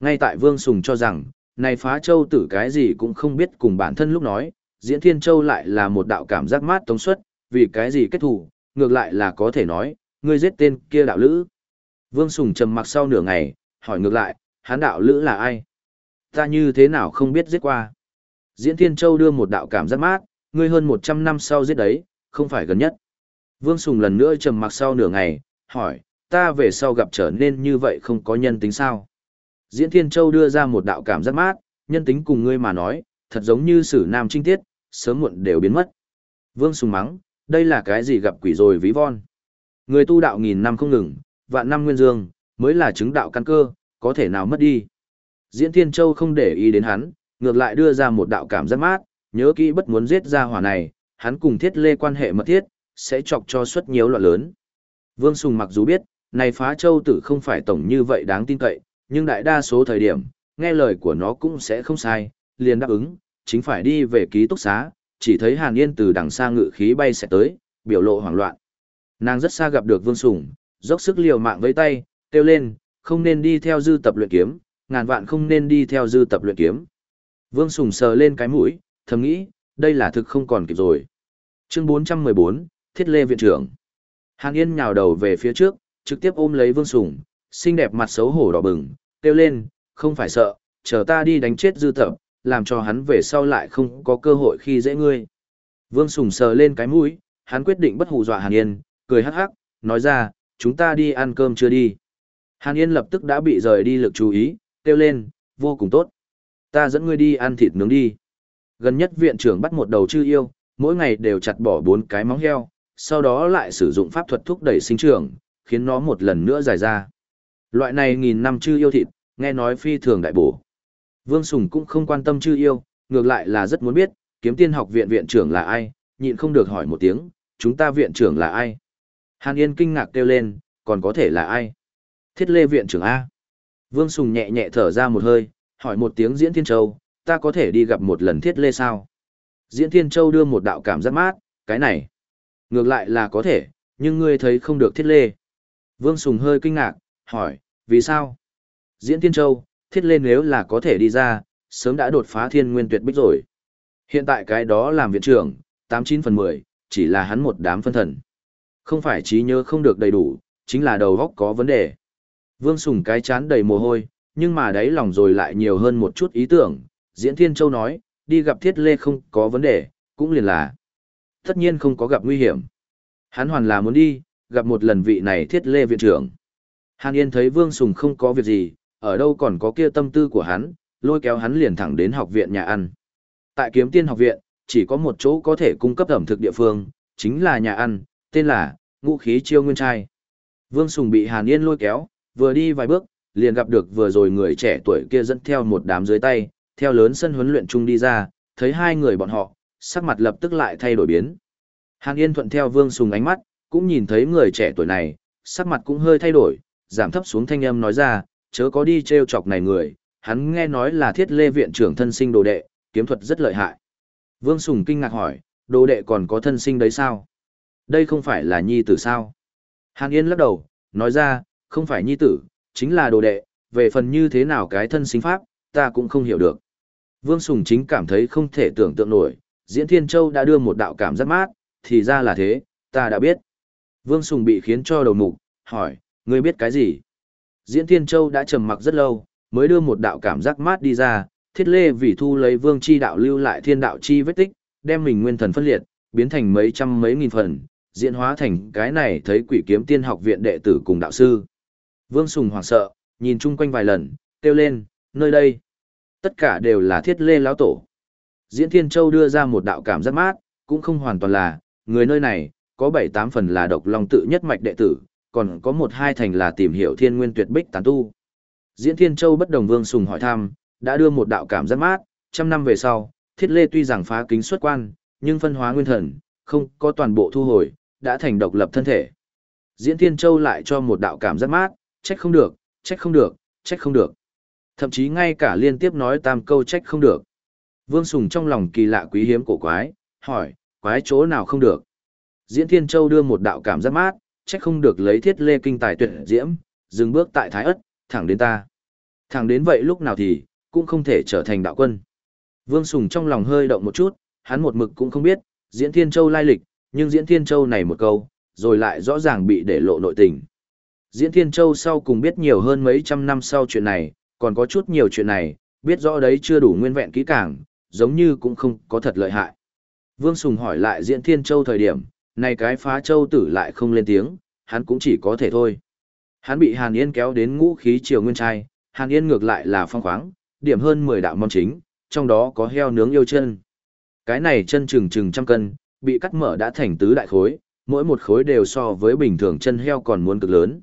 Ngay tại Vương Sùng cho rằng, này phá châu tử cái gì cũng không biết cùng bản thân lúc nói, diễn thiên châu lại là một đạo cảm giác mát tống suất, vì cái gì kết thủ, ngược lại là có thể nói, ngươi giết tên kia đạo lữ. Vương Sùng trầm mặc sau nửa ngày, hỏi ngược lại, hắn đạo lữ là ai? Ta như thế nào không biết giết qua? Diễn Thiên Châu đưa một đạo cảm giác mát, ngươi hơn 100 năm sau giết đấy, không phải gần nhất. Vương Sùng lần nữa trầm mặc sau nửa ngày, hỏi, ta về sau gặp trở nên như vậy không có nhân tính sao? Diễn Thiên Châu đưa ra một đạo cảm giác mát, nhân tính cùng ngươi mà nói, thật giống như sử nam trinh tiết, sớm muộn đều biến mất. Vương Sùng mắng, đây là cái gì gặp quỷ rồi ví von. Người tu đạo nghìn năm không ngừng, vạn năm nguyên dương, mới là chứng đạo căn cơ, có thể nào mất đi. Diễn Thiên Châu không để ý đến hắn, ngược lại đưa ra một đạo cảm giác mát, nhớ kỹ bất muốn giết ra hỏa này, hắn cùng thiết lê quan hệ mật thiết, sẽ chọc cho suất nhiều loạn lớn. Vương Sùng mặc dù biết, này phá châu tử không phải tổng như vậy đáng tin cậy, nhưng đại đa số thời điểm, nghe lời của nó cũng sẽ không sai, liền đáp ứng, chính phải đi về ký túc xá, chỉ thấy Hàn Yên từ đằng xa ngự khí bay sẽ tới, biểu lộ hoảng loạn. Nàng rất xa gặp được Vương Sùng, dốc sức liều mạng với tay, kêu lên, không nên đi theo dư tập luyện kiếm, ngàn vạn không nên đi theo dư tập luyện kiếm. Vương Sùng sờ lên cái mũi, thầm nghĩ, đây là thực không còn kịp rồi. Chương 414, Thiết Lê Viện trưởng. Hàn Yên nhào đầu về phía trước, trực tiếp ôm lấy Vương Sùng, xinh đẹp mặt xấu hổ đỏ bừng, kêu lên, không phải sợ, chờ ta đi đánh chết dư tập, làm cho hắn về sau lại không có cơ hội khi dễ ngươi. Vương Sùng sờ lên cái mũi, hắn quyết định bất hù dọa Hàn Yên, cười hắc hắc, nói ra, chúng ta đi ăn cơm chưa đi. Hàn Yên lập tức đã bị rời đi lực chú ý, kêu lên, vô cùng tốt. Ta dẫn ngươi đi ăn thịt nướng đi. Gần nhất viện trưởng bắt một đầu chư yêu, mỗi ngày đều chặt bỏ bốn cái móng heo, sau đó lại sử dụng pháp thuật thúc đẩy sinh trưởng, khiến nó một lần nữa dài ra. Loại này nghìn năm chư yêu thịt, nghe nói phi thường đại bổ. Vương Sùng cũng không quan tâm chư yêu, ngược lại là rất muốn biết, kiếm tiên học viện viện trưởng là ai, nhịn không được hỏi một tiếng, chúng ta viện trưởng là ai. Hàn Yên kinh ngạc kêu lên, còn có thể là ai? Thiết lê viện trưởng A. Vương Sùng nhẹ nhẹ thở ra một hơi, hỏi một tiếng Diễn Thiên Châu, ta có thể đi gặp một lần thiết lê sao? Diễn Thiên Châu đưa một đạo cảm giác mát, cái này. Ngược lại là có thể, nhưng ngươi thấy không được thiết lê. Vương Sùng hơi kinh ngạc, hỏi, vì sao? Diễn Thiên Châu, thiết lê nếu là có thể đi ra, sớm đã đột phá thiên nguyên tuyệt bích rồi. Hiện tại cái đó làm viện trưởng, 89 phần 10, chỉ là hắn một đám phân thần. Không phải trí nhớ không được đầy đủ, chính là đầu góc có vấn đề. Vương Sùng cái chán đầy mồ hôi, nhưng mà đáy lòng rồi lại nhiều hơn một chút ý tưởng. Diễn Thiên Châu nói, đi gặp Thiết Lê không có vấn đề, cũng liền là. Tất nhiên không có gặp nguy hiểm. Hắn hoàn là muốn đi, gặp một lần vị này Thiết Lê viện trưởng. Hàn Yên thấy Vương Sùng không có việc gì, ở đâu còn có kia tâm tư của hắn, lôi kéo hắn liền thẳng đến học viện nhà ăn. Tại kiếm tiên học viện, chỉ có một chỗ có thể cung cấp ẩm thực địa phương, chính là nhà ăn, tên là Ngũ khí chiêu nguyên trai. Vương Sùng bị Hàn Yên lôi kéo, vừa đi vài bước, liền gặp được vừa rồi người trẻ tuổi kia dẫn theo một đám dưới tay, theo lớn sân huấn luyện chung đi ra, thấy hai người bọn họ, sắc mặt lập tức lại thay đổi biến. Hàn Yên thuận theo Vương Sùng ánh mắt, cũng nhìn thấy người trẻ tuổi này, sắc mặt cũng hơi thay đổi, giảm thấp xuống thanh âm nói ra, chớ có đi treo chọc này người, hắn nghe nói là thiết lê viện trưởng thân sinh đồ đệ, kiếm thuật rất lợi hại. Vương Sùng kinh ngạc hỏi, đồ đệ còn có thân sinh đấy sao? Đây không phải là nhi tử sao? Hàn Yên lắc đầu, nói ra, không phải nhi tử, chính là đồ đệ, về phần như thế nào cái thân sinh pháp, ta cũng không hiểu được. Vương Sùng chính cảm thấy không thể tưởng tượng nổi, Diễn Thiên Châu đã đưa một đạo cảm giác mát, thì ra là thế, ta đã biết. Vương Sùng bị khiến cho đầu mục, hỏi, ngươi biết cái gì? Diễn Thiên Châu đã trầm mặc rất lâu, mới đưa một đạo cảm giác mát đi ra, thiết lê vì thu lấy vương chi đạo lưu lại thiên đạo chi vết tích, đem mình nguyên thần phân liệt, biến thành mấy trăm mấy nghìn phần, diễn hóa thành cái này thấy quỷ kiếm tiên học viện đệ tử cùng đạo sư. Vương Sùng hoảng sợ, nhìn chung quanh vài lần, kêu lên, nơi đây. Tất cả đều là thiết lê lão tổ. Diễn Thiên Châu đưa ra một đạo cảm giác mát, cũng không hoàn toàn là, người nơi này, có bảy tám phần là độc long tự nhất mạch đệ tử, còn có một hai thành là tìm hiểu thiên nguyên tuyệt bích tán tu. Diễn Thiên Châu bất đồng Vương Sùng hỏi thăm, đã đưa một đạo cảm giác mát, trăm năm về sau, thiết lê tuy rằng phá kính xuất quan, nhưng phân hóa nguyên thần, không có toàn bộ thu hồi, đã thành độc lập thân thể. Diễn Thiên Châu lại cho một đạo cảm giác mát, trách không được, trách không được, trách không được. Thậm chí ngay cả liên tiếp nói tam câu trách không được. Vương Sùng trong lòng kỳ lạ quý hiếm cổ quái, hỏi, quái chỗ nào không được. Diễn Thiên Châu đưa một đạo cảm giác mát, trách không được lấy thiết lê kinh tài tuyệt diễm, dừng bước tại Thái Ất, thẳng đến ta. Thẳng đến vậy lúc nào thì, cũng không thể trở thành đạo quân. Vương Sùng trong lòng hơi động một chút, hắn một mực cũng không biết, Diễn Thiên Châu lai lịch, nhưng Diễn Thiên Châu này một câu, rồi lại rõ ràng bị để lộ nội tình. Diễn Thiên Châu sau cùng biết nhiều hơn mấy trăm năm sau chuyện này, còn có chút nhiều chuyện này, biết rõ đấy chưa đủ nguyên vẹn kỹ càng, giống như cũng không có thật lợi hại. Vương Sùng hỏi lại Diễn Thiên Châu thời điểm, này cái phá châu tử lại không lên tiếng, hắn cũng chỉ có thể thôi. Hắn bị Hàn Yên kéo đến ngũ khí triều nguyên trai, Hàn Yên ngược lại là phong khoáng, điểm hơn 10 đạo mâm chính, trong đó có heo nướng yêu chân. Cái này chân chừng chừng trăm cân, bị cắt mở đã thành tứ đại khối, mỗi một khối đều so với bình thường chân heo còn muốn cực lớn.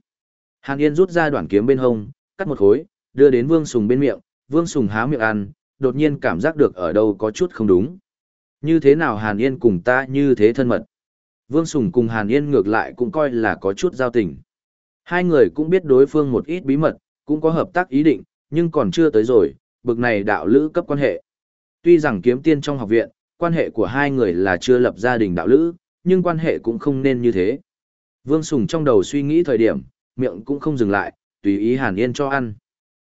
Hàn Yên rút ra đoạn kiếm bên hông, cắt một khối, đưa đến Vương Sùng bên miệng, Vương Sùng há miệng ăn, đột nhiên cảm giác được ở đâu có chút không đúng. Như thế nào Hàn Yên cùng ta như thế thân mật? Vương Sùng cùng Hàn Yên ngược lại cũng coi là có chút giao tình. Hai người cũng biết đối phương một ít bí mật, cũng có hợp tác ý định, nhưng còn chưa tới rồi, bực này đạo lữ cấp quan hệ. Tuy rằng kiếm tiên trong học viện, quan hệ của hai người là chưa lập gia đình đạo lữ, nhưng quan hệ cũng không nên như thế. Vương Sùng trong đầu suy nghĩ thời điểm, miệng cũng không dừng lại, tùy ý Hàn Yên cho ăn.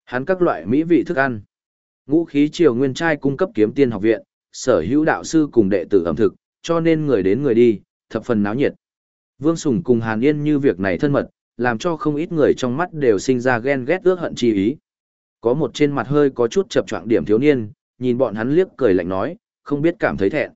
Hắn các loại mỹ vị thức ăn. Ngũ khí triều nguyên trai cung cấp kiếm tiên học viện, sở hữu đạo sư cùng đệ tử ẩm thực, cho nên người đến người đi, thập phần náo nhiệt. Vương Sùng cùng Hàn Yên như việc này thân mật, làm cho không ít người trong mắt đều sinh ra ghen ghét ước hận chi ý. Có một trên mặt hơi có chút chập choạng điểm thiếu niên, nhìn bọn hắn liếc cười lạnh nói, không biết cảm thấy thẹn.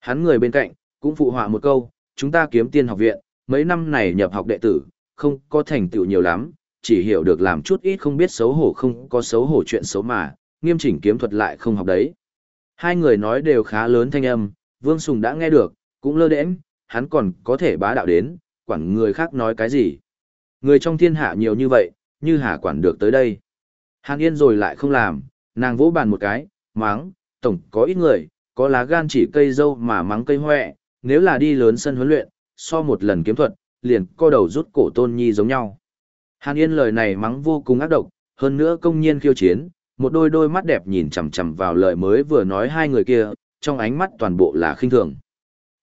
Hắn người bên cạnh, cũng phụ họa một câu, chúng ta kiếm tiên học viện, mấy năm này nhập học đệ tử, không có thành tựu nhiều lắm, chỉ hiểu được làm chút ít không biết xấu hổ không có xấu hổ chuyện xấu mà, nghiêm chỉnh kiếm thuật lại không học đấy. Hai người nói đều khá lớn thanh âm, Vương Sùng đã nghe được, cũng lơ đễnh, hắn còn có thể bá đạo đến, quản người khác nói cái gì. Người trong thiên hạ nhiều như vậy, như hà quản được tới đây. Hàn Yên rồi lại không làm, nàng vỗ bàn một cái, mắng, tổng có ít người, có lá gan chỉ cây dâu mà mắng cây hoẹ, nếu là đi lớn sân huấn luyện, so một lần kiếm thuật, liền co đầu rút cổ tôn nhi giống nhau. Hàn Yên lời này mắng vô cùng ác độc, hơn nữa công nhiên khiêu chiến, một đôi đôi mắt đẹp nhìn chằm chằm vào lời mới vừa nói hai người kia, trong ánh mắt toàn bộ là khinh thường.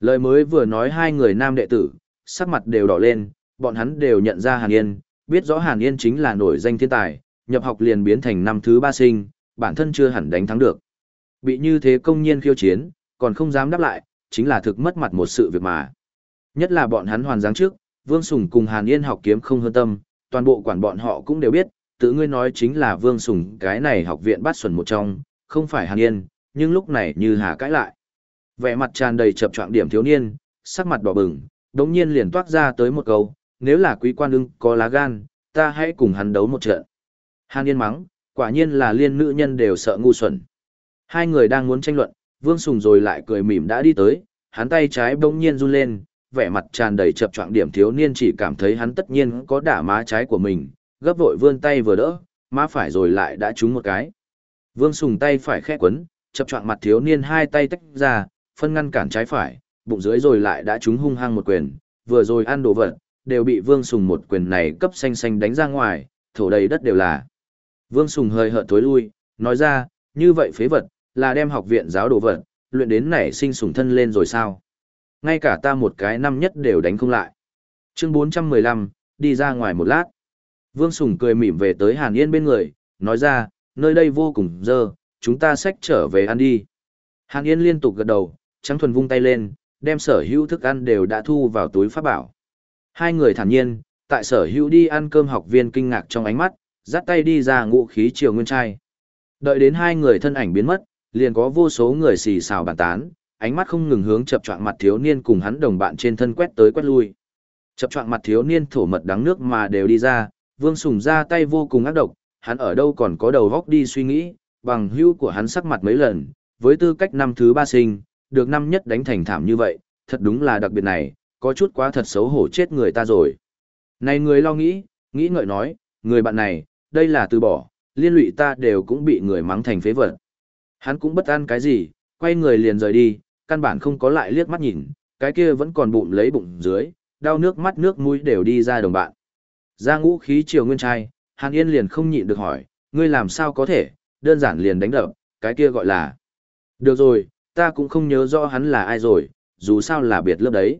Lời mới vừa nói hai người nam đệ tử, sắc mặt đều đỏ lên, bọn hắn đều nhận ra Hàn Yên, biết rõ Hàn Yên chính là nổi danh thiên tài, nhập học liền biến thành năm thứ ba sinh, bản thân chưa hẳn đánh thắng được. Bị như thế công nhiên khiêu chiến, còn không dám đáp lại, chính là thực mất mặt một sự việc mà. Nhất là bọn hắn hoàn giáng trước, Vương Sùng cùng Hàn Yên học kiếm không hơn tâm, toàn bộ quản bọn họ cũng đều biết, tự ngươi nói chính là Vương Sùng cái này học viện bắt xuẩn một trong, không phải Hàn Yên, nhưng lúc này như hà cãi lại. Vẻ mặt tràn đầy chập choạng điểm thiếu niên, sắc mặt đỏ bừng, đống nhiên liền toát ra tới một câu, nếu là quý quan ưng có lá gan, ta hãy cùng hắn đấu một trận. Hàn Yên mắng, quả nhiên là liên nữ nhân đều sợ ngu xuẩn. Hai người đang muốn tranh luận, Vương Sùng rồi lại cười mỉm đã đi tới, hắn tay trái bỗng nhiên run lên, vẻ mặt tràn đầy chập choạng điểm thiếu niên chỉ cảm thấy hắn tất nhiên có đả má trái của mình, gấp vội vươn tay vừa đỡ, má phải rồi lại đã trúng một cái. Vương Sùng tay phải khẽ quấn, chập choạng mặt thiếu niên hai tay tách ra, phân ngăn cản trái phải, bụng dưới rồi lại đã trúng hung hăng một quyền, vừa rồi ăn đồ vật, đều bị Vương Sùng một quyền này cấp xanh xanh đánh ra ngoài, thổ đầy đất đều là. Vương Sùng hơi hợt thối lui, nói ra, như vậy phế vật, là đem học viện giáo đồ vật, luyện đến nảy sinh sùng thân lên rồi sao? Ngay cả ta một cái năm nhất đều đánh không lại. Chương 415, đi ra ngoài một lát. Vương Sùng cười mỉm về tới Hàn Yên bên người, nói ra, nơi đây vô cùng dơ, chúng ta xách trở về ăn đi. Hàn Yên liên tục gật đầu, trắng thuần vung tay lên, đem sở hữu thức ăn đều đã thu vào túi pháp bảo. Hai người thản nhiên, tại sở hữu đi ăn cơm học viên kinh ngạc trong ánh mắt, dắt tay đi ra ngũ khí triều nguyên trai. Đợi đến hai người thân ảnh biến mất, liền có vô số người xì xào bàn tán, ánh mắt không ngừng hướng chập choạng mặt thiếu niên cùng hắn đồng bạn trên thân quét tới quét lui. Chập choạng mặt thiếu niên thổ mật đắng nước mà đều đi ra, Vương Sùng ra tay vô cùng ác độc, hắn ở đâu còn có đầu góc đi suy nghĩ, bằng hữu của hắn sắc mặt mấy lần, với tư cách năm thứ ba sinh, được năm nhất đánh thành thảm như vậy, thật đúng là đặc biệt này, có chút quá thật xấu hổ chết người ta rồi. Này người lo nghĩ, nghĩ ngợi nói, người bạn này, đây là từ bỏ, liên lụy ta đều cũng bị người mắng thành phế vật. Hắn cũng bất an cái gì, quay người liền rời đi, căn bản không có lại liếc mắt nhìn, cái kia vẫn còn bụng lấy bụng dưới, đau nước mắt nước mũi đều đi ra đồng bạn. Ra ngũ khí triều nguyên trai, Hàn Yên liền không nhịn được hỏi, ngươi làm sao có thể, đơn giản liền đánh đập, cái kia gọi là. Được rồi, ta cũng không nhớ rõ hắn là ai rồi, dù sao là biệt lớp đấy.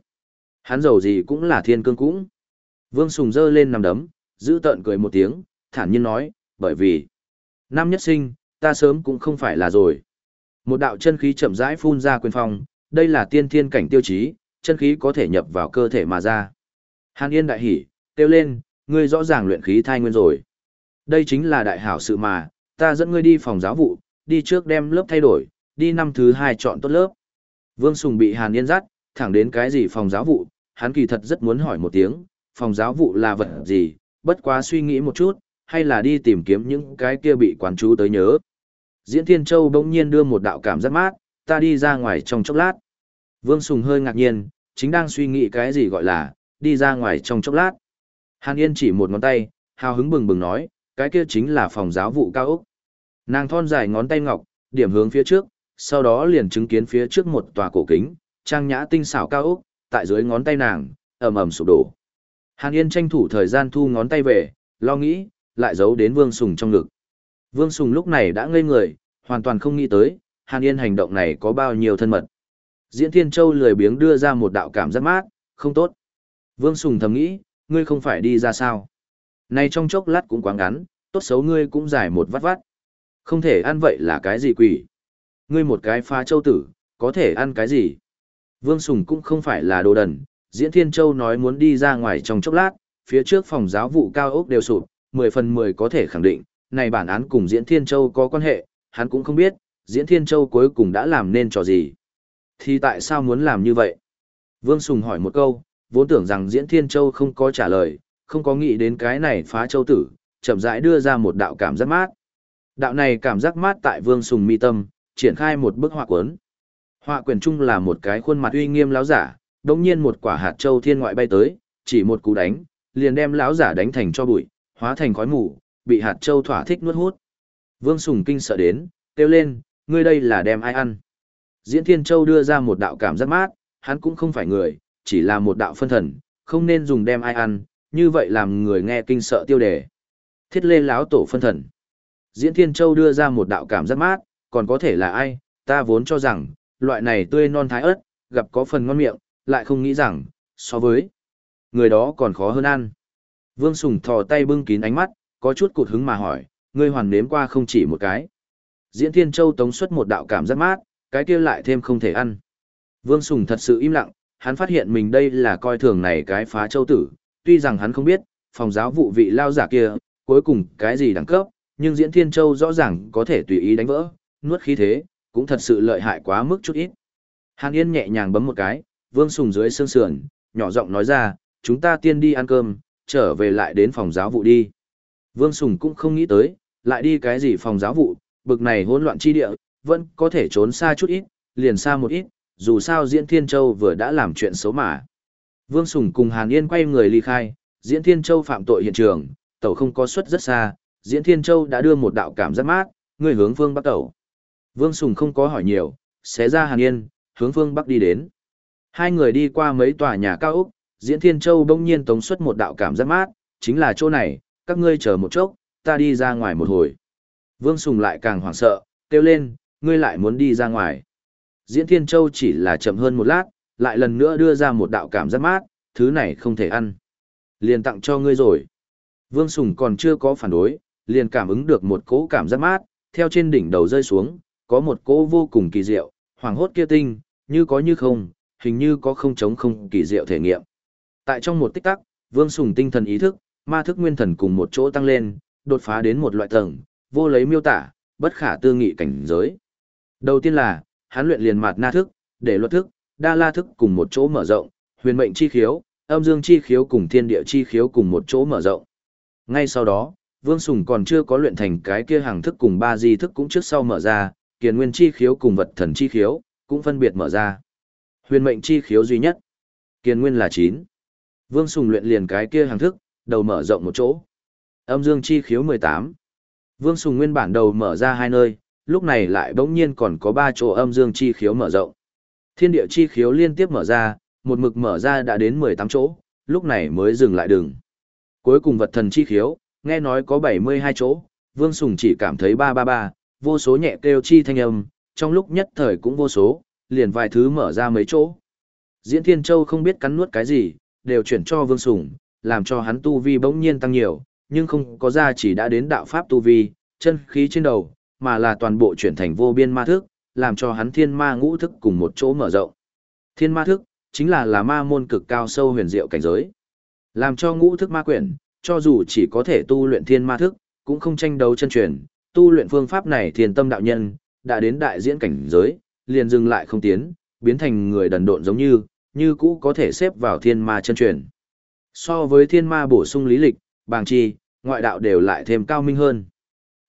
Hắn giàu gì cũng là thiên cương cũng. Vương Sùng dơ lên nằm đấm, giữ tợn cười một tiếng, thản nhiên nói, bởi vì, Năm nhất sinh, ta sớm cũng không phải là rồi. Một đạo chân khí chậm rãi phun ra quyền phòng, đây là tiên thiên cảnh tiêu chí, chân khí có thể nhập vào cơ thể mà ra. Hàn Yên đại hỉ, kêu lên, ngươi rõ ràng luyện khí thai nguyên rồi. Đây chính là đại hảo sự mà, ta dẫn ngươi đi phòng giáo vụ, đi trước đem lớp thay đổi, đi năm thứ hai chọn tốt lớp. Vương Sùng bị Hàn Yên dắt, thẳng đến cái gì phòng giáo vụ, hắn kỳ thật rất muốn hỏi một tiếng, phòng giáo vụ là vật gì, bất quá suy nghĩ một chút, hay là đi tìm kiếm những cái kia bị quán chú tới nhớ. Diễn Thiên Châu bỗng nhiên đưa một đạo cảm giác mát, ta đi ra ngoài trong chốc lát. Vương Sùng hơi ngạc nhiên, chính đang suy nghĩ cái gì gọi là, đi ra ngoài trong chốc lát. Hàn Yên chỉ một ngón tay, hào hứng bừng bừng nói, cái kia chính là phòng giáo vụ cao ốc. Nàng thon dài ngón tay ngọc, điểm hướng phía trước, sau đó liền chứng kiến phía trước một tòa cổ kính, trang nhã tinh xảo cao ốc, tại dưới ngón tay nàng, ầm ầm sụp đổ. Hàn Yên tranh thủ thời gian thu ngón tay về, lo nghĩ, lại giấu đến Vương Sùng trong ngực. Vương Sùng lúc này đã ngây người, hoàn toàn không nghĩ tới, Hàn Yên hành động này có bao nhiêu thân mật. Diễn Thiên Châu lười biếng đưa ra một đạo cảm giác mát, không tốt. Vương Sùng thầm nghĩ, ngươi không phải đi ra sao. Này trong chốc lát cũng quá ngắn, tốt xấu ngươi cũng giải một vắt vắt. Không thể ăn vậy là cái gì quỷ. Ngươi một cái phá châu tử, có thể ăn cái gì. Vương Sùng cũng không phải là đồ đần, Diễn Thiên Châu nói muốn đi ra ngoài trong chốc lát, phía trước phòng giáo vụ cao ốc đều sụp, 10 phần 10 có thể khẳng định, này bản án cùng Diễn Thiên Châu có quan hệ, hắn cũng không biết, Diễn Thiên Châu cuối cùng đã làm nên trò gì. Thì tại sao muốn làm như vậy? Vương Sùng hỏi một câu, vốn tưởng rằng Diễn Thiên Châu không có trả lời, không có nghĩ đến cái này phá châu tử, chậm rãi đưa ra một đạo cảm giác mát. Đạo này cảm giác mát tại Vương Sùng mi tâm, triển khai một bức họa cuốn. Họa quyển trung là một cái khuôn mặt uy nghiêm lão giả, đột nhiên một quả hạt châu thiên ngoại bay tới, chỉ một cú đánh, liền đem lão giả đánh thành cho bụi, hóa thành khói mù, bị hạt châu thỏa thích nuốt hút. Vương Sùng kinh sợ đến, kêu lên, ngươi đây là đem ai ăn? Diễn Thiên Châu đưa ra một đạo cảm giác mát, hắn cũng không phải người, chỉ là một đạo phân thần, không nên dùng đem ai ăn, như vậy làm người nghe kinh sợ tiêu đề. Thiết lê lão tổ phân thần. Diễn Thiên Châu đưa ra một đạo cảm giác mát, còn có thể là ai, ta vốn cho rằng, loại này tươi non thái ớt, gặp có phần ngon miệng, lại không nghĩ rằng, so với người đó còn khó hơn ăn. Vương Sùng thò tay bưng kín ánh mắt, có chút cụt hứng mà hỏi, ngươi hoàn nếm qua không chỉ một cái. Diễn Thiên Châu tống xuất một đạo cảm giác mát, cái kia lại thêm không thể ăn. Vương Sùng thật sự im lặng, hắn phát hiện mình đây là coi thường này cái phá châu tử, tuy rằng hắn không biết, phòng giáo vụ vị lao giả kia, cuối cùng cái gì đẳng cấp, nhưng Diễn Thiên Châu rõ ràng có thể tùy ý đánh vỡ, nuốt khí thế, cũng thật sự lợi hại quá mức chút ít. Hàn Yên nhẹ nhàng bấm một cái, Vương Sùng dưới xương sườn, nhỏ giọng nói ra, chúng ta tiên đi ăn cơm, trở về lại đến phòng giáo vụ đi. Vương Sùng cũng không nghĩ tới, lại đi cái gì phòng giáo vụ, bực này hỗn loạn chi địa, vẫn có thể trốn xa chút ít, liền xa một ít, dù sao Diễn Thiên Châu vừa đã làm chuyện xấu mà. Vương Sùng cùng Hàn Yên quay người ly khai, Diễn Thiên Châu phạm tội hiện trường, tẩu không có suất rất xa, Diễn Thiên Châu đã đưa một đạo cảm giác mát, người hướng phương bắt tẩu. Vương Sùng không có hỏi nhiều, xé ra Hàn Yên, hướng phương bắc đi đến. Hai người đi qua mấy tòa nhà cao ốc, Diễn Thiên Châu bỗng nhiên tống xuất một đạo cảm giác mát, chính là chỗ này, các ngươi chờ một chốc, ta đi ra ngoài một hồi. Vương Sùng lại càng hoảng sợ, kêu lên, ngươi lại muốn đi ra ngoài. Diễn Thiên Châu chỉ là chậm hơn một lát, lại lần nữa đưa ra một đạo cảm giác mát, thứ này không thể ăn. Liền tặng cho ngươi rồi. Vương Sùng còn chưa có phản đối, liền cảm ứng được một cỗ cảm giác mát, theo trên đỉnh đầu rơi xuống, có một cỗ vô cùng kỳ diệu, hoàng hốt kia tinh, như có như không, hình như có không chống không kỳ diệu thể nghiệm. Tại trong một tích tắc, Vương Sùng tinh thần ý thức, ma thức nguyên thần cùng một chỗ tăng lên, đột phá đến một loại tầng, vô lấy miêu tả, bất khả tư nghị cảnh giới. Đầu tiên là, hắn luyện liền mạt na thức, để luật thức, đa la thức cùng một chỗ mở rộng, huyền mệnh chi khiếu, âm dương chi khiếu cùng thiên địa chi khiếu cùng một chỗ mở rộng. Ngay sau đó, Vương Sùng còn chưa có luyện thành cái kia hàng thức cùng ba di thức cũng trước sau mở ra, kiền nguyên chi khiếu cùng vật thần chi khiếu, cũng phân biệt mở ra. Huyền mệnh chi khiếu duy nhất. Kiền nguyên là 9. Vương Sùng luyện liền cái kia hàng thức, đầu mở rộng một chỗ. Âm dương chi khiếu 18. Vương Sùng nguyên bản đầu mở ra hai nơi, lúc này lại bỗng nhiên còn có ba chỗ âm dương chi khiếu mở rộng. Thiên địa chi khiếu liên tiếp mở ra, một mực mở ra đã đến 18 chỗ, lúc này mới dừng lại đường. Cuối cùng vật thần chi khiếu, nghe nói có 72 chỗ, Vương Sùng chỉ cảm thấy 333, vô số nhẹ kêu chi thanh âm, trong lúc nhất thời cũng vô số, liền vài thứ mở ra mấy chỗ. Diễn Thiên Châu không biết cắn nuốt cái gì, đều chuyển cho Vương Sùng, làm cho hắn tu vi bỗng nhiên tăng nhiều, nhưng không có ra chỉ đã đến đạo pháp tu vi, chân khí trên đầu, mà là toàn bộ chuyển thành vô biên ma thức, làm cho hắn thiên ma ngũ thức cùng một chỗ mở rộng. Thiên ma thức, chính là là ma môn cực cao sâu huyền diệu cảnh giới. Làm cho ngũ thức ma quyển, cho dù chỉ có thể tu luyện thiên ma thức, cũng không tranh đấu chân truyền, tu luyện phương pháp này thiền tâm đạo nhân, đã đến đại diễn cảnh giới, liền dừng lại không tiến, biến thành người đần độn giống như, như cũ có thể xếp vào thiên ma chân truyền. So với thiên ma bổ sung lý lịch, bàng chi, ngoại đạo đều lại thêm cao minh hơn.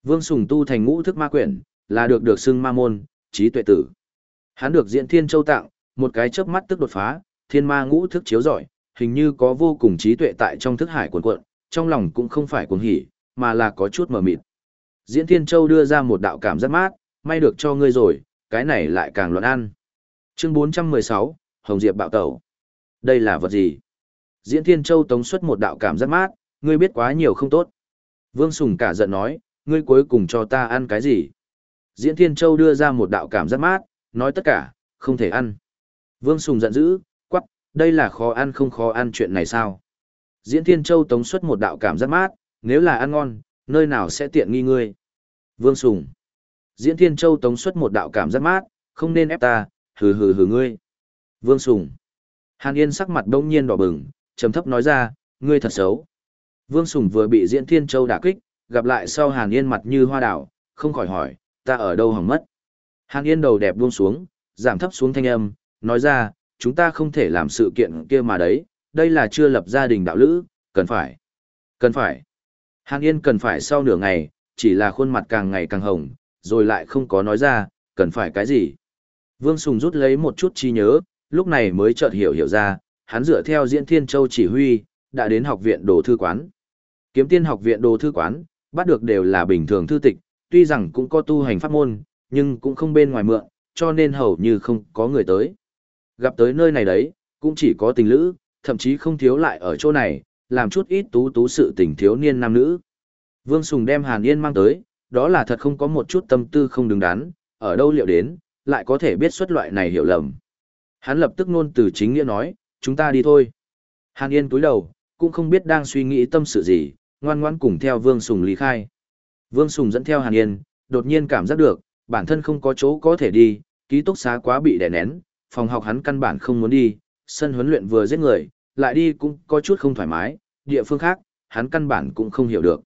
Vương Sùng tu thành ngũ thức ma quyển, là được được xưng ma môn, trí tuệ tử. Hắn được diễn thiên châu tặng, một cái chớp mắt tức đột phá, thiên ma ngũ thức chiếu giỏi, hình như có vô cùng trí tuệ tại trong thức hải cuộn cuộn, trong lòng cũng không phải cuồng hỉ, mà là có chút mờ mịt. Diễn Thiên Châu đưa ra một đạo cảm giác mát, may được cho ngươi rồi, cái này lại càng luận ăn. Chương 416, Hồng Diệp bạo tẩu. Đây là vật gì? Diễn Thiên Châu tống xuất một đạo cảm giác mát, ngươi biết quá nhiều không tốt. Vương Sùng cả giận nói, ngươi cuối cùng cho ta ăn cái gì? Diễn Thiên Châu đưa ra một đạo cảm giác mát, nói tất cả, không thể ăn. Vương Sùng giận dữ, quắc, đây là khó ăn không khó ăn chuyện này sao? Diễn Thiên Châu tống xuất một đạo cảm giác mát, nếu là ăn ngon, nơi nào sẽ tiện nghi ngươi? Vương Sùng. Diễn Thiên Châu tống xuất một đạo cảm giác mát, không nên ép ta, hừ hừ hừ ngươi. Vương Sùng. Hàn Yên sắc mặt đông nhiên đỏ bừng, trầm thấp nói ra, ngươi thật xấu. Vương Sùng vừa bị Diễn Thiên Châu đả kích, gặp lại sau Hàn Yên mặt như hoa đảo, không khỏi hỏi, ta ở đâu hỏng mất. Hàn Yên đầu đẹp buông xuống, giảm thấp xuống thanh âm, nói ra, chúng ta không thể làm sự kiện kia mà đấy, đây là chưa lập gia đình đạo lữ, cần phải. Cần phải. Hàn Yên cần phải sau nửa ngày, chỉ là khuôn mặt càng ngày càng hồng, rồi lại không có nói ra, cần phải cái gì. Vương Sùng rút lấy một chút trí nhớ, lúc này mới chợt hiểu hiểu ra, hắn dựa theo diễn thiên châu chỉ huy, đã đến học viện đồ thư quán. Kiếm tiên học viện đồ thư quán, bắt được đều là bình thường thư tịch, tuy rằng cũng có tu hành pháp môn, nhưng cũng không bên ngoài mượn, cho nên hầu như không có người tới. Gặp tới nơi này đấy, cũng chỉ có tình lữ, thậm chí không thiếu lại ở chỗ này, làm chút ít tú tú sự tình thiếu niên nam nữ. Vương Sùng đem Hàn Yên mang tới, đó là thật không có một chút tâm tư không đứng đắn, ở đâu liệu đến, lại có thể biết xuất loại này hiểu lầm. Hắn lập tức nôn từ chính nghĩa nói, chúng ta đi thôi. Hàn Yên túi đầu, cũng không biết đang suy nghĩ tâm sự gì, ngoan ngoãn cùng theo Vương Sùng lý khai. Vương Sùng dẫn theo Hàn Yên, đột nhiên cảm giác được, bản thân không có chỗ có thể đi, ký túc xá quá bị đè nén, phòng học hắn căn bản không muốn đi, sân huấn luyện vừa giết người, lại đi cũng có chút không thoải mái, địa phương khác, hắn căn bản cũng không hiểu được.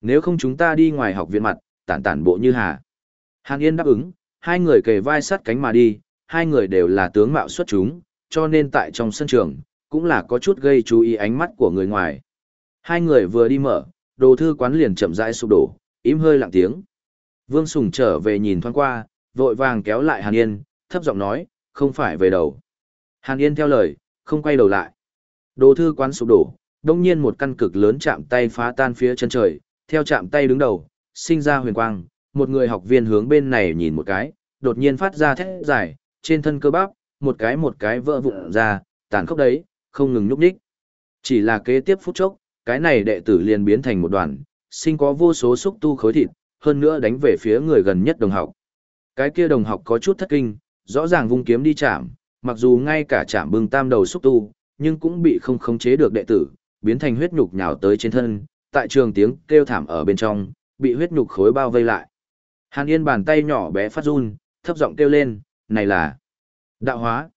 Nếu không chúng ta đi ngoài học viện mặt, tản tản bộ như hà. Hàn Yên đáp ứng, hai người kề vai sát cánh mà đi, hai người đều là tướng mạo xuất chúng, cho nên tại trong sân trường, cũng là có chút gây chú ý ánh mắt của người ngoài. Hai người vừa đi mở, đồ thư quán liền chậm rãi sụp đổ, im hơi lặng tiếng. Vương Sùng trở về nhìn thoáng qua, vội vàng kéo lại Hàn Yên, thấp giọng nói, không phải về đầu. Hàn Yên theo lời, không quay đầu lại. Đồ thư quán sụp đổ, đông nhiên một căn cực lớn chạm tay phá tan phía chân trời, theo chạm tay đứng đầu, sinh ra huyền quang, một người học viên hướng bên này nhìn một cái, đột nhiên phát ra thét dài, trên thân cơ bắp, một cái một cái vỡ vụn ra, tàn khốc đấy, không ngừng nhúc nhích. Chỉ là kế tiếp phút chốc, cái này đệ tử liền biến thành một đoàn, sinh có vô số xúc tu khối thịt, hơn nữa đánh về phía người gần nhất đồng học. Cái kia đồng học có chút thất kinh, rõ ràng vung kiếm đi chạm, mặc dù ngay cả chạm bưng tam đầu xúc tu, nhưng cũng bị không khống chế được đệ tử, biến thành huyết nhục nhào tới trên thân, tại trường tiếng kêu thảm ở bên trong, bị huyết nhục khối bao vây lại. Hàn Yên bàn tay nhỏ bé phát run, thấp giọng kêu lên, này là đạo hóa.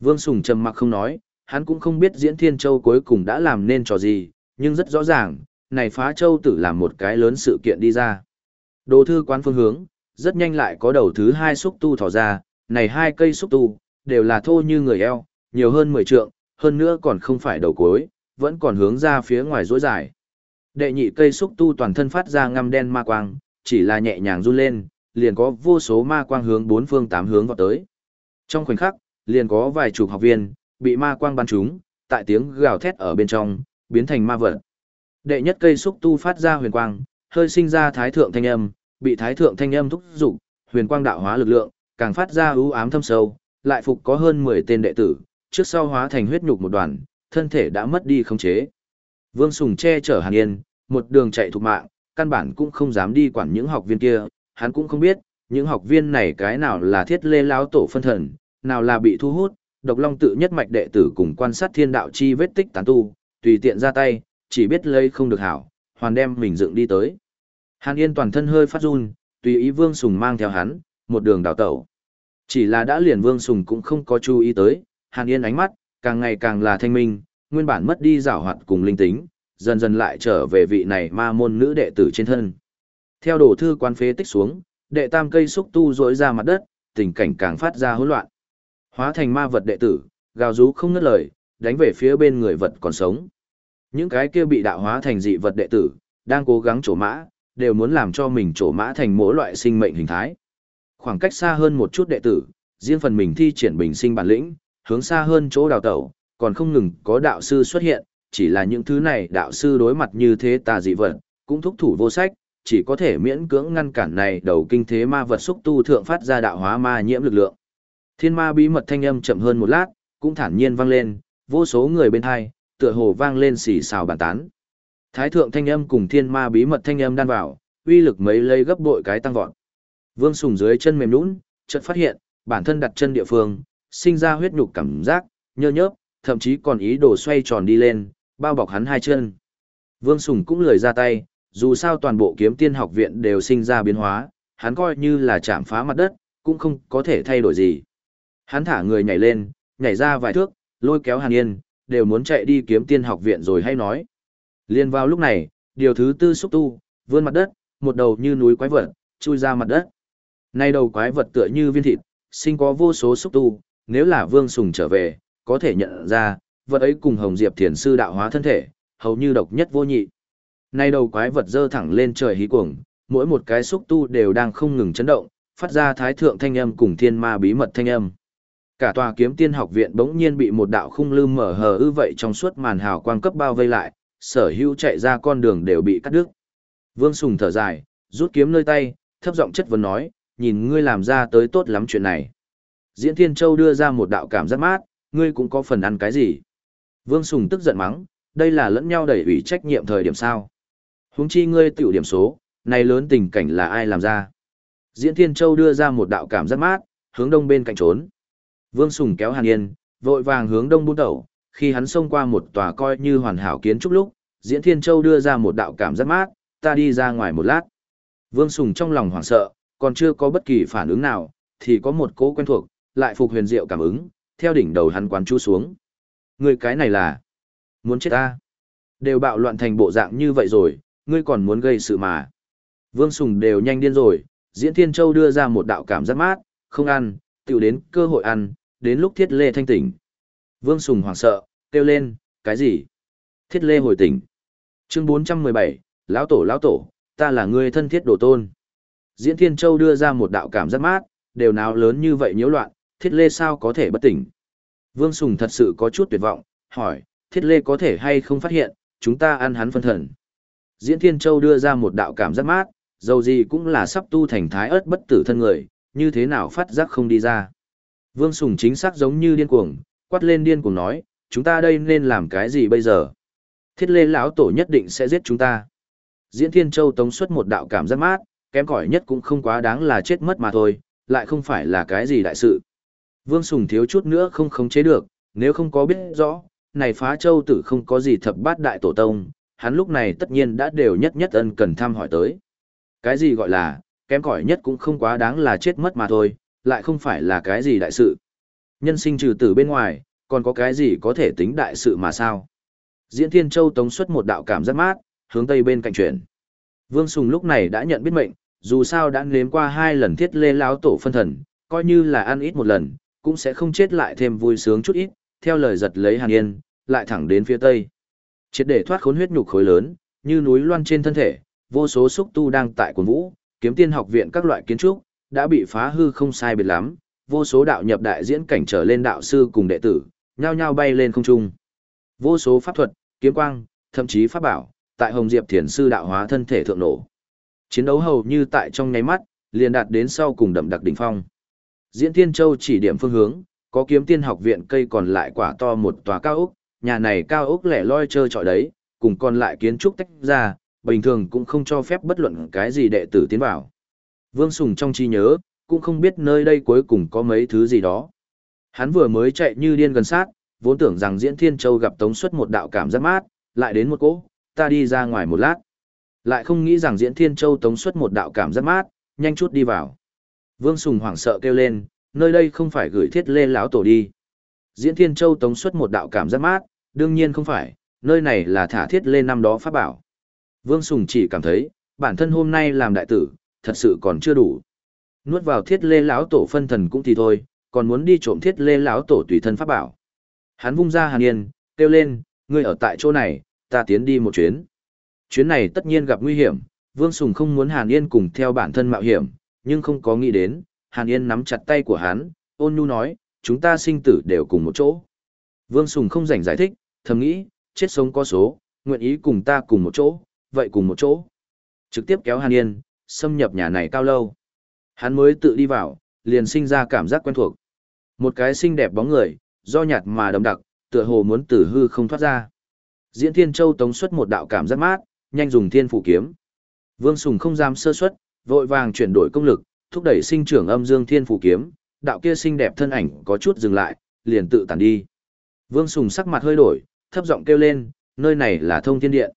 Vương Sùng trầm mặc không nói, hắn cũng không biết diễn thiên châu cuối cùng đã làm nên trò gì, nhưng rất rõ ràng, này phá châu tử làm một cái lớn sự kiện đi ra. Đồ thư quán phương hướng, rất nhanh lại có đầu thứ hai xúc tu thỏ ra, này hai cây xúc tu, đều là thô như người eo, nhiều hơn 10 trượng, hơn nữa còn không phải đầu cuối, vẫn còn hướng ra phía ngoài rối dài. Đệ nhị cây xúc tu toàn thân phát ra ngăm đen ma quang, chỉ là nhẹ nhàng run lên, liền có vô số ma quang hướng bốn phương tám hướng vào tới. Trong khoảnh khắc, liền có vài chục học viên, bị ma quang bắn trúng, tại tiếng gào thét ở bên trong, biến thành ma vật. Đệ nhất cây xúc tu phát ra huyền quang, hơi sinh ra thái thượng thanh âm, bị thái thượng thanh âm thúc dục, huyền quang đạo hóa lực lượng, càng phát ra ưu ám thâm sâu, lại phục có hơn 10 tên đệ tử, trước sau hóa thành huyết nhục một đoàn, thân thể đã mất đi khống chế. Vương Sùng che chở Hàn Yên, một đường chạy thục mạng, căn bản cũng không dám đi quản những học viên kia, hắn cũng không biết, những học viên này cái nào là thiết lê lão tổ phân thần, nào là bị thu hút, độc long tự nhất mạch đệ tử cùng quan sát thiên đạo chi vết tích tán tu, tùy tiện ra tay, chỉ biết lấy không được hảo, hoàn đem mình dựng đi tới. Hàn Yên toàn thân hơi phát run, tùy ý Vương Sùng mang theo hắn, một đường đào tẩu. Chỉ là đã liền Vương Sùng cũng không có chú ý tới, Hàn Yên ánh mắt, càng ngày càng là thanh minh, nguyên bản mất đi giảo hoạt cùng linh tính, dần dần lại trở về vị này ma môn nữ đệ tử trên thân. Theo đổ thư quan phế tích xuống, đệ tam cây xúc tu rỗi ra mặt đất, tình cảnh càng phát ra hỗn loạn. Hóa thành ma vật đệ tử, gào rú không ngớt lời, đánh về phía bên người vật còn sống. Những cái kia bị đạo hóa thành dị vật đệ tử, đang cố gắng trổ mã, đều muốn làm cho mình trổ mã thành mỗi loại sinh mệnh hình thái. Khoảng cách xa hơn một chút đệ tử, riêng phần mình thi triển bình sinh bản lĩnh, hướng xa hơn chỗ đào tẩu, còn không ngừng có đạo sư xuất hiện, chỉ là những thứ này đạo sư đối mặt như thế tà dị vật, cũng thúc thủ vô sách, chỉ có thể miễn cưỡng ngăn cản này đầu kinh thế ma vật xúc tu thượng phát ra đạo hóa ma nhiễm lực lượng. Thiên ma bí mật thanh âm chậm hơn một lát, cũng thản nhiên vang lên, vô số người bên hai, tựa hồ vang lên xì xào bàn tán. Thái thượng thanh âm cùng thiên ma bí mật thanh âm đan vào, uy lực mấy lây gấp bội cái tăng vọt. Vương Sùng dưới chân mềm nhũn, chợt phát hiện, bản thân đặt chân địa phương, sinh ra huyết nhục cảm giác, nhơ nhớp, thậm chí còn ý đồ xoay tròn đi lên, bao bọc hắn hai chân. Vương Sùng cũng lười ra tay, dù sao toàn bộ kiếm tiên học viện đều sinh ra biến hóa, hắn coi như là chạm phá mặt đất, cũng không có thể thay đổi gì. Hắn thả người nhảy lên, nhảy ra vài thước, lôi kéo Hàn Yên, đều muốn chạy đi kiếm tiên học viện rồi hay nói. Liên vào lúc này, điều thứ tư xúc tu, vươn mặt đất, một đầu như núi quái vật, chui ra mặt đất. Nay đầu quái vật tựa như viên thịt, sinh có vô số xúc tu, nếu là Vương Sùng trở về, có thể nhận ra, vật ấy cùng Hồng Diệp Thiền Sư đạo hóa thân thể, hầu như độc nhất vô nhị. Nay đầu quái vật dơ thẳng lên trời hí cuồng, mỗi một cái xúc tu đều đang không ngừng chấn động, phát ra thái thượng thanh âm cùng thiên ma bí mật thanh âm. Cả tòa kiếm tiên học viện bỗng nhiên bị một đạo khung lư mở hờ ư vậy trong suốt màn hào quang cấp bao vây lại, sở hữu chạy ra con đường đều bị cắt đứt. Vương Sùng thở dài, rút kiếm nơi tay, thấp giọng chất vấn nói, nhìn ngươi làm ra tới tốt lắm chuyện này. Diễn Thiên Châu đưa ra một đạo cảm giác mát, ngươi cũng có phần ăn cái gì. Vương Sùng tức giận mắng, đây là lẫn nhau đẩy ủy trách nhiệm thời điểm sao. Húng chi ngươi tiểu điểm số, này lớn tình cảnh là ai làm ra. Diễn Thiên Châu đưa ra một đạo cảm giác mát, hướng đông bên cạnh trốn. Vương Sùng kéo Hàn Yên, vội vàng hướng đông bút đầu, khi hắn xông qua một tòa coi như hoàn hảo kiến trúc lúc, Diễn Thiên Châu đưa ra một đạo cảm giác mát, ta đi ra ngoài một lát. Vương Sùng trong lòng hoảng sợ, còn chưa có bất kỳ phản ứng nào, thì có một cố quen thuộc, lại phục huyền diệu cảm ứng, theo đỉnh đầu hắn quán chú xuống. Người cái này là muốn chết ta. Đều bạo loạn thành bộ dạng như vậy rồi, ngươi còn muốn gây sự mà. Vương Sùng đều nhanh điên rồi, Diễn Thiên Châu đưa ra một đạo cảm giác mát, không ăn, tiểu đến cơ hội ăn, đến lúc thiết lê thanh tỉnh. Vương Sùng hoảng sợ, kêu lên, cái gì? Thiết lê hồi tỉnh. Chương 417, lão tổ lão tổ, ta là người thân thiết đồ tôn. Diễn Thiên Châu đưa ra một đạo cảm giác mát, đều nào lớn như vậy nhiễu loạn, thiết lê sao có thể bất tỉnh. Vương Sùng thật sự có chút tuyệt vọng, hỏi, thiết lê có thể hay không phát hiện, chúng ta ăn hắn phân thần. Diễn Thiên Châu đưa ra một đạo cảm giác mát, dầu gì cũng là sắp tu thành thái ớt bất tử thân người, như thế nào phát giác không đi ra. Vương Sùng chính xác giống như điên cuồng, quát lên điên cuồng nói, chúng ta đây nên làm cái gì bây giờ? Thiết lê lão tổ nhất định sẽ giết chúng ta. Diễn Thiên Châu tống xuất một đạo cảm giác mát, kém cỏi nhất cũng không quá đáng là chết mất mà thôi, lại không phải là cái gì đại sự. Vương Sùng thiếu chút nữa không khống chế được, nếu không có biết rõ, này phá châu tử không có gì thập bát đại tổ tông, hắn lúc này tất nhiên đã đều nhất nhất ân cần thăm hỏi tới. Cái gì gọi là, kém cỏi nhất cũng không quá đáng là chết mất mà thôi, lại không phải là cái gì đại sự. Nhân sinh trừ tử bên ngoài, còn có cái gì có thể tính đại sự mà sao? Diễn Thiên Châu tống xuất một đạo cảm giác mát, hướng tây bên cạnh chuyển. Vương Sùng lúc này đã nhận biết mệnh, dù sao đã nếm qua hai lần thiết lê lão tổ phân thần, coi như là ăn ít một lần, cũng sẽ không chết lại thêm vui sướng chút ít, theo lời giật lấy Hàn Yên, lại thẳng đến phía tây. Triệt để thoát khốn huyết nhục khối lớn, như núi loan trên thân thể, vô số xúc tu đang tại quần vũ, kiếm tiên học viện các loại kiến trúc, đã bị phá hư không sai biệt lắm, vô số đạo nhập đại diễn cảnh trở lên đạo sư cùng đệ tử, nhao nhao bay lên không trung. Vô số pháp thuật, kiếm quang, thậm chí pháp bảo, tại Hồng Diệp Thiền sư đạo hóa thân thể thượng nổ. Chiến đấu hầu như tại trong nháy mắt, liền đạt đến sau cùng đậm đặc đỉnh phong. Diễn Thiên Châu chỉ điểm phương hướng, có kiếm tiên học viện cây còn lại quả to một tòa cao ốc, nhà này cao ốc lẻ loi chơi trọi đấy, cùng còn lại kiến trúc tách ra, bình thường cũng không cho phép bất luận cái gì đệ tử tiến vào. Vương Sùng trong trí nhớ, cũng không biết nơi đây cuối cùng có mấy thứ gì đó. Hắn vừa mới chạy như điên gần sát, vốn tưởng rằng Diễn Thiên Châu gặp Tống suất một đạo cảm giác mát, lại đến một cỗ, ta đi ra ngoài một lát. Lại không nghĩ rằng Diễn Thiên Châu tống suất một đạo cảm giác mát, nhanh chút đi vào. Vương Sùng hoảng sợ kêu lên, nơi đây không phải gửi thiết lê lão tổ đi. Diễn Thiên Châu tống xuất một đạo cảm giác mát, đương nhiên không phải, nơi này là thả thiết lê năm đó pháp bảo. Vương Sùng chỉ cảm thấy, bản thân hôm nay làm đại tử, thật sự còn chưa đủ. Nuốt vào thiết lê lão tổ phân thần cũng thì thôi, còn muốn đi trộm thiết lê lão tổ tùy thân pháp bảo. Hắn vung ra hàn yên, kêu lên, ngươi ở tại chỗ này, ta tiến đi một chuyến. Chuyến này tất nhiên gặp nguy hiểm, Vương Sùng không muốn Hàn Yên cùng theo bản thân mạo hiểm, nhưng không có nghĩ đến, Hàn Yên nắm chặt tay của hắn, ôn nhu nói, chúng ta sinh tử đều cùng một chỗ. Vương Sùng không rảnh giải thích, thầm nghĩ, chết sống có số, nguyện ý cùng ta cùng một chỗ, vậy cùng một chỗ. Trực tiếp kéo Hàn Yên, xâm nhập nhà này cao lâu. Hắn mới tự đi vào, liền sinh ra cảm giác quen thuộc. Một cái xinh đẹp bóng người, do nhạt mà đậm đặc, tựa hồ muốn tử hư không thoát ra. Diễn Thiên Châu tống xuất một đạo cảm giác mát, nhanh dùng thiên phủ kiếm. Vương Sùng không dám sơ suất, vội vàng chuyển đổi công lực, thúc đẩy sinh trưởng âm dương thiên phủ kiếm, đạo kia xinh đẹp thân ảnh có chút dừng lại, liền tự tản đi. Vương Sùng sắc mặt hơi đổi, thấp giọng kêu lên, nơi này là thông thiên điện.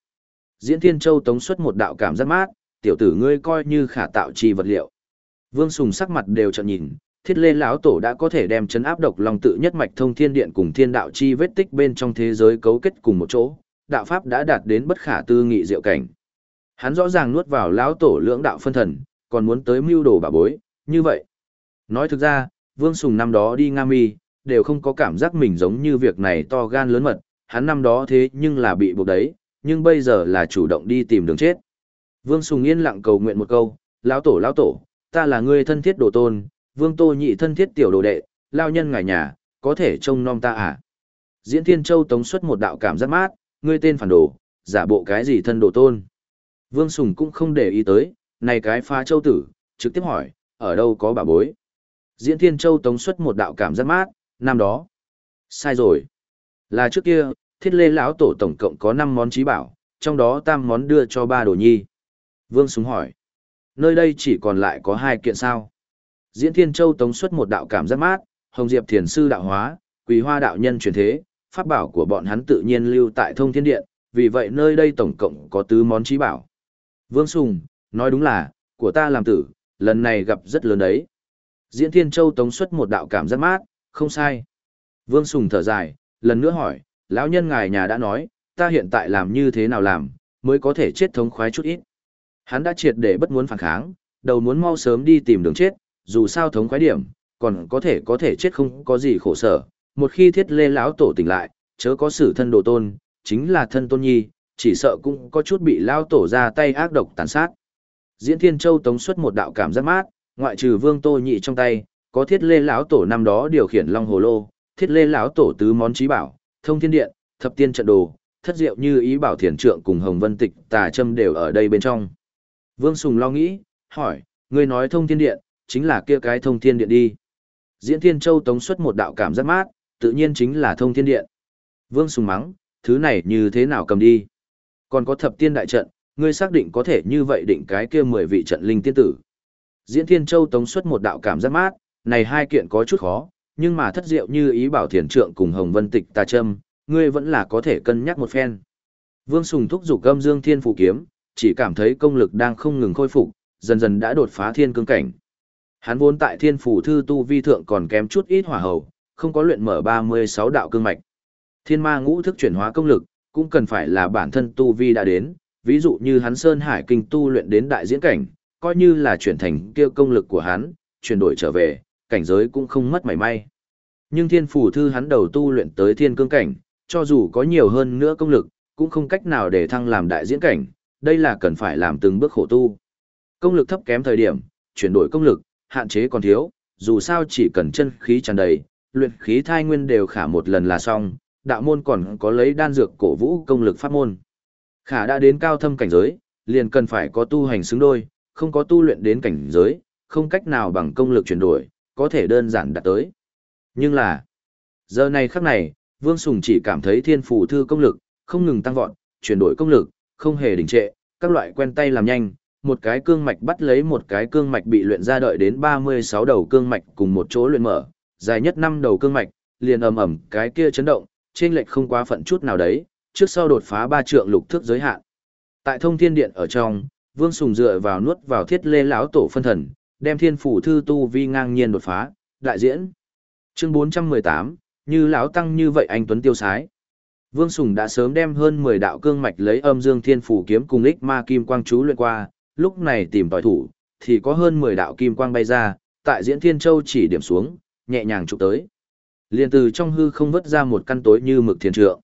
Diễn Thiên Châu tống xuất một đạo cảm giác mát, tiểu tử ngươi coi như khả tạo chi vật liệu. Vương Sùng sắc mặt đều chợt nhìn, Thiết Lê lão tổ đã có thể đem chấn áp độc long tự nhất mạch thông thiên điện cùng thiên đạo chi vết tích bên trong thế giới cấu kết cùng một chỗ, đạo pháp đã đạt đến bất khả tư nghị diệu cảnh. Hắn rõ ràng nuốt vào lão tổ lưỡng đạo phân thần, còn muốn tới mưu đồ bà bối, như vậy. Nói thực ra, Vương Sùng năm đó đi Nga Mi, đều không có cảm giác mình giống như việc này to gan lớn mật, hắn năm đó thế nhưng là bị buộc đấy, nhưng bây giờ là chủ động đi tìm đường chết. Vương Sùng yên lặng cầu nguyện một câu, lão tổ lão tổ, ta là người thân thiết đồ tôn, Vương Tô nhị thân thiết tiểu đồ đệ, lao nhân ngài nhà, có thể trông nom ta à? Diễn Thiên Châu tống xuất một đạo cảm giác mát, ngươi tên phản đồ, giả bộ cái gì thân đồ tôn. Vương Sùng cũng không để ý tới, này cái phá châu tử, trực tiếp hỏi, ở đâu có bà bối. Diễn Thiên Châu tống xuất một đạo cảm giác mát, năm đó. Sai rồi. Là trước kia, thiết lê lão tổ tổng cộng có 5 món trí bảo, trong đó tam món đưa cho ba đồ nhi. Vương Sùng hỏi. Nơi đây chỉ còn lại có hai kiện sao. Diễn Thiên Châu tống xuất một đạo cảm giác mát, Hồng Diệp Thiền Sư đạo hóa, Quỳ Hoa đạo nhân truyền thế, pháp bảo của bọn hắn tự nhiên lưu tại thông thiên điện, vì vậy nơi đây tổng cộng có tứ món trí bảo. Vương Sùng, nói đúng là, của ta làm tử, lần này gặp rất lớn đấy. Diễn Thiên Châu tống xuất một đạo cảm giác mát, không sai. Vương Sùng thở dài, lần nữa hỏi, lão nhân ngài nhà đã nói, ta hiện tại làm như thế nào làm, mới có thể chết thống khoái chút ít. Hắn đã triệt để bất muốn phản kháng, đầu muốn mau sớm đi tìm đường chết, dù sao thống khoái điểm, còn có thể có thể chết không có gì khổ sở. Một khi thiết lê lão tổ tỉnh lại, chớ có sự thân đồ tôn, chính là thân tôn nhi, chỉ sợ cũng có chút bị lao tổ ra tay ác độc tàn sát. Diễn Thiên Châu tống xuất một đạo cảm giác mát, ngoại trừ Vương Tô Nhị trong tay, có Thiết Lê lão tổ năm đó điều khiển Long Hồ Lô, Thiết Lê lão tổ tứ món trí bảo, Thông Thiên Điện, Thập Tiên trận đồ, Thất Diệu Như ý bảo thiền trượng cùng Hồng Vân Tịch, Tà châm đều ở đây bên trong. Vương Sùng lo nghĩ, hỏi, người nói Thông Thiên Điện, chính là kia cái Thông Thiên Điện đi. Diễn Thiên Châu tống xuất một đạo cảm giác mát, tự nhiên chính là Thông Thiên Điện. Vương Sùng mắng, thứ này như thế nào cầm đi? Còn có thập tiên đại trận, ngươi xác định có thể như vậy định cái kia mười vị trận linh tiên tử. Diễn Thiên Châu tống xuất một đạo cảm giác mát, này hai kiện có chút khó, nhưng mà thất diệu như ý bảo thiền trượng cùng Hồng Vân Tịch tà châm, ngươi vẫn là có thể cân nhắc một phen. Vương Sùng thúc giục âm dương thiên phụ kiếm, chỉ cảm thấy công lực đang không ngừng khôi phục, dần dần đã đột phá thiên cương cảnh. Hắn vốn tại thiên phủ thư tu vi thượng còn kém chút ít hỏa hầu, không có luyện mở 36 đạo cương mạch. Thiên ma ngũ thức chuyển hóa công lực, cũng cần phải là bản thân tu vi đã đến, ví dụ như hắn Sơn Hải kinh tu luyện đến đại diễn cảnh, coi như là chuyển thành kêu công lực của hắn, chuyển đổi trở về, cảnh giới cũng không mất mảy may. Nhưng thiên phủ thư hắn đầu tu luyện tới thiên cương cảnh, cho dù có nhiều hơn nữa công lực, cũng không cách nào để thăng làm đại diễn cảnh, đây là cần phải làm từng bước khổ tu. Công lực thấp kém thời điểm, chuyển đổi công lực, hạn chế còn thiếu, dù sao chỉ cần chân khí tràn đầy, luyện khí thai nguyên đều khả một lần là xong, đạo môn còn có lấy đan dược cổ vũ công lực pháp môn. Khả đã đến cao thâm cảnh giới, liền cần phải có tu hành xứng đôi, không có tu luyện đến cảnh giới, không cách nào bằng công lực chuyển đổi, có thể đơn giản đạt tới. Nhưng là, giờ này khắc này, Vương Sùng chỉ cảm thấy thiên phủ thư công lực, không ngừng tăng vọt, chuyển đổi công lực, không hề đình trệ, các loại quen tay làm nhanh, một cái cương mạch bắt lấy một cái cương mạch bị luyện ra đợi đến 36 đầu cương mạch cùng một chỗ luyện mở, dài nhất 5 đầu cương mạch, liền ầm ầm cái kia chấn động, trên lệch không quá phận chút nào đấy, trước sau đột phá ba trượng lục thước giới hạn. Tại thông thiên điện ở trong, Vương Sùng dựa vào nuốt vào thiết lê lão tổ phân thần, đem thiên phủ thư tu vi ngang nhiên đột phá, đại diễn. Chương 418, như lão tăng như vậy anh Tuấn tiêu sái. Vương Sùng đã sớm đem hơn 10 đạo cương mạch lấy âm dương thiên phủ kiếm cùng ích ma kim quang chú luyện qua, lúc này tìm tòi thủ, thì có hơn 10 đạo kim quang bay ra, tại diễn thiên châu chỉ điểm xuống, nhẹ nhàng chụp tới. Liên từ trong hư không vứt ra một căn tối như mực thiên trượng.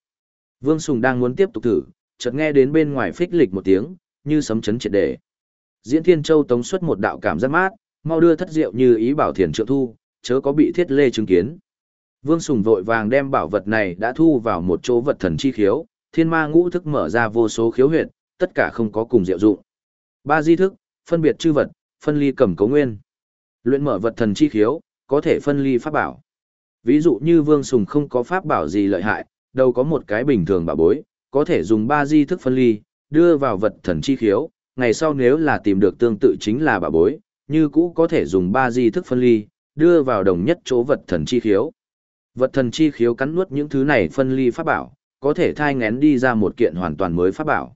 Vương Sùng đang muốn tiếp tục thử, chợt nghe đến bên ngoài phích lịch một tiếng, như sấm chấn triệt đề. Diễn Thiên Châu tống xuất một đạo cảm giác mát, mau đưa thất diệu như ý bảo thiền trượng thu, chớ có bị thiết lê chứng kiến. Vương Sùng vội vàng đem bảo vật này đã thu vào một chỗ vật thần chi khiếu, thiên ma ngũ thức mở ra vô số khiếu huyệt, tất cả không có cùng diệu dụng. Ba di thức, phân biệt chư vật, phân ly cầm cấu nguyên. Luyện mở vật thần chi khiếu, có thể phân ly pháp bảo. Ví dụ như Vương Sùng không có pháp bảo gì lợi hại, đâu có một cái bình thường bảo bối, có thể dùng ba di thức phân ly, đưa vào vật thần chi khiếu, ngày sau nếu là tìm được tương tự chính là bảo bối, như cũ có thể dùng ba di thức phân ly, đưa vào đồng nhất chỗ vật thần chi khiếu. Vật thần chi khiếu cắn nuốt những thứ này phân ly pháp bảo, có thể thai ngén đi ra một kiện hoàn toàn mới pháp bảo.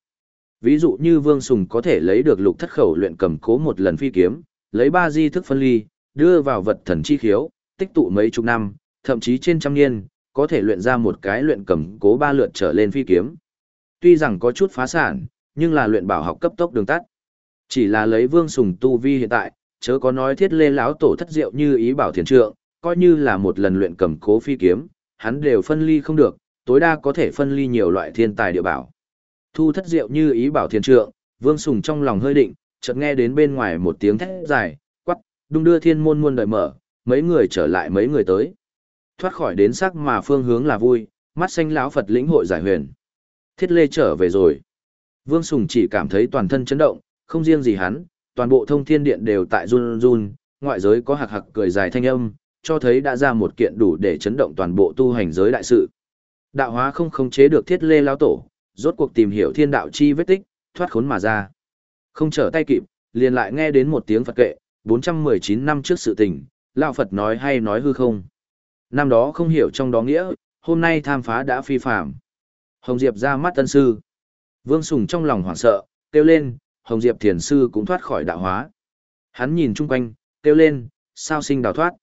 Ví dụ như Vương Sùng có thể lấy được lục thất khẩu luyện cầm cố một lần phi kiếm, lấy ba di thức phân ly, đưa vào vật thần chi khiếu, tích tụ mấy chục năm, thậm chí trên trăm niên, có thể luyện ra một cái luyện cầm cố ba lượt trở lên phi kiếm. Tuy rằng có chút phá sản, nhưng là luyện bảo học cấp tốc đường tắt. Chỉ là lấy Vương Sùng tu vi hiện tại, chớ có nói thiết lê lão tổ thất diệu như ý bảo thiền trượng, coi như là một lần luyện cầm cố phi kiếm, hắn đều phân ly không được, tối đa có thể phân ly nhiều loại thiên tài địa bảo. Thu thất diệu như ý bảo thiền trượng, Vương Sùng trong lòng hơi định, chợt nghe đến bên ngoài một tiếng thét dài, quắc, đung đưa thiên môn muôn đợi mở, mấy người trở lại mấy người tới. Thoát khỏi đến sắc mà phương hướng là vui, mắt xanh lão Phật lĩnh hội giải huyền. Thiết Lê trở về rồi. Vương Sùng chỉ cảm thấy toàn thân chấn động, không riêng gì hắn, toàn bộ thông thiên điện đều tại run run, ngoại giới có hạc hạc cười dài thanh âm, cho thấy đã ra một kiện đủ để chấn động toàn bộ tu hành giới đại sự. Đạo hóa không khống chế được thiết lê lão tổ, rốt cuộc tìm hiểu thiên đạo chi vết tích, thoát khốn mà ra. Không trở tay kịp, liền lại nghe đến một tiếng Phật kệ, 419 năm trước sự tình, lão Phật nói hay nói hư không. Năm đó không hiểu trong đó nghĩa, hôm nay tham phá đã phi phạm. Hồng Diệp ra mắt tân sư. Vương Sùng trong lòng hoảng sợ, kêu lên, Hồng Diệp thiền sư cũng thoát khỏi đạo hóa. Hắn nhìn chung quanh, kêu lên, sao sinh đào thoát.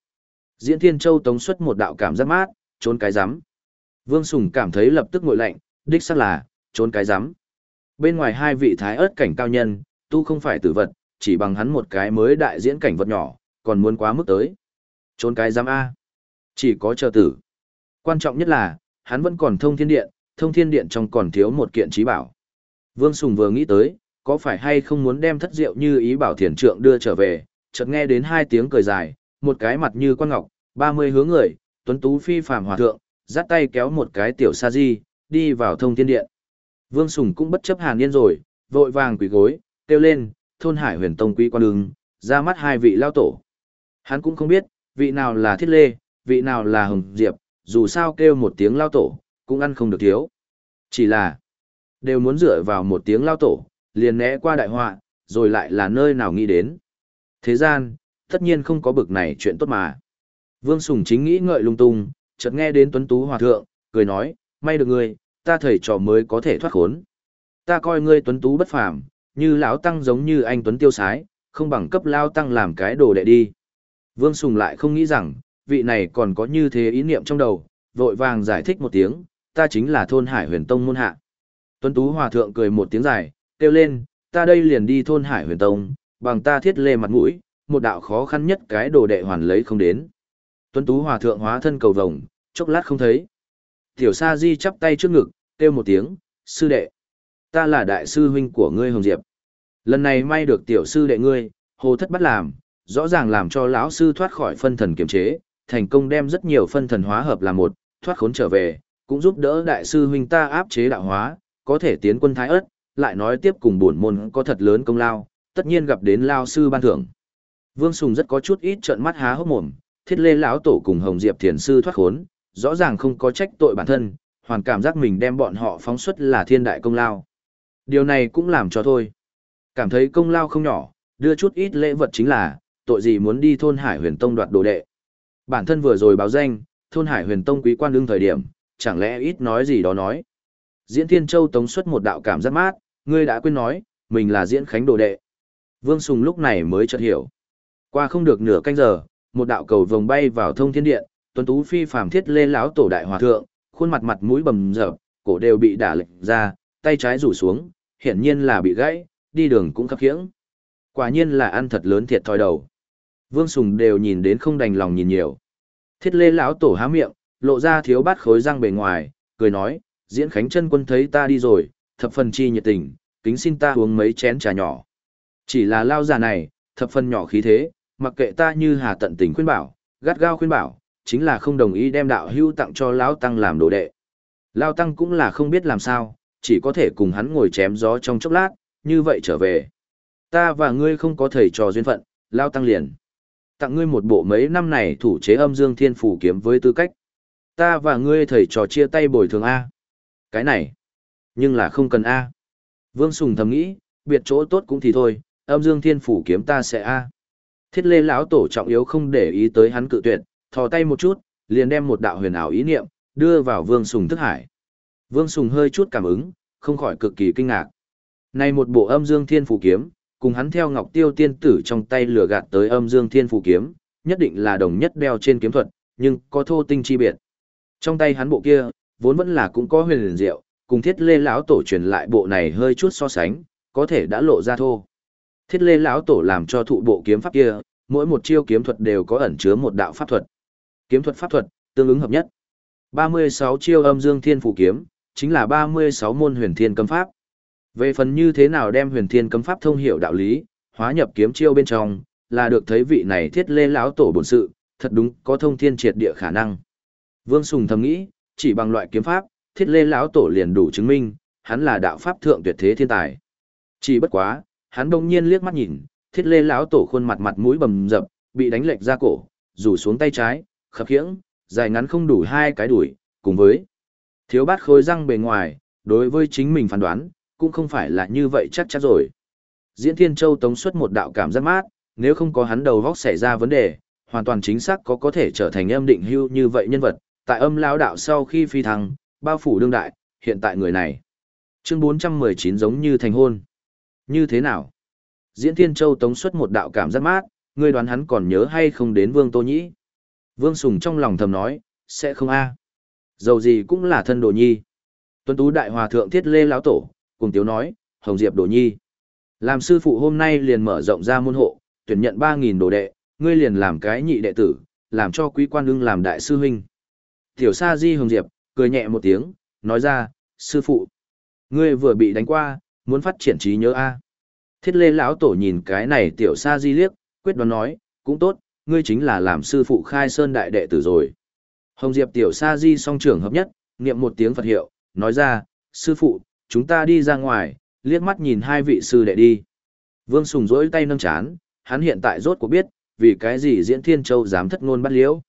Diễn Thiên Châu tống xuất một đạo cảm giác mát, trốn cái rắm Vương Sùng cảm thấy lập tức ngội lạnh, đích xác là, trốn cái rắm Bên ngoài hai vị thái ớt cảnh cao nhân, tu không phải tử vật, chỉ bằng hắn một cái mới đại diễn cảnh vật nhỏ, còn muốn quá mức tới. Trốn cái giám A. Chỉ có chờ tử. Quan trọng nhất là, hắn vẫn còn thông thiên điện, thông thiên điện trong còn thiếu một kiện trí bảo. Vương Sùng vừa nghĩ tới, có phải hay không muốn đem thất diệu như ý bảo thiền trượng đưa trở về, chợt nghe đến hai tiếng cười dài, một cái mặt như quan ngọc, ba mươi hướng người, tuấn tú phi phàm hòa thượng, dắt tay kéo một cái tiểu sa di, đi vào thông thiên điện. Vương Sùng cũng bất chấp hàn yên rồi, vội vàng quỳ gối, kêu lên, thôn hải huyền tông quý quan đường, ra mắt hai vị lao tổ. Hắn cũng không biết, vị nào là thiết lê, vị nào là hồng diệp, dù sao kêu một tiếng lao tổ, cũng ăn không được thiếu. Chỉ là, đều muốn dựa vào một tiếng lao tổ, liền né qua đại họa, rồi lại là nơi nào nghĩ đến. Thế gian, tất nhiên không có bực này chuyện tốt mà. Vương Sùng chính nghĩ ngợi lung tung, chợt nghe đến Tuấn Tú Hòa Thượng, cười nói, may được ngươi, ta thầy trò mới có thể thoát khốn. Ta coi ngươi Tuấn Tú bất phàm, như lão tăng giống như anh Tuấn Tiêu Sái, không bằng cấp lao tăng làm cái đồ đệ đi. Vương Sùng lại không nghĩ rằng, vị này còn có như thế ý niệm trong đầu, vội vàng giải thích một tiếng, ta chính là thôn Hải huyền tông môn hạ. Tuấn Tú Hòa Thượng cười một tiếng dài, kêu lên, ta đây liền đi thôn Hải huyền tông, bằng ta thiết lê mặt mũi, một đạo khó khăn nhất cái đồ đệ hoàn lấy không đến. Tuấn Tú Hòa Thượng hóa thân cầu vồng, chốc lát không thấy. Tiểu Sa Di chắp tay trước ngực, kêu một tiếng, sư đệ. Ta là đại sư huynh của ngươi Hồng Diệp. Lần này may được tiểu sư đệ ngươi, hồ thất bắt làm, rõ ràng làm cho lão sư thoát khỏi phân thần kiềm chế, thành công đem rất nhiều phân thần hóa hợp làm một, thoát khốn trở về, cũng giúp đỡ đại sư huynh ta áp chế đạo hóa, có thể tiến quân thái ất, lại nói tiếp cùng bổn môn có thật lớn công lao, tất nhiên gặp đến lao sư ban thưởng. Vương Sùng rất có chút ít trợn mắt há hốc mồm, thiết lê lão tổ cùng hồng diệp thiền sư thoát khốn rõ ràng không có trách tội bản thân hoàn cảm giác mình đem bọn họ phóng xuất là thiên đại công lao. Điều này cũng làm cho thôi. Cảm thấy công lao không nhỏ đưa chút ít lễ vật chính là tội gì muốn đi thôn hải huyền tông đoạt đồ đệ bản thân vừa rồi báo danh thôn hải huyền tông quý quan đương thời điểm chẳng lẽ ít nói gì đó nói diễn thiên châu tống xuất một đạo cảm giác mát Ngươi đã quên nói, mình là diễn khánh đồ đệ. Vương Sùng lúc này mới chợt hiểu. Qua không được nửa canh giờ, một đạo cầu vồng bay vào thông thiên điện, tuấn tú phi phàm thiết lê lão tổ đại hòa thượng, khuôn mặt mặt mũi bầm dập, cổ đều bị đả lệch ra, tay trái rủ xuống, hiển nhiên là bị gãy, đi đường cũng khập khiễng. Quả nhiên là ăn thật lớn thiệt thòi đầu. Vương Sùng đều nhìn đến không đành lòng nhìn nhiều. Thiết lê lão tổ há miệng, lộ ra thiếu bát khối răng bề ngoài, cười nói, diễn khánh chân quân thấy ta đi rồi, thập phần chi nhiệt tình, kính xin ta uống mấy chén trà nhỏ. Chỉ là lao già này, thập phần nhỏ khí thế, mặc kệ ta như hà tận tình khuyên bảo, gắt gao khuyên bảo, chính là không đồng ý đem đạo hưu tặng cho lão tăng làm đồ đệ. Lao tăng cũng là không biết làm sao, chỉ có thể cùng hắn ngồi chém gió trong chốc lát, như vậy trở về. Ta và ngươi không có thầy trò duyên phận, Lao tăng liền. Tặng ngươi một bộ mấy năm này thủ chế âm dương thiên phủ kiếm với tư cách. Ta và ngươi thầy trò chia tay bồi thường A. Cái này, nhưng là không cần A. Vương Sùng thầm nghĩ, biệt chỗ tốt cũng thì thôi, âm dương thiên phủ kiếm ta sẽ A. Thiết lê lão tổ trọng yếu không để ý tới hắn cự tuyệt, thò tay một chút, liền đem một đạo huyền ảo ý niệm, đưa vào Vương Sùng thức hải. Vương Sùng hơi chút cảm ứng, không khỏi cực kỳ kinh ngạc. Này một bộ âm dương thiên phủ kiếm, cùng hắn theo ngọc tiêu tiên tử trong tay lửa gạt tới âm dương thiên phủ kiếm, nhất định là đồng nhất đeo trên kiếm thuật, nhưng có thô tinh chi biệt. Trong tay hắn bộ kia, vốn vẫn là cũng có huyền liền diệu, cùng thiết lê lão tổ truyền lại bộ này hơi chút so sánh, có thể đã lộ ra thô. Thiết lê lão tổ làm cho thụ bộ kiếm pháp kia, mỗi một chiêu kiếm thuật đều có ẩn chứa một đạo pháp thuật. Kiếm thuật pháp thuật, tương ứng hợp nhất. 36 chiêu âm dương thiên phủ kiếm, chính là 36 môn huyền thiên cấm pháp. Về phần như thế nào đem huyền thiên cấm pháp thông hiểu đạo lý, hóa nhập kiếm chiêu bên trong, là được thấy vị này thiết lê lão tổ bổn sự, thật đúng có thông thiên triệt địa khả năng. Vương Sùng thầm nghĩ, chỉ bằng loại kiếm pháp, thiết lê lão tổ liền đủ chứng minh, hắn là đạo pháp thượng tuyệt thế thiên tài. Chỉ bất quá, hắn đông nhiên liếc mắt nhìn, thiết lê lão tổ khuôn mặt mặt mũi bầm dập, bị đánh lệch ra cổ, rủ xuống tay trái, khập khiễng, dài ngắn không đủ hai cái đuổi, cùng với thiếu bát khối răng bề ngoài, đối với chính mình phán đoán, cũng không phải là như vậy chắc chắn rồi. Diễn Thiên Châu tống xuất một đạo cảm giác mát, nếu không có hắn đầu vóc xảy ra vấn đề, hoàn toàn chính xác có có thể trở thành âm định hưu như vậy nhân vật, tại âm lão đạo sau khi phi thăng, bao phủ đương đại, hiện tại người này. Chương 419 giống như thành hôn. Như thế nào? Diễn Thiên Châu tống xuất một đạo cảm giác mát, ngươi đoán hắn còn nhớ hay không đến Vương Tô Nhĩ? Vương Sùng trong lòng thầm nói, sẽ không a Dầu gì cũng là thân đồ nhi. tuấn tú đại hòa thượng thiết lê lão tổ, cùng tiếu nói, Hồng Diệp đồ nhi. Làm sư phụ hôm nay liền mở rộng ra môn hộ, tuyển nhận 3.000 đồ đệ, ngươi liền làm cái nhị đệ tử, làm cho quý quan ưng làm đại sư huynh. Tiểu sa di Hồng Diệp, cười nhẹ một tiếng, nói ra, sư phụ. Ngươi vừa bị đánh qua, muốn phát triển trí nhớ a Thiết lê lão tổ nhìn cái này tiểu sa di liếc, quyết đoán nói, cũng tốt, ngươi chính là làm sư phụ khai sơn đại đệ tử rồi. Hồng Diệp tiểu sa di song trưởng hợp nhất, niệm một tiếng Phật hiệu, nói ra, sư phụ, chúng ta đi ra ngoài, liếc mắt nhìn hai vị sư đệ đi. Vương Sùng rỗi tay nâng chán, hắn hiện tại rốt cuộc biết, vì cái gì diễn thiên châu dám thất ngôn bắt liễu.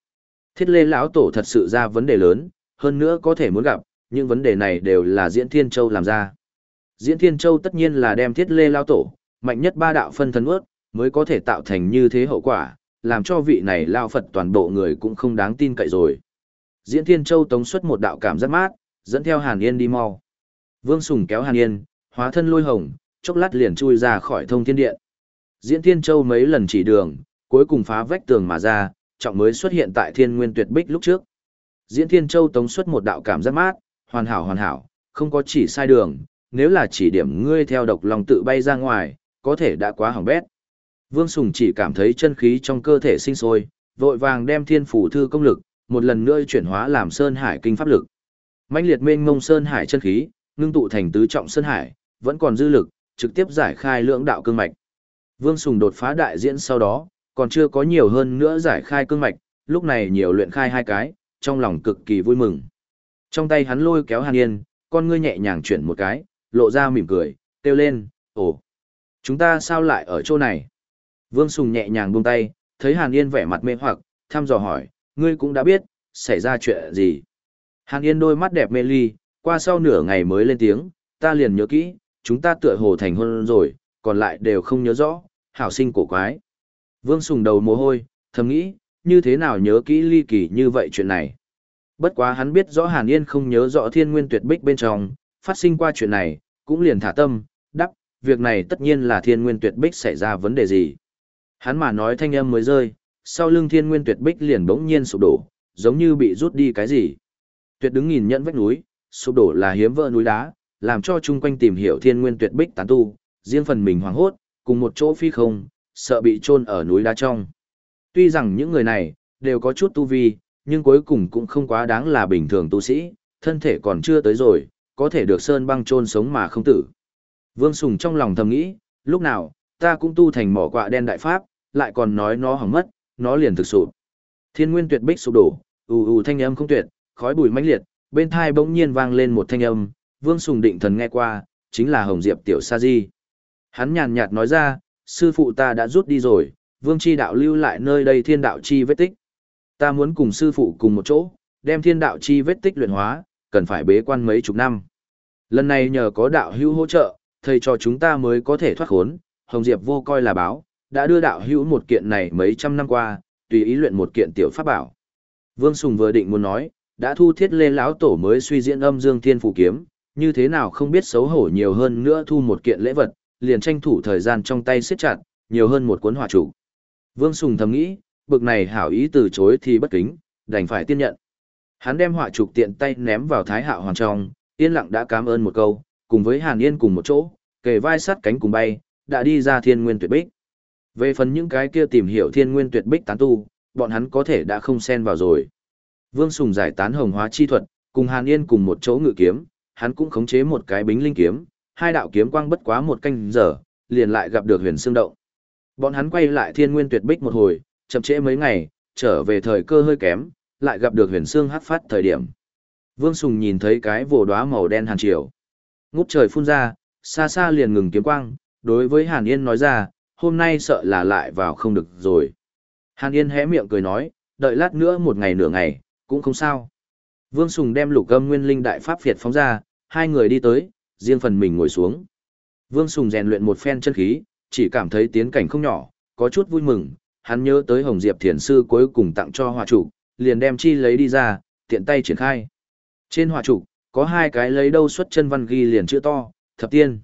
Thiết lê lão tổ thật sự ra vấn đề lớn, hơn nữa có thể muốn gặp, nhưng vấn đề này đều là diễn thiên châu làm ra. Diễn thiên châu tất nhiên là đem thiết lê lão tổ, mạnh nhất ba đạo phân thân ướt, mới có thể tạo thành như thế hậu quả, làm cho vị này lao Phật toàn bộ người cũng không đáng tin cậy rồi. Diễn Thiên Châu tống xuất một đạo cảm giác mát, dẫn theo Hàn Yên đi mau. Vương Sùng kéo Hàn Yên, hóa thân lôi hồng, chốc lát liền chui ra khỏi thông thiên điện. Diễn Thiên Châu mấy lần chỉ đường, cuối cùng phá vách tường mà ra, trọng mới xuất hiện tại Thiên Nguyên Tuyệt Bích lúc trước. Diễn Thiên Châu tống xuất một đạo cảm giác mát, hoàn hảo hoàn hảo, không có chỉ sai đường, nếu là chỉ điểm ngươi theo độc lòng tự bay ra ngoài, có thể đã quá hỏng bét. Vương Sùng chỉ cảm thấy chân khí trong cơ thể sinh sôi, vội vàng đem thiên phủ thư công lực, một lần nữa chuyển hóa làm sơn hải kinh pháp lực. Mạnh liệt mênh mông sơn hải chân khí, ngưng tụ thành tứ trọng sơn hải, vẫn còn dư lực, trực tiếp giải khai lưỡng đạo cương mạch. Vương Sùng đột phá đại diễn sau đó, còn chưa có nhiều hơn nữa giải khai cương mạch, lúc này nhiều luyện khai hai cái, trong lòng cực kỳ vui mừng. Trong tay hắn lôi kéo Hàn Yên, con ngươi nhẹ nhàng chuyển một cái, lộ ra mỉm cười, kêu lên, ồ, chúng ta sao lại ở chỗ này? Vương Sùng nhẹ nhàng buông tay, thấy Hàn Yên vẻ mặt mê hoặc, thăm dò hỏi, ngươi cũng đã biết, xảy ra chuyện gì. Hàn Yên đôi mắt đẹp mê ly, qua sau nửa ngày mới lên tiếng, ta liền nhớ kỹ, chúng ta tựa hồ thành hôn rồi, còn lại đều không nhớ rõ, hảo sinh cổ quái. Vương Sùng đầu mồ hôi, thầm nghĩ, như thế nào nhớ kỹ ly kỳ như vậy chuyện này. Bất quá hắn biết rõ Hàn Yên không nhớ rõ thiên nguyên tuyệt bích bên trong, phát sinh qua chuyện này, cũng liền thả tâm, việc này tất nhiên là thiên nguyên tuyệt bích xảy ra vấn đề gì. Hắn mà nói thanh âm mới rơi, sau lưng thiên nguyên tuyệt bích liền bỗng nhiên sụp đổ, giống như bị rút đi cái gì. Tuyệt đứng nhìn nhẫn vách núi, sụp đổ là hiếm vỡ núi đá, làm cho chung quanh tìm hiểu thiên nguyên tuyệt bích tán tu, riêng phần mình hoảng hốt, cùng một chỗ phi không, sợ bị chôn ở núi đá trong. Tuy rằng những người này đều có chút tu vi, nhưng cuối cùng cũng không quá đáng là bình thường tu sĩ, thân thể còn chưa tới rồi, có thể được sơn băng chôn sống mà không tử. Vương Sùng trong lòng thầm nghĩ, lúc nào, ta cũng tu thành mỏ quạ đen đại pháp, lại còn nói nó hỏng mất, nó liền thực sụp. Thiên nguyên tuyệt bích sụp đổ, ù ù thanh âm không tuyệt, khói bụi mãnh liệt, bên thai bỗng nhiên vang lên một thanh âm, Vương Sùng định thần nghe qua, chính là Hồng Diệp tiểu sa di. Hắn nhàn nhạt nói ra, sư phụ ta đã rút đi rồi, Vương chi đạo lưu lại nơi đây thiên đạo chi vết tích. Ta muốn cùng sư phụ cùng một chỗ, đem thiên đạo chi vết tích luyện hóa, cần phải bế quan mấy chục năm. Lần này nhờ có đạo hữu hỗ trợ, thầy cho chúng ta mới có thể thoát khốn, Hồng Diệp vô coi là báo, đã đưa đạo hữu một kiện này mấy trăm năm qua, tùy ý luyện một kiện tiểu pháp bảo. Vương Sùng vừa định muốn nói, đã thu thiết lê lão tổ mới suy diễn âm dương thiên phủ kiếm, như thế nào không biết xấu hổ nhiều hơn nữa thu một kiện lễ vật, liền tranh thủ thời gian trong tay siết chặt, nhiều hơn một cuốn hỏa chủ Vương Sùng thầm nghĩ, bực này hảo ý từ chối thì bất kính, đành phải tiên nhận. Hắn đem hỏa trục tiện tay ném vào Thái Hạo Hoàng trong, yên lặng đã cảm ơn một câu, cùng với Hàn Yên cùng một chỗ, kề vai sát cánh cùng bay, đã đi ra Thiên Nguyên Tuyệt Bích. Về phần những cái kia tìm hiểu Thiên Nguyên Tuyệt Bích tán tu, bọn hắn có thể đã không xen vào rồi. Vương Sùng giải tán hồng hóa chi thuật, cùng Hàn Yên cùng một chỗ ngự kiếm, hắn cũng khống chế một cái bính linh kiếm, hai đạo kiếm quang bất quá một canh giờ, liền lại gặp được huyền xương động. Bọn hắn quay lại thiên nguyên tuyệt bích một hồi, chậm trễ mấy ngày, trở về thời cơ hơi kém, lại gặp được huyền xương hắc phát thời điểm. Vương Sùng nhìn thấy cái vồ đóa màu đen hàn triều. Ngút trời phun ra, xa xa liền ngừng kiếm quang, đối với Hàn Yên nói ra, hôm nay sợ là lại vào không được rồi. Hàn Yên hé miệng cười nói, đợi lát nữa một ngày nửa ngày, cũng không sao. Vương Sùng đem lục âm nguyên linh đại pháp Việt phóng ra, hai người đi tới, riêng phần mình ngồi xuống. Vương Sùng rèn luyện một phen chân khí, chỉ cảm thấy tiến cảnh không nhỏ, có chút vui mừng, hắn nhớ tới Hồng Diệp Thiền Sư cuối cùng tặng cho hòa trụ, liền đem chi lấy đi ra, tiện tay triển khai. Trên hòa trụ, có hai cái lấy đâu xuất chân văn ghi liền chữ to, thập tiên.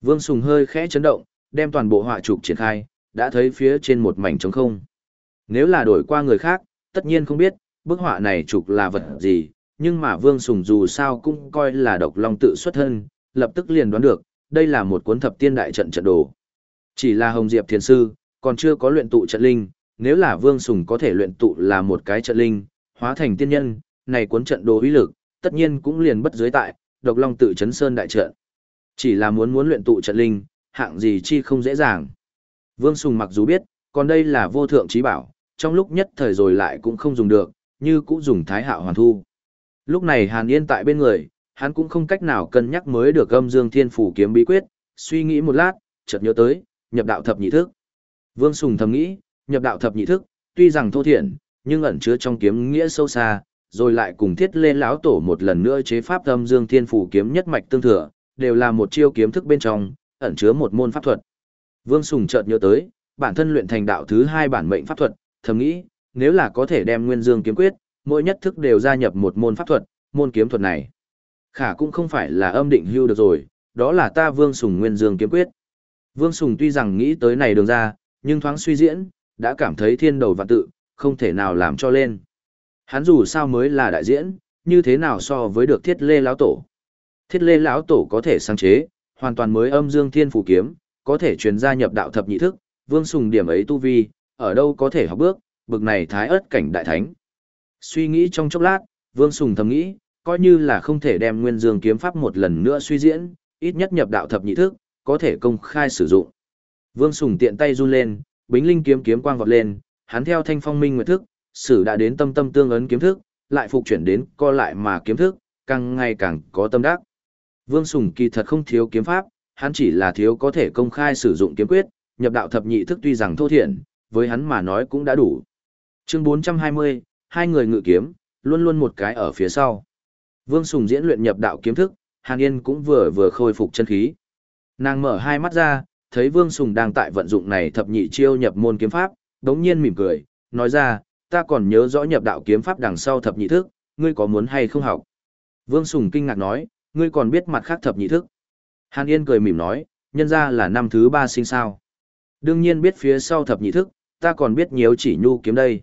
Vương Sùng hơi khẽ chấn động, đem toàn bộ hòa trục triển khai, đã thấy phía trên một mảnh trống không. Nếu là đổi qua người khác, tất nhiên không biết, bức họa này trục là vật gì, nhưng mà Vương Sùng dù sao cũng coi là độc long tự xuất thân, lập tức liền đoán được, đây là một cuốn thập tiên đại trận trận đồ. Chỉ là Hồng Diệp Thiền Sư, còn chưa có luyện tụ trận linh, nếu là Vương Sùng có thể luyện tụ là một cái trận linh, hóa thành tiên nhân, này cuốn trận đồ uy lực, tất nhiên cũng liền bất dưới tại, độc long tự chấn sơn đại trận. Chỉ là muốn muốn luyện tụ trận linh, hạng gì chi không dễ dàng. Vương Sùng mặc dù biết, còn đây là vô thượng trí bảo, trong lúc nhất thời rồi lại cũng không dùng được, như cũng dùng thái hạo hoàn thu. Lúc này Hàn Yên tại bên người, hắn cũng không cách nào cân nhắc mới được âm dương thiên phủ kiếm bí quyết, suy nghĩ một lát, chợt nhớ tới, nhập đạo thập nhị thức. Vương Sùng thầm nghĩ, nhập đạo thập nhị thức, tuy rằng thô thiện, nhưng ẩn chứa trong kiếm nghĩa sâu xa, rồi lại cùng thiết lên lão tổ một lần nữa chế pháp âm dương thiên phủ kiếm nhất mạch tương thừa, đều là một chiêu kiếm thức bên trong, ẩn chứa một môn pháp thuật. Vương Sùng chợt nhớ tới, bản thân luyện thành đạo thứ hai bản mệnh pháp thuật, thầm nghĩ, nếu là có thể đem nguyên dương kiếm quyết, mỗi nhất thức đều gia nhập một môn pháp thuật, môn kiếm thuật này. Khả cũng không phải là âm định hưu được rồi, đó là ta Vương Sùng Nguyên Dương kiếm quyết. Vương Sùng tuy rằng nghĩ tới này đường ra, nhưng thoáng suy diễn, đã cảm thấy thiên đầu và tự, không thể nào làm cho lên. Hắn dù sao mới là đại diễn, như thế nào so với được thiết lê lão tổ. Thiết lê lão tổ có thể sáng chế, hoàn toàn mới âm dương thiên phủ kiếm, có thể truyền gia nhập đạo thập nhị thức, Vương Sùng điểm ấy tu vi, ở đâu có thể học bước, bực này thái ớt cảnh đại thánh. Suy nghĩ trong chốc lát, Vương Sùng thầm nghĩ, coi như là không thể đem Nguyên Dương kiếm pháp một lần nữa suy diễn, ít nhất nhập đạo thập nhị thức, có thể công khai sử dụng. Vương Sùng tiện tay run lên, Bính Linh kiếm kiếm quang vọt lên, hắn theo Thanh Phong Minh nguyệt thức, sử đã đến tâm tâm tương ấn kiếm thức, lại phục chuyển đến co lại mà kiếm thức, càng ngày càng có tâm đắc. Vương Sùng kỳ thật không thiếu kiếm pháp, hắn chỉ là thiếu có thể công khai sử dụng kiếm quyết, nhập đạo thập nhị thức tuy rằng thô thiện, với hắn mà nói cũng đã đủ. Chương 420, hai người ngự kiếm, luôn luôn một cái ở phía sau. Vương Sùng diễn luyện nhập đạo kiếm thức, Hàn Yên cũng vừa vừa khôi phục chân khí. Nàng mở hai mắt ra, thấy Vương Sùng đang tại vận dụng này thập nhị chiêu nhập môn kiếm pháp, đống nhiên mỉm cười, nói ra, ta còn nhớ rõ nhập đạo kiếm pháp đằng sau thập nhị thức, ngươi có muốn hay không học? Vương Sùng kinh ngạc nói, ngươi còn biết mặt khác thập nhị thức. Hàn Yên cười mỉm nói, nhân ra là năm thứ ba sinh sao. Đương nhiên biết phía sau thập nhị thức, ta còn biết nhiều chỉ nhu kiếm đây.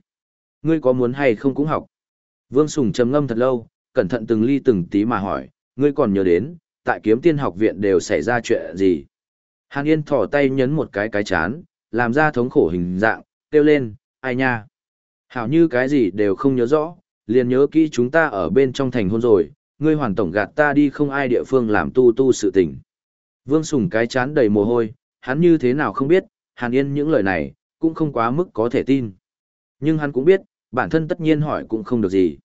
Ngươi có muốn hay không cũng học. Vương Sùng trầm ngâm thật lâu, cẩn thận từng ly từng tí mà hỏi, ngươi còn nhớ đến, tại kiếm tiên học viện đều xảy ra chuyện gì. Hàn Yên thỏ tay nhấn một cái cái chán, làm ra thống khổ hình dạng, kêu lên, ai nha. Hảo như cái gì đều không nhớ rõ, liền nhớ kỹ chúng ta ở bên trong thành hôn rồi, ngươi hoàn tổng gạt ta đi không ai địa phương làm tu tu sự tình. Vương Sùng cái chán đầy mồ hôi, hắn như thế nào không biết, Hàn Yên những lời này, cũng không quá mức có thể tin. Nhưng hắn cũng biết, bản thân tất nhiên hỏi cũng không được gì.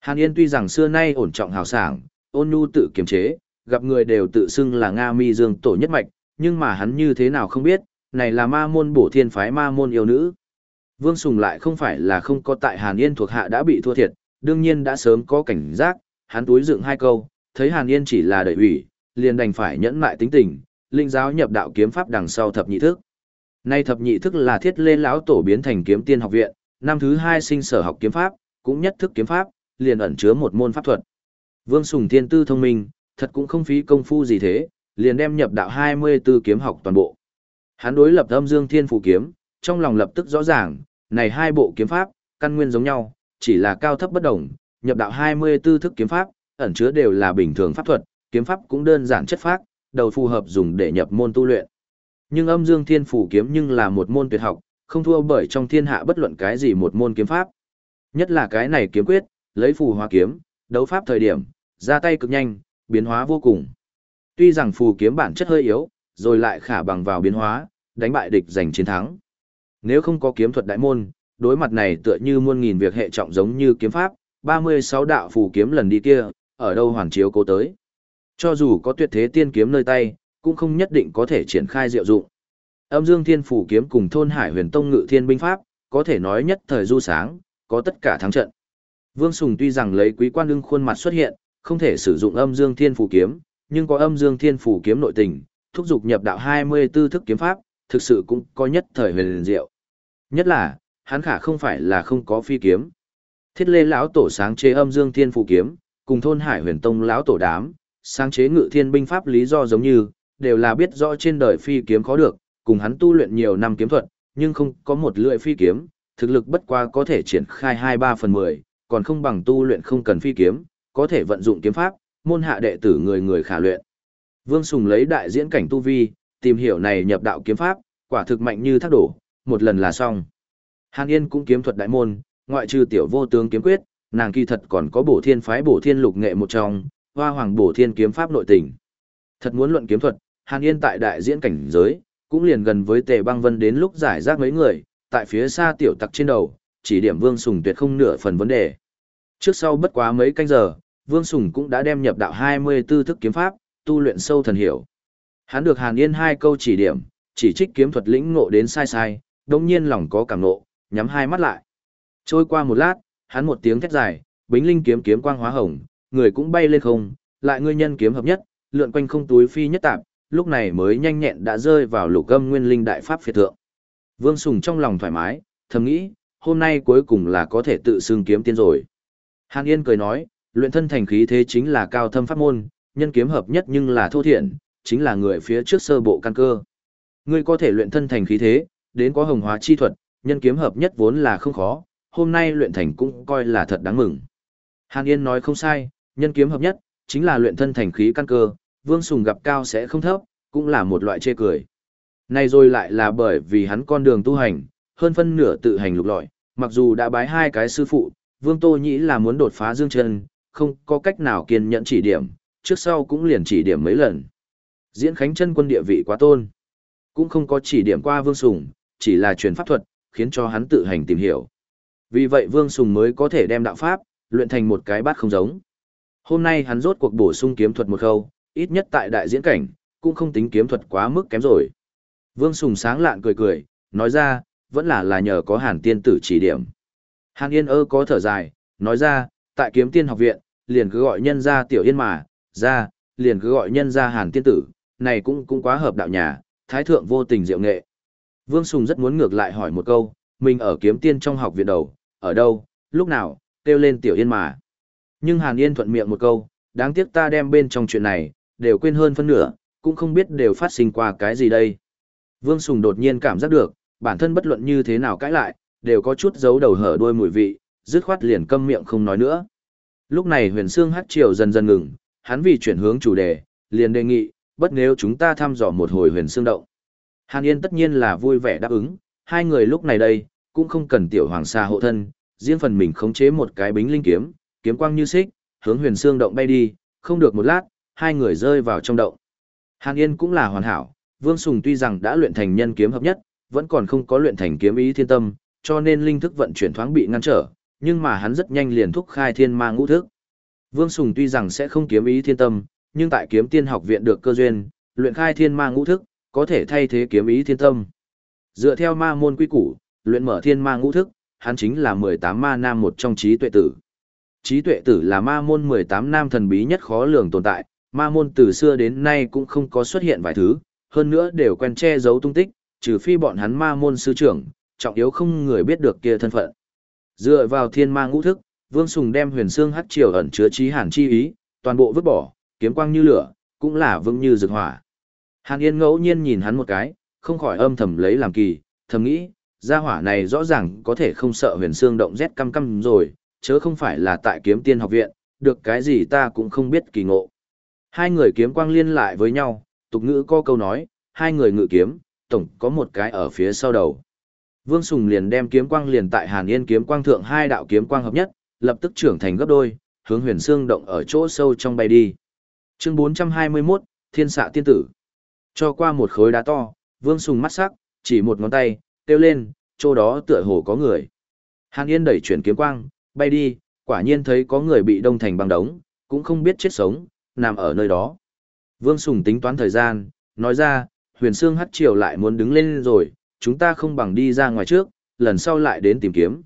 Hàn Yên tuy rằng xưa nay ổn trọng hào sảng, ôn nhu tự kiềm chế, gặp người đều tự xưng là Nga mi dương tổ nhất mạch, nhưng mà hắn như thế nào không biết, này là ma môn bổ thiên phái ma môn yêu nữ. Vương Sùng lại không phải là không có tại Hàn Yên thuộc hạ đã bị thua thiệt, đương nhiên đã sớm có cảnh giác, hắn túi dựng hai câu, thấy Hàn Yên chỉ là đợi ủy, liền đành phải nhẫn lại tính tình, linh giáo nhập đạo kiếm pháp đằng sau thập nhị thức. Nay thập nhị thức là thiết lên lão tổ biến thành kiếm tiên học viện, năm thứ hai sinh sở học kiếm pháp, cũng nhất thức kiếm pháp, liền ẩn chứa một môn pháp thuật. Vương Sùng Thiên Tư thông minh, thật cũng không phí công phu gì thế, liền đem nhập đạo 24 kiếm học toàn bộ. Hắn đối lập âm dương thiên phù kiếm, trong lòng lập tức rõ ràng, này hai bộ kiếm pháp, căn nguyên giống nhau, chỉ là cao thấp bất đồng, nhập đạo 24 thức kiếm pháp, ẩn chứa đều là bình thường pháp thuật, kiếm pháp cũng đơn giản chất phác, đầu phù hợp dùng để nhập môn tu luyện. Nhưng âm dương thiên phù kiếm nhưng là một môn tuyệt học, không thua bởi trong thiên hạ bất luận cái gì một môn kiếm pháp. Nhất là cái này kiếm quyết, lấy phù hóa kiếm, đấu pháp thời điểm, ra tay cực nhanh, biến hóa vô cùng. Tuy rằng phù kiếm bản chất hơi yếu, rồi lại khả bằng vào biến hóa, đánh bại địch giành chiến thắng. Nếu không có kiếm thuật đại môn, đối mặt này tựa như muôn nghìn việc hệ trọng giống như kiếm pháp, 36 đạo phù kiếm lần đi kia, ở đâu hoàn chiếu cố tới. Cho dù có tuyệt thế tiên kiếm nơi tay, cũng không nhất định có thể triển khai diệu dụng. Âm Dương Thiên Phủ kiếm cùng thôn Hải Huyền Tông Ngự Thiên binh pháp, có thể nói nhất thời du sáng, có tất cả thắng trận. Vương Sùng tuy rằng lấy quý quan đương khuôn mặt xuất hiện, không thể sử dụng Âm Dương Thiên Phủ kiếm, nhưng có Âm Dương Thiên Phủ kiếm nội tình, thúc dục nhập đạo 24 thức kiếm pháp, thực sự cũng có nhất thời huyền diệu. Nhất là, hắn khả không phải là không có phi kiếm. Thiết Lê lão tổ sáng chế Âm Dương Thiên Phủ kiếm, cùng thôn Hải Huyền Tông lão tổ đám, sáng chế Ngự Thiên binh pháp lý do giống như, đều là biết rõ trên đời phi kiếm khó được, cùng hắn tu luyện nhiều năm kiếm thuật, nhưng không có một lưỡi phi kiếm, thực lực bất qua có thể triển khai 2-3 phần 10, còn không bằng tu luyện không cần phi kiếm, có thể vận dụng kiếm pháp, môn hạ đệ tử người người khả luyện. Vương Sùng lấy đại diễn cảnh tu vi, tìm hiểu này nhập đạo kiếm pháp, quả thực mạnh như thác đổ, một lần là xong. Hàn Yên cũng kiếm thuật đại môn, ngoại trừ tiểu vô tướng kiếm quyết, nàng kỳ thật còn có bổ thiên phái bổ thiên lục nghệ một trong, hoa hoàng bổ thiên kiếm pháp nội tình. Thật muốn luận kiếm thuật, Hàn Yên tại đại diễn cảnh giới, cũng liền gần với tề băng vân đến lúc giải rác mấy người, tại phía xa tiểu tặc trên đầu, chỉ điểm Vương Sùng tuyệt không nửa phần vấn đề. Trước sau bất quá mấy canh giờ, Vương Sùng cũng đã đem nhập đạo 24 thức kiếm pháp, tu luyện sâu thần hiểu. Hắn được Hàn Yên hai câu chỉ điểm, chỉ trích kiếm thuật lĩnh ngộ đến sai sai, đồng nhiên lòng có cảm ngộ, nhắm hai mắt lại. Trôi qua một lát, hắn một tiếng thét dài, bính linh kiếm kiếm quang hóa hồng, người cũng bay lên không, lại ngươi nhân kiếm hợp nhất, lượn quanh không túi phi nhất tạp, lúc này mới nhanh nhẹn đã rơi vào lục âm nguyên linh đại pháp phiệt thượng. Vương Sùng trong lòng thoải mái, thầm nghĩ, hôm nay cuối cùng là có thể tự xưng kiếm tiên rồi. Hàn Yên cười nói, luyện thân thành khí thế chính là cao thâm pháp môn, nhân kiếm hợp nhất nhưng là thô thiện, chính là người phía trước sơ bộ căn cơ. Ngươi có thể luyện thân thành khí thế, đến có hồng hóa chi thuật, nhân kiếm hợp nhất vốn là không khó, hôm nay luyện thành cũng coi là thật đáng mừng. Hàn Yên nói không sai, nhân kiếm hợp nhất, chính là luyện thân thành khí căn cơ, Vương Sùng gặp cao sẽ không thấp, cũng là một loại chê cười. Này rồi lại là bởi vì hắn con đường tu hành, hơn phân nửa tự hành lục lọi, mặc dù đã bái hai cái sư phụ, Vương Tô Nhĩ là muốn đột phá dương chân, không có cách nào kiên nhẫn chỉ điểm, trước sau cũng liền chỉ điểm mấy lần. Diễn Khánh chân quân địa vị quá tôn, cũng không có chỉ điểm qua Vương Sùng, chỉ là truyền pháp thuật, khiến cho hắn tự hành tìm hiểu. Vì vậy Vương Sùng mới có thể đem đạo pháp, luyện thành một cái bát không giống. Hôm nay hắn rốt cuộc bổ sung kiếm thuật một khâu, ít nhất tại đại diễn cảnh, cũng không tính kiếm thuật quá mức kém rồi. Vương Sùng sáng lạn cười cười, nói ra, vẫn là là nhờ có hàn tiên tử chỉ điểm. Hàn Yên ơ có thở dài, nói ra, tại kiếm tiên học viện, liền cứ gọi nhân ra tiểu yên mà, ra, liền cứ gọi nhân ra hàn tiên tử, này cũng cũng quá hợp đạo nhà, thái thượng vô tình diệu nghệ. Vương Sùng rất muốn ngược lại hỏi một câu, mình ở kiếm tiên trong học viện đầu, ở đâu, lúc nào, kêu lên tiểu yên mà. Nhưng Hàn Yên thuận miệng một câu, đáng tiếc ta đem bên trong chuyện này, đều quên hơn phân nửa, cũng không biết đều phát sinh qua cái gì đây. Vương Sùng đột nhiên cảm giác được, bản thân bất luận như thế nào cãi lại, đều có chút giấu đầu hở đuôi mùi vị, dứt khoát liền câm miệng không nói nữa. Lúc này huyền xương hát triều dần dần ngừng, hắn vì chuyển hướng chủ đề, liền đề nghị, bất nếu chúng ta thăm dò một hồi huyền xương động. Hàn Yên tất nhiên là vui vẻ đáp ứng, hai người lúc này đây, cũng không cần tiểu hoàng sa hộ thân, riêng phần mình khống chế một cái bính linh kiếm, kiếm quang như xích, hướng huyền xương động bay đi, không được một lát, hai người rơi vào trong động. Hàn Yên cũng là hoàn hảo, Vương Sùng tuy rằng đã luyện thành nhân kiếm hợp nhất, vẫn còn không có luyện thành kiếm ý thiên tâm, cho nên linh thức vận chuyển thoáng bị ngăn trở, nhưng mà hắn rất nhanh liền thúc khai thiên ma ngũ thức. Vương Sùng tuy rằng sẽ không kiếm ý thiên tâm, nhưng tại kiếm tiên học viện được cơ duyên, luyện khai thiên ma ngũ thức, có thể thay thế kiếm ý thiên tâm. Dựa theo ma môn quy củ, luyện mở thiên ma ngũ thức, hắn chính là 18 ma nam một trong trí tuệ tử. Trí tuệ tử là ma môn 18 nam thần bí nhất khó lường tồn tại, ma môn từ xưa đến nay cũng không có xuất hiện vài thứ, hơn nữa đều quen che giấu tung tích, trừ phi bọn hắn ma môn sư trưởng, trọng yếu không người biết được kia thân phận. Dựa vào thiên ma ngũ thức, Vương Sùng đem huyền xương hắc triều ẩn chứa trí hàn chi ý, toàn bộ vứt bỏ, kiếm quang như lửa, cũng là vững như rực hỏa. Hàn Yên ngẫu nhiên nhìn hắn một cái, không khỏi âm thầm lấy làm kỳ, thầm nghĩ, gia hỏa này rõ ràng có thể không sợ huyền xương động rét căm căm rồi, chớ không phải là tại kiếm tiên học viện, được cái gì ta cũng không biết kỳ ngộ. Hai người kiếm quang liên lại với nhau, tục ngữ có câu nói, hai người ngự kiếm, tổng có một cái ở phía sau đầu. Vương Sùng liền đem kiếm quang liền tại Hàn Yên kiếm quang thượng hai đạo kiếm quang hợp nhất, lập tức trưởng thành gấp đôi, hướng huyền xương động ở chỗ sâu trong bay đi. Chương 421, Thiên xạ tiên tử. Cho qua một khối đá to, Vương Sùng mắt sắc, chỉ một ngón tay, kêu lên, chỗ đó tựa hồ có người. Hàn Yên đẩy chuyển kiếm quang, bay đi, quả nhiên thấy có người bị đông thành băng đống, cũng không biết chết sống, nằm ở nơi đó. Vương Sùng tính toán thời gian, nói ra, huyền xương hắt chiều lại muốn đứng lên rồi, chúng ta không bằng đi ra ngoài trước, lần sau lại đến tìm kiếm.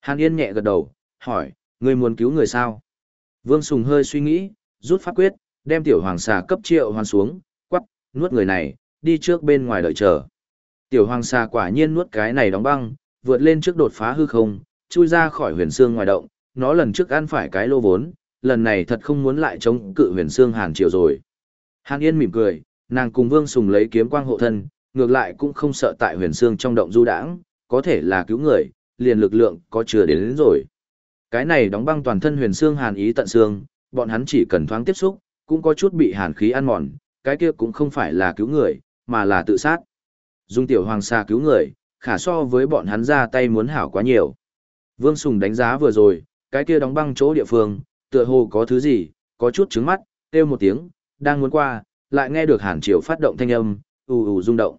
Hàn Yên nhẹ gật đầu, hỏi, ngươi muốn cứu người sao? Vương Sùng hơi suy nghĩ, rút pháp quyết, đem tiểu hoàng xà cấp triệu hoàn xuống, quắc, nuốt người này, đi trước bên ngoài đợi chờ. Tiểu hoàng xà quả nhiên nuốt cái này đóng băng, vượt lên trước đột phá hư không, chui ra khỏi huyền xương ngoài động, nó lần trước ăn phải cái lô vốn, lần này thật không muốn lại chống cự huyền xương hàn triều rồi. Hàn Yên mỉm cười, nàng cùng Vương Sùng lấy kiếm quang hộ thân, ngược lại cũng không sợ tại huyền xương trong động du đãng, có thể là cứu người, liền lực lượng có chưa đến, đến rồi. Cái này đóng băng toàn thân huyền xương hàn ý tận xương, bọn hắn chỉ cần thoáng tiếp xúc, cũng có chút bị hàn khí ăn mòn, cái kia cũng không phải là cứu người, mà là tự sát. Dung tiểu hoàng sa cứu người, khả so với bọn hắn ra tay muốn hảo quá nhiều. Vương Sùng đánh giá vừa rồi, cái kia đóng băng chỗ địa phương, tựa hồ có thứ gì, có chút trứng mắt, kêu một tiếng, đang muốn qua, lại nghe được hàn triều phát động thanh âm, ù ù rung động.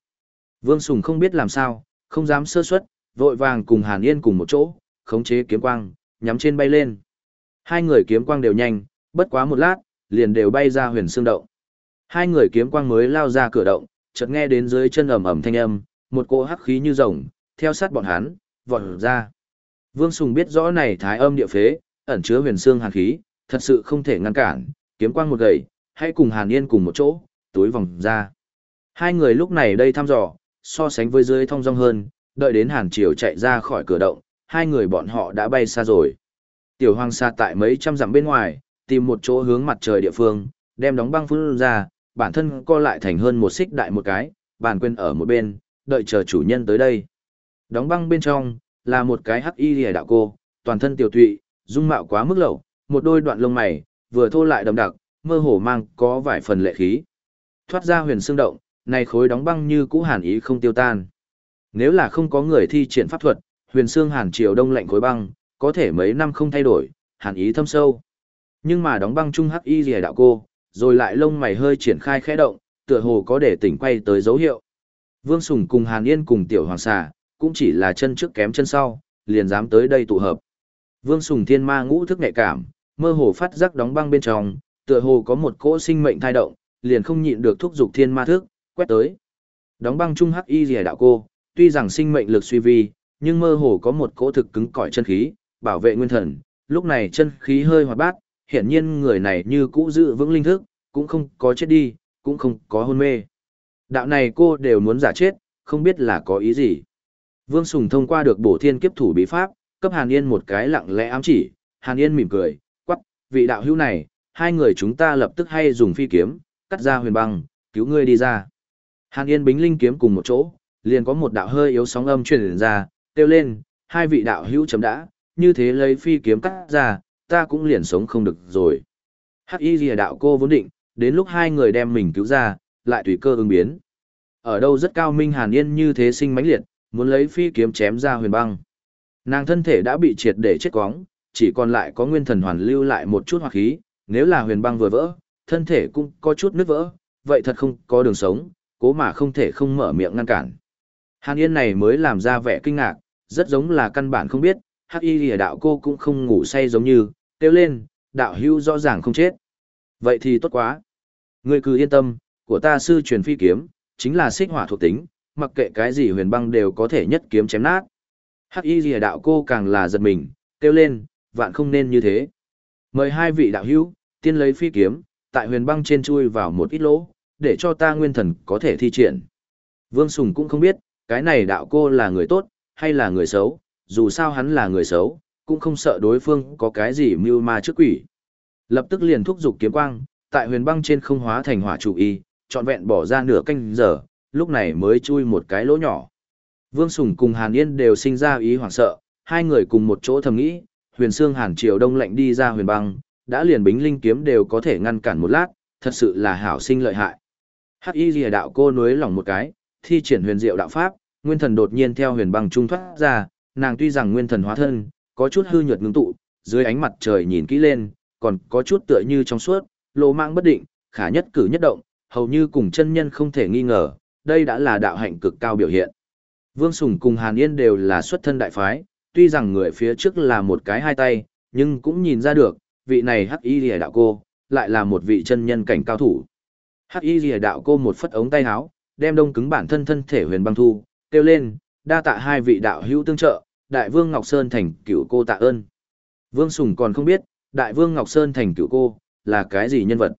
Vương Sùng không biết làm sao, không dám sơ suất, vội vàng cùng Hàn Yên cùng một chỗ, khống chế kiếm quang, nhắm trên bay lên. Hai người kiếm quang đều nhanh, bất quá một lát, liền đều bay ra huyền xương động. Hai người kiếm quang mới lao ra cửa động, chợt nghe đến dưới chân ầm ầm thanh âm, một cỗ hắc khí như rồng, theo sát bọn hắn, vọt ra. Vương Sùng biết rõ này thái âm địa phế, ẩn chứa huyền xương hàn khí, thật sự không thể ngăn cản, kiếm quang một gậy, hãy cùng Hàn Yên cùng một chỗ, túi vòng ra. Hai người lúc này đây thăm dò, so sánh với dưới thông dong hơn, đợi đến Hàn Triều chạy ra khỏi cửa động, hai người bọn họ đã bay xa rồi. Tiểu Hoàng Sa tại mấy trăm dặm bên ngoài, tìm một chỗ hướng mặt trời địa phương, đem đóng băng phun ra, bản thân co lại thành hơn một xích đại một cái, bản quên ở một bên, đợi chờ chủ nhân tới đây. Đóng băng bên trong, là một cái hắc y lìa đạo cô, toàn thân tiểu tụy, dung mạo quá mức lậu, một đôi đoạn lông mày, vừa thô lại đậm đặc, mơ hồ mang có vài phần lệ khí. Thoát ra huyền xương động, này khối đóng băng như cũ hàn ý không tiêu tan. Nếu là không có người thi triển pháp thuật, huyền xương hàn triều đông lạnh khối băng, có thể mấy năm không thay đổi, hàn ý thâm sâu. Nhưng mà đóng băng trung hắc y rìa đạo cô, rồi lại lông mày hơi triển khai khẽ động, tựa hồ có để tỉnh quay tới dấu hiệu. Vương Sùng cùng Hàn Yên cùng Tiểu Hoàng Xà, cũng chỉ là chân trước kém chân sau, liền dám tới đây tụ hợp. Vương Sùng thiên ma ngũ thức nhạy cảm, mơ hồ phát giác đóng băng bên trong, tựa hồ có một cỗ sinh mệnh thai động, liền không nhịn được thúc dục thiên ma thức, quét tới. Đóng băng trung hắc y rìa đạo cô, tuy rằng sinh mệnh lực suy vi, nhưng mơ hồ có một cỗ thực cứng cỏi chân khí, bảo vệ nguyên thần, lúc này chân khí hơi hoạt bát, hiển nhiên người này như cũ giữ vững linh thức, cũng không có chết đi, cũng không có hôn mê. Đạo này cô đều muốn giả chết, không biết là có ý gì. Vương Sùng thông qua được bổ thiên kiếp thủ bí pháp, cấp Hàn Yên một cái lặng lẽ ám chỉ, Hàn Yên mỉm cười, quắc, vị đạo hữu này, hai người chúng ta lập tức hay dùng phi kiếm, cắt ra huyền băng, cứu ngươi đi ra. Hàn Yên bính linh kiếm cùng một chỗ, liền có một đạo hơi yếu sóng âm truyền ra, kêu lên, hai vị đạo hữu chấm đã, như thế lấy phi kiếm cắt ra, ta cũng liền sống không được rồi. Hắc y lìa đạo cô vốn định, đến lúc hai người đem mình cứu ra, lại tùy cơ ứng biến. Ở đâu rất cao minh hàn yên như thế sinh mãnh liệt, muốn lấy phi kiếm chém ra huyền băng. Nàng thân thể đã bị triệt để chết quóng, chỉ còn lại có nguyên thần hoàn lưu lại một chút hoặc khí, nếu là huyền băng vừa vỡ, thân thể cũng có chút nứt vỡ, vậy thật không có đường sống, cố mà không thể không mở miệng ngăn cản. Hàn Yên này mới làm ra vẻ kinh ngạc, rất giống là căn bản không biết, hắc y lìa đạo cô cũng không ngủ say giống như, kêu lên, đạo hưu rõ ràng không chết. Vậy thì tốt quá. Ngươi cứ yên tâm, của ta sư truyền phi kiếm, chính là xích hỏa thuộc tính, mặc kệ cái gì huyền băng đều có thể nhất kiếm chém nát. Hắc y lìa đạo cô càng là giật mình, kêu lên, vạn không nên như thế. Mời hai vị đạo hữu, tiên lấy phi kiếm, tại huyền băng trên chui vào một ít lỗ, để cho ta nguyên thần có thể thi triển. Vương Sùng cũng không biết, cái này đạo cô là người tốt, hay là người xấu, dù sao hắn là người xấu, cũng không sợ đối phương có cái gì mưu ma trước quỷ. Lập tức liền thúc giục kiếm quang, tại huyền băng trên không hóa thành hỏa chủ y, trọn vẹn bỏ ra nửa canh giờ, lúc này mới chui một cái lỗ nhỏ. Vương Sùng cùng Hàn Yên đều sinh ra ý hoảng sợ, hai người cùng một chỗ thầm nghĩ, huyền xương Hàn Triều Đông lạnh đi ra huyền băng, đã liền bính linh kiếm đều có thể ngăn cản một lát, thật sự là hảo sinh lợi hại. Hắc Y Lìa đạo cô nuối lòng một cái, thi triển huyền diệu đạo pháp, nguyên thần đột nhiên theo huyền băng trung thoát ra, nàng tuy rằng nguyên thần hóa thân, có chút hư nhược ngưng tụ, dưới ánh mặt trời nhìn kỹ lên, còn có chút tựa như trong suốt, lỗ mạng bất định, khả nhất cử nhất động, hầu như cùng chân nhân không thể nghi ngờ, đây đã là đạo hạnh cực cao biểu hiện. Vương Sùng cùng Hàn Yên đều là xuất thân đại phái, tuy rằng người phía trước là một cái hai tay, nhưng cũng nhìn ra được, vị này hắc y lìa đạo cô, lại là một vị chân nhân cảnh cao thủ. Hắc y lìa đạo cô một phất ống tay áo, đem đông cứng bản thân thân thể huyền băng thu, kêu lên, đa tạ hai vị đạo hữu tương trợ, đại vương Ngọc Sơn thành cựu cô tạ ơn. Vương Sùng còn không biết, đại vương Ngọc Sơn thành cựu cô, là cái gì nhân vật.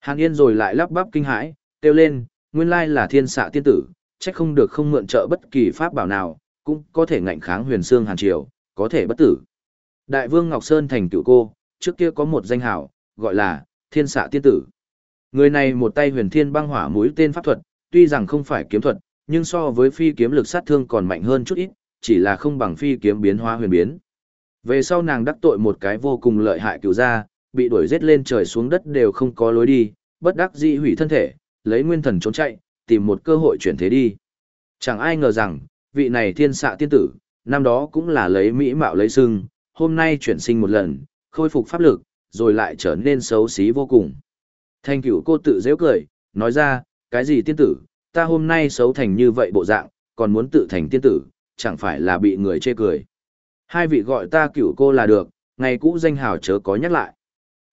Hàn Yên rồi lại lắp bắp kinh hãi, kêu lên, nguyên lai là thiên xạ tiên tử, trách không được không mượn trợ bất kỳ pháp bảo nào, cũng có thể ngạnh kháng huyền xương hàn triều, có thể bất tử. Đại vương Ngọc Sơn thành cựu cô, trước kia có một danh hảo, gọi là thiên xạ tiên tử. Người này một tay huyền thiên băng hỏa mũi tên pháp thuật, tuy rằng không phải kiếm thuật, nhưng so với phi kiếm lực sát thương còn mạnh hơn chút ít, chỉ là không bằng phi kiếm biến hóa huyền biến. Về sau nàng đắc tội một cái vô cùng lợi hại cựu gia, bị đuổi giết lên trời xuống đất đều không có lối đi, bất đắc dĩ hủy thân thể, lấy nguyên thần trốn chạy, tìm một cơ hội chuyển thế đi. Chẳng ai ngờ rằng, vị này thiên xạ tiên tử, năm đó cũng là lấy mỹ mạo lấy sưng, hôm nay chuyển sinh một lần, khôi phục pháp lực, rồi lại trở nên xấu xí vô cùng. Thanh cửu cô tự dễ cười, nói ra, cái gì tiên tử, ta hôm nay xấu thành như vậy bộ dạng, còn muốn tự thành tiên tử, chẳng phải là bị người chê cười. Hai vị gọi ta cửu cô là được, ngày cũ danh hào chớ có nhắc lại.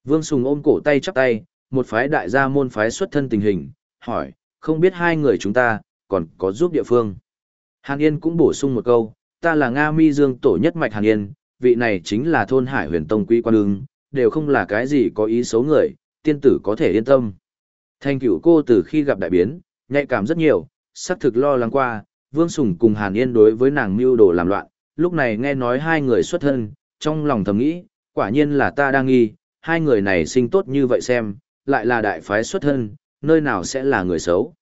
Vương Sùng ôm cổ tay chắp tay, một phái đại gia môn phái xuất thân tình hình, hỏi, không biết hai người chúng ta, còn có giúp địa phương. Hàn Yên cũng bổ sung một câu, ta là Nga Mi Dương tổ nhất mạch Hàn Yên, vị này chính là thôn Hải huyền tông quý quan ương, đều không là cái gì có ý xấu người, tiên tử có thể yên tâm. Thanh cửu cô từ khi gặp đại biến, nhạy cảm rất nhiều, xác thực lo lắng qua, Vương Sùng cùng Hàn Yên đối với nàng mưu đồ làm loạn, lúc này nghe nói hai người xuất thân, trong lòng thầm nghĩ, quả nhiên là ta đang nghi, hai người này sinh tốt như vậy xem, lại là đại phái xuất thân, nơi nào sẽ là người xấu.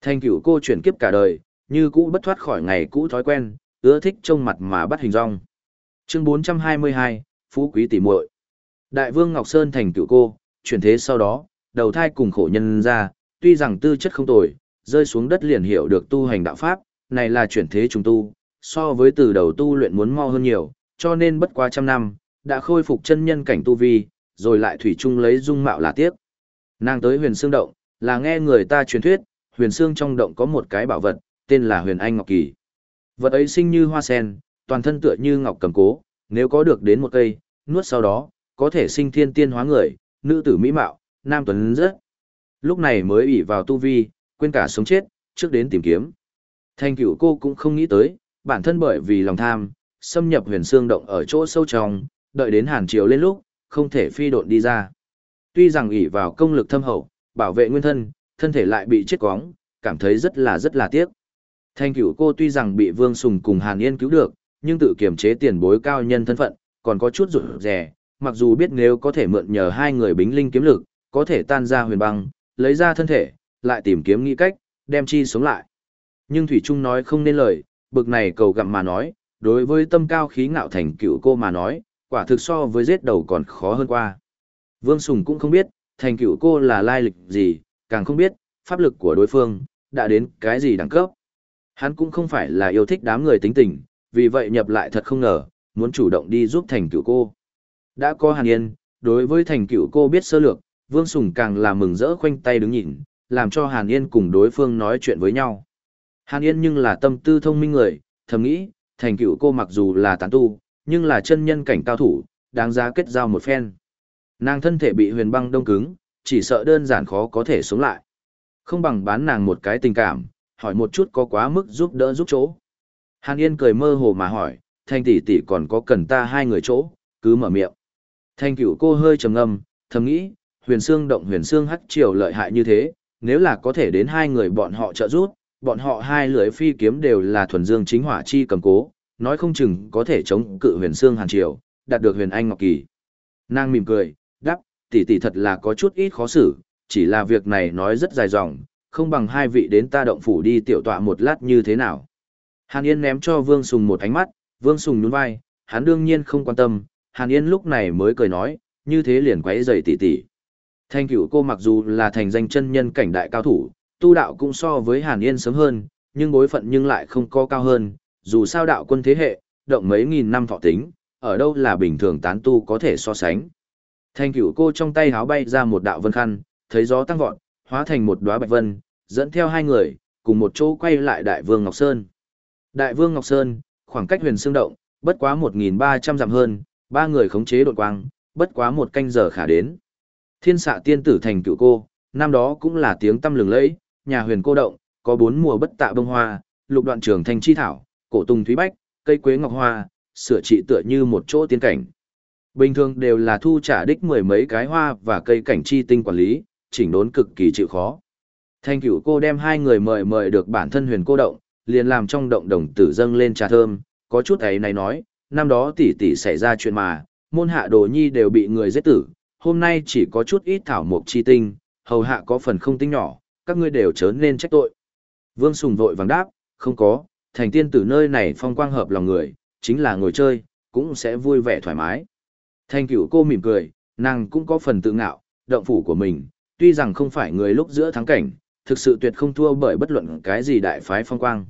Thanh cửu cô chuyển kiếp cả đời, như cũ bất thoát khỏi ngày cũ thói quen, ưa thích trông mặt mà bắt hình rong. Chương 422, Phú Quý tỷ muội. Đại vương Ngọc Sơn thành cửu cô, chuyển thế sau đó, đầu thai cùng khổ nhân ra, tuy rằng tư chất không tồi, rơi xuống đất liền hiểu được tu hành đạo pháp, này là chuyển thế trùng tu, so với từ đầu tu luyện muốn mau hơn nhiều, cho nên bất quá trăm năm, đã khôi phục chân nhân cảnh tu vi, rồi lại thủy chung lấy dung mạo là tiếc. Nàng tới huyền xương động, là nghe người ta truyền thuyết, huyền xương trong động có một cái bảo vật, tên là huyền anh ngọc kỳ. Vật ấy sinh như hoa sen, toàn thân tựa như ngọc cầm cố, nếu có được đến một cây, nuốt sau đó, có thể sinh thiên tiên hóa người, nữ tử mỹ mạo, nam tuấn rất. Lúc này mới ủy vào tu vi, quên cả sống chết, trước đến tìm kiếm. Thanh cửu cô cũng không nghĩ tới, bản thân bởi vì lòng tham, xâm nhập huyền xương động ở chỗ sâu trong, đợi đến hàn chiều lên lúc, không thể phi độn đi ra. Tuy rằng ủy vào công lực thâm hậu, bảo vệ nguyên thân, thân thể lại bị chết quóng, cảm thấy rất là rất là tiếc. Thanh cửu cô tuy rằng bị Vương Sùng cùng Hàn Yên cứu được, nhưng tự kiềm chế tiền bối cao nhân thân phận, còn có chút rủi rẻ, mặc dù biết nếu có thể mượn nhờ hai người bính linh kiếm lực, có thể tan ra huyền băng, lấy ra thân thể, lại tìm kiếm nghĩ cách, đem chi sống lại. Nhưng Thủy Trung nói không nên lời, bực này cầu gặm mà nói, đối với tâm cao khí ngạo thành cựu cô mà nói, quả thực so với giết đầu còn khó hơn qua. Vương Sùng cũng không biết, thành cựu cô là lai lịch gì, càng không biết, pháp lực của đối phương, đã đến cái gì đẳng cấp. Hắn cũng không phải là yêu thích đám người tính tình, vì vậy nhập lại thật không ngờ, muốn chủ động đi giúp thành cựu cô. Đã có hàn yên, đối với thành cựu cô biết sơ lược, Vương Sùng càng là mừng rỡ khoanh tay đứng nhìn, làm cho Hàn Yên cùng đối phương nói chuyện với nhau. Hàn Yên nhưng là tâm tư thông minh người, thầm nghĩ, thành cựu cô mặc dù là tán tu, nhưng là chân nhân cảnh cao thủ, đáng giá kết giao một phen. Nàng thân thể bị huyền băng đông cứng, chỉ sợ đơn giản khó có thể sống lại. Không bằng bán nàng một cái tình cảm, hỏi một chút có quá mức giúp đỡ giúp chỗ. Hàn Yên cười mơ hồ mà hỏi, thanh tỷ tỷ còn có cần ta hai người chỗ, cứ mở miệng. Thanh cửu cô hơi trầm ngâm, thầm nghĩ, huyền xương động huyền xương hắc triều lợi hại như thế, nếu là có thể đến hai người bọn họ trợ giúp, bọn họ hai lưỡi phi kiếm đều là thuần dương chính hỏa chi cầm cố, nói không chừng có thể chống cự huyền xương hàn triều, đạt được huyền anh ngọc kỳ. Nàng mỉm cười, tỷ tỷ thật là có chút ít khó xử, chỉ là việc này nói rất dài dòng, không bằng hai vị đến ta động phủ đi tiểu tọa một lát như thế nào. Hàn Yên ném cho Vương Sùng một ánh mắt, Vương Sùng nhún vai, hắn đương nhiên không quan tâm, Hàn Yên lúc này mới cười nói, như thế liền quấy rầy tỷ tỷ. Thanh cửu cô mặc dù là thành danh chân nhân cảnh đại cao thủ, tu đạo cũng so với Hàn Yên sớm hơn, nhưng bối phận nhưng lại không có cao hơn, dù sao đạo quân thế hệ, động mấy nghìn năm thọ tính, ở đâu là bình thường tán tu có thể so sánh. Thanh cửu cô trong tay háo bay ra một đạo vân khăn, thấy gió tăng vọt, hóa thành một đóa bạch vân, dẫn theo hai người, cùng một chỗ quay lại Đại Vương Ngọc Sơn. Đại Vương Ngọc Sơn, khoảng cách huyền xương động, bất quá 1.300 dặm hơn, ba người khống chế đột quang, bất quá một canh giờ khả đến. Thiên xạ tiên tử thành cựu cô, năm đó cũng là tiếng tâm lừng lẫy, nhà huyền cô động, có bốn mùa bất tạ bông hoa, lục đoạn trường thành chi thảo, cổ tùng thúy bách, cây quế ngọc hoa, sửa trị tựa như một chỗ tiên cảnh. Bình thường đều là thu trả đích mười mấy cái hoa và cây cảnh chi tinh quản lý, chỉnh đốn cực kỳ chịu khó. Thanh cửu cô đem hai người mời mời được bản thân huyền cô động, liền làm trong động đồng tử dâng lên trà thơm, có chút ấy này nói, năm đó tỷ tỷ xảy ra chuyện mà, môn hạ đồ nhi đều bị người giết tử, hôm nay chỉ có chút ít thảo mộc chi tinh, hầu hạ có phần không tinh nhỏ, các ngươi đều chớ nên trách tội. Vương Sùng vội vàng đáp, không có, thành tiên tử nơi này phong quang hợp lòng người, chính là ngồi chơi, cũng sẽ vui vẻ thoải mái. Thanh cửu cô mỉm cười, nàng cũng có phần tự ngạo, động phủ của mình, tuy rằng không phải người lúc giữa thắng cảnh, thực sự tuyệt không thua bởi bất luận cái gì đại phái phong quang.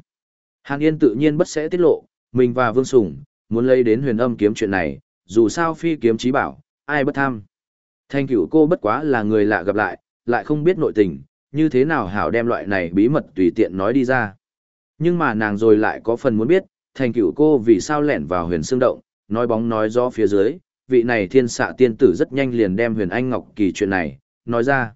Hàn Yên tự nhiên bất sẽ tiết lộ, mình và Vương Sùng, muốn lấy đến huyền âm kiếm chuyện này, dù sao phi kiếm trí bảo, ai bất tham. Thanh cửu cô bất quá là người lạ gặp lại, lại không biết nội tình, như thế nào hảo đem loại này bí mật tùy tiện nói đi ra. Nhưng mà nàng rồi lại có phần muốn biết, thành cửu cô vì sao lẻn vào huyền xương động, nói bóng nói gió phía dưới, vị này thiên xạ tiên tử rất nhanh liền đem huyền anh ngọc kỳ chuyện này, nói ra.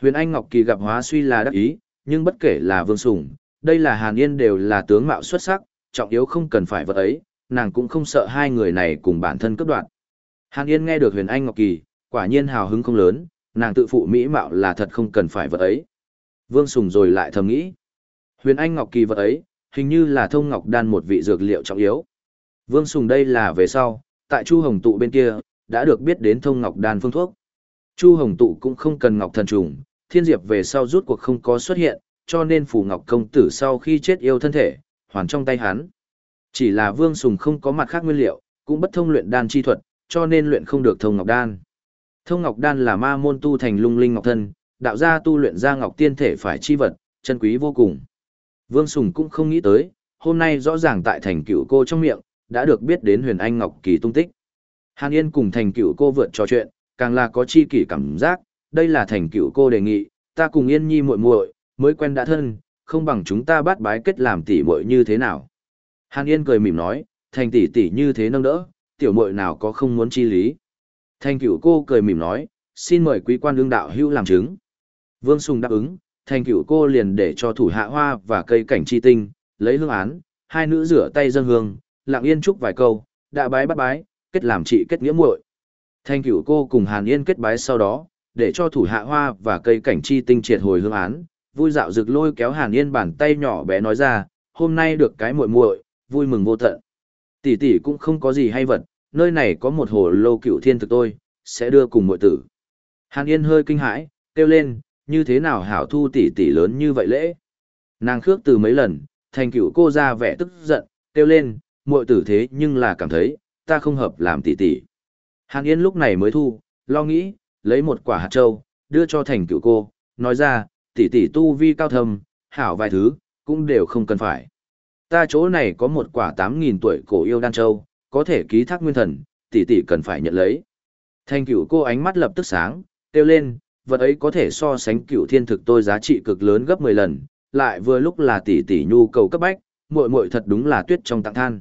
Huyền anh ngọc kỳ gặp hóa suy là đắc ý, nhưng bất kể là vương sủng, đây là hàn yên đều là tướng mạo xuất sắc, trọng yếu không cần phải vật ấy, nàng cũng không sợ hai người này cùng bản thân cướp đoạt. Hàn yên nghe được huyền anh ngọc kỳ, quả nhiên hào hứng không lớn, nàng tự phụ mỹ mạo là thật không cần phải vật ấy. Vương Sùng rồi lại thầm nghĩ. Huyền Anh Ngọc Kỳ vật ấy, hình như là thông ngọc đan một vị dược liệu trọng yếu. Vương Sùng đây là về sau, tại Chu Hồng Tụ bên kia, đã được biết đến thông ngọc đan phương thuốc. Chu Hồng Tụ cũng không cần ngọc thần trùng, thiên diệp về sau rút cuộc không có xuất hiện, cho nên phù ngọc công tử sau khi chết yêu thân thể, hoàn trong tay hắn. Chỉ là Vương Sùng không có mặt khác nguyên liệu, cũng bất thông luyện đan chi thuật, cho nên luyện không được thông ngọc đan. Thông Ngọc Đan là ma môn tu thành lung linh ngọc thân, đạo gia tu luyện ra ngọc tiên thể phải chi vật, chân quý vô cùng. Vương Sùng cũng không nghĩ tới, hôm nay rõ ràng tại thành cựu cô trong miệng, đã được biết đến huyền anh ngọc kỳ tung tích. Hàn Yên cùng thành cựu cô vượt trò chuyện, càng là có chi kỷ cảm giác, đây là thành cựu cô đề nghị, ta cùng Yên Nhi muội muội mới quen đã thân, không bằng chúng ta bắt bái kết làm tỷ muội như thế nào. Hàn Yên cười mỉm nói, thành tỷ tỷ như thế nâng đỡ, tiểu muội nào có không muốn chi lý. Thành cửu cô cười mỉm nói, xin mời quý quan đương đạo hữu làm chứng. Vương Sùng đáp ứng, thành cửu cô liền để cho thủ hạ hoa và cây cảnh chi tinh, lấy hương án, hai nữ rửa tay dân hương, lặng yên chúc vài câu, đã bái bắt bái, kết làm chị kết nghĩa muội. Thanh cửu cô cùng Hàn Yên kết bái sau đó, để cho thủ hạ hoa và cây cảnh chi tinh triệt hồi hương án, vui dạo rực lôi kéo Hàn Yên bàn tay nhỏ bé nói ra, hôm nay được cái muội muội, vui mừng vô tận. Tỷ tỷ cũng không có gì hay vật, nơi này có một hồ lô cửu thiên thực tôi, sẽ đưa cùng muội tử. Hàn Yên hơi kinh hãi, kêu lên, như thế nào hảo thu tỷ tỷ lớn như vậy lễ. Nàng khước từ mấy lần, thành cửu cô ra vẻ tức giận, kêu lên, muội tử thế nhưng là cảm thấy, ta không hợp làm tỷ tỷ. Hàn Yên lúc này mới thu, lo nghĩ, lấy một quả hạt châu, đưa cho thành cựu cô, nói ra, tỷ tỷ tu vi cao thâm, hảo vài thứ, cũng đều không cần phải. Ta chỗ này có một quả 8.000 tuổi cổ yêu đan châu, có thể ký thác nguyên thần, tỷ tỷ cần phải nhận lấy. Thành cựu cô ánh mắt lập tức sáng, kêu lên, vật ấy có thể so sánh cựu thiên thực tôi giá trị cực lớn gấp 10 lần, lại vừa lúc là tỷ tỷ nhu cầu cấp bách, muội muội thật đúng là tuyết trong tặng than.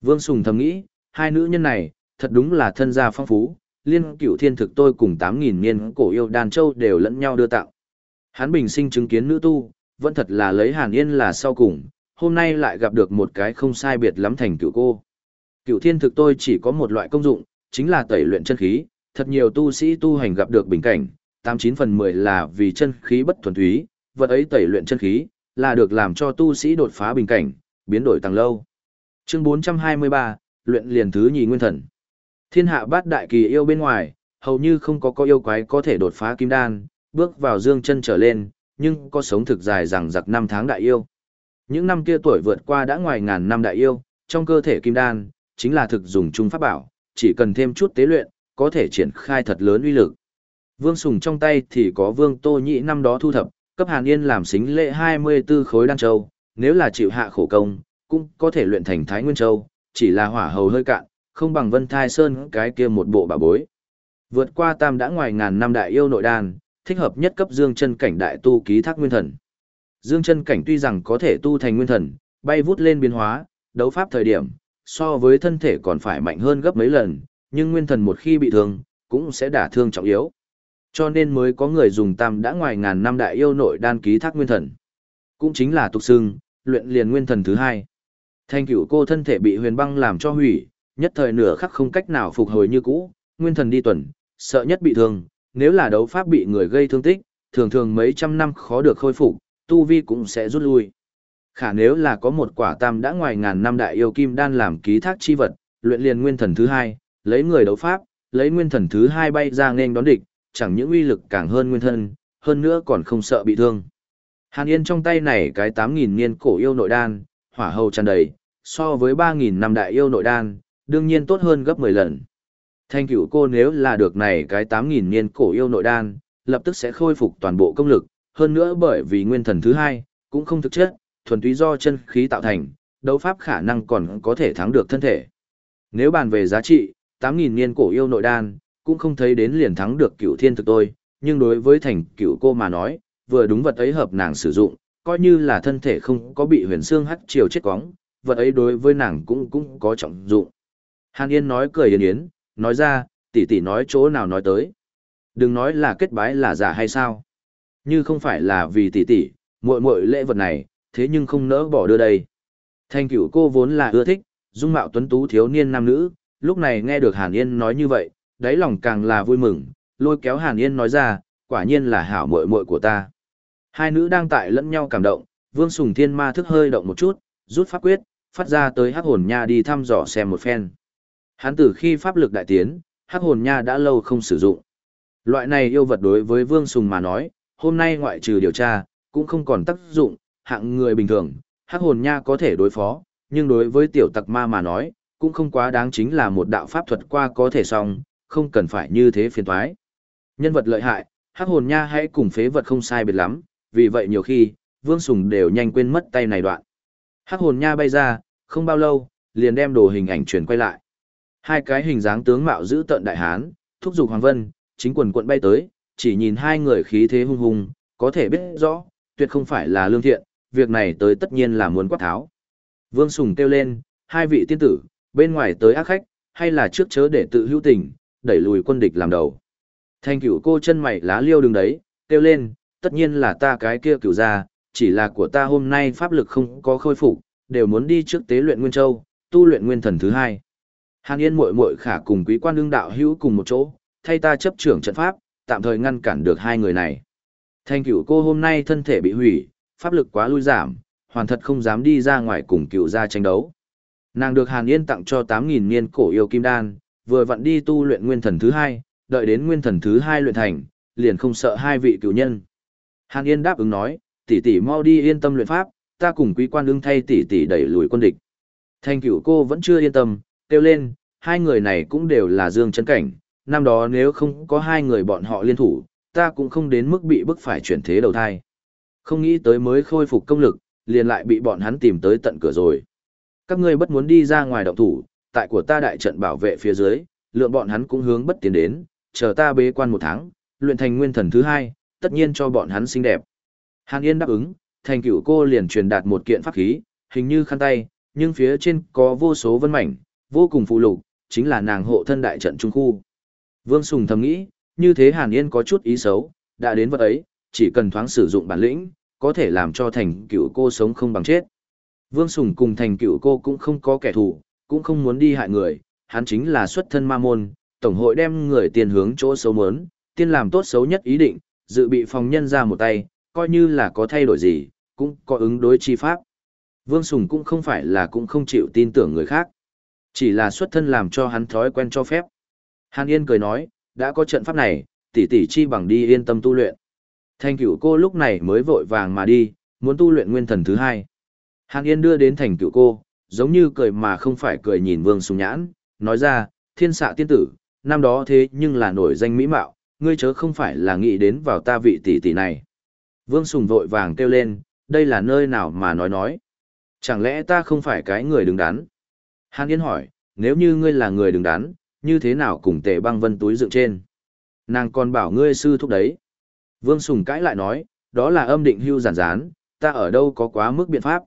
Vương Sùng thầm nghĩ, hai nữ nhân này, thật đúng là thân gia phong phú, liên cửu thiên thực tôi cùng 8.000 niên cổ yêu đàn châu đều lẫn nhau đưa tặng. Hán bình sinh chứng kiến nữ tu, vẫn thật là lấy hàn yên là sau cùng, hôm nay lại gặp được một cái không sai biệt lắm thành cửu cô. Cửu thiên thực tôi chỉ có một loại công dụng, chính là tẩy luyện chân khí, thật nhiều tu sĩ tu hành gặp được bình cảnh, 89 phần 10 là vì chân khí bất thuần túy, vật ấy tẩy luyện chân khí, là được làm cho tu sĩ đột phá bình cảnh, biến đổi tăng lâu. Chương 423, luyện liền thứ nhì nguyên thần. Thiên hạ bát đại kỳ yêu bên ngoài, hầu như không có có yêu quái có thể đột phá kim đan, bước vào dương chân trở lên, nhưng có sống thực dài rằng giặc năm tháng đại yêu. Những năm kia tuổi vượt qua đã ngoài ngàn năm đại yêu, trong cơ thể kim đan, chính là thực dùng chung pháp bảo, chỉ cần thêm chút tế luyện, có thể triển khai thật lớn uy lực. Vương Sùng trong tay thì có Vương Tô Nhị năm đó thu thập, cấp Hàn Yên làm xính lệ 24 khối đan châu, nếu là chịu hạ khổ công, cũng có thể luyện thành Thái Nguyên Châu, chỉ là hỏa hầu hơi cạn, không bằng Vân Thai Sơn cái kia một bộ bà bối. Vượt qua tam đã ngoài ngàn năm đại yêu nội đan, thích hợp nhất cấp dương chân cảnh đại tu ký thác nguyên thần. Dương chân cảnh tuy rằng có thể tu thành nguyên thần, bay vút lên biến hóa, đấu pháp thời điểm, so với thân thể còn phải mạnh hơn gấp mấy lần, nhưng nguyên thần một khi bị thương, cũng sẽ đả thương trọng yếu. Cho nên mới có người dùng tam đã ngoài ngàn năm đại yêu nội đan ký thác nguyên thần. Cũng chính là tục xưng, luyện liền nguyên thần thứ hai. Thanh cửu cô thân thể bị huyền băng làm cho hủy, nhất thời nửa khắc không cách nào phục hồi như cũ, nguyên thần đi tuần, sợ nhất bị thương, nếu là đấu pháp bị người gây thương tích, thường thường mấy trăm năm khó được khôi phục, tu vi cũng sẽ rút lui. Khả nếu là có một quả tam đã ngoài ngàn năm đại yêu kim đan làm ký thác chi vật, luyện liền nguyên thần thứ hai, lấy người đấu pháp, lấy nguyên thần thứ hai bay ra nên đón địch, chẳng những uy lực càng hơn nguyên thân, hơn nữa còn không sợ bị thương. Hàn Yên trong tay này cái 8.000 niên cổ yêu nội đan, hỏa hầu tràn đầy, so với 3.000 năm đại yêu nội đan, đương nhiên tốt hơn gấp 10 lần. Thanh cửu cô nếu là được này cái 8.000 niên cổ yêu nội đan, lập tức sẽ khôi phục toàn bộ công lực, hơn nữa bởi vì nguyên thần thứ hai, cũng không thực chất, thuần túy do chân khí tạo thành, đấu pháp khả năng còn có thể thắng được thân thể. Nếu bàn về giá trị, 8.000 niên cổ yêu nội đan, cũng không thấy đến liền thắng được cửu thiên thực tôi, nhưng đối với thành cửu cô mà nói, vừa đúng vật ấy hợp nàng sử dụng, coi như là thân thể không có bị huyền xương hắt chiều chết quóng, vật ấy đối với nàng cũng cũng có trọng dụng. Hàn Yên nói cười yến yến, nói ra, tỷ tỷ nói chỗ nào nói tới. Đừng nói là kết bái là giả hay sao. Như không phải là vì tỷ tỷ, muội muội lễ vật này, thế nhưng không nỡ bỏ đưa đây. Thanh cửu cô vốn là ưa thích, dung mạo tuấn tú thiếu niên nam nữ, lúc này nghe được Hàn Yên nói như vậy, đáy lòng càng là vui mừng, lôi kéo Hàn Yên nói ra, quả nhiên là hảo muội muội của ta. Hai nữ đang tại lẫn nhau cảm động, Vương Sùng Thiên Ma thức hơi động một chút, rút pháp quyết, phát ra tới Hắc Hồn Nha đi thăm dò xem một phen. Hắn từ khi pháp lực đại tiến, Hắc Hồn Nha đã lâu không sử dụng. Loại này yêu vật đối với Vương Sùng mà nói, hôm nay ngoại trừ điều tra, cũng không còn tác dụng, hạng người bình thường, Hắc Hồn Nha có thể đối phó, nhưng đối với tiểu tặc ma mà nói, cũng không quá đáng chính là một đạo pháp thuật qua có thể xong, không cần phải như thế phiền toái. Nhân vật lợi hại, hắc hồn nha hãy cùng phế vật không sai biệt lắm, vì vậy nhiều khi, Vương Sùng đều nhanh quên mất tay này đoạn. Hắc hồn nha bay ra, không bao lâu, liền đem đồ hình ảnh truyền quay lại. Hai cái hình dáng tướng mạo giữ tận đại hán, thúc giục Hoàng Vân, chính quần quận bay tới, chỉ nhìn hai người khí thế hung hùng, có thể biết rõ, tuyệt không phải là lương thiện, việc này tới tất nhiên là muốn quát tháo. Vương Sùng kêu lên, hai vị tiên tử, bên ngoài tới ác khách, hay là trước chớ để tự hữu tình, đẩy lùi quân địch làm đầu. Thanh cửu cô chân mày lá liêu đứng đấy, kêu lên, tất nhiên là ta cái kia cửu ra, chỉ là của ta hôm nay pháp lực không có khôi phục, đều muốn đi trước tế luyện Nguyên Châu, tu luyện Nguyên Thần thứ hai. Hàn Yên muội muội khả cùng quý quan đương đạo hữu cùng một chỗ, thay ta chấp trưởng trận pháp, tạm thời ngăn cản được hai người này. Thanh cửu cô hôm nay thân thể bị hủy, pháp lực quá lui giảm, hoàn thật không dám đi ra ngoài cùng cửu gia tranh đấu. Nàng được Hàn Yên tặng cho 8.000 niên cổ yêu kim đan, vừa vặn đi tu luyện nguyên thần thứ hai, đợi đến nguyên thần thứ hai luyện thành, liền không sợ hai vị cựu nhân. Hàn Yên đáp ứng nói, tỷ tỷ mau đi yên tâm luyện pháp, ta cùng quý quan đương thay tỷ tỷ đẩy lùi quân địch. Thanh cửu cô vẫn chưa yên tâm, kêu lên, hai người này cũng đều là dương chân cảnh, năm đó nếu không có hai người bọn họ liên thủ, ta cũng không đến mức bị bức phải chuyển thế đầu thai. Không nghĩ tới mới khôi phục công lực, liền lại bị bọn hắn tìm tới tận cửa rồi. Các ngươi bất muốn đi ra ngoài động thủ, tại của ta đại trận bảo vệ phía dưới, lượng bọn hắn cũng hướng bất tiến đến, chờ ta bế quan một tháng, luyện thành nguyên thần thứ hai, tất nhiên cho bọn hắn xinh đẹp. Hàn Yên đáp ứng, thành cửu cô liền truyền đạt một kiện pháp khí, hình như khăn tay, nhưng phía trên có vô số vân mảnh, vô cùng phụ lục, chính là nàng hộ thân đại trận trung khu. Vương Sùng thầm nghĩ, như thế Hàn Yên có chút ý xấu, đã đến vật ấy, chỉ cần thoáng sử dụng bản lĩnh, có thể làm cho thành cửu cô sống không bằng chết. Vương Sùng cùng thành cửu cô cũng không có kẻ thù, cũng không muốn đi hại người, hắn chính là xuất thân ma môn, tổng hội đem người tiền hướng chỗ xấu mớn, tiên làm tốt xấu nhất ý định, dự bị phòng nhân ra một tay, coi như là có thay đổi gì, cũng có ứng đối chi pháp. Vương Sùng cũng không phải là cũng không chịu tin tưởng người khác. Chỉ là xuất thân làm cho hắn thói quen cho phép. Hàn Yên cười nói, đã có trận pháp này, tỷ tỷ chi bằng đi yên tâm tu luyện. Thành cửu cô lúc này mới vội vàng mà đi, muốn tu luyện nguyên thần thứ hai. Hàn Yên đưa đến thành cửu cô, giống như cười mà không phải cười nhìn Vương Sùng nhãn, nói ra, thiên xạ tiên tử, năm đó thế nhưng là nổi danh mỹ mạo, ngươi chớ không phải là nghĩ đến vào ta vị tỷ tỷ này. Vương Sùng vội vàng kêu lên, đây là nơi nào mà nói nói. Chẳng lẽ ta không phải cái người đứng đắn? Hàn Yên hỏi, nếu như ngươi là người đứng đắn, như thế nào cùng tề băng vân túi dựng trên? Nàng còn bảo ngươi sư thúc đấy. Vương Sùng cãi lại nói, đó là âm định hưu giản gián, ta ở đâu có quá mức biện pháp.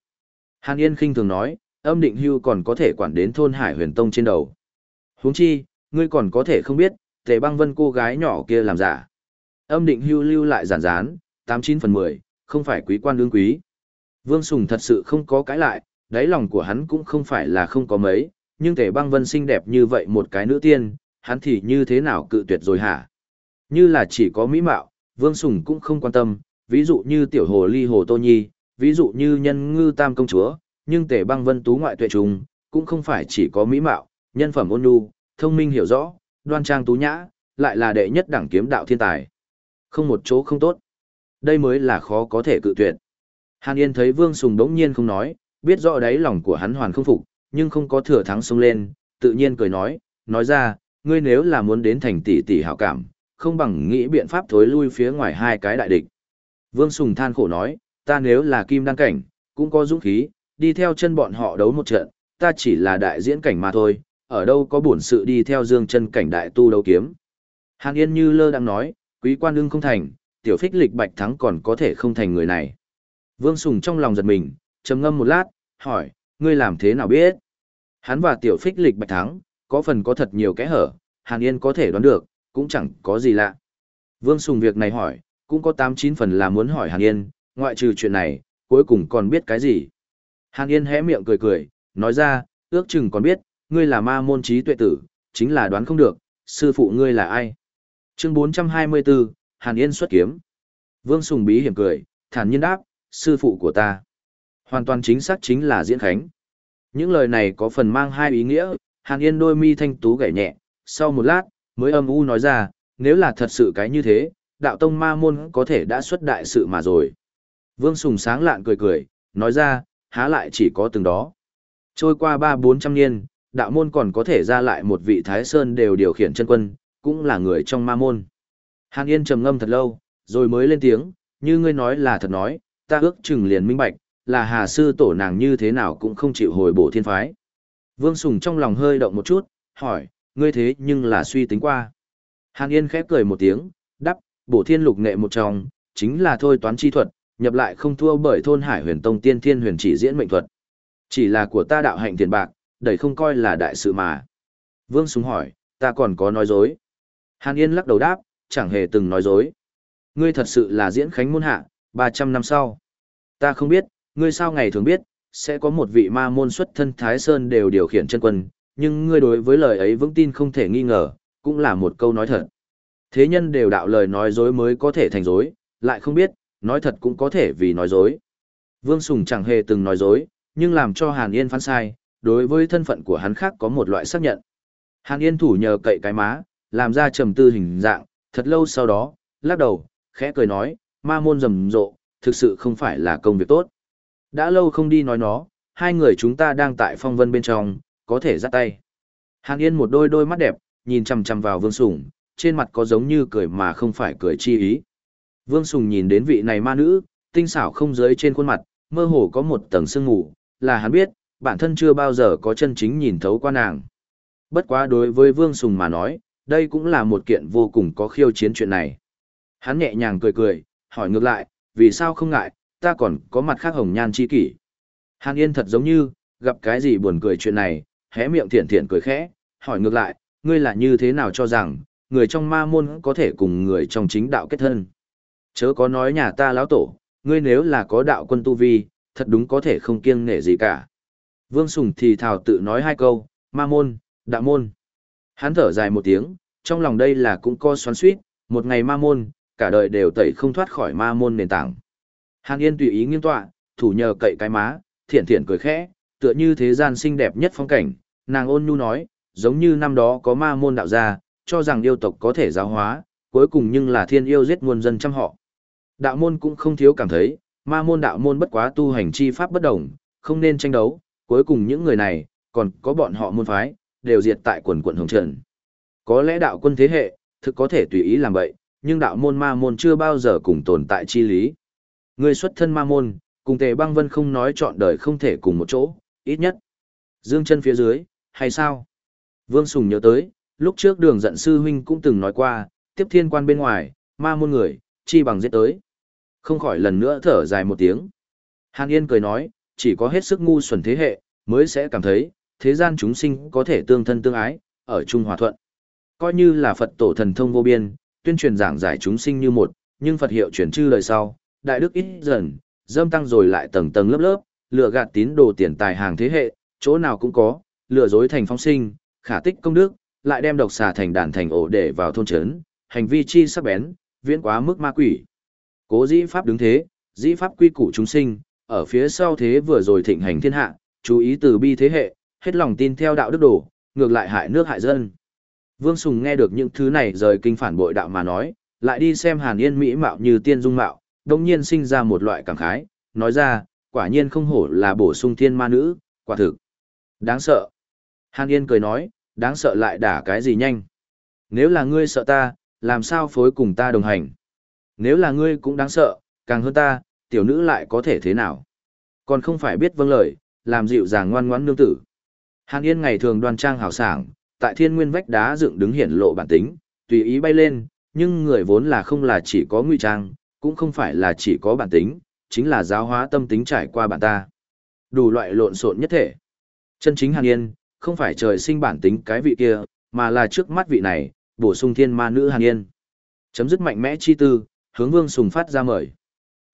Hàn Yên khinh thường nói, âm định hưu còn có thể quản đến thôn Hải huyền tông trên đầu. huống chi, ngươi còn có thể không biết, tề băng vân cô gái nhỏ kia làm giả. Âm định hưu lưu lại giản gián, 89 phần 10, không phải quý quan đương quý. Vương Sùng thật sự không có cãi lại, đáy lòng của hắn cũng không phải là không có mấy, nhưng tề băng vân xinh đẹp như vậy một cái nữ tiên, hắn thì như thế nào cự tuyệt rồi hả? Như là chỉ có mỹ mạo, Vương Sùng cũng không quan tâm, ví dụ như tiểu hồ ly hồ tô nhi, ví dụ như nhân ngư tam công chúa, nhưng tề băng vân tú ngoại tuệ trùng, cũng không phải chỉ có mỹ mạo, nhân phẩm ôn nhu, thông minh hiểu rõ, đoan trang tú nhã, lại là đệ nhất đẳng kiếm đạo thiên tài. Không một chỗ không tốt. Đây mới là khó có thể cự tuyệt. Hàn Yên thấy Vương Sùng đống nhiên không nói, biết rõ đáy lòng của hắn hoàn không phục, nhưng không có thừa thắng xông lên, tự nhiên cười nói, nói ra, ngươi nếu là muốn đến thành tỷ tỷ hảo cảm, không bằng nghĩ biện pháp thối lui phía ngoài hai cái đại địch. Vương Sùng than khổ nói, ta nếu là kim đăng cảnh, cũng có dũng khí, đi theo chân bọn họ đấu một trận, ta chỉ là đại diễn cảnh mà thôi, ở đâu có bổn sự đi theo dương chân cảnh đại tu đấu kiếm. Hàn Yên như lơ đang nói, quý quan đương không thành, tiểu phích lịch bạch thắng còn có thể không thành người này. Vương Sùng trong lòng giật mình, trầm ngâm một lát, hỏi, ngươi làm thế nào biết? Hắn và tiểu phích lịch bạch thắng, có phần có thật nhiều kẽ hở, Hàn Yên có thể đoán được, cũng chẳng có gì lạ. Vương Sùng việc này hỏi, cũng có 8-9 phần là muốn hỏi Hàn Yên, ngoại trừ chuyện này, cuối cùng còn biết cái gì? Hàn Yên hé miệng cười cười, nói ra, ước chừng còn biết, ngươi là ma môn trí tuệ tử, chính là đoán không được, sư phụ ngươi là ai? Chương 424, Hàn Yên xuất kiếm. Vương Sùng bí hiểm cười, thản nhiên đáp, sư phụ của ta. Hoàn toàn chính xác chính là Diễn Khánh. Những lời này có phần mang hai ý nghĩa, Hàn Yên đôi mi thanh tú gảy nhẹ, sau một lát, mới âm u nói ra, nếu là thật sự cái như thế, đạo tông ma môn có thể đã xuất đại sự mà rồi. Vương Sùng sáng lạn cười cười, nói ra, há lại chỉ có từng đó. Trôi qua ba bốn trăm niên, đạo môn còn có thể ra lại một vị Thái Sơn đều điều khiển chân quân, cũng là người trong ma môn. Hàn Yên trầm ngâm thật lâu, rồi mới lên tiếng, như ngươi nói là thật nói, ta ước chừng liền minh bạch, là hà sư tổ nàng như thế nào cũng không chịu hồi bổ thiên phái. Vương Sùng trong lòng hơi động một chút, hỏi, ngươi thế nhưng là suy tính qua. Hàn Yên khép cười một tiếng, đắp, bổ thiên lục nghệ một trong, chính là thôi toán chi thuật, nhập lại không thua bởi thôn hải huyền tông tiên thiên huyền chỉ diễn mệnh thuật. Chỉ là của ta đạo hạnh tiền bạc, đẩy không coi là đại sự mà. Vương Sùng hỏi, ta còn có nói dối. Hàn Yên lắc đầu đáp, chẳng hề từng nói dối. Ngươi thật sự là diễn khánh môn hạ, 300 năm sau. Ta không biết, ngươi sao ngày thường biết, sẽ có một vị ma môn xuất thân Thái Sơn đều điều khiển chân quân, nhưng ngươi đối với lời ấy vững tin không thể nghi ngờ, cũng là một câu nói thật. Thế nhân đều đạo lời nói dối mới có thể thành dối, lại không biết, nói thật cũng có thể vì nói dối. Vương Sùng chẳng hề từng nói dối, nhưng làm cho Hàn Yên phán sai, đối với thân phận của hắn khác có một loại xác nhận. Hàn Yên thủ nhờ cậy cái má, làm ra trầm tư hình dạng, thật lâu sau đó, lắc đầu, khẽ cười nói, ma môn rầm rộ, thực sự không phải là công việc tốt. Đã lâu không đi nói nó, hai người chúng ta đang tại phong vân bên trong, có thể dắt tay. Hàn Yên một đôi đôi mắt đẹp, nhìn chằm chằm vào Vương Sùng, trên mặt có giống như cười mà không phải cười chi ý. Vương Sùng nhìn đến vị này ma nữ, tinh xảo không dưới trên khuôn mặt, mơ hồ có một tầng sương mù, là hắn biết, bản thân chưa bao giờ có chân chính nhìn thấu qua nàng. Bất quá đối với Vương Sùng mà nói, đây cũng là một kiện vô cùng có khiêu chiến chuyện này. Hắn nhẹ nhàng cười cười, hỏi ngược lại, vì sao không ngại, ta còn có mặt khác hồng nhan chi kỷ. Hàn Yên thật giống như, gặp cái gì buồn cười chuyện này, hé miệng thiện thiện cười khẽ, hỏi ngược lại, ngươi là như thế nào cho rằng, người trong ma môn có thể cùng người trong chính đạo kết thân. Chớ có nói nhà ta lão tổ, ngươi nếu là có đạo quân tu vi, thật đúng có thể không kiêng nể gì cả. Vương Sùng thì thảo tự nói hai câu, ma môn, đạo môn. Hắn thở dài một tiếng, trong lòng đây là cũng co xoắn suýt, một ngày ma môn, cả đời đều tẩy không thoát khỏi ma môn nền tảng. Hàn Yên tùy ý nghiêng tọa, thủ nhờ cậy cái má, thiện thiện cười khẽ, tựa như thế gian xinh đẹp nhất phong cảnh, nàng ôn nhu nói, giống như năm đó có ma môn đạo gia, cho rằng yêu tộc có thể giáo hóa, cuối cùng nhưng là thiên yêu giết muôn dân trăm họ. Đạo môn cũng không thiếu cảm thấy, ma môn đạo môn bất quá tu hành chi pháp bất đồng, không nên tranh đấu, cuối cùng những người này, còn có bọn họ môn phái, đều diệt tại quần quận hồng trần. Có lẽ đạo quân thế hệ, thực có thể tùy ý làm vậy, nhưng đạo môn ma môn chưa bao giờ cùng tồn tại chi lý. Người xuất thân ma môn, cùng tề băng vân không nói chọn đời không thể cùng một chỗ, ít nhất. Dương chân phía dưới, hay sao? Vương Sùng nhớ tới, lúc trước đường giận sư huynh cũng từng nói qua, tiếp thiên quan bên ngoài, ma môn người, chi bằng giết tới. Không khỏi lần nữa thở dài một tiếng. Hàn Yên cười nói, chỉ có hết sức ngu xuẩn thế hệ, mới sẽ cảm thấy, thế gian chúng sinh có thể tương thân tương ái, ở chung hòa thuận. Coi như là Phật tổ thần thông vô biên, tuyên truyền giảng giải chúng sinh như một, nhưng Phật hiệu chuyển chư lời sau, đại đức ít dần, dâm tăng rồi lại tầng tầng lớp lớp, lừa gạt tín đồ tiền tài hàng thế hệ, chỗ nào cũng có, lừa dối thành phong sinh, khả tích công đức, lại đem độc xà thành đàn thành ổ để vào thôn trấn, hành vi chi sắc bén, viễn quá mức ma quỷ. Cố dĩ pháp đứng thế, dĩ pháp quy củ chúng sinh, ở phía sau thế vừa rồi thịnh hành thiên hạ, chú ý từ bi thế hệ, hết lòng tin theo đạo đức đổ, ngược lại hại nước hại dân. Vương Sùng nghe được những thứ này rời kinh phản bội đạo mà nói, lại đi xem Hàn Yên mỹ mạo như tiên dung mạo, đồng nhiên sinh ra một loại cảm khái, nói ra, quả nhiên không hổ là bổ sung thiên ma nữ, quả thực. Đáng sợ. Hàn Yên cười nói, đáng sợ lại đả cái gì nhanh. Nếu là ngươi sợ ta, làm sao phối cùng ta đồng hành. Nếu là ngươi cũng đáng sợ, càng hơn ta, tiểu nữ lại có thể thế nào. Còn không phải biết vâng lời, làm dịu dàng ngoan ngoãn nương tử. Hàn Yên ngày thường đoan trang hào sảng, tại thiên nguyên vách đá dựng đứng hiển lộ bản tính, tùy ý bay lên, nhưng người vốn là không là chỉ có nguy trang, cũng không phải là chỉ có bản tính, chính là giáo hóa tâm tính trải qua bản ta. Đủ loại lộn xộn nhất thể. Chân chính Hàn Yên, không phải trời sinh bản tính cái vị kia, mà là trước mắt vị này, bổ sung thiên ma nữ Hàn Yên. Chấm dứt mạnh mẽ chi tư, hướng Vương Sùng phát ra mời.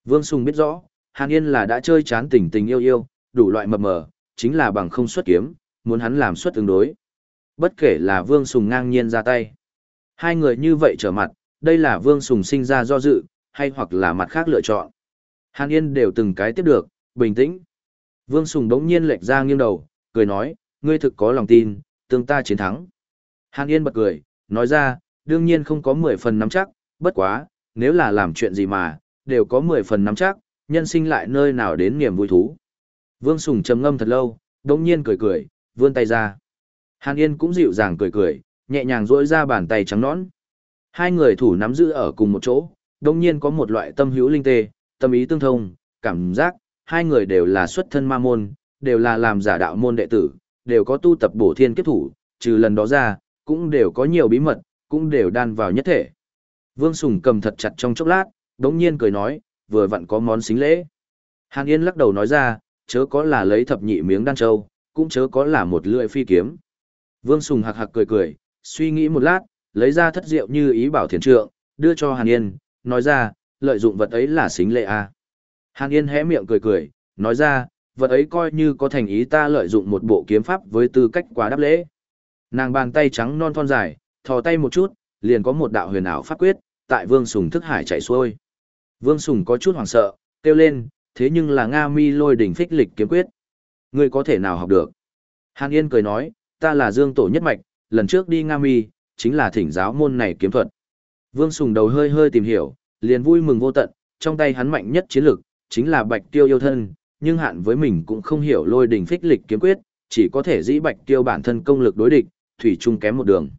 Vương Sùng biết rõ, Hàn Yên là đã chơi chán tình tình yêu yêu, đủ loại mập mờ, chính là bằng không xuất kiếm, muốn hắn làm suất tương đối. Bất kể là Vương Sùng ngang nhiên ra tay. Hai người như vậy trở mặt, đây là Vương Sùng sinh ra do dự, hay hoặc là mặt khác lựa chọn. Hàn Yên đều từng cái tiếp được, bình tĩnh. Vương Sùng đống nhiên lệch ra nghiêng đầu, cười nói, ngươi thực có lòng tin, tương ta chiến thắng. Hàn Yên bật cười, nói ra, đương nhiên không có 10 phần nắm chắc, bất quá, nếu là làm chuyện gì mà, đều có 10 phần nắm chắc, nhân sinh lại nơi nào đến niềm vui thú. Vương Sùng trầm ngâm thật lâu, đống nhiên cười cười, vươn tay ra. Hàn Yên cũng dịu dàng cười cười, nhẹ nhàng duỗi ra bàn tay trắng nõn. Hai người thủ nắm giữ ở cùng một chỗ, đống nhiên có một loại tâm hữu linh tê, tâm ý tương thông, cảm giác, hai người đều là xuất thân ma môn, đều là làm giả đạo môn đệ tử, đều có tu tập bổ thiên kiếp thủ, trừ lần đó ra, cũng đều có nhiều bí mật, cũng đều đan vào nhất thể. Vương Sùng cầm thật chặt trong chốc lát, đống nhiên cười nói, vừa vặn có món xính lễ. Hàn Yên lắc đầu nói ra, chớ có là lấy thập nhị miếng đan châu, cũng chớ có là một lưỡi phi kiếm. Vương Sùng hạc hạc cười cười, suy nghĩ một lát, lấy ra thất diệu như ý bảo thiền trượng, đưa cho Hàn Yên, nói ra, lợi dụng vật ấy là xính lễ à. Hàn Yên hé miệng cười cười, nói ra, vật ấy coi như có thành ý ta lợi dụng một bộ kiếm pháp với tư cách quá đáp lễ. Nàng bàn tay trắng non thon dài, thò tay một chút, liền có một đạo huyền ảo pháp quyết, tại Vương Sùng thức hải chạy xuôi. Vương Sùng có chút hoảng sợ, kêu lên, thế nhưng là Nga mi lôi đỉnh phích lịch kiếm quyết. Ngươi có thể nào học được? Hàn Yên cười nói, ta là Dương Tổ nhất mạch, lần trước đi Nga mi, chính là thỉnh giáo môn này kiếm thuật. Vương Sùng đầu hơi hơi tìm hiểu, liền vui mừng vô tận, trong tay hắn mạnh nhất chiến lực, chính là Bạch Tiêu yêu thân, nhưng hạn với mình cũng không hiểu lôi đỉnh phích lịch kiếm quyết, chỉ có thể dĩ Bạch Tiêu bản thân công lực đối địch, thủy chung kém một đường.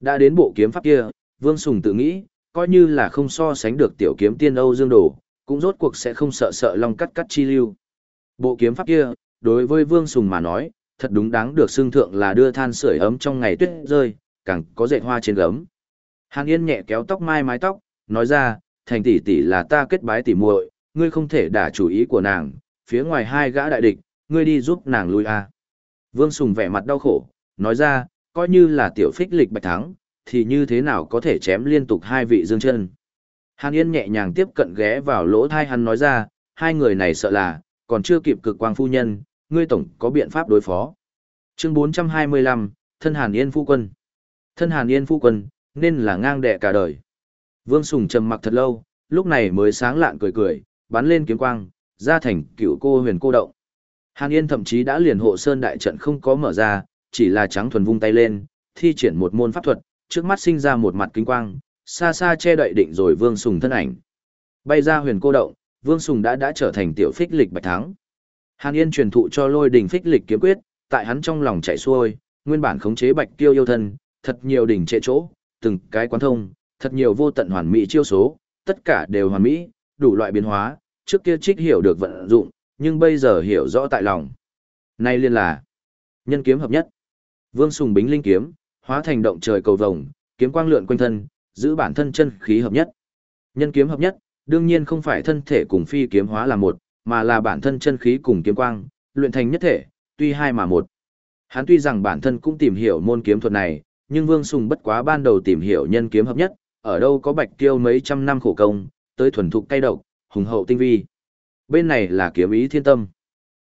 Đã đến bộ kiếm pháp kia, Vương Sùng tự nghĩ, coi như là không so sánh được tiểu kiếm tiên Âu Dương Đồ, cũng rốt cuộc sẽ không sợ sợ long cắt cắt chi lưu. Bộ kiếm pháp kia, đối với Vương Sùng mà nói, thật đúng đáng được xưng thượng là đưa than sưởi ấm trong ngày tuyết rơi, càng có dệt hoa trên gấm. Hàn Yên nhẹ kéo tóc mai mái tóc, nói ra, thành tỷ tỷ là ta kết bái tỷ muội, ngươi không thể đả chủ ý của nàng, phía ngoài hai gã đại địch, ngươi đi giúp nàng lui a. Vương Sùng vẻ mặt đau khổ, nói ra, coi như là tiểu phích lịch bạch thắng, thì như thế nào có thể chém liên tục hai vị dương chân. Hàn Yên nhẹ nhàng tiếp cận ghé vào lỗ thai hắn nói ra, hai người này sợ là, còn chưa kịp cực quang phu nhân, ngươi tổng có biện pháp đối phó. Chương 425, Thân Hàn Yên Phu Quân Thân Hàn Yên Phu Quân, nên là ngang đệ cả đời. Vương Sùng trầm mặc thật lâu, lúc này mới sáng lạn cười cười, bắn lên kiếm quang, ra thành cựu cô huyền cô động. Hàn Yên thậm chí đã liền hộ sơn đại trận không có mở ra, chỉ là trắng thuần vung tay lên, thi triển một môn pháp thuật, trước mắt sinh ra một mặt kinh quang, xa xa che đậy định rồi Vương Sùng thân ảnh. Bay ra huyền cô động, Vương Sùng đã đã trở thành tiểu phích lịch bạch thắng. Hàn Yên truyền thụ cho lôi đỉnh phích lịch kiếm quyết, tại hắn trong lòng chạy xuôi, nguyên bản khống chế bạch tiêu yêu thân, thật nhiều đỉnh trệ chỗ, từng cái quán thông, thật nhiều vô tận hoàn mỹ chiêu số, tất cả đều hoàn mỹ, đủ loại biến hóa, trước kia trích hiểu được vận dụng, nhưng bây giờ hiểu rõ tại lòng. Nay liên là nhân kiếm hợp nhất. Vương Sùng Bính linh kiếm, hóa thành động trời cầu vồng, kiếm quang lượn quanh thân, giữ bản thân chân khí hợp nhất. Nhân kiếm hợp nhất, đương nhiên không phải thân thể cùng phi kiếm hóa là một, mà là bản thân chân khí cùng kiếm quang, luyện thành nhất thể, tuy hai mà một. Hắn tuy rằng bản thân cũng tìm hiểu môn kiếm thuật này, nhưng Vương Sùng bất quá ban đầu tìm hiểu nhân kiếm hợp nhất, ở đâu có bạch tiêu mấy trăm năm khổ công, tới thuần thục cay độc, hùng hậu tinh vi. Bên này là kiếm ý thiên tâm.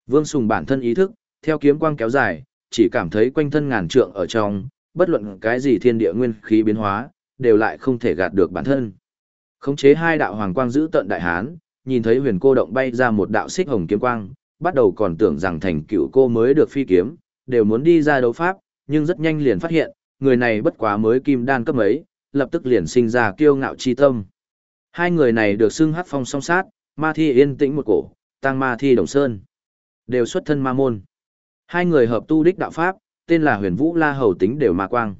Vương Sùng bản thân ý thức, theo kiếm quang kéo dài, chỉ cảm thấy quanh thân ngàn trượng ở trong, bất luận cái gì thiên địa nguyên khí biến hóa, đều lại không thể gạt được bản thân. Khống chế hai đạo hoàng quang giữ tận đại hán, nhìn thấy huyền cô động bay ra một đạo xích hồng kiếm quang, bắt đầu còn tưởng rằng thành cựu cô mới được phi kiếm, đều muốn đi ra đấu pháp, nhưng rất nhanh liền phát hiện, người này bất quá mới kim đan cấp ấy, lập tức liền sinh ra kiêu ngạo chi tâm. Hai người này được xưng hát phong song sát, ma thi yên tĩnh một cổ, tăng ma thi đồng sơn. Đều xuất thân ma môn. Hai người hợp tu đích đạo pháp, tên là huyền vũ la hầu tính đều ma quang.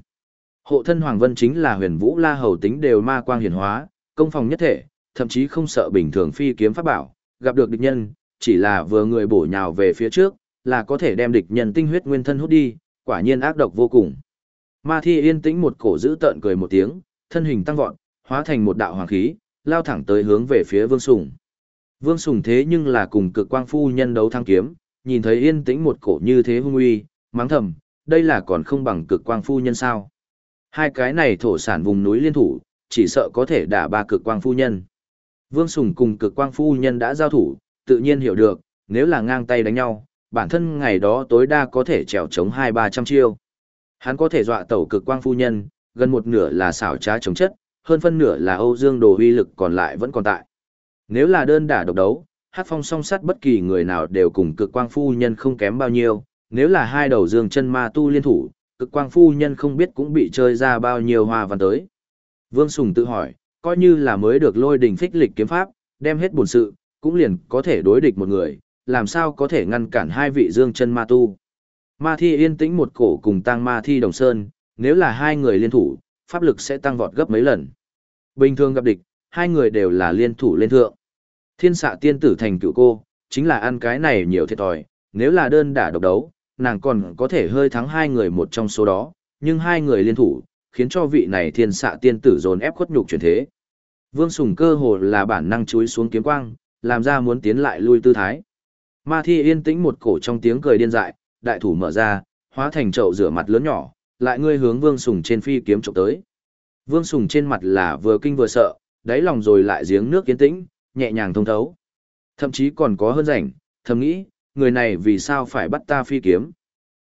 Hộ thân Hoàng Vân chính là huyền vũ la hầu tính đều ma quang hiển hóa, công phòng nhất thể, thậm chí không sợ bình thường phi kiếm pháp bảo, gặp được địch nhân, chỉ là vừa người bổ nhào về phía trước, là có thể đem địch nhân tinh huyết nguyên thân hút đi, quả nhiên ác độc vô cùng. Ma thi yên tĩnh một cổ giữ tợn cười một tiếng, thân hình tăng vọt, hóa thành một đạo hoàng khí, lao thẳng tới hướng về phía Vương Sùng. Vương Sùng thế nhưng là cùng cực quang phu nhân đấu thăng kiếm, nhìn thấy yên tĩnh một cổ như thế hung uy, mắng thầm, đây là còn không bằng cực quang phu nhân sao. Hai cái này thổ sản vùng núi liên thủ, chỉ sợ có thể đả ba cực quang phu nhân. Vương Sùng cùng cực quang phu nhân đã giao thủ, tự nhiên hiểu được, nếu là ngang tay đánh nhau, bản thân ngày đó tối đa có thể trèo chống hai ba trăm chiêu. Hắn có thể dọa tẩu cực quang phu nhân, gần một nửa là xảo trá chống chất, hơn phân nửa là Âu Dương đồ uy lực còn lại vẫn còn tại. Nếu là đơn đả độc đấu, hát phong song sắt bất kỳ người nào đều cùng cực quang phu nhân không kém bao nhiêu, nếu là hai đầu dương chân ma tu liên thủ, cực quang phu nhân không biết cũng bị chơi ra bao nhiêu hoa văn tới. Vương Sùng tự hỏi, coi như là mới được lôi đình phích lịch kiếm pháp, đem hết bổn sự, cũng liền có thể đối địch một người, làm sao có thể ngăn cản hai vị dương chân ma tu. Ma thi yên tĩnh một cổ cùng tăng ma thi đồng sơn, nếu là hai người liên thủ, pháp lực sẽ tăng vọt gấp mấy lần. Bình thường gặp địch, hai người đều là liên thủ lên thượng. Thiên xạ tiên tử thành cựu cô, chính là ăn cái này nhiều thiệt thòi, nếu là đơn đả độc đấu, nàng còn có thể hơi thắng hai người một trong số đó, nhưng hai người liên thủ, khiến cho vị này thiên xạ tiên tử dồn ép khuất nhục chuyển thế. Vương Sùng cơ hồ là bản năng chúi xuống kiếm quang, làm ra muốn tiến lại lui tư thái. Ma thi yên tĩnh một cổ trong tiếng cười điên dại, đại thủ mở ra, hóa thành chậu rửa mặt lớn nhỏ, lại ngươi hướng Vương Sùng trên phi kiếm chụp tới. Vương Sùng trên mặt là vừa kinh vừa sợ, đáy lòng rồi lại giếng nước yên tĩnh, nhẹ nhàng thông thấu. Thậm chí còn có hơn rảnh, thầm nghĩ, người này vì sao phải bắt ta phi kiếm?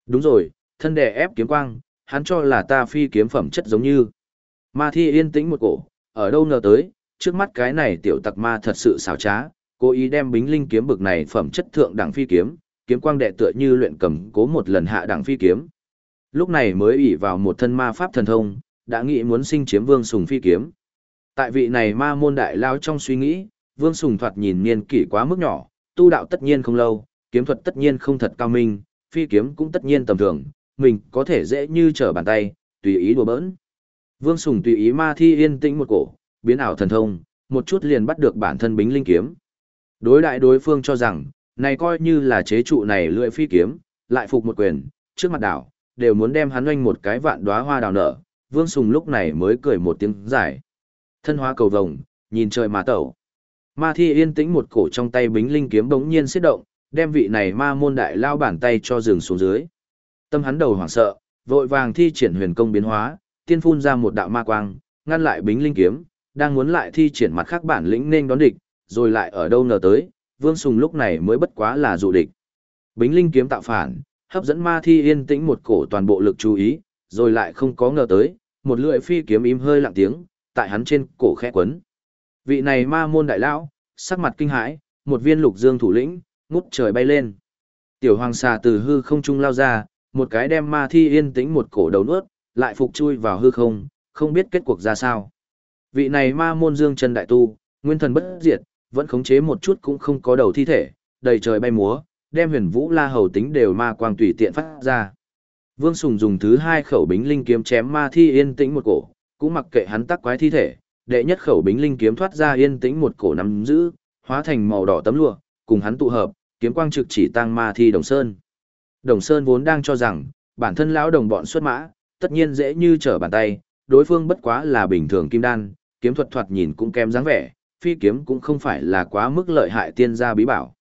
Đúng rồi, thân đè ép kiếm quang, hắn cho là ta phi kiếm phẩm chất giống như. Ma thi yên tĩnh một cổ, ở đâu ngờ tới, trước mắt cái này tiểu tặc ma thật sự xảo trá, cố ý đem bính linh kiếm bực này phẩm chất thượng đẳng phi kiếm, kiếm quang đệ tựa như luyện cầm cố một lần hạ đẳng phi kiếm. Lúc này mới ủy vào một thân ma pháp thần thông, đã nghĩ muốn sinh chiếm vương sùng phi kiếm. Tại vị này ma môn đại lao trong suy nghĩ, Vương Sùng thoạt nhìn niên kỷ quá mức nhỏ, tu đạo tất nhiên không lâu, kiếm thuật tất nhiên không thật cao minh, phi kiếm cũng tất nhiên tầm thường, mình có thể dễ như trở bàn tay, tùy ý đùa bỡn. Vương Sùng tùy ý ma thi yên tĩnh một cổ, biến ảo thần thông, một chút liền bắt được bản thân bính linh kiếm. Đối đại đối phương cho rằng, này coi như là chế trụ này lưỡi phi kiếm, lại phục một quyền, trước mặt đảo, đều muốn đem hắn oanh một cái vạn đóa hoa đào nở, Vương Sùng lúc này mới cười một tiếng giải. Thân hóa cầu vồng, nhìn trời mà tẩu. Ma thi yên tĩnh một cổ trong tay bính linh kiếm bỗng nhiên xiết động, đem vị này ma môn đại lao bản tay cho rừng xuống dưới. Tâm hắn đầu hoảng sợ, vội vàng thi triển huyền công biến hóa, tiên phun ra một đạo ma quang, ngăn lại bính linh kiếm, đang muốn lại thi triển mặt khác bản lĩnh nên đón địch, rồi lại ở đâu ngờ tới, Vương Sùng lúc này mới bất quá là dụ địch. Bính linh kiếm tạo phản, hấp dẫn ma thi yên tĩnh một cổ toàn bộ lực chú ý, rồi lại không có ngờ tới, một lưỡi phi kiếm im hơi lặng tiếng, tại hắn trên cổ khẽ quấn. Vị này ma môn đại lão, sắc mặt kinh hãi, một viên lục dương thủ lĩnh, ngút trời bay lên. Tiểu hoàng xà từ hư không trung lao ra, một cái đem ma thi yên tĩnh một cổ đầu nuốt, lại phục chui vào hư không, không biết kết cuộc ra sao. Vị này ma môn dương chân đại tu, nguyên thần bất diệt, vẫn khống chế một chút cũng không có đầu thi thể, đầy trời bay múa, đem huyền vũ la hầu tính đều ma quang tùy tiện phát ra. Vương Sùng dùng thứ hai khẩu bính linh kiếm chém ma thi yên tĩnh một cổ, cũng mặc kệ hắn tắc quái thi thể, đệ nhất khẩu bính linh kiếm thoát ra yên tĩnh một cổ nắm giữ, hóa thành màu đỏ tấm lụa, cùng hắn tụ hợp, kiếm quang trực chỉ tăng ma thi Đồng Sơn. Đồng Sơn vốn đang cho rằng, bản thân lão đồng bọn xuất mã, tất nhiên dễ như trở bàn tay, đối phương bất quá là bình thường kim đan, kiếm thuật thoạt nhìn cũng kém dáng vẻ, phi kiếm cũng không phải là quá mức lợi hại tiên gia bí bảo.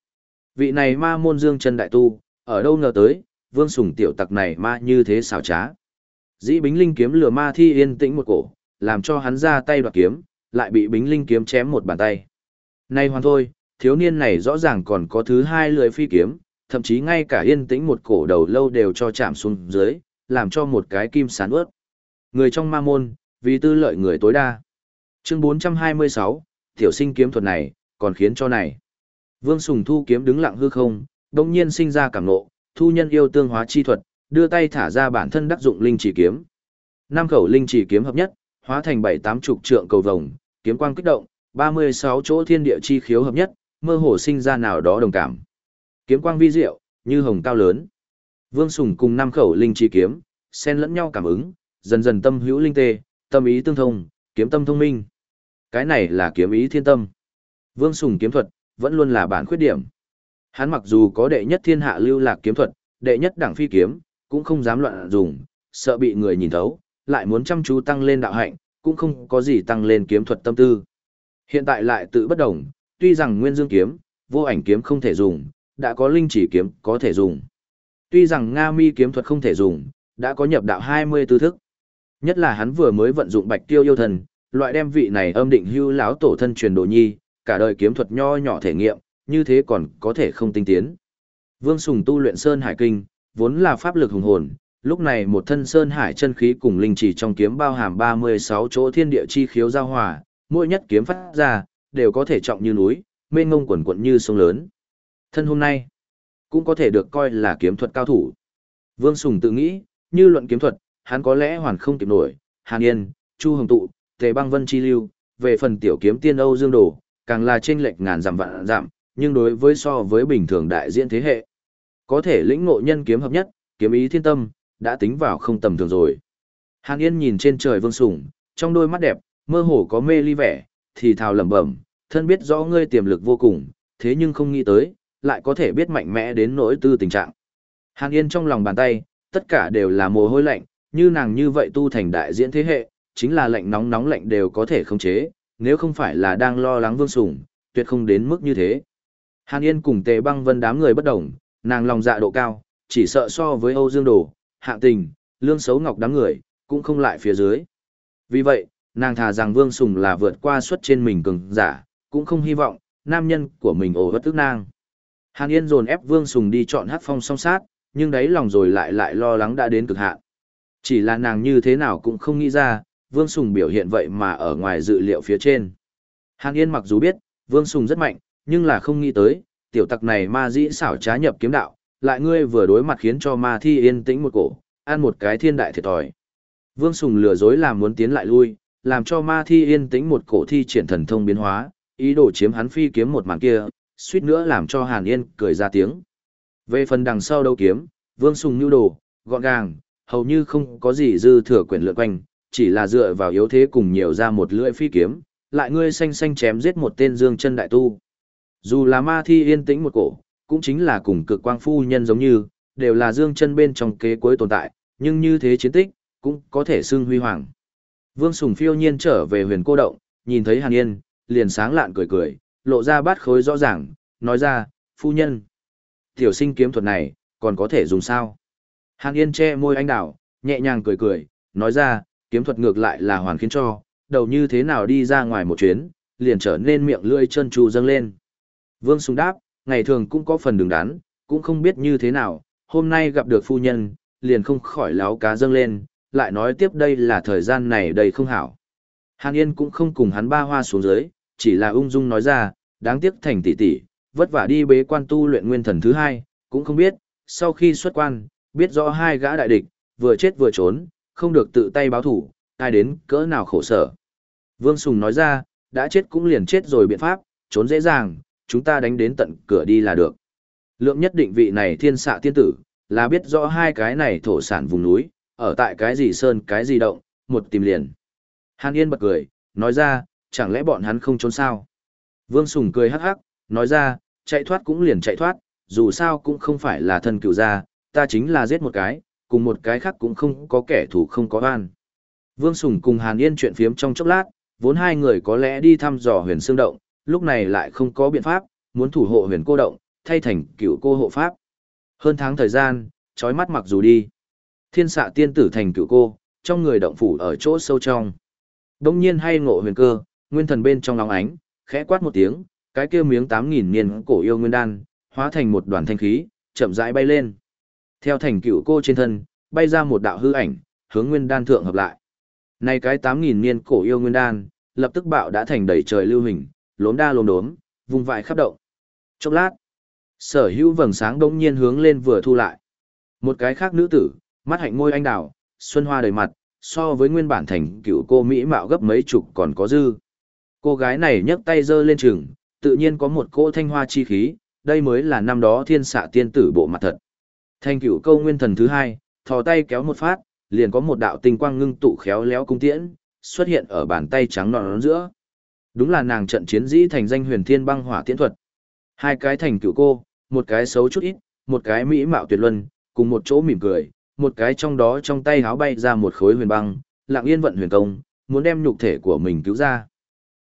Vị này ma môn dương chân đại tu, ở đâu ngờ tới, vương sùng tiểu tặc này ma như thế xảo trá. Dĩ bính linh kiếm lừa ma thi yên tĩnh một cổ, làm cho hắn ra tay đoạt kiếm, lại bị bính linh kiếm chém một bàn tay. Nay hoàn thôi, thiếu niên này rõ ràng còn có thứ hai lưỡi phi kiếm, thậm chí ngay cả yên tĩnh một cổ đầu lâu đều cho chạm xuống dưới, làm cho một cái kim sán ướt. Người trong ma môn, vì tư lợi người tối đa. Chương 426, tiểu sinh kiếm thuật này, còn khiến cho này. Vương Sùng thu kiếm đứng lặng hư không, đồng nhiên sinh ra cảm nộ, thu nhân yêu tương hóa chi thuật, đưa tay thả ra bản thân đắc dụng linh chỉ kiếm. Năm khẩu linh chỉ kiếm hợp nhất, hóa thành bảy tám chục trượng cầu vồng, kiếm quang kích động, 36 chỗ thiên địa chi khiếu hợp nhất, mơ hồ sinh ra nào đó đồng cảm. Kiếm quang vi diệu, như hồng cao lớn. Vương Sùng cùng năm khẩu linh chi kiếm, xen lẫn nhau cảm ứng, dần dần tâm hữu linh tê, tâm ý tương thông, kiếm tâm thông minh. Cái này là kiếm ý thiên tâm. Vương Sùng kiếm thuật, vẫn luôn là bản khuyết điểm. Hắn mặc dù có đệ nhất thiên hạ lưu lạc kiếm thuật, đệ nhất đẳng phi kiếm, cũng không dám loạn dùng, sợ bị người nhìn thấu, lại muốn chăm chú tăng lên đạo hạnh, cũng không có gì tăng lên kiếm thuật tâm tư. Hiện tại lại tự bất đồng, tuy rằng nguyên dương kiếm, vô ảnh kiếm không thể dùng, đã có linh chỉ kiếm có thể dùng. Tuy rằng Nga mi kiếm thuật không thể dùng, đã có nhập đạo 20 tư thức. Nhất là hắn vừa mới vận dụng bạch tiêu yêu thần, loại đem vị này âm định hưu lão tổ thân truyền đồ nhi, cả đời kiếm thuật nho nhỏ thể nghiệm, như thế còn có thể không tinh tiến. Vương Sùng tu luyện Sơn Hải Kinh, vốn là pháp lực hùng hồn, lúc này một thân Sơn Hải chân khí cùng linh chỉ trong kiếm bao hàm 36 chỗ thiên địa chi khiếu giao hòa, mỗi nhất kiếm phát ra, đều có thể trọng như núi, mênh ngông quần quận như sông lớn. Thân hôm nay, cũng có thể được coi là kiếm thuật cao thủ. Vương Sùng tự nghĩ, như luận kiếm thuật, hắn có lẽ hoàn không kịp nổi, Hàn Yên, Chu Hồng Tụ, Tề Băng Vân Chi Lưu, về phần tiểu kiếm tiên Âu Dương Đồ, càng là chênh lệch ngàn dặm vạn dặm, nhưng đối với so với bình thường đại diện thế hệ, có thể lĩnh ngộ nhân kiếm hợp nhất, kiếm ý thiên tâm, đã tính vào không tầm thường rồi. Hàn Yên nhìn trên trời Vương Sùng, trong đôi mắt đẹp, mơ hồ có mê ly vẻ, thì thào lẩm bẩm, thân biết rõ ngươi tiềm lực vô cùng, thế nhưng không nghĩ tới, lại có thể biết mạnh mẽ đến nỗi tư tình trạng. Hàn Yên trong lòng bàn tay, tất cả đều là mồ hôi lạnh, như nàng như vậy tu thành đại diễn thế hệ, chính là lạnh nóng nóng lạnh đều có thể khống chế, nếu không phải là đang lo lắng Vương Sùng, tuyệt không đến mức như thế. Hàn Yên cùng Tề Băng Vân đám người bất đồng, nàng lòng dạ độ cao, chỉ sợ so với Âu Dương Đồ, Hạng Tình, Lương Xấu Ngọc đám người, cũng không lại phía dưới. Vì vậy, nàng thà rằng Vương Sùng là vượt qua suất trên mình cường giả, cũng không hy vọng, nam nhân của mình ổ bất tức nàng. Hàn Yên dồn ép Vương Sùng đi chọn hát phong song sát, nhưng đấy lòng rồi lại lại lo lắng đã đến cực hạn. Chỉ là nàng như thế nào cũng không nghĩ ra, Vương Sùng biểu hiện vậy mà ở ngoài dự liệu phía trên. Hàn Yên mặc dù biết, Vương Sùng rất mạnh, nhưng là không nghĩ tới, tiểu tặc này ma dĩ xảo trá nhập kiếm đạo, lại ngươi vừa đối mặt khiến cho ma thi yên tĩnh một cổ, ăn một cái thiên đại thiệt thòi. Vương Sùng lừa dối làm muốn tiến lại lui, làm cho ma thi yên tĩnh một cổ thi triển thần thông biến hóa, ý đồ chiếm hắn phi kiếm một màn kia, suýt nữa làm cho Hàn Yên cười ra tiếng. Về phần đằng sau đấu kiếm, Vương Sùng nhu đồ, gọn gàng, hầu như không có gì dư thừa quyển lượn quanh, chỉ là dựa vào yếu thế cùng nhiều ra một lưỡi phi kiếm, lại ngươi xanh xanh chém giết một tên dương chân đại tu. Dù là ma thi yên tĩnh một cổ, cũng chính là cùng cực quang phu nhân giống như, đều là dương chân bên trong kế cuối tồn tại, nhưng như thế chiến tích, cũng có thể xưng huy hoàng. Vương Sùng phiêu nhiên trở về huyền cô động, nhìn thấy Hàn Yên, liền sáng lạn cười cười, lộ ra bát khối rõ ràng, nói ra, phu nhân. Tiểu sinh kiếm thuật này, còn có thể dùng sao? Hàn Yên che môi anh đảo, nhẹ nhàng cười cười, nói ra, kiếm thuật ngược lại là hoàn khiến cho, đầu như thế nào đi ra ngoài một chuyến, liền trở nên miệng lưỡi chân trù dâng lên. Vương Sùng đáp, ngày thường cũng có phần đường đắn, cũng không biết như thế nào, hôm nay gặp được phu nhân, liền không khỏi láo cá dâng lên, lại nói tiếp đây là thời gian này đầy không hảo. Hàn Yên cũng không cùng hắn ba hoa xuống dưới, chỉ là ung dung nói ra, đáng tiếc thành tỷ tỷ, vất vả đi bế quan tu luyện nguyên thần thứ hai, cũng không biết, sau khi xuất quan, biết rõ hai gã đại địch, vừa chết vừa trốn, không được tự tay báo thủ, ai đến cỡ nào khổ sở. Vương Sùng nói ra, đã chết cũng liền chết rồi biện pháp, trốn dễ dàng, chúng ta đánh đến tận cửa đi là được. Lượng nhất định vị này thiên xạ tiên tử, là biết rõ hai cái này thổ sản vùng núi, ở tại cái gì sơn cái gì động, một tìm liền. Hàn Yên bật cười, nói ra, chẳng lẽ bọn hắn không trốn sao? Vương Sùng cười hắc hắc, nói ra, chạy thoát cũng liền chạy thoát, dù sao cũng không phải là thân cựu gia, ta chính là giết một cái, cùng một cái khác cũng không có kẻ thù không có oan. Vương Sùng cùng Hàn Yên chuyện phiếm trong chốc lát, vốn hai người có lẽ đi thăm dò huyền xương động, lúc này lại không có biện pháp, muốn thủ hộ huyền cô động, thay thành cựu cô hộ pháp. Hơn tháng thời gian, trói mắt mặc dù đi. Thiên xạ tiên tử thành cựu cô, trong người động phủ ở chỗ sâu trong. Đông nhiên hay ngộ huyền cơ, nguyên thần bên trong nóng ánh, khẽ quát một tiếng, cái kia miếng tám nghìn niên cổ yêu nguyên đan, hóa thành một đoàn thanh khí, chậm rãi bay lên. Theo thành cựu cô trên thân, bay ra một đạo hư ảnh, hướng nguyên đan thượng hợp lại. Này cái tám nghìn niên cổ yêu nguyên đan, lập tức bạo đã thành đầy trời lưu hình, lốm đa lốm đốm, vùng vại khắp động. Chốc lát, sở hữu vầng sáng đông nhiên hướng lên vừa thu lại. Một cái khác nữ tử, mắt hạnh môi anh đào, xuân hoa đầy mặt, so với nguyên bản thành cựu cô Mỹ mạo gấp mấy chục còn có dư. Cô gái này nhấc tay giơ lên trường, tự nhiên có một cỗ thanh hoa chi khí, đây mới là năm đó thiên xạ tiên tử bộ mặt thật. thanh cựu câu nguyên thần thứ hai, thò tay kéo một phát, liền có một đạo tinh quang ngưng tụ khéo léo cung tiễn, xuất hiện ở bàn tay trắng nõn giữa. Đúng là nàng trận chiến dĩ thành danh huyền thiên băng hỏa tiễn thuật. Hai cái thành cựu cô, một cái xấu chút ít, một cái mỹ mạo tuyệt luân, cùng một chỗ mỉm cười, một cái trong đó trong tay háo bay ra một khối huyền băng, lặng yên vận huyền công, muốn đem nhục thể của mình cứu ra.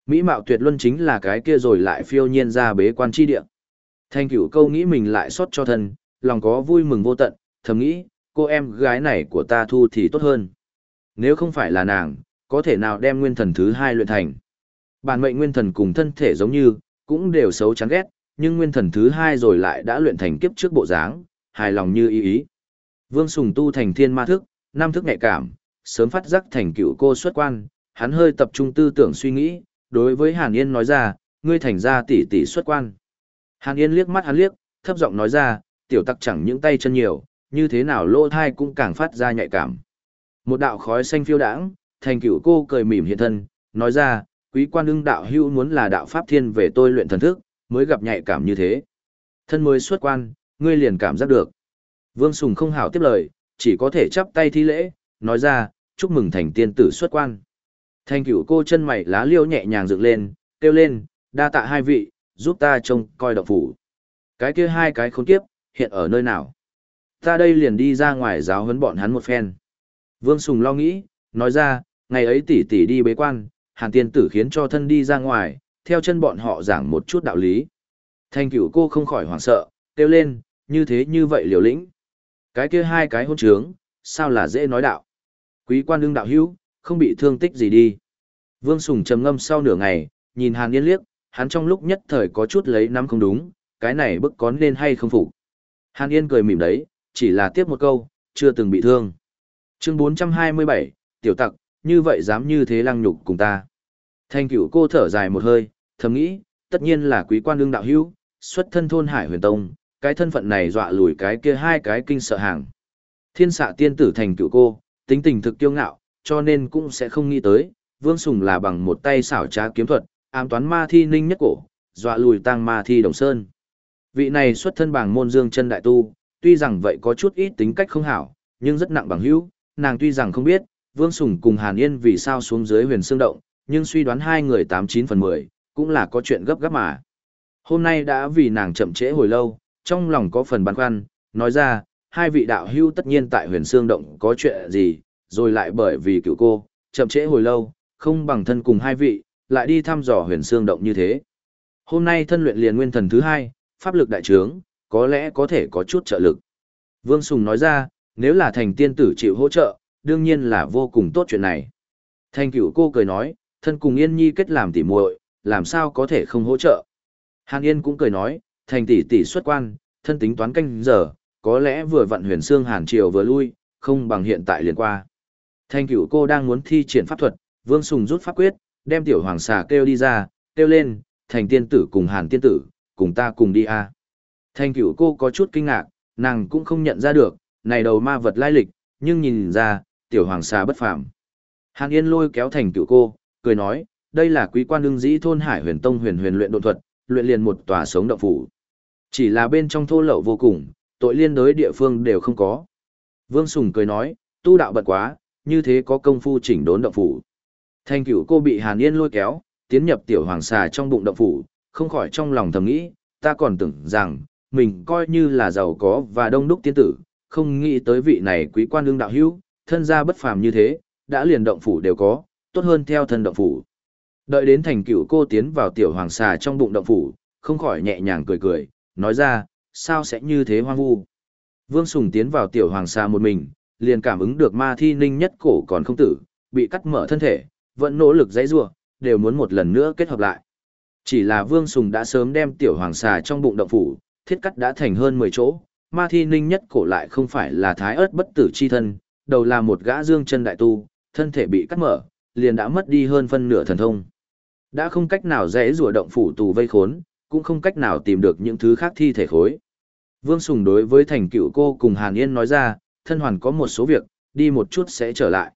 Mỹ mạo tuyệt luân chính là cái kia rồi lại phiêu nhiên ra bế quan chi địa. Thanh cửu câu nghĩ mình lại xót cho thân, lòng có vui mừng vô tận, thầm nghĩ, cô em gái này của ta thu thì tốt hơn. Nếu không phải là nàng, có thể nào đem nguyên thần thứ hai luyện thành. Bản mệnh nguyên thần cùng thân thể giống như, cũng đều xấu chán ghét, nhưng nguyên thần thứ hai rồi lại đã luyện thành kiếp trước bộ dáng, hài lòng như ý ý. Vương Sùng tu thành thiên ma thức, nam thức nhạy cảm, sớm phát giác thành cựu cô xuất quan, hắn hơi tập trung tư tưởng suy nghĩ, đối với Hàn Yên nói ra, ngươi thành ra tỷ tỷ xuất quan. Hàn Yên liếc mắt hắn liếc, thấp giọng nói ra, tiểu tặc chẳng những tay chân nhiều, như thế nào lỗ thai cũng càng phát ra nhạy cảm. Một đạo khói xanh phiêu đãng, thành cửu cô cười mỉm hiện thân, nói ra, quý quan ưng đạo hưu muốn là đạo pháp thiên về tôi luyện thần thức, mới gặp nhạy cảm như thế. Thân mới xuất quan, ngươi liền cảm giác được. Vương Sùng không hảo tiếp lời, chỉ có thể chắp tay thi lễ, nói ra, chúc mừng thành tiên tử xuất quan. Thành cửu cô chân mày lá liêu nhẹ nhàng dựng lên, kêu lên, đa tạ hai vị, giúp ta trông coi động phủ. Cái kia hai cái khốn kiếp, hiện ở nơi nào? Ta đây liền đi ra ngoài giáo huấn bọn hắn một phen. Vương Sùng lo nghĩ, nói ra, ngày ấy tỷ tỷ đi bế quan, hàn tiên tử khiến cho thân đi ra ngoài, theo chân bọn họ giảng một chút đạo lý. Thành cửu cô không khỏi hoảng sợ, kêu lên, như thế như vậy liều lĩnh. Cái kia hai cái hôn trướng, sao là dễ nói đạo. Quý quan đương đạo hữu, không bị thương tích gì đi. Vương Sùng trầm ngâm sau nửa ngày, nhìn Hàn Yên liếc, hắn trong lúc nhất thời có chút lấy nắm không đúng, cái này bức có nên hay không phục. Hàn Yên cười mỉm đấy, chỉ là tiếp một câu, chưa từng bị thương. Chương 427, tiểu tặc, như vậy dám như thế lăng nhục cùng ta. Thanh cửu cô thở dài một hơi, thầm nghĩ, tất nhiên là quý quan đương đạo hữu, xuất thân thôn Hải Huyền Tông, cái thân phận này dọa lùi cái kia hai cái kinh sợ hàng. Thiên xạ tiên tử thành cựu cô, tính tình thực kiêu ngạo, cho nên cũng sẽ không nghĩ tới, Vương Sùng là bằng một tay xảo trá kiếm thuật, ám toán ma thi ninh nhất cổ, dọa lùi tăng ma thi đồng sơn. Vị này xuất thân bằng môn dương chân đại tu, tuy rằng vậy có chút ít tính cách không hảo, nhưng rất nặng bằng hữu, nàng tuy rằng không biết, Vương Sùng cùng Hàn Yên vì sao xuống dưới huyền xương động, nhưng suy đoán hai người 89 phần 10, cũng là có chuyện gấp gáp mà. Hôm nay đã vì nàng chậm trễ hồi lâu, trong lòng có phần băn khoăn, nói ra, hai vị đạo hữu tất nhiên tại huyền xương động có chuyện gì, rồi lại bởi vì cựu cô, chậm trễ hồi lâu, không bằng thân cùng hai vị, lại đi thăm dò huyền xương động như thế. Hôm nay thân luyện liền nguyên thần thứ hai, pháp lực đại trướng, có lẽ có thể có chút trợ lực. Vương Sùng nói ra, nếu là thành tiên tử chịu hỗ trợ, đương nhiên là vô cùng tốt chuyện này. Thành cửu cô cười nói, thân cùng Yên Nhi kết làm tỉ muội, làm sao có thể không hỗ trợ. Hàn Yên cũng cười nói, thành tỷ tỷ xuất quan, thân tính toán canh giờ, có lẽ vừa vận huyền xương Hàn Triều vừa lui, không bằng hiện tại liền qua. Thanh cửu cô đang muốn thi triển pháp thuật, Vương Sùng rút pháp quyết, đem tiểu hoàng xà kêu đi ra, kêu lên, thành tiên tử cùng Hàn tiên tử, cùng ta cùng đi a. Thanh cửu cô có chút kinh ngạc, nàng cũng không nhận ra được, này đầu ma vật lai lịch, nhưng nhìn ra, tiểu hoàng xà bất phàm. Hàn Yên lôi kéo thành cửu cô, cười nói, đây là quý quan đương dĩ thôn Hải Huyền Tông huyền huyền luyện độ thuật, luyện liền một tòa sống động phủ. Chỉ là bên trong thô lậu vô cùng, tội liên đối địa phương đều không có. Vương Sùng cười nói, tu đạo bật quá, như thế có công phu chỉnh đốn động phủ. Thanh cửu cô bị Hàn Yên lôi kéo, tiến nhập tiểu hoàng xà trong bụng động phủ, không khỏi trong lòng thầm nghĩ, ta còn tưởng rằng, mình coi như là giàu có và đông đúc tiên tử, không nghĩ tới vị này quý quan đương đạo hữu, thân gia bất phàm như thế, đã liền động phủ đều có, tốt hơn theo thân động phủ. Đợi đến thành cửu cô tiến vào tiểu hoàng xà trong bụng động phủ, không khỏi nhẹ nhàng cười cười, nói ra, sao sẽ như thế hoang vu. Vương Sùng tiến vào tiểu hoàng xà một mình, liền cảm ứng được ma thi ninh nhất cổ còn không tử, bị cắt mở thân thể, vẫn nỗ lực dãy rua, đều muốn một lần nữa kết hợp lại. Chỉ là Vương Sùng đã sớm đem tiểu hoàng xà trong bụng động phủ, thiết cắt đã thành hơn 10 chỗ, ma thi ninh nhất cổ lại không phải là thái ớt bất tử chi thân, đầu là một gã dương chân đại tu, thân thể bị cắt mở, liền đã mất đi hơn phân nửa thần thông. Đã không cách nào dễ rùa động phủ tù vây khốn, cũng không cách nào tìm được những thứ khác thi thể khối. Vương Sùng đối với thành cựu cô cùng Hàn Yên nói ra, thân hoàn có một số việc, đi một chút sẽ trở lại.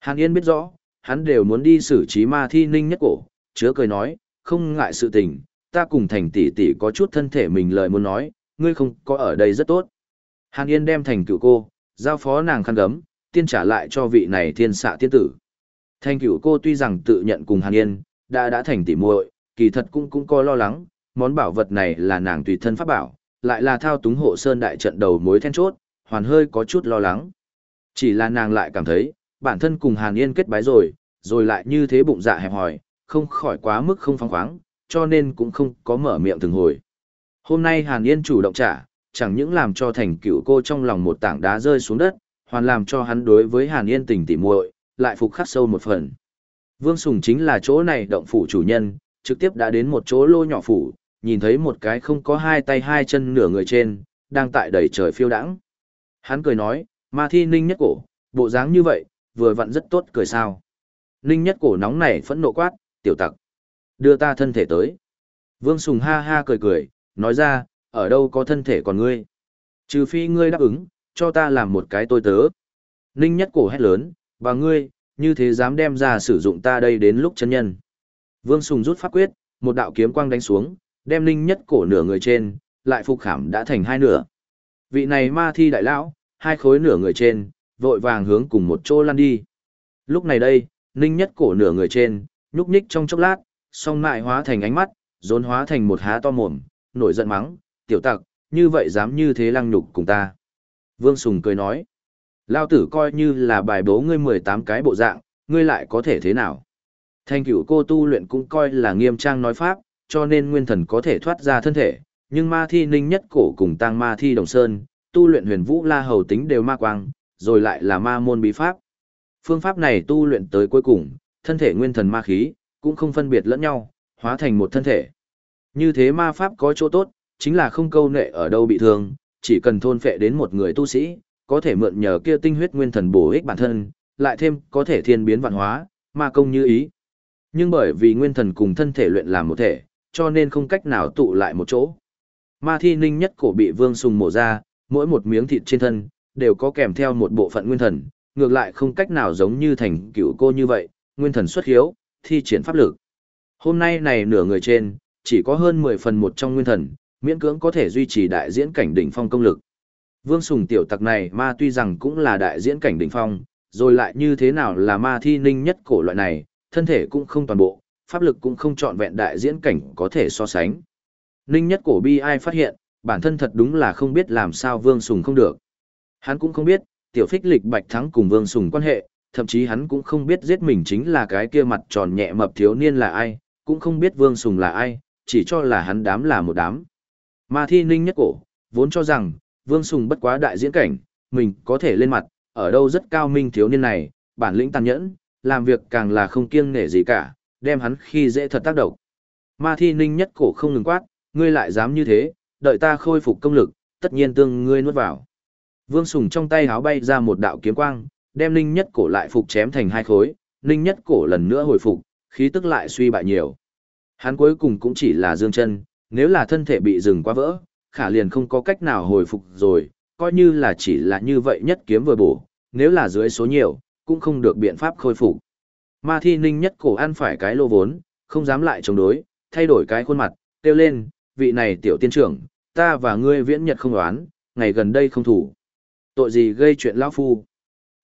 Hàn Yên biết rõ, hắn đều muốn đi xử trí ma thi ninh nhất cổ, chứa cười nói, không ngại sự tình, ta cùng thành tỷ tỷ có chút thân thể mình lời muốn nói, ngươi không có ở đây rất tốt. Hàn Yên đem thành cựu cô, giao phó nàng khăn gấm, tiên trả lại cho vị này thiên xạ tiên tử. Thành cựu cô tuy rằng tự nhận cùng Hàn Yên, đã đã thành tỷ muội, kỳ thật cũng cũng có lo lắng, món bảo vật này là nàng tùy thân pháp bảo, lại là thao túng hộ sơn đại trận đầu mối then chốt, hoàn hơi có chút lo lắng. Chỉ là nàng lại cảm thấy, bản thân cùng Hàn Yên kết bái rồi, rồi lại như thế bụng dạ hẹp hòi, không khỏi quá mức không phóng khoáng, cho nên cũng không có mở miệng từng hồi. Hôm nay Hàn Yên chủ động trả, chẳng những làm cho thành cựu cô trong lòng một tảng đá rơi xuống đất, hoàn làm cho hắn đối với Hàn Yên tình tỉ muội, lại phục khắc sâu một phần. Vương Sùng chính là chỗ này động phủ chủ nhân, trực tiếp đã đến một chỗ lô nhỏ phủ, nhìn thấy một cái không có hai tay hai chân nửa người trên, đang tại đầy trời phiêu đãng. Hắn cười nói, ma thi ninh nhất cổ, bộ dáng như vậy, vừa vặn rất tốt cười sao. Ninh nhất cổ nóng này phẫn nộ quát, tiểu tặc. Đưa ta thân thể tới. Vương Sùng ha ha cười cười, nói ra, ở đâu có thân thể còn ngươi. Trừ phi ngươi đáp ứng, cho ta làm một cái tôi tớ. Ninh nhất cổ hét lớn, và ngươi, như thế dám đem ra sử dụng ta đây đến lúc chân nhân. Vương Sùng rút pháp quyết, một đạo kiếm quang đánh xuống, đem Ninh nhất cổ nửa người trên, lại phục khảm đã thành hai nửa. Vị này ma thi đại lão, hai khối nửa người trên, vội vàng hướng cùng một chỗ lăn đi. Lúc này đây, Ninh nhất cổ nửa người trên, nhúc nhích trong chốc lát, song lại hóa thành ánh mắt, rốn hóa thành một há to mồm, nổi giận mắng, tiểu tặc, như vậy dám như thế lăng nhục cùng ta. Vương Sùng cười nói, lao tử coi như là bài bố ngươi 18 cái bộ dạng, ngươi lại có thể thế nào. Thanh cửu cô tu luyện cũng coi là nghiêm trang nói pháp, cho nên nguyên thần có thể thoát ra thân thể, nhưng ma thi ninh nhất cổ cùng tăng ma thi đồng sơn, tu luyện huyền vũ la hầu tính đều ma quang, rồi lại là ma môn bí pháp. Phương pháp này tu luyện tới cuối cùng, thân thể nguyên thần ma khí, cũng không phân biệt lẫn nhau, hóa thành một thân thể. Như thế ma pháp có chỗ tốt, chính là không câu nệ ở đâu bị thương, chỉ cần thôn phệ đến một người tu sĩ, có thể mượn nhờ kia tinh huyết nguyên thần bổ ích bản thân, lại thêm có thể thiên biến vạn hóa, ma công như ý. Nhưng bởi vì nguyên thần cùng thân thể luyện làm một thể, cho nên không cách nào tụ lại một chỗ. Ma thi ninh nhất cổ bị vương sùng mổ ra, mỗi một miếng thịt trên thân, đều có kèm theo một bộ phận nguyên thần, ngược lại không cách nào giống như thành cựu cô như vậy, nguyên thần xuất hiếu, thi triển pháp lực. Hôm nay này nửa người trên, chỉ có hơn 10 phần một trong nguyên thần, miễn cưỡng có thể duy trì đại diễn cảnh đỉnh phong công lực. Vương Sùng tiểu tặc này ma tuy rằng cũng là đại diễn cảnh đỉnh phong, rồi lại như thế nào là ma thi ninh nhất cổ loại này, thân thể cũng không toàn bộ, pháp lực cũng không trọn vẹn đại diễn cảnh có thể so sánh. Ninh nhất cổ bi ai phát hiện, bản thân thật đúng là không biết làm sao Vương Sùng không được. Hắn cũng không biết, tiểu phích lịch bạch thắng cùng Vương Sùng quan hệ, thậm chí hắn cũng không biết giết mình chính là cái kia mặt tròn nhẹ mập thiếu niên là ai, cũng không biết Vương Sùng là ai, chỉ cho là hắn đám là một đám. Ma thi ninh nhất cổ, vốn cho rằng, Vương Sùng bất quá đại diễn cảnh, mình có thể lên mặt, ở đâu rất cao minh thiếu niên này, bản lĩnh tàn nhẫn, làm việc càng là không kiêng nể gì cả, đem hắn khi dễ thật tác động. Ma thi ninh nhất cổ không ngừng quát, ngươi lại dám như thế, đợi ta khôi phục công lực, tất nhiên tương ngươi nuốt vào. Vương Sùng trong tay háo bay ra một đạo kiếm quang, đem ninh nhất cổ lại phục chém thành hai khối, ninh nhất cổ lần nữa hồi phục, khí tức lại suy bại nhiều. Hắn cuối cùng cũng chỉ là dương chân, nếu là thân thể bị dừng quá vỡ, khả liền không có cách nào hồi phục rồi, coi như là chỉ là như vậy nhất kiếm vừa bổ, nếu là dưới số nhiều, cũng không được biện pháp khôi phục. Ma thi ninh nhất cổ ăn phải cái lô vốn, không dám lại chống đối, thay đổi cái khuôn mặt, kêu lên, vị này tiểu tiên trưởng, ta và ngươi viễn nhật không đoán, ngày gần đây không thủ. Tội gì gây chuyện lão phu?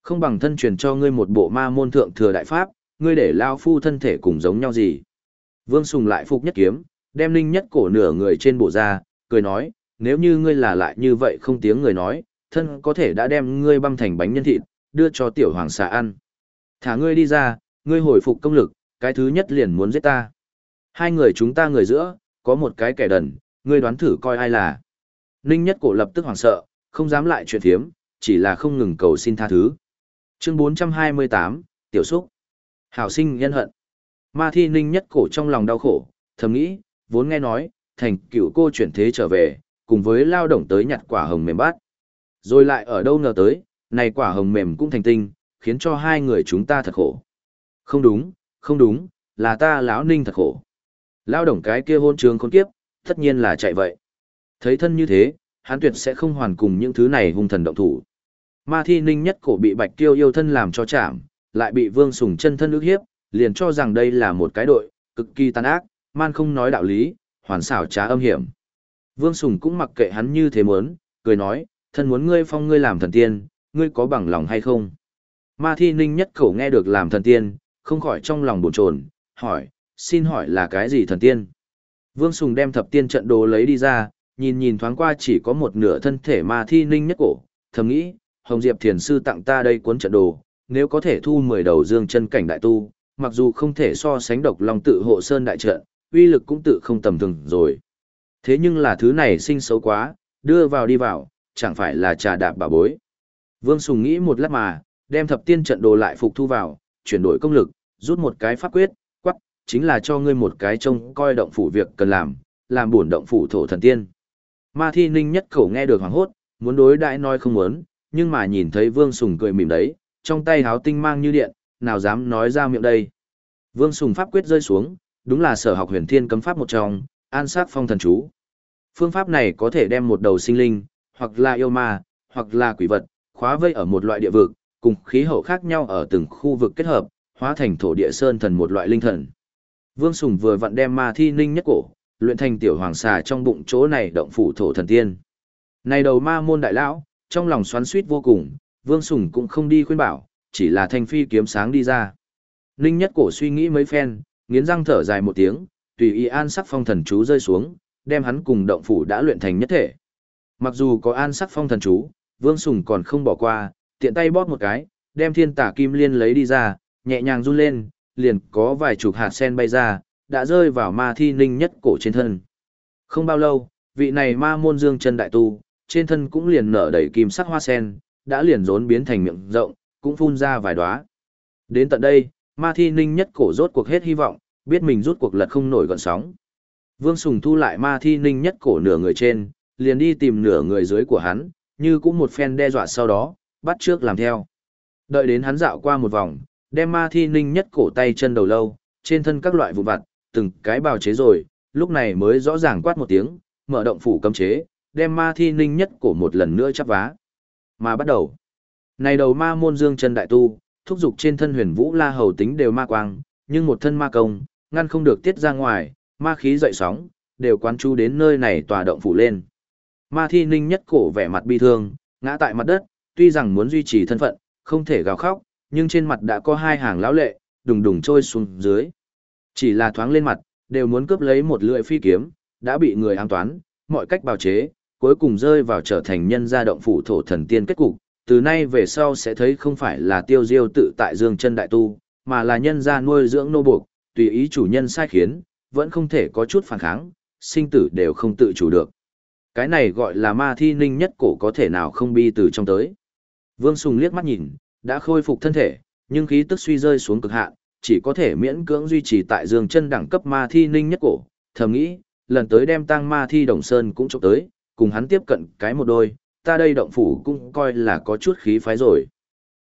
Không bằng thân truyền cho ngươi một bộ ma môn thượng thừa đại pháp, ngươi để lão phu thân thể cùng giống nhau gì? Vương Sùng lại phục nhất kiếm, đem linh nhất cổ nửa người trên bộ ra, cười nói, nếu như ngươi là lại như vậy không tiếng người nói, thân có thể đã đem ngươi băm thành bánh nhân thịt, đưa cho tiểu hoàng xà ăn. Thả ngươi đi ra, ngươi hồi phục công lực, cái thứ nhất liền muốn giết ta. Hai người chúng ta người giữa, có một cái kẻ đần, ngươi đoán thử coi ai là. Ninh nhất cổ lập tức hoảng sợ, không dám lại chuyện thiếm, chỉ là không ngừng cầu xin tha thứ. Chương 428, Tiểu Xúc. Hảo sinh nhân hận. Ma thi ninh nhất cổ trong lòng đau khổ, thầm nghĩ, vốn nghe nói, thành cựu cô chuyển thế trở về, cùng với lao động tới nhặt quả hồng mềm bát. Rồi lại ở đâu ngờ tới, này quả hồng mềm cũng thành tinh, khiến cho hai người chúng ta thật khổ. Không đúng, không đúng, là ta lão ninh thật khổ. Lao động cái kia hôn trường khốn kiếp, tất nhiên là chạy vậy. Thấy thân như thế, hắn tuyệt sẽ không hoàn cùng những thứ này hung thần động thủ. Ma thi ninh nhất cổ bị bạch tiêu yêu thân làm cho chạm, lại bị vương sùng chân thân ước hiếp, liền cho rằng đây là một cái đội, cực kỳ tàn ác, man không nói đạo lý, hoàn xảo trá âm hiểm. Vương Sùng cũng mặc kệ hắn như thế muốn, cười nói, thân muốn ngươi phong ngươi làm thần tiên, ngươi có bằng lòng hay không? Ma thi ninh nhất cổ nghe được làm thần tiên, không khỏi trong lòng bồn chồn, hỏi, xin hỏi là cái gì thần tiên? Vương Sùng đem thập tiên trận đồ lấy đi ra, nhìn nhìn thoáng qua chỉ có một nửa thân thể ma thi ninh nhất cổ, thầm nghĩ, Hồng Diệp Thiền Sư tặng ta đây cuốn trận đồ, nếu có thể thu 10 đầu dương chân cảnh đại tu, mặc dù không thể so sánh độc lòng tự hộ sơn đại trận, uy lực cũng tự không tầm thường rồi. Thế nhưng là thứ này sinh xấu quá, đưa vào đi vào, chẳng phải là trà đạp bà bối. Vương Sùng nghĩ một lát mà, đem thập tiên trận đồ lại phục thu vào, chuyển đổi công lực, rút một cái pháp quyết, chính là cho ngươi một cái trông coi động phủ việc cần làm, làm bổn động phủ thổ thần tiên. Ma thi ninh nhất khẩu nghe được hoàng hốt, muốn đối đãi nói không muốn, nhưng mà nhìn thấy Vương Sùng cười mỉm đấy, trong tay háo tinh mang như điện, nào dám nói ra miệng đây. Vương Sùng pháp quyết rơi xuống, đúng là sở học huyền thiên cấm pháp một trong, an sát phong thần chú. Phương pháp này có thể đem một đầu sinh linh, hoặc là yêu ma, hoặc là quỷ vật, khóa vây ở một loại địa vực, cùng khí hậu khác nhau ở từng khu vực kết hợp, hóa thành thổ địa sơn thần một loại linh thần. Vương Sùng vừa vặn đem ma thi ninh nhất cổ, luyện thành tiểu hoàng xà trong bụng chỗ này động phủ thổ thần tiên. Này đầu ma môn đại lão, trong lòng xoắn suýt vô cùng, Vương Sùng cũng không đi khuyên bảo, chỉ là thanh phi kiếm sáng đi ra. Ninh nhất cổ suy nghĩ mấy phen, nghiến răng thở dài một tiếng, tùy ý an sắc phong thần chú rơi xuống, đem hắn cùng động phủ đã luyện thành nhất thể. Mặc dù có an sắc phong thần chú, Vương Sùng còn không bỏ qua, tiện tay bóp một cái, đem thiên tả kim liên lấy đi ra, nhẹ nhàng run lên, liền có vài chục hạt sen bay ra, đã rơi vào ma thi ninh nhất cổ trên thân. Không bao lâu, vị này ma môn dương chân đại tu, trên thân cũng liền nở đầy kim sắc hoa sen, đã liền rốn biến thành miệng rộng, cũng phun ra vài đóa. Đến tận đây, ma thi ninh nhất cổ rốt cuộc hết hy vọng, biết mình rút cuộc lật không nổi gọn sóng. Vương Sùng thu lại ma thi ninh nhất cổ nửa người trên, liền đi tìm nửa người dưới của hắn, như cũng một phen đe dọa sau đó, bắt trước làm theo. Đợi đến hắn dạo qua một vòng, đem ma thi ninh nhất cổ tay chân đầu lâu, trên thân các loại vụ vặt, từng cái bào chế rồi, lúc này mới rõ ràng quát một tiếng, mở động phủ cấm chế, đem ma thi ninh nhất cổ một lần nữa chắp vá. Mà bắt đầu. Này đầu ma môn dương chân đại tu, thúc dục trên thân huyền vũ la hầu tính đều ma quang, nhưng một thân ma công, ngăn không được tiết ra ngoài, ma khí dậy sóng, đều quán chú đến nơi này tòa động phủ lên. Ma thi ninh nhất cổ vẻ mặt bi thương, ngã tại mặt đất, tuy rằng muốn duy trì thân phận, không thể gào khóc, nhưng trên mặt đã có hai hàng lão lệ, đùng đùng trôi xuống dưới. Chỉ là thoáng lên mặt, đều muốn cướp lấy một lưỡi phi kiếm, đã bị người ám toán, mọi cách bào chế, cuối cùng rơi vào trở thành nhân gia động phủ thổ thần tiên kết cục, từ nay về sau sẽ thấy không phải là tiêu diêu tự tại dương chân đại tu, mà là nhân gia nuôi dưỡng nô buộc, tùy ý chủ nhân sai khiến, vẫn không thể có chút phản kháng, sinh tử đều không tự chủ được. Cái này gọi là ma thi ninh nhất cổ có thể nào không bi từ trong tới. Vương Sùng liếc mắt nhìn, đã khôi phục thân thể, nhưng khí tức suy rơi xuống cực hạn, chỉ có thể miễn cưỡng duy trì tại dương chân đẳng cấp ma thi ninh nhất cổ, thầm nghĩ, lần tới đem tang ma thi đồng sơn cũng chụp tới, cùng hắn tiếp cận cái một đôi, ta đây động phủ cũng coi là có chút khí phái rồi.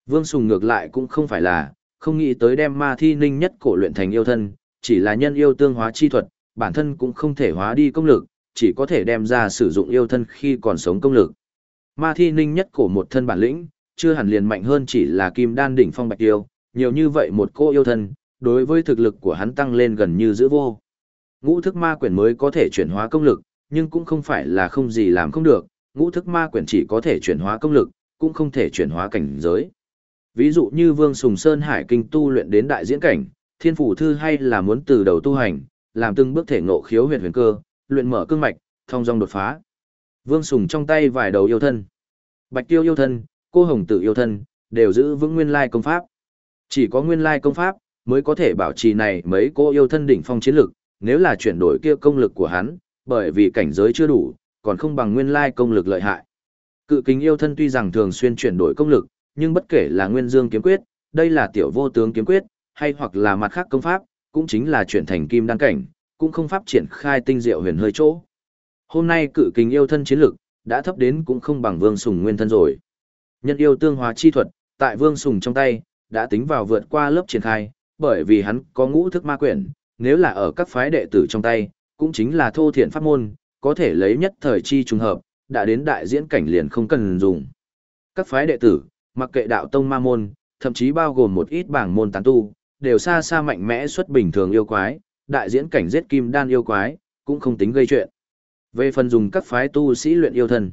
Vương Sùng ngược lại cũng không phải là, không nghĩ tới đem ma thi ninh nhất cổ luyện thành yêu thân, chỉ là nhân yêu tương hóa chi thuật, bản thân cũng không thể hóa đi công lực, chỉ có thể đem ra sử dụng yêu thân khi còn sống công lực. Ma thi ninh nhất cổ một thân bản lĩnh, chưa hẳn liền mạnh hơn chỉ là kim đan đỉnh phong bạch tiêu nhiều như vậy một cô yêu thân, đối với thực lực của hắn tăng lên gần như giữ vô. Ngũ thức ma quyển mới có thể chuyển hóa công lực, nhưng cũng không phải là không gì làm không được, ngũ thức ma quyển chỉ có thể chuyển hóa công lực, cũng không thể chuyển hóa cảnh giới. Ví dụ như Vương Sùng Sơn Hải kinh tu luyện đến đại diễn cảnh, thiên phủ thư hay là muốn từ đầu tu hành, làm từng bước thể ngộ khiếu huyệt huyền cơ, luyện mở cương mạch, thông dong đột phá. Vương Sùng trong tay vài đầu yêu thân. Bạch Tiêu yêu thân, cô Hồng Tử yêu thân, đều giữ vững nguyên lai công pháp. Chỉ có nguyên lai công pháp mới có thể bảo trì này mấy cô yêu thân đỉnh phong chiến lực, nếu là chuyển đổi kia công lực của hắn, bởi vì cảnh giới chưa đủ, còn không bằng nguyên lai công lực lợi hại. Cự kính yêu thân tuy rằng thường xuyên chuyển đổi công lực, nhưng bất kể là nguyên dương kiếm quyết, đây là tiểu vô tướng kiếm quyết, hay hoặc là mặt khác công pháp, cũng chính là chuyển thành kim đăng cảnh, cũng không pháp triển khai tinh diệu huyền hơi chỗ. Hôm nay cự kính yêu thân chiến lực, đã thấp đến cũng không bằng vương sùng nguyên thân rồi. Nhân yêu tương hóa chi thuật, tại vương sùng trong tay, đã tính vào vượt qua lớp triển khai, bởi vì hắn có ngũ thức ma quyển, nếu là ở các phái đệ tử trong tay, cũng chính là thô thiện pháp môn, có thể lấy nhất thời chi trùng hợp, đã đến đại diễn cảnh liền không cần dùng. Các phái đệ tử, mặc kệ đạo tông ma môn, thậm chí bao gồm một ít bảng môn tán tu, đều xa xa mạnh mẽ xuất bình thường yêu quái, đại diễn cảnh giết kim đan yêu quái, cũng không tính gây chuyện. Về phần dùng các phái tu sĩ luyện yêu thần,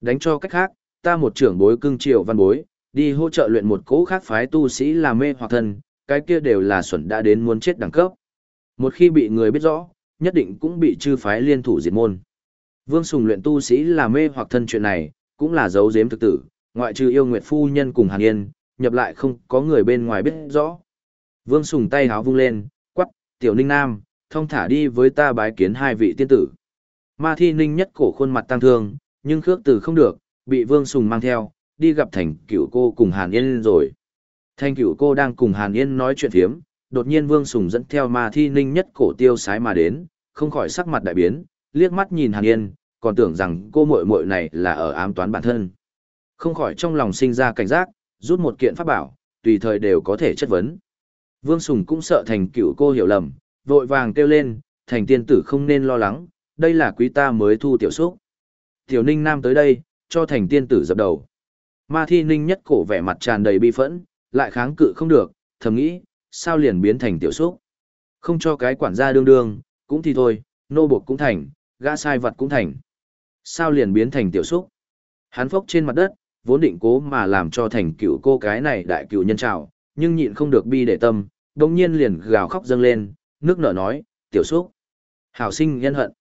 đánh cho cách khác, ta một trưởng bối cưng triều văn bối, đi hỗ trợ luyện một cỗ khác phái tu sĩ là mê hoặc thân, cái kia đều là xuẩn đã đến muốn chết đẳng cấp. Một khi bị người biết rõ, nhất định cũng bị chư phái liên thủ diệt môn. Vương Sùng luyện tu sĩ là mê hoặc thân chuyện này, cũng là dấu giếm thực tử, ngoại trừ yêu nguyệt phu nhân cùng Hàn Yên, nhập lại không có người bên ngoài biết rõ. Vương Sùng tay háo vung lên, quắc, tiểu ninh nam, thông thả đi với ta bái kiến hai vị tiên tử. Ma thi ninh nhất cổ khuôn mặt tăng thương, nhưng khước từ không được, bị Vương Sùng mang theo, đi gặp thành cửu cô cùng Hàn Yên rồi. Thành cửu cô đang cùng Hàn Yên nói chuyện phiếm, đột nhiên Vương Sùng dẫn theo ma thi ninh nhất cổ tiêu sái mà đến, không khỏi sắc mặt đại biến, liếc mắt nhìn Hàn Yên, còn tưởng rằng cô muội muội này là ở ám toán bản thân. Không khỏi trong lòng sinh ra cảnh giác, rút một kiện pháp bảo, tùy thời đều có thể chất vấn. Vương Sùng cũng sợ thành cựu cô hiểu lầm, vội vàng kêu lên, thành tiên tử không nên lo lắng, đây là quý ta mới thu tiểu xúc. Tiểu ninh nam tới đây, cho thành tiên tử dập đầu. Ma thi ninh nhất cổ vẻ mặt tràn đầy bi phẫn, lại kháng cự không được, thầm nghĩ, sao liền biến thành tiểu xúc. Không cho cái quản gia đương đương, cũng thì thôi, nô buộc cũng thành, gã sai vật cũng thành. Sao liền biến thành tiểu xúc? Hắn phốc trên mặt đất, vốn định cố mà làm cho thành cựu cô cái này đại cựu nhân trào, nhưng nhịn không được bi để tâm, đồng nhiên liền gào khóc dâng lên, nước nở nói, tiểu xúc. Hảo sinh nhân hận.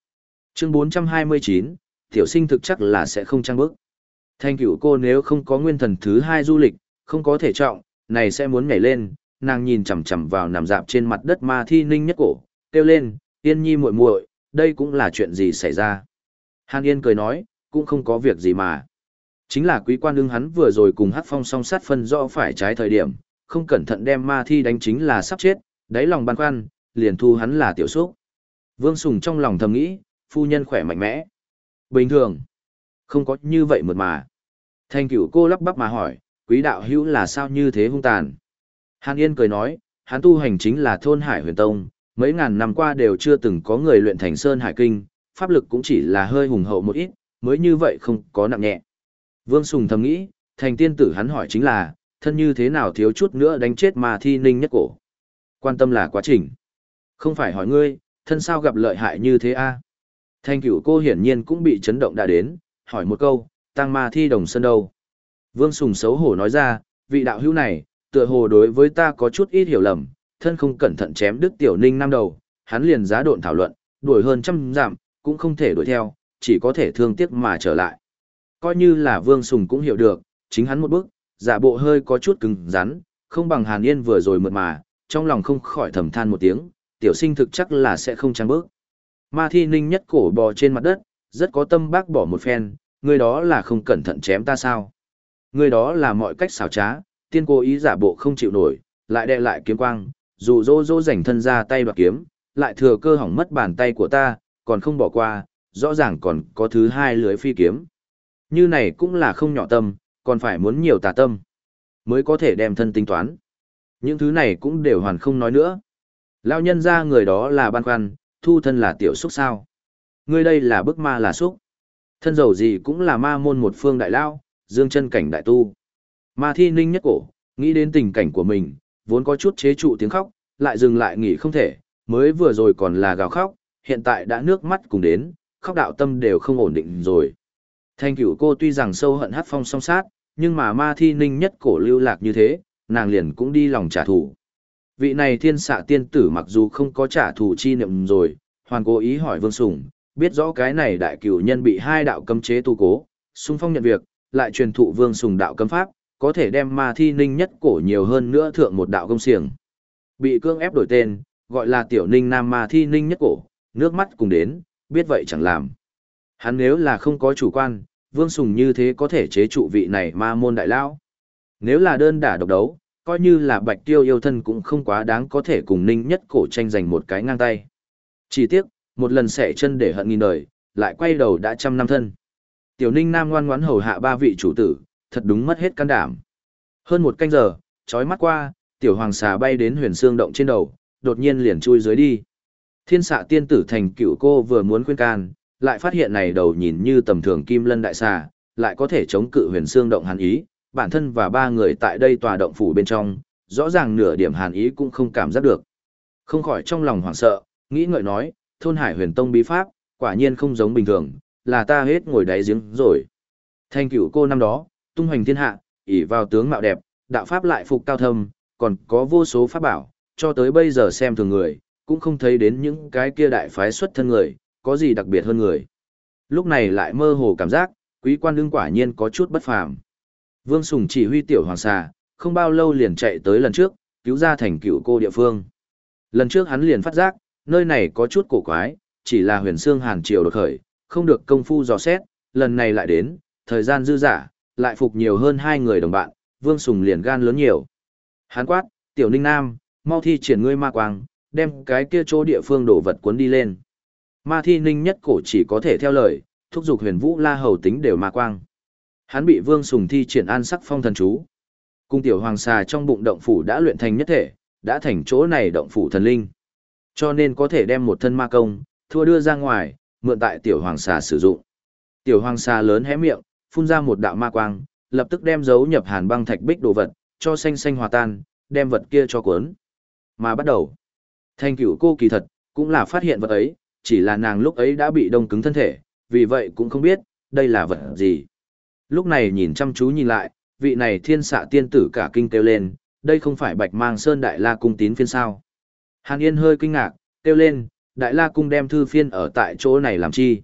Chương 429, tiểu sinh thực chắc là sẽ không trang bức. Thanh cửu cô nếu không có nguyên thần thứ hai du lịch, không có thể trọng, này sẽ muốn nhảy lên, nàng nhìn chằm chằm vào nằm dạp trên mặt đất ma thi ninh nhất cổ, kêu lên, yên nhi muội muội, đây cũng là chuyện gì xảy ra. Hàn Yên cười nói, cũng không có việc gì mà. Chính là quý quan đương hắn vừa rồi cùng hát phong song sát phân rõ phải trái thời điểm, không cẩn thận đem ma thi đánh chính là sắp chết, đáy lòng băn khoăn, liền thu hắn là tiểu xúc. Vương Sùng trong lòng thầm nghĩ, phu nhân khỏe mạnh mẽ. Bình thường, không có như vậy mượt mà. Thanh cửu cô lắp bắp mà hỏi, quý đạo hữu là sao như thế hung tàn. Hàn Yên cười nói, hắn tu hành chính là thôn hải huyền tông, mấy ngàn năm qua đều chưa từng có người luyện thành sơn hải kinh, pháp lực cũng chỉ là hơi hùng hậu một ít, mới như vậy không có nặng nhẹ. Vương Sùng thầm nghĩ, thành tiên tử hắn hỏi chính là, thân như thế nào thiếu chút nữa đánh chết mà thi ninh nhất cổ. Quan tâm là quá trình. Không phải hỏi ngươi, thân sao gặp lợi hại như thế a? Thanh cửu cô hiển nhiên cũng bị chấn động đã đến, hỏi một câu, tăng ma thi đồng sân đâu? Vương Sùng xấu hổ nói ra, vị đạo hữu này, tựa hồ đối với ta có chút ít hiểu lầm, thân không cẩn thận chém đứt tiểu ninh năm đầu, hắn liền giá độn thảo luận, đuổi hơn trăm giảm, cũng không thể đuổi theo, chỉ có thể thương tiếc mà trở lại. Coi như là Vương Sùng cũng hiểu được, chính hắn một bước, giả bộ hơi có chút cứng rắn, không bằng Hàn Yên vừa rồi mượt mà, trong lòng không khỏi thầm than một tiếng, tiểu sinh thực chắc là sẽ không trăng bước. Ma thi ninh nhất cổ bò trên mặt đất, rất có tâm bác bỏ một phen, người đó là không cẩn thận chém ta sao. Người đó là mọi cách xảo trá, tiên cố ý giả bộ không chịu nổi, lại đe lại kiếm quang, dù dô dô dành thân ra tay đoạt kiếm, lại thừa cơ hỏng mất bàn tay của ta, còn không bỏ qua, rõ ràng còn có thứ hai lưới phi kiếm. Như này cũng là không nhỏ tâm, còn phải muốn nhiều tà tâm, mới có thể đem thân tính toán. Những thứ này cũng đều hoàn không nói nữa. Lao nhân ra người đó là ban khoăn, thu thân là tiểu xúc sao. ngươi đây là bức ma là xúc. Thân dầu gì cũng là ma môn một phương đại lao, dương chân cảnh đại tu. Ma thi ninh nhất cổ, nghĩ đến tình cảnh của mình, vốn có chút chế trụ tiếng khóc, lại dừng lại nghỉ không thể, mới vừa rồi còn là gào khóc, hiện tại đã nước mắt cùng đến, khóc đạo tâm đều không ổn định rồi. Thanh cửu cô tuy rằng sâu hận hát phong song sát, nhưng mà ma thi ninh nhất cổ lưu lạc như thế, nàng liền cũng đi lòng trả thù. Vị này thiên xạ tiên tử mặc dù không có trả thù chi niệm rồi, hoàn cố ý hỏi Vương Sùng, biết rõ cái này đại cửu nhân bị hai đạo cấm chế tu cố, xung phong nhận việc, lại truyền thụ Vương Sùng đạo cấm pháp, có thể đem ma thi ninh nhất cổ nhiều hơn nữa thượng một đạo công xiềng. Bị cương ép đổi tên, gọi là tiểu ninh nam ma thi ninh nhất cổ, nước mắt cùng đến, biết vậy chẳng làm. Hắn nếu là không có chủ quan, Vương Sùng như thế có thể chế trụ vị này ma môn đại lão. Nếu là đơn đả độc đấu, coi như là bạch tiêu yêu thân cũng không quá đáng có thể cùng ninh nhất cổ tranh giành một cái ngang tay. Chỉ tiếc, một lần xẻ chân để hận nghìn đời, lại quay đầu đã trăm năm thân. Tiểu ninh nam ngoan ngoãn hầu hạ ba vị chủ tử, thật đúng mất hết can đảm. Hơn một canh giờ, trói mắt qua, tiểu hoàng xà bay đến huyền xương động trên đầu, đột nhiên liền chui dưới đi. Thiên xạ tiên tử thành cựu cô vừa muốn khuyên can, lại phát hiện này đầu nhìn như tầm thường kim lân đại xà, lại có thể chống cự huyền xương động hàn ý, bản thân và ba người tại đây tòa động phủ bên trong, rõ ràng nửa điểm hàn ý cũng không cảm giác được. Không khỏi trong lòng hoảng sợ, nghĩ ngợi nói, thôn hải huyền tông bí pháp, quả nhiên không giống bình thường, là ta hết ngồi đáy giếng rồi. Thanh cửu cô năm đó, tung hoành thiên hạ, ỷ vào tướng mạo đẹp, đạo pháp lại phục cao thâm, còn có vô số pháp bảo, cho tới bây giờ xem thường người, cũng không thấy đến những cái kia đại phái xuất thân người, có gì đặc biệt hơn người. Lúc này lại mơ hồ cảm giác, quý quan đương quả nhiên có chút bất phàm. Vương Sùng chỉ huy tiểu hoàng xà, không bao lâu liền chạy tới lần trước, cứu ra thành cựu cô địa phương. Lần trước hắn liền phát giác, nơi này có chút cổ quái, chỉ là huyền xương hàn triều đột khởi, không được công phu dò xét, lần này lại đến, thời gian dư dả, lại phục nhiều hơn hai người đồng bạn, Vương Sùng liền gan lớn nhiều. Hắn quát, tiểu ninh nam, mau thi triển ngươi ma quang, đem cái kia chỗ địa phương đổ vật cuốn đi lên. Ma thi ninh nhất cổ chỉ có thể theo lời, thúc giục huyền vũ la hầu tính đều ma quang. Hắn bị vương sùng thi triển an sắc phong thần chú. Cung tiểu hoàng xà trong bụng động phủ đã luyện thành nhất thể, đã thành chỗ này động phủ thần linh. Cho nên có thể đem một thân ma công, thua đưa ra ngoài, mượn tại tiểu hoàng xà sử dụng. Tiểu hoàng xà lớn hé miệng, phun ra một đạo ma quang, lập tức đem dấu nhập hàn băng thạch bích đồ vật, cho xanh xanh hòa tan, đem vật kia cho cuốn. Mà bắt đầu, thanh cửu cô kỳ thật, cũng là phát hiện vật ấy, chỉ là nàng lúc ấy đã bị đông cứng thân thể, vì vậy cũng không biết, đây là vật gì. Lúc này nhìn chăm chú nhìn lại, vị này thiên xạ tiên tử cả kinh kêu lên, đây không phải bạch mang sơn đại la cung tín phiên sao. Hàn Yên hơi kinh ngạc, kêu lên, đại la cung đem thư phiên ở tại chỗ này làm chi.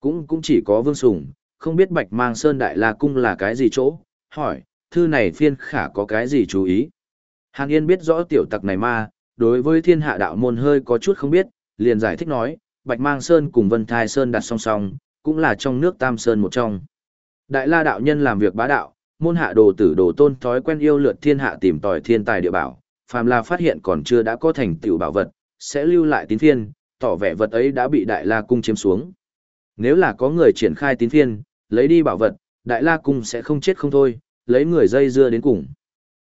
Cũng cũng chỉ có vương sùng, không biết bạch mang sơn đại la cung là cái gì chỗ, hỏi, thư này phiên khả có cái gì chú ý. Hàn Yên biết rõ tiểu tặc này ma, đối với thiên hạ đạo môn hơi có chút không biết, liền giải thích nói, Bạch Mang Sơn cùng Vân Thai Sơn đặt song song, cũng là trong nước Tam Sơn một trong. Đại La đạo nhân làm việc bá đạo, môn hạ đồ tử đồ tôn thói quen yêu lượt thiên hạ tìm tòi thiên tài địa bảo, phàm là phát hiện còn chưa đã có thành tựu bảo vật, sẽ lưu lại tín phiên, tỏ vẻ vật ấy đã bị Đại La cung chiếm xuống. Nếu là có người triển khai tín phiên, lấy đi bảo vật, Đại La cung sẽ không chết không thôi, lấy người dây dưa đến cùng.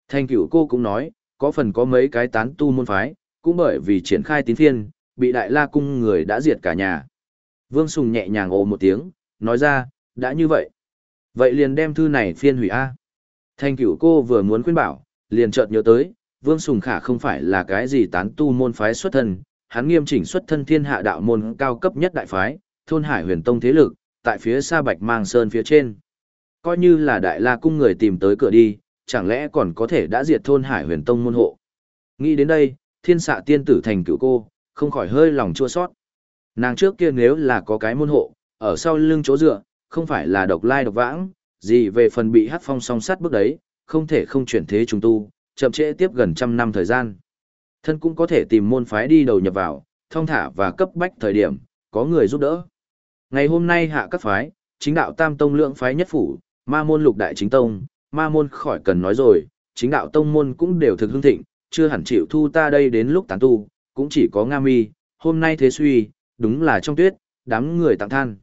Thanh cửu cô cũng nói, có phần có mấy cái tán tu môn phái, cũng bởi vì triển khai tín phiên, bị đại la cung người đã diệt cả nhà. Vương Sùng nhẹ nhàng ồ một tiếng, nói ra, đã như vậy. Vậy liền đem thư này phiên hủy A. Thanh cửu cô vừa muốn khuyên bảo, liền chợt nhớ tới, Vương Sùng Khả không phải là cái gì tán tu môn phái xuất thân, hắn nghiêm chỉnh xuất thân thiên hạ đạo môn cao cấp nhất đại phái, thôn hải huyền tông thế lực, tại phía xa bạch mang sơn phía trên. Coi như là đại la cung người tìm tới cửa đi, chẳng lẽ còn có thể đã diệt thôn hải huyền tông môn hộ. Nghĩ đến đây, thiên xạ tiên tử thành cựu cô, không khỏi hơi lòng chua sót. Nàng trước kia nếu là có cái môn hộ, ở sau lưng chỗ dựa, không phải là độc lai độc vãng, gì về phần bị hát phong song sát bước đấy, không thể không chuyển thế trùng tu, chậm trễ tiếp gần trăm năm thời gian. Thân cũng có thể tìm môn phái đi đầu nhập vào, thông thả và cấp bách thời điểm, có người giúp đỡ. Ngày hôm nay hạ các phái, chính đạo tam tông lượng phái nhất phủ, ma môn lục đại chính tông, ma môn khỏi cần nói rồi, chính đạo tông môn cũng đều thực hưng thịnh, chưa hẳn chịu thu ta đây đến lúc tán tu, cũng chỉ có Nga mi, hôm nay thế suy, đúng là trong tuyết, đám người tặng than.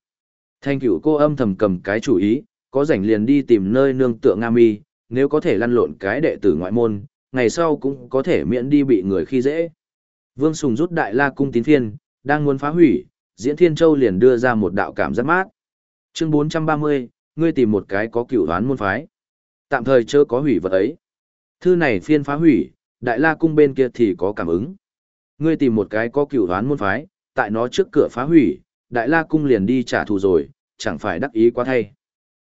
Thanh cửu cô âm thầm cầm cái chủ ý, có rảnh liền đi tìm nơi nương tựa Nga mi, nếu có thể lăn lộn cái đệ tử ngoại môn, ngày sau cũng có thể miễn đi bị người khi dễ. Vương Sùng rút đại la cung tín thiên, đang muốn phá hủy, Diễn Thiên Châu liền đưa ra một đạo cảm giác mát. Chương 430, ngươi tìm một cái có cửu đoán môn phái. Tạm thời chưa có hủy vật ấy. Thư này phiên phá hủy, đại la cung bên kia thì có cảm ứng. Ngươi tìm một cái có cửu đoán môn phái, tại nó trước cửa phá hủy, đại la cung liền đi trả thù rồi, chẳng phải đắc ý quá thay.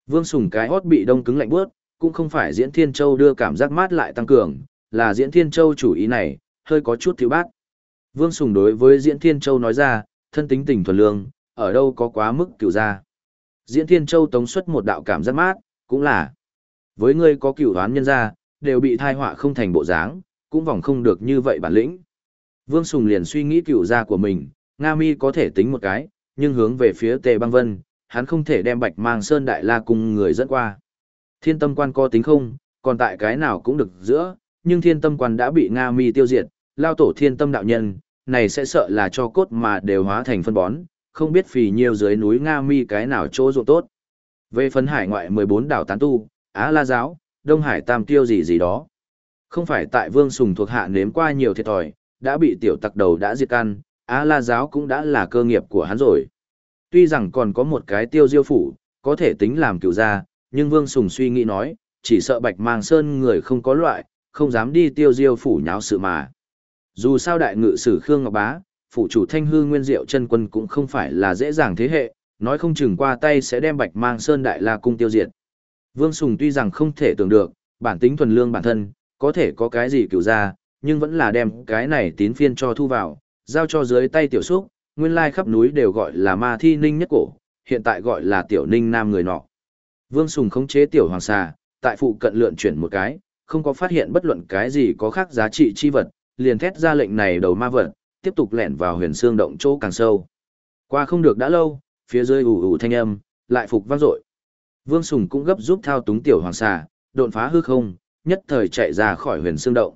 Vương Sùng cái hót bị đông cứng lạnh bước, cũng không phải diễn Thiên Châu đưa cảm giác mát lại tăng cường, là diễn Thiên Châu chủ ý này, hơi có chút thiếu bát. Vương Sùng đối với diễn Thiên Châu nói ra, thân tính tình thuần lương, ở đâu có quá mức cửu ra. Diễn Thiên Châu tống xuất một đạo cảm giác mát, cũng là với ngươi có cửu đoán nhân ra, đều bị thai họa không thành bộ dáng, cũng vòng không được như vậy bản lĩnh. Vương Sùng liền suy nghĩ cửu gia của mình, Nga Mi có thể tính một cái, nhưng hướng về phía Tề Băng Vân, hắn không thể đem Bạch Mang Sơn Đại La cùng người dẫn qua. Thiên tâm quan có tính không, còn tại cái nào cũng được giữa, nhưng thiên tâm quan đã bị Nga Mi tiêu diệt, lao tổ thiên tâm đạo nhân, này sẽ sợ là cho cốt mà đều hóa thành phân bón, không biết phì nhiều dưới núi Nga Mi cái nào chỗ ruộng tốt. Về phấn hải ngoại 14 đảo tán tu, Á La Giáo, Đông Hải Tam Tiêu gì gì đó. Không phải tại Vương Sùng thuộc hạ nếm qua nhiều thiệt thòi, đã bị tiểu tặc đầu đã diệt căn, Á La Giáo cũng đã là cơ nghiệp của hắn rồi. Tuy rằng còn có một cái tiêu diêu phủ, có thể tính làm cựu gia, nhưng Vương Sùng suy nghĩ nói, chỉ sợ Bạch Mang Sơn người không có loại, không dám đi tiêu diêu phủ nháo sự mà. Dù sao đại ngự sử Khương Ngọc Bá, phụ chủ Thanh Hư Nguyên Diệu chân quân cũng không phải là dễ dàng thế hệ, nói không chừng qua tay sẽ đem Bạch Mang Sơn đại la cung tiêu diệt. Vương Sùng tuy rằng không thể tưởng được, bản tính thuần lương bản thân, có thể có cái gì cựu ra, nhưng vẫn là đem cái này tín phiên cho thu vào, giao cho dưới tay tiểu xúc, nguyên lai khắp núi đều gọi là ma thi ninh nhất cổ, hiện tại gọi là tiểu ninh nam người nọ. Vương Sùng khống chế tiểu hoàng xà, tại phụ cận lượn chuyển một cái, không có phát hiện bất luận cái gì có khác giá trị chi vật, liền thét ra lệnh này đầu ma vật, tiếp tục lẻn vào huyền xương động chỗ càng sâu. Qua không được đã lâu, phía dưới ủ ủ thanh âm, lại phục vang dội. Vương Sùng cũng gấp giúp thao túng tiểu hoàng xà, đột phá hư không, nhất thời chạy ra khỏi huyền xương động.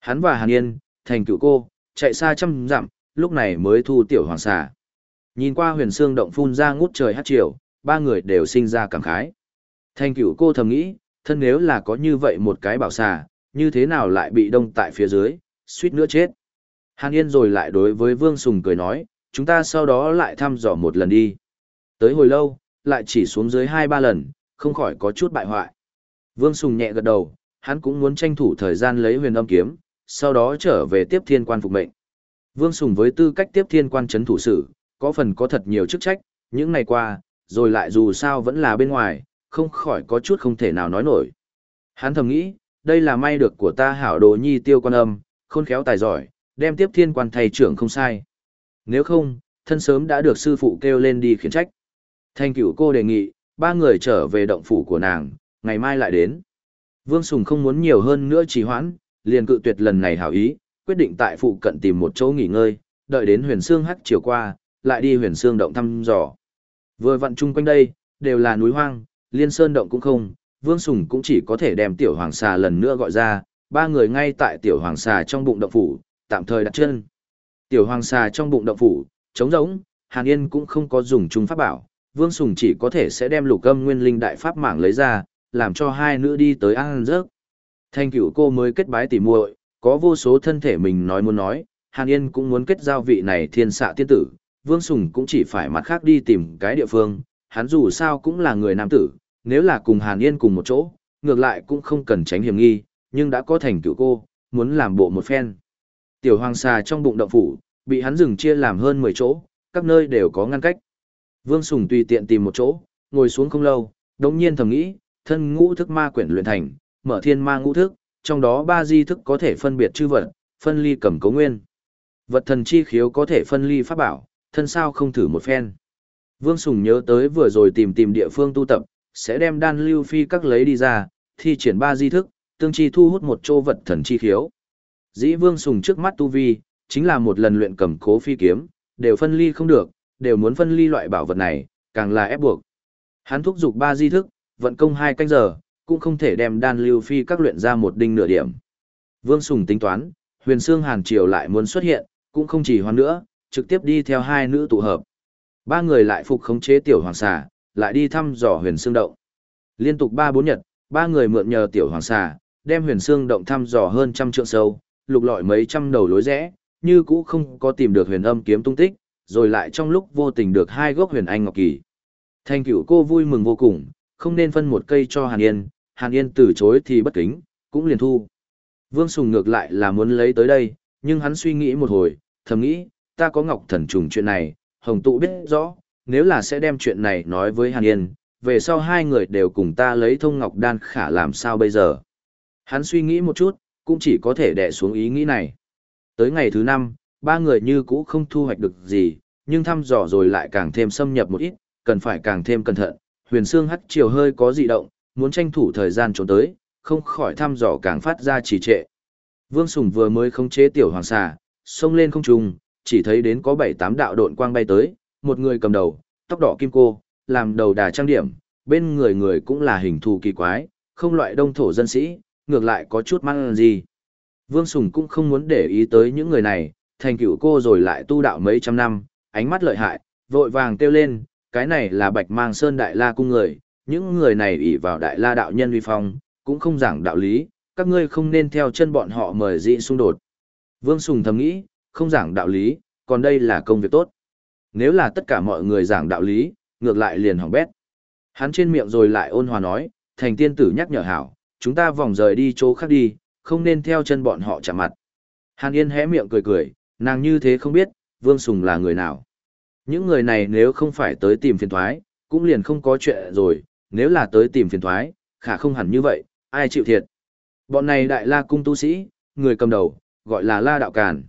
Hắn và Hàn Yên, thành cựu cô, chạy xa trăm dặm, lúc này mới thu tiểu hoàng xà. Nhìn qua huyền xương động phun ra ngút trời hát triều, ba người đều sinh ra cảm khái. Thanh cửu cô thầm nghĩ, thân nếu là có như vậy một cái bảo xà, như thế nào lại bị đông tại phía dưới, suýt nữa chết. Hàn Yên rồi lại đối với Vương Sùng cười nói, chúng ta sau đó lại thăm dò một lần đi. Tới hồi lâu, lại chỉ xuống dưới hai ba lần, không khỏi có chút bại hoại. Vương Sùng nhẹ gật đầu, hắn cũng muốn tranh thủ thời gian lấy huyền âm kiếm, sau đó trở về tiếp thiên quan phục mệnh. Vương Sùng với tư cách tiếp thiên quan chấn thủ sử, có phần có thật nhiều chức trách, những ngày qua, rồi lại dù sao vẫn là bên ngoài, không khỏi có chút không thể nào nói nổi. Hắn thầm nghĩ, đây là may được của ta hảo đồ nhi tiêu quan âm, khôn khéo tài giỏi, đem tiếp thiên quan thầy trưởng không sai. Nếu không, thân sớm đã được sư phụ kêu lên đi khiển trách. Thanh cửu cô đề nghị, ba người trở về động phủ của nàng, ngày mai lại đến. Vương Sùng không muốn nhiều hơn nữa trì hoãn, liền cự tuyệt lần này hảo ý, quyết định tại phụ cận tìm một chỗ nghỉ ngơi, đợi đến huyền xương hắc chiều qua, lại đi huyền xương động thăm dò. Vừa vặn chung quanh đây, đều là núi hoang, liên sơn động cũng không, Vương Sùng cũng chỉ có thể đem tiểu hoàng xà lần nữa gọi ra, ba người ngay tại tiểu hoàng xà trong bụng động phủ, tạm thời đặt chân. Tiểu hoàng xà trong bụng động phủ, trống rỗng, Hàn Yên cũng không có dùng chung pháp bảo, Vương Sùng chỉ có thể sẽ đem lục âm nguyên linh đại pháp mạng lấy ra, làm cho hai nữ đi tới ăn rớt. Thanh cửu cô mới kết bái tỉ muội, có vô số thân thể mình nói muốn nói, Hàn Yên cũng muốn kết giao vị này thiên xạ tiên tử, Vương Sùng cũng chỉ phải mặt khác đi tìm cái địa phương, hắn dù sao cũng là người nam tử, nếu là cùng Hàn Yên cùng một chỗ, ngược lại cũng không cần tránh hiểm nghi, nhưng đã có thành cửu cô, muốn làm bộ một phen. Tiểu hoàng xà trong bụng động phủ, bị hắn dừng chia làm hơn 10 chỗ, các nơi đều có ngăn cách. Vương Sùng tùy tiện tìm một chỗ, ngồi xuống không lâu, đồng nhiên thầm nghĩ, thân ngũ thức ma quyển luyện thành, mở thiên ma ngũ thức, trong đó ba di thức có thể phân biệt chư vật, phân ly cầm cấu nguyên. Vật thần chi khiếu có thể phân ly pháp bảo, thân sao không thử một phen. Vương Sùng nhớ tới vừa rồi tìm tìm địa phương tu tập, sẽ đem đan lưu phi các lấy đi ra, thi triển ba di thức, tương chi thu hút một chỗ vật thần chi khiếu. Dĩ Vương Sùng trước mắt tu vi, chính là một lần luyện cầm cố phi kiếm, đều phân ly không được, đều muốn phân ly loại bảo vật này, càng là ép buộc. Hắn thúc giục ba di thức, vận công hai canh giờ, cũng không thể đem đan lưu phi các luyện ra một đinh nửa điểm. Vương Sùng tính toán, huyền xương hàn triều lại muốn xuất hiện, cũng không chỉ hoan nữa, trực tiếp đi theo hai nữ tụ hợp. Ba người lại phục khống chế tiểu hoàng xà, lại đi thăm dò huyền xương động. Liên tục ba bốn nhật, ba người mượn nhờ tiểu hoàng xà, đem huyền xương động thăm dò hơn trăm trượng sâu, lục lọi mấy trăm đầu lối rẽ, như cũ không có tìm được huyền âm kiếm tung tích, rồi lại trong lúc vô tình được hai gốc huyền anh ngọc kỳ. Thanh cửu cô vui mừng vô cùng, không nên phân một cây cho Hàn Yên, Hàn Yên từ chối thì bất kính, cũng liền thu. Vương Sùng ngược lại là muốn lấy tới đây, nhưng hắn suy nghĩ một hồi, thầm nghĩ, ta có ngọc thần trùng chuyện này, hồng tụ biết rõ, nếu là sẽ đem chuyện này nói với Hàn Yên, về sau hai người đều cùng ta lấy thông ngọc đan khả làm sao bây giờ. Hắn suy nghĩ một chút, cũng chỉ có thể đè xuống ý nghĩ này. Tới ngày thứ năm, ba người như cũ không thu hoạch được gì, nhưng thăm dò rồi lại càng thêm xâm nhập một ít, cần phải càng thêm cẩn thận. Huyền Sương hắt chiều hơi có dị động, muốn tranh thủ thời gian trốn tới, không khỏi thăm dò càng phát ra trì trệ. Vương Sùng vừa mới khống chế tiểu hoàng xà, xông lên không trung, chỉ thấy đến có bảy tám đạo độn quang bay tới, một người cầm đầu, tóc đỏ kim cô, làm đầu đà trang điểm, bên người người cũng là hình thù kỳ quái, không loại đông thổ dân sĩ, ngược lại có chút mang gì. Vương Sùng cũng không muốn để ý tới những người này, thành cửu cô rồi lại tu đạo mấy trăm năm, ánh mắt lợi hại, vội vàng kêu lên, cái này là bạch mang sơn đại la cung người, những người này ỷ vào đại la đạo nhân uy phong, cũng không giảng đạo lý, các ngươi không nên theo chân bọn họ mời dị xung đột. Vương Sùng thầm nghĩ, không giảng đạo lý, còn đây là công việc tốt. Nếu là tất cả mọi người giảng đạo lý, ngược lại liền hỏng bét. Hắn trên miệng rồi lại ôn hòa nói, thành tiên tử nhắc nhở hảo, chúng ta vòng rời đi chỗ khác đi, không nên theo chân bọn họ chạm mặt. Hàn Yên hé miệng cười cười, nàng như thế không biết, Vương Sùng là người nào. Những người này nếu không phải tới tìm phiền thoái, cũng liền không có chuyện rồi, nếu là tới tìm phiền thoái, khả không hẳn như vậy, ai chịu thiệt. Bọn này đại la cung tu sĩ, người cầm đầu, gọi là la đạo càn.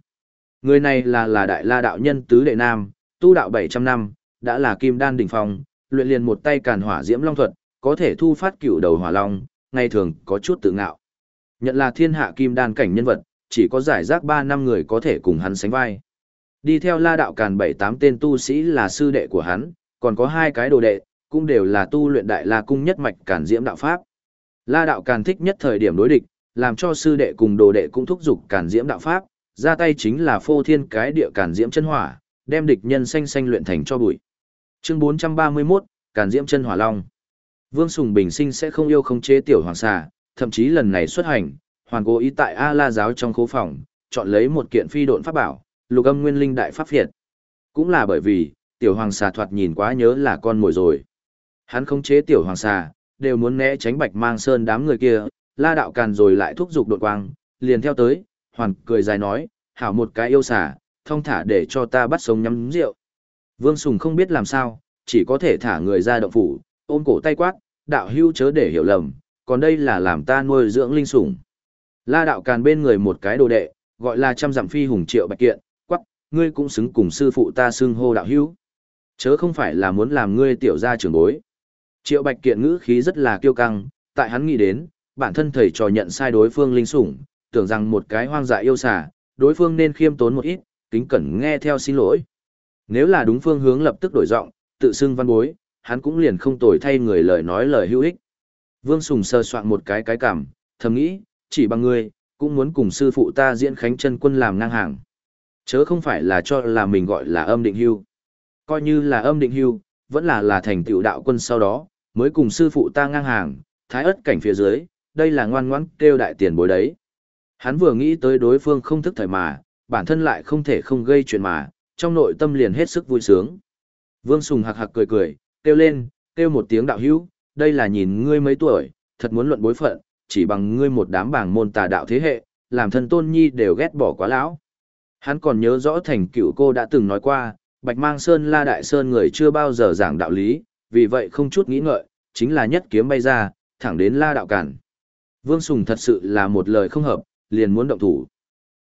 Người này là là đại la đạo nhân tứ đệ nam, tu đạo 700 năm, đã là kim đan đỉnh phong, luyện liền một tay càn hỏa diễm long thuật, có thể thu phát cửu đầu hỏa long, ngày thường có chút tự ngạo. Nhận là thiên hạ kim đan cảnh nhân vật, chỉ có giải rác 3 năm người có thể cùng hắn sánh vai. Đi theo la đạo càn 7-8 tên tu sĩ là sư đệ của hắn, còn có hai cái đồ đệ, cũng đều là tu luyện đại la cung nhất mạch càn diễm đạo pháp. La đạo càn thích nhất thời điểm đối địch, làm cho sư đệ cùng đồ đệ cũng thúc giục càn diễm đạo pháp, ra tay chính là phô thiên cái địa càn diễm chân hỏa, đem địch nhân xanh xanh luyện thành cho bụi. Chương 431, càn diễm chân hỏa long. Vương Sùng Bình sinh sẽ không yêu không chế tiểu hoàng xà, thậm chí lần này xuất hành, hoàn cố ý tại A La giáo trong khố phòng, chọn lấy một kiện phi độn pháp bảo, lục âm nguyên linh đại pháp việt. Cũng là bởi vì, tiểu hoàng xà thoạt nhìn quá nhớ là con mồi rồi. Hắn không chế tiểu hoàng xà, đều muốn né tránh bạch mang sơn đám người kia, la đạo càn rồi lại thúc giục đột quang, liền theo tới, hoàn cười dài nói, hảo một cái yêu xà, thông thả để cho ta bắt sống nhắm rượu. Vương Sùng không biết làm sao, chỉ có thể thả người ra động phủ, ôm cổ tay quát, đạo hưu chớ để hiểu lầm, còn đây là làm ta nuôi dưỡng linh sủng. La đạo càn bên người một cái đồ đệ, gọi là trăm dặm phi hùng triệu bạch kiện, quắc, ngươi cũng xứng cùng sư phụ ta xưng hô đạo hưu. Chớ không phải là muốn làm ngươi tiểu gia trưởng bối. Triệu bạch kiện ngữ khí rất là kiêu căng, tại hắn nghĩ đến, bản thân thầy trò nhận sai đối phương linh sủng, tưởng rằng một cái hoang dại yêu xà, đối phương nên khiêm tốn một ít, kính cẩn nghe theo xin lỗi. Nếu là đúng phương hướng lập tức đổi giọng, tự xưng văn bối, hắn cũng liền không tồi thay người lời nói lời hữu ích. Vương Sùng sơ soạn một cái cái cảm, thầm nghĩ, chỉ bằng ngươi, cũng muốn cùng sư phụ ta diễn khánh chân quân làm ngang hàng. Chớ không phải là cho là mình gọi là âm định hưu. Coi như là âm định hưu, vẫn là là thành tựu đạo quân sau đó, mới cùng sư phụ ta ngang hàng, thái ất cảnh phía dưới, đây là ngoan ngoãn kêu đại tiền bối đấy. Hắn vừa nghĩ tới đối phương không thức thời mà, bản thân lại không thể không gây chuyện mà, trong nội tâm liền hết sức vui sướng. Vương Sùng hạc hạc cười cười, kêu lên, kêu một tiếng đạo hữu, đây là nhìn ngươi mấy tuổi, thật muốn luận bối phận, chỉ bằng ngươi một đám bảng môn tà đạo thế hệ, làm thân tôn nhi đều ghét bỏ quá lão. Hắn còn nhớ rõ thành cựu cô đã từng nói qua, Bạch Mang Sơn La Đại Sơn người chưa bao giờ giảng đạo lý, vì vậy không chút nghĩ ngợi, chính là nhất kiếm bay ra, thẳng đến La Đạo Cản. Vương Sùng thật sự là một lời không hợp, liền muốn động thủ.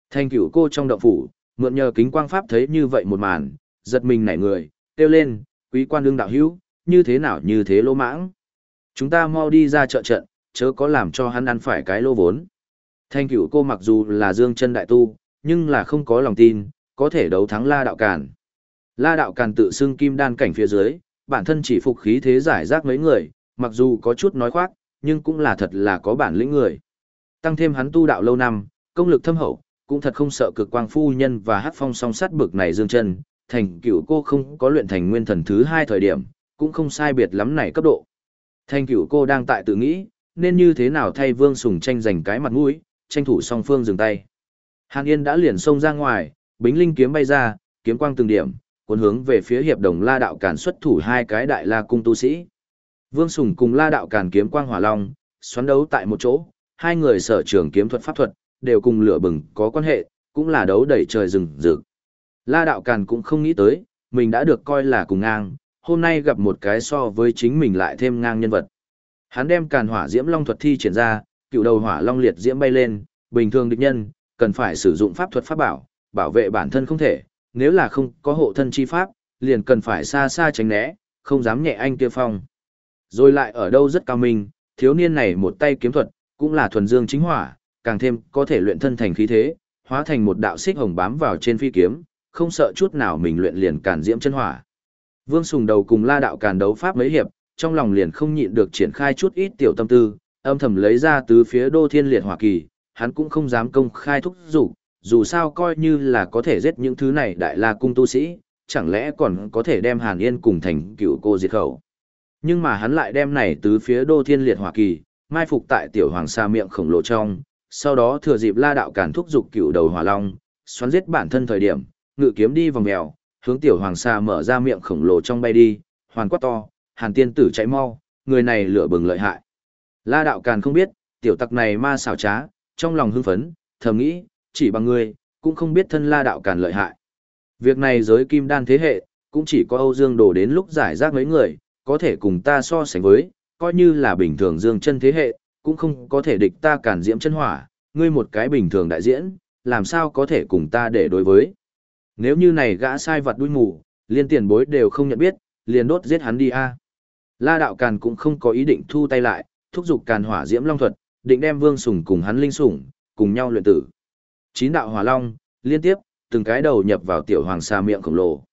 thanh cửu cô trong động phủ, mượn nhờ kính quang pháp thấy như vậy một màn, giật mình nảy người, kêu lên, quý quan đương đạo hữu, như thế nào như thế lỗ mãng. Chúng ta mau đi ra chợ trận, chớ có làm cho hắn ăn phải cái lô vốn. Thanh cửu cô mặc dù là dương chân đại tu, nhưng là không có lòng tin, có thể đấu thắng La Đạo Càn. La Đạo Càn tự xưng kim đan cảnh phía dưới, bản thân chỉ phục khí thế giải rác mấy người, mặc dù có chút nói khoác, nhưng cũng là thật là có bản lĩnh người. Tăng thêm hắn tu đạo lâu năm, công lực thâm hậu, cũng thật không sợ cực quang phu nhân và hát phong song sát bực này dương chân, thành cửu cô không có luyện thành nguyên thần thứ hai thời điểm, cũng không sai biệt lắm này cấp độ. Thành cửu cô đang tại tự nghĩ, nên như thế nào thay vương sùng tranh giành cái mặt mũi, tranh thủ song phương dừng tay. Hàn Yên đã liền xông ra ngoài, bính linh kiếm bay ra, kiếm quang từng điểm, cuốn hướng về phía hiệp đồng La đạo càn xuất thủ hai cái đại la cung tu sĩ. Vương Sùng cùng La đạo càn kiếm quang hỏa long, xoắn đấu tại một chỗ, hai người sở trường kiếm thuật pháp thuật, đều cùng lửa bừng có quan hệ, cũng là đấu đẩy trời rừng rực. La đạo càn cũng không nghĩ tới, mình đã được coi là cùng ngang, hôm nay gặp một cái so với chính mình lại thêm ngang nhân vật. Hắn đem càn hỏa diễm long thuật thi triển ra, cựu đầu hỏa long liệt diễm bay lên, bình thường địch nhân, cần phải sử dụng pháp thuật pháp bảo, bảo vệ bản thân không thể, nếu là không có hộ thân chi pháp, liền cần phải xa xa tránh né, không dám nhẹ anh kia phong. Rồi lại ở đâu rất cao minh, thiếu niên này một tay kiếm thuật, cũng là thuần dương chính hỏa, càng thêm có thể luyện thân thành khí thế, hóa thành một đạo xích hồng bám vào trên phi kiếm, không sợ chút nào mình luyện liền càn diễm chân hỏa. Vương Sùng đầu cùng La đạo càn đấu pháp mấy hiệp, trong lòng liền không nhịn được triển khai chút ít tiểu tâm tư, âm thầm lấy ra từ phía Đô Thiên Liệt Hỏa Kỳ, hắn cũng không dám công khai thúc dục, dù sao coi như là có thể giết những thứ này đại la cung tu sĩ, chẳng lẽ còn có thể đem Hàn Yên cùng thành cựu cô diệt khẩu. Nhưng mà hắn lại đem này từ phía Đô Thiên Liệt Hỏa Kỳ, mai phục tại tiểu hoàng sa miệng khổng lồ trong, sau đó thừa dịp La đạo càn thúc dục cựu đầu hỏa long, xoắn giết bản thân thời điểm, ngự kiếm đi vòng mèo, hướng tiểu hoàng sa mở ra miệng khổng lồ trong bay đi, hoàn quát to, Hàn tiên tử chạy mau, người này lửa bừng lợi hại. La đạo càn không biết, tiểu tặc này ma xảo trá, trong lòng hưng phấn, thầm nghĩ, chỉ bằng ngươi, cũng không biết thân la đạo càn lợi hại. Việc này giới kim đan thế hệ, cũng chỉ có Âu Dương đổ đến lúc giải rác mấy người, có thể cùng ta so sánh với, coi như là bình thường dương chân thế hệ, cũng không có thể địch ta cản diễm chân hỏa, ngươi một cái bình thường đại diễn, làm sao có thể cùng ta để đối với. Nếu như này gã sai vật đuôi mù, liên tiền bối đều không nhận biết, liền đốt giết hắn đi a. La đạo càn cũng không có ý định thu tay lại, thúc giục càn hỏa diễm long thuật, định đem vương sủng cùng hắn linh sủng, cùng nhau luyện tử. Chín đạo hỏa long, liên tiếp, từng cái đầu nhập vào tiểu hoàng sa miệng khổng lồ.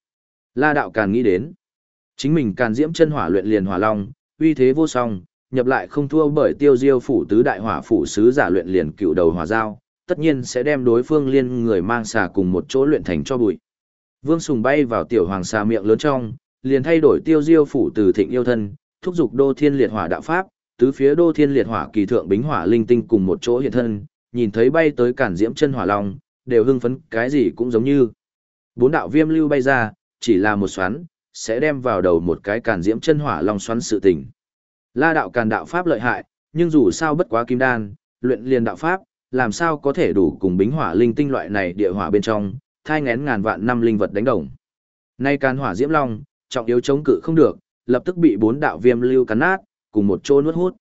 La đạo càn nghĩ đến, chính mình càn diễm chân hỏa luyện liền hỏa long, uy thế vô song, nhập lại không thua bởi tiêu diêu phủ tứ đại hỏa phủ sứ giả luyện liền cựu đầu hỏa giao, tất nhiên sẽ đem đối phương liên người mang xà cùng một chỗ luyện thành cho bụi. Vương Sùng bay vào tiểu hoàng xà miệng lớn trong, liền thay đổi tiêu diêu phủ từ thịnh yêu thân, thúc giục đô thiên liệt hỏa đạo pháp, tứ phía đô thiên liệt hỏa kỳ thượng bính hỏa linh tinh cùng một chỗ hiện thân, nhìn thấy bay tới cản diễm chân hỏa long, đều hưng phấn cái gì cũng giống như. Bốn đạo viêm lưu bay ra, chỉ là một xoắn, sẽ đem vào đầu một cái cản diễm chân hỏa long xoắn sự tình. La đạo càn đạo pháp lợi hại, nhưng dù sao bất quá kim đan, luyện liền đạo pháp, làm sao có thể đủ cùng bính hỏa linh tinh loại này địa hỏa bên trong, thai ngén ngàn vạn năm linh vật đánh đồng. Nay càn hỏa diễm long, trọng yếu chống cự không được, lập tức bị bốn đạo viêm lưu cắn nát, cùng một chỗ nuốt hút.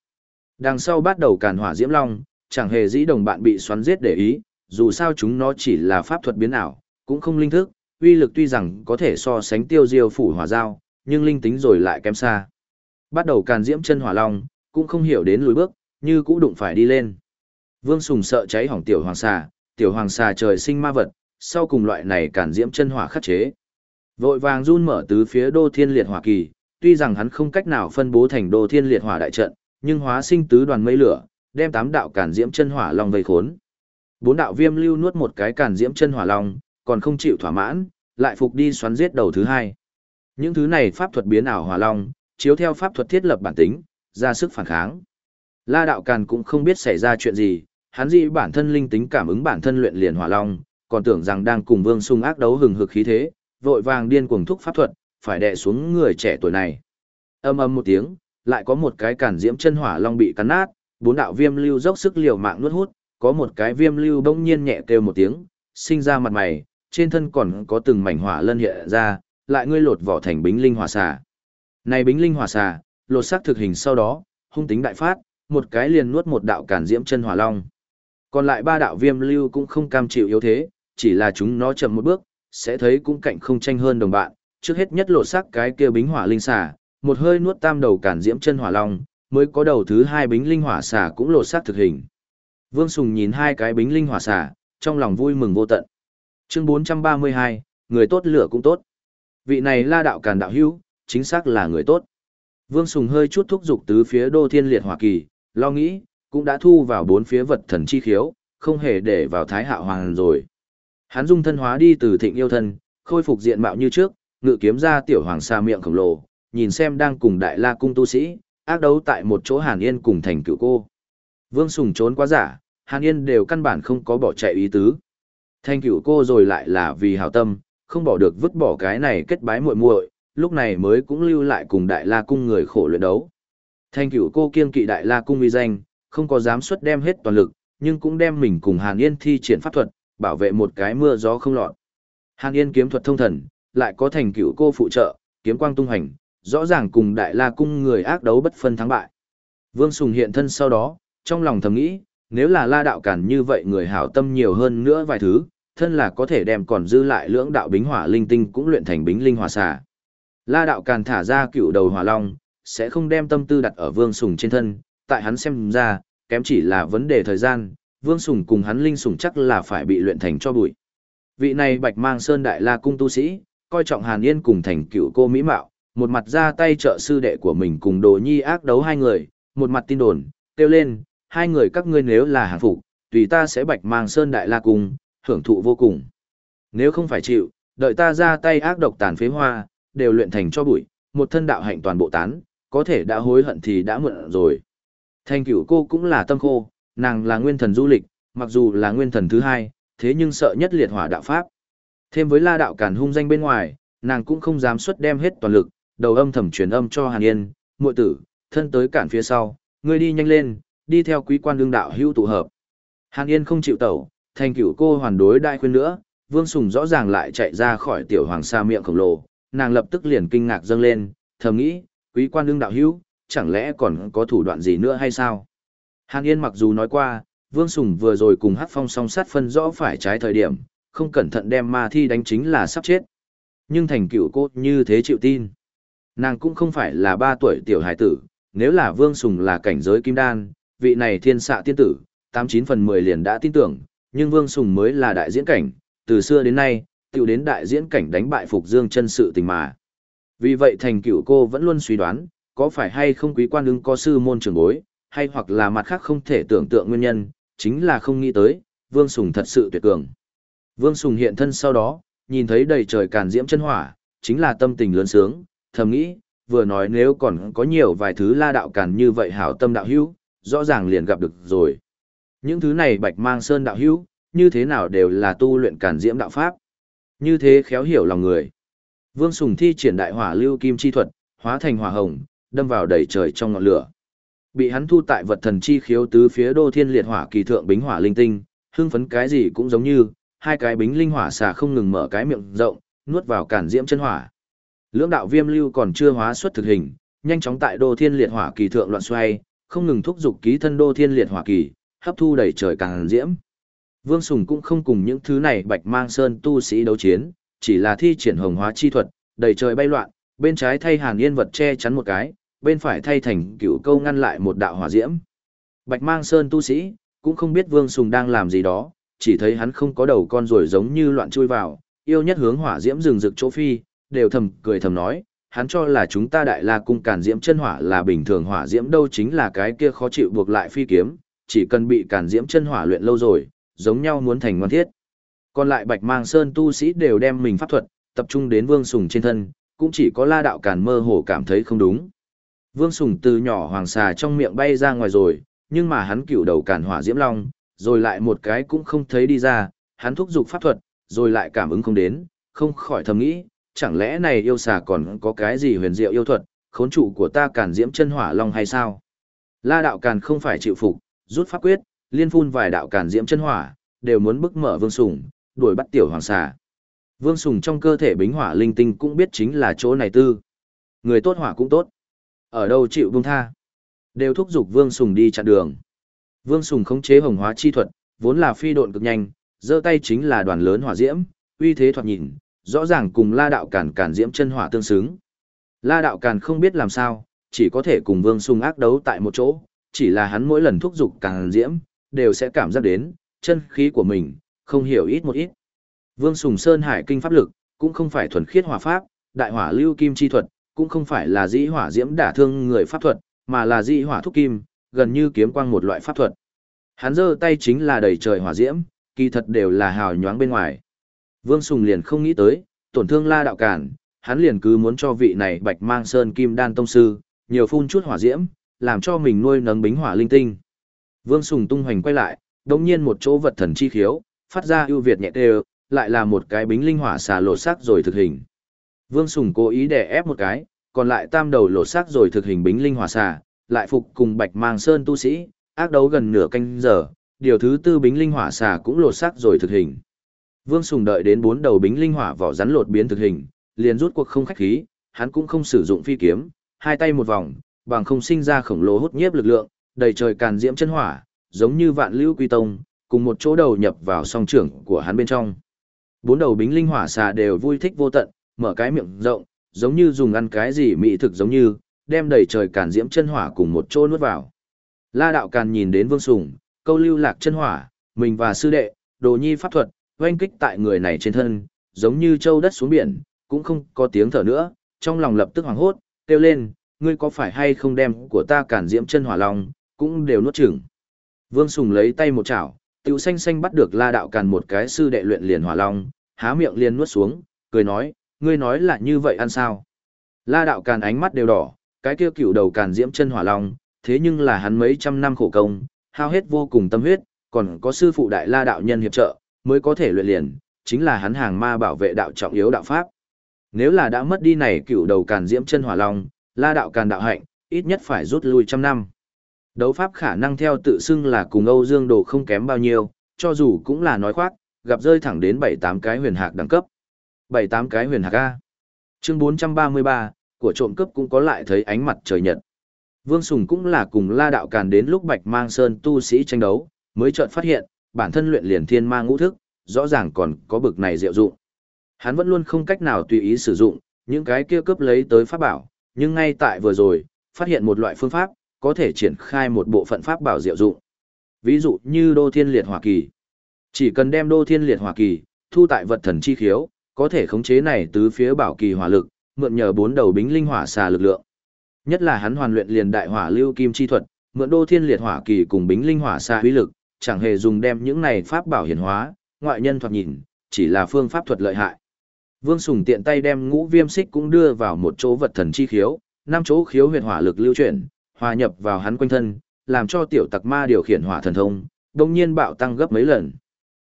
Đằng sau bắt đầu càn hỏa diễm long, chẳng hề dĩ đồng bạn bị xoắn giết để ý, dù sao chúng nó chỉ là pháp thuật biến ảo, cũng không linh thức, uy lực tuy rằng có thể so sánh tiêu diêu phủ hỏa dao nhưng linh tính rồi lại kém xa. Bắt đầu càn diễm chân hỏa long, cũng không hiểu đến lùi bước, như cũ đụng phải đi lên. Vương Sùng sợ cháy hỏng tiểu hoàng xà, tiểu hoàng xà trời sinh ma vật, sau cùng loại này càn diễm chân hỏa khắc chế. Vội vàng run mở tứ phía đô thiên liệt hỏa kỳ, tuy rằng hắn không cách nào phân bố thành đô thiên liệt hỏa đại trận, nhưng hóa sinh tứ đoàn mây lửa, đem tám đạo cản diễm chân hỏa long vây khốn. Bốn đạo viêm lưu nuốt một cái cản diễm chân hỏa long, còn không chịu thỏa mãn, lại phục đi xoắn giết đầu thứ hai. Những thứ này pháp thuật biến ảo hỏa long, chiếu theo pháp thuật thiết lập bản tính, ra sức phản kháng. La đạo càn cũng không biết xảy ra chuyện gì, hắn dị bản thân linh tính cảm ứng bản thân luyện liền hỏa long, còn tưởng rằng đang cùng Vương Sung ác đấu hừng hực khí thế, vội vàng điên cuồng thúc pháp thuật, phải đè xuống người trẻ tuổi này. Âm âm một tiếng, lại có một cái cản diễm chân hỏa long bị cắn nát, bốn đạo viêm lưu dốc sức liều mạng nuốt hút, có một cái viêm lưu bỗng nhiên nhẹ kêu một tiếng, sinh ra mặt mày, trên thân còn có từng mảnh hỏa lân hiện ra, lại ngươi lột vỏ thành bính linh hỏa xà. Này bính linh hỏa xà, lột xác thực hình sau đó, hung tính đại phát, một cái liền nuốt một đạo cản diễm chân hỏa long. Còn lại ba đạo viêm lưu cũng không cam chịu yếu thế, chỉ là chúng nó chậm một bước, sẽ thấy cũng cạnh không tranh hơn đồng bạn, trước hết nhất lột xác cái kia bính hỏa linh xà, một hơi nuốt tam đầu cản diễm chân hỏa long, mới có đầu thứ hai bính linh hỏa xà cũng lột xác thực hình. Vương Sùng nhìn hai cái bính linh hỏa xà, trong lòng vui mừng vô tận. Chương 432, người tốt lửa cũng tốt. Vị này la đạo càn đạo hữu, chính xác là người tốt. Vương Sùng hơi chút thúc dục tứ phía đô thiên liệt hỏa kỳ, lo nghĩ, cũng đã thu vào bốn phía vật thần chi khiếu, không hề để vào thái hạ hoàng rồi. Hắn dung thân hóa đi từ thịnh yêu thân, khôi phục diện mạo như trước, ngự kiếm ra tiểu hoàng sa miệng khổng lồ, nhìn xem đang cùng đại la cung tu sĩ, ác đấu tại một chỗ Hàn Yên cùng thành cựu cô. Vương Sùng trốn quá giả, Hàn Yên đều căn bản không có bỏ chạy ý tứ. Thành cựu cô rồi lại là vì hào tâm, không bỏ được vứt bỏ cái này kết bái muội muội, lúc này mới cũng lưu lại cùng đại la cung người khổ luyện đấu. Thành cựu cô kiên kỵ đại la cung uy danh, không có dám xuất đem hết toàn lực, nhưng cũng đem mình cùng Hàn Yên thi triển pháp thuật, bảo vệ một cái mưa gió không lọt. Hàn Yên kiếm thuật thông thần, lại có thành cựu cô phụ trợ, kiếm quang tung hành, rõ ràng cùng đại la cung người ác đấu bất phân thắng bại. Vương Sùng hiện thân sau đó, trong lòng thầm nghĩ, nếu là la đạo cản như vậy người hảo tâm nhiều hơn nữa vài thứ, thân là có thể đem còn dư lại lưỡng đạo bính hỏa linh tinh cũng luyện thành bính linh hỏa xà. La đạo càn thả ra cựu đầu hỏa long, sẽ không đem tâm tư đặt ở Vương Sùng trên thân, tại hắn xem ra, kém chỉ là vấn đề thời gian, Vương Sùng cùng hắn linh sùng chắc là phải bị luyện thành cho bụi. Vị này Bạch Mang Sơn Đại La cung tu sĩ, coi trọng Hàn Yên cùng thành cựu cô mỹ mạo, một mặt ra tay trợ sư đệ của mình cùng Đồ Nhi ác đấu hai người, một mặt tin đồn, kêu lên, hai người các ngươi nếu là hàng phục, tùy ta sẽ Bạch Mang Sơn Đại La cùng hưởng thụ vô cùng. Nếu không phải chịu, đợi ta ra tay ác độc tàn phế hoa, đều luyện thành cho bụi, một thân đạo hạnh toàn bộ tán, có thể đã hối hận thì đã muộn rồi. thanh cửu cô cũng là tâm khô, nàng là nguyên thần du lịch, mặc dù là nguyên thần thứ hai, thế nhưng sợ nhất liệt hỏa đạo pháp. Thêm với la đạo cản hung danh bên ngoài, nàng cũng không dám xuất đem hết toàn lực, đầu âm thầm truyền âm cho Hàn Yên, muội tử, thân tới cản phía sau, ngươi đi nhanh lên, đi theo quý quan đương đạo hữu tụ hợp. Hàn Yên không chịu tẩu, thành cửu cô hoàn đối đại khuyên nữa, Vương Sùng rõ ràng lại chạy ra khỏi tiểu hoàng sa miệng khổng lồ, nàng lập tức liền kinh ngạc dâng lên, thầm nghĩ, quý quan đương đạo hữu, chẳng lẽ còn có thủ đoạn gì nữa hay sao? Hàn Yên mặc dù nói qua, Vương Sùng vừa rồi cùng Hắc Phong song sát phân rõ phải trái thời điểm, không cẩn thận đem ma thi đánh chính là sắp chết. Nhưng thành cựu cô như thế chịu tin. Nàng cũng không phải là ba tuổi tiểu hải tử, nếu là Vương Sùng là cảnh giới kim đan, vị này thiên xạ tiên tử, 89 phần 10 liền đã tin tưởng, nhưng Vương Sùng mới là đại diễn cảnh, từ xưa đến nay, tiểu đến đại diễn cảnh đánh bại Phục Dương chân sự tình mà. Vì vậy thành cựu cô vẫn luôn suy đoán, có phải hay không quý quan ứng có sư môn trưởng bối, hay hoặc là mặt khác không thể tưởng tượng nguyên nhân, chính là không nghĩ tới, Vương Sùng thật sự tuyệt cường. Vương Sùng hiện thân sau đó, nhìn thấy đầy trời càn diễm chân hỏa, chính là tâm tình lớn sướng, thầm nghĩ, vừa nói nếu còn có nhiều vài thứ la đạo càn như vậy hảo tâm đạo hữu, rõ ràng liền gặp được rồi. Những thứ này bạch mang sơn đạo hữu, như thế nào đều là tu luyện càn diễm đạo pháp. Như thế khéo hiểu lòng người. Vương Sùng thi triển đại hỏa lưu kim chi thuật, hóa thành hỏa hồng, đâm vào đầy trời trong ngọn lửa. Bị hắn thu tại vật thần chi khiếu tứ phía đô thiên liệt hỏa kỳ thượng bính hỏa linh tinh, hưng phấn cái gì cũng giống như, hai cái bính linh hỏa xà không ngừng mở cái miệng rộng, nuốt vào cản diễm chân hỏa. Lưỡng đạo viêm lưu còn chưa hóa xuất thực hình, nhanh chóng tại đô thiên liệt hỏa kỳ thượng loạn xoay, không ngừng thúc dục ký thân đô thiên liệt hỏa kỳ, hấp thu đầy trời càn diễm. Vương Sùng cũng không cùng những thứ này bạch mang sơn tu sĩ đấu chiến, chỉ là thi triển hồng hóa chi thuật, đầy trời bay loạn, bên trái thay hàn yên vật che chắn một cái, bên phải thay thành cựu câu ngăn lại một đạo hỏa diễm. Bạch mang sơn tu sĩ, cũng không biết Vương Sùng đang làm gì đó, chỉ thấy hắn không có đầu con rồi giống như loạn chui vào, yêu nhất hướng hỏa diễm rừng rực chỗ phi, đều thầm cười thầm nói, hắn cho là chúng ta đại la cung càn diễm chân hỏa là bình thường hỏa diễm đâu chính là cái kia khó chịu buộc lại phi kiếm, chỉ cần bị càn diễm chân hỏa luyện lâu rồi, giống nhau muốn thành ngoan thiết. Còn lại bạch mang sơn tu sĩ đều đem mình pháp thuật, tập trung đến vương sùng trên thân, cũng chỉ có la đạo càn mơ hồ cảm thấy không đúng. Vương Sùng từ nhỏ hoàng xà trong miệng bay ra ngoài rồi, nhưng mà hắn cựu đầu cản hỏa diễm long, rồi lại một cái cũng không thấy đi ra, hắn thúc giục pháp thuật, rồi lại cảm ứng không đến, không khỏi thầm nghĩ, chẳng lẽ này yêu xà còn có cái gì huyền diệu yêu thuật, khốn trụ của ta càn diễm chân hỏa long hay sao? La đạo càn không phải chịu phục, rút pháp quyết, liên phun vài đạo càn diễm chân hỏa, đều muốn bức mở Vương Sùng, đuổi bắt tiểu hoàng xà. Vương Sùng trong cơ thể bính hỏa linh tinh cũng biết chính là chỗ này tư. Người tốt hỏa cũng tốt. Ở đâu chịu buông tha. Đều thúc giục Vương Sùng đi chặn đường. Vương Sùng khống chế hồng hóa chi thuật, vốn là phi độn cực nhanh, giơ tay chính là đoàn lớn hỏa diễm, uy thế thoạt nhìn, rõ ràng cùng La đạo càn càn diễm chân hỏa tương xứng. La đạo càn không biết làm sao, chỉ có thể cùng Vương Sùng ác đấu tại một chỗ, chỉ là hắn mỗi lần thúc giục càn diễm, đều sẽ cảm giác đến chân khí của mình, không hiểu ít một ít. Vương Sùng Sơn Hải kinh pháp lực, cũng không phải thuần khiết hỏa pháp, đại hỏa lưu kim chi thuật, cũng không phải là dĩ hỏa diễm đả thương người pháp thuật, mà là dĩ hỏa thúc kim, gần như kiếm quang một loại pháp thuật. Hắn giơ tay chính là đầy trời hỏa diễm, kỳ thật đều là hào nhoáng bên ngoài. Vương Sùng liền không nghĩ tới, tổn thương la đạo cản, hắn liền cứ muốn cho vị này bạch mang sơn kim đan tông sư, nhiều phun chút hỏa diễm, làm cho mình nuôi nấng bính hỏa linh tinh. Vương Sùng tung hoành quay lại, đồng nhiên một chỗ vật thần chi khiếu, phát ra ưu việt nhẹ đều, lại là một cái bính linh hỏa xà lột xác rồi thực hình. Vương Sùng cố ý đè ép một cái, còn lại tam đầu lột xác rồi thực hình bính linh hỏa xà, lại phục cùng bạch mang sơn tu sĩ, ác đấu gần nửa canh giờ, điều thứ tư bính linh hỏa xà cũng lột xác rồi thực hình. Vương Sùng đợi đến bốn đầu bính linh hỏa vỏ rắn lột biến thực hình, liền rút cuộc không khách khí, hắn cũng không sử dụng phi kiếm, hai tay một vòng, bằng không sinh ra khổng lồ hút nhiếp lực lượng, đầy trời càn diễm chân hỏa, giống như vạn lưu quy tông, cùng một chỗ đầu nhập vào song trưởng của hắn bên trong. Bốn đầu bính linh hỏa xà đều vui thích vô tận, mở cái miệng rộng, giống như dùng ăn cái gì mỹ thực giống như, đem đầy trời càn diễm chân hỏa cùng một chỗ nuốt vào. La đạo càn nhìn đến Vương Sùng, câu lưu lạc chân hỏa, mình và sư đệ, đồ nhi pháp thuật, oanh kích tại người này trên thân, giống như châu đất xuống biển, cũng không có tiếng thở nữa, trong lòng lập tức hoảng hốt, kêu lên, ngươi có phải hay không đem của ta cản diễm chân hỏa long cũng đều nuốt chửng. Vương Sùng lấy tay một chảo, tiểu xanh xanh bắt được la đạo càn một cái sư đệ luyện liền hỏa long, há miệng liền nuốt xuống, cười nói, ngươi nói là như vậy ăn sao. La đạo càn ánh mắt đều đỏ, cái kia cựu đầu càn diễm chân hỏa long, thế nhưng là hắn mấy trăm năm khổ công, hao hết vô cùng tâm huyết, còn có sư phụ đại la đạo nhân hiệp trợ, mới có thể luyện liền, chính là hắn hàng ma bảo vệ đạo trọng yếu đạo pháp. Nếu là đã mất đi này cựu đầu càn diễm chân hỏa long, la đạo càn đạo hạnh, ít nhất phải rút lui trăm năm. Đấu pháp khả năng theo tự xưng là cùng Âu Dương Đồ không kém bao nhiêu, cho dù cũng là nói khoác, gặp rơi thẳng đến 7-8 cái huyền hạc đẳng cấp. 7-8 cái huyền hạc A. Chương 433, của trộm cấp cũng có lại thấy ánh mặt trời nhật. Vương Sùng cũng là cùng La Đạo Càn đến lúc Bạch Mang Sơn tu sĩ tranh đấu, mới chợt phát hiện, bản thân luyện liền thiên ma ngũ thức, rõ ràng còn có bực này diệu dụng. Hắn vẫn luôn không cách nào tùy ý sử dụng, những cái kia cướp lấy tới pháp bảo, nhưng ngay tại vừa rồi, phát hiện một loại phương pháp, có thể triển khai một bộ phận pháp bảo diệu dụng. Ví dụ như Đô Thiên Liệt Hỏa Kỳ. Chỉ cần đem Đô Thiên Liệt Hỏa Kỳ thu tại vật thần chi khiếu, có thể khống chế này tứ phía bảo kỳ hỏa lực, mượn nhờ bốn đầu bính linh hỏa xà lực lượng. Nhất là hắn hoàn luyện liền đại hỏa lưu kim chi thuật, mượn Đô Thiên Liệt Hỏa Kỳ cùng bính linh hỏa xà uy lực, chẳng hề dùng đem những này pháp bảo hiển hóa, ngoại nhân thoạt nhìn, chỉ là phương pháp thuật lợi hại. Vương Sùng tiện tay đem ngũ viêm xích cũng đưa vào một chỗ vật thần chi khiếu, năm chỗ khiếu huyệt hỏa lực lưu chuyển, hòa nhập vào hắn quanh thân, làm cho tiểu tặc ma điều khiển hỏa thần thông, đồng nhiên bạo tăng gấp mấy lần.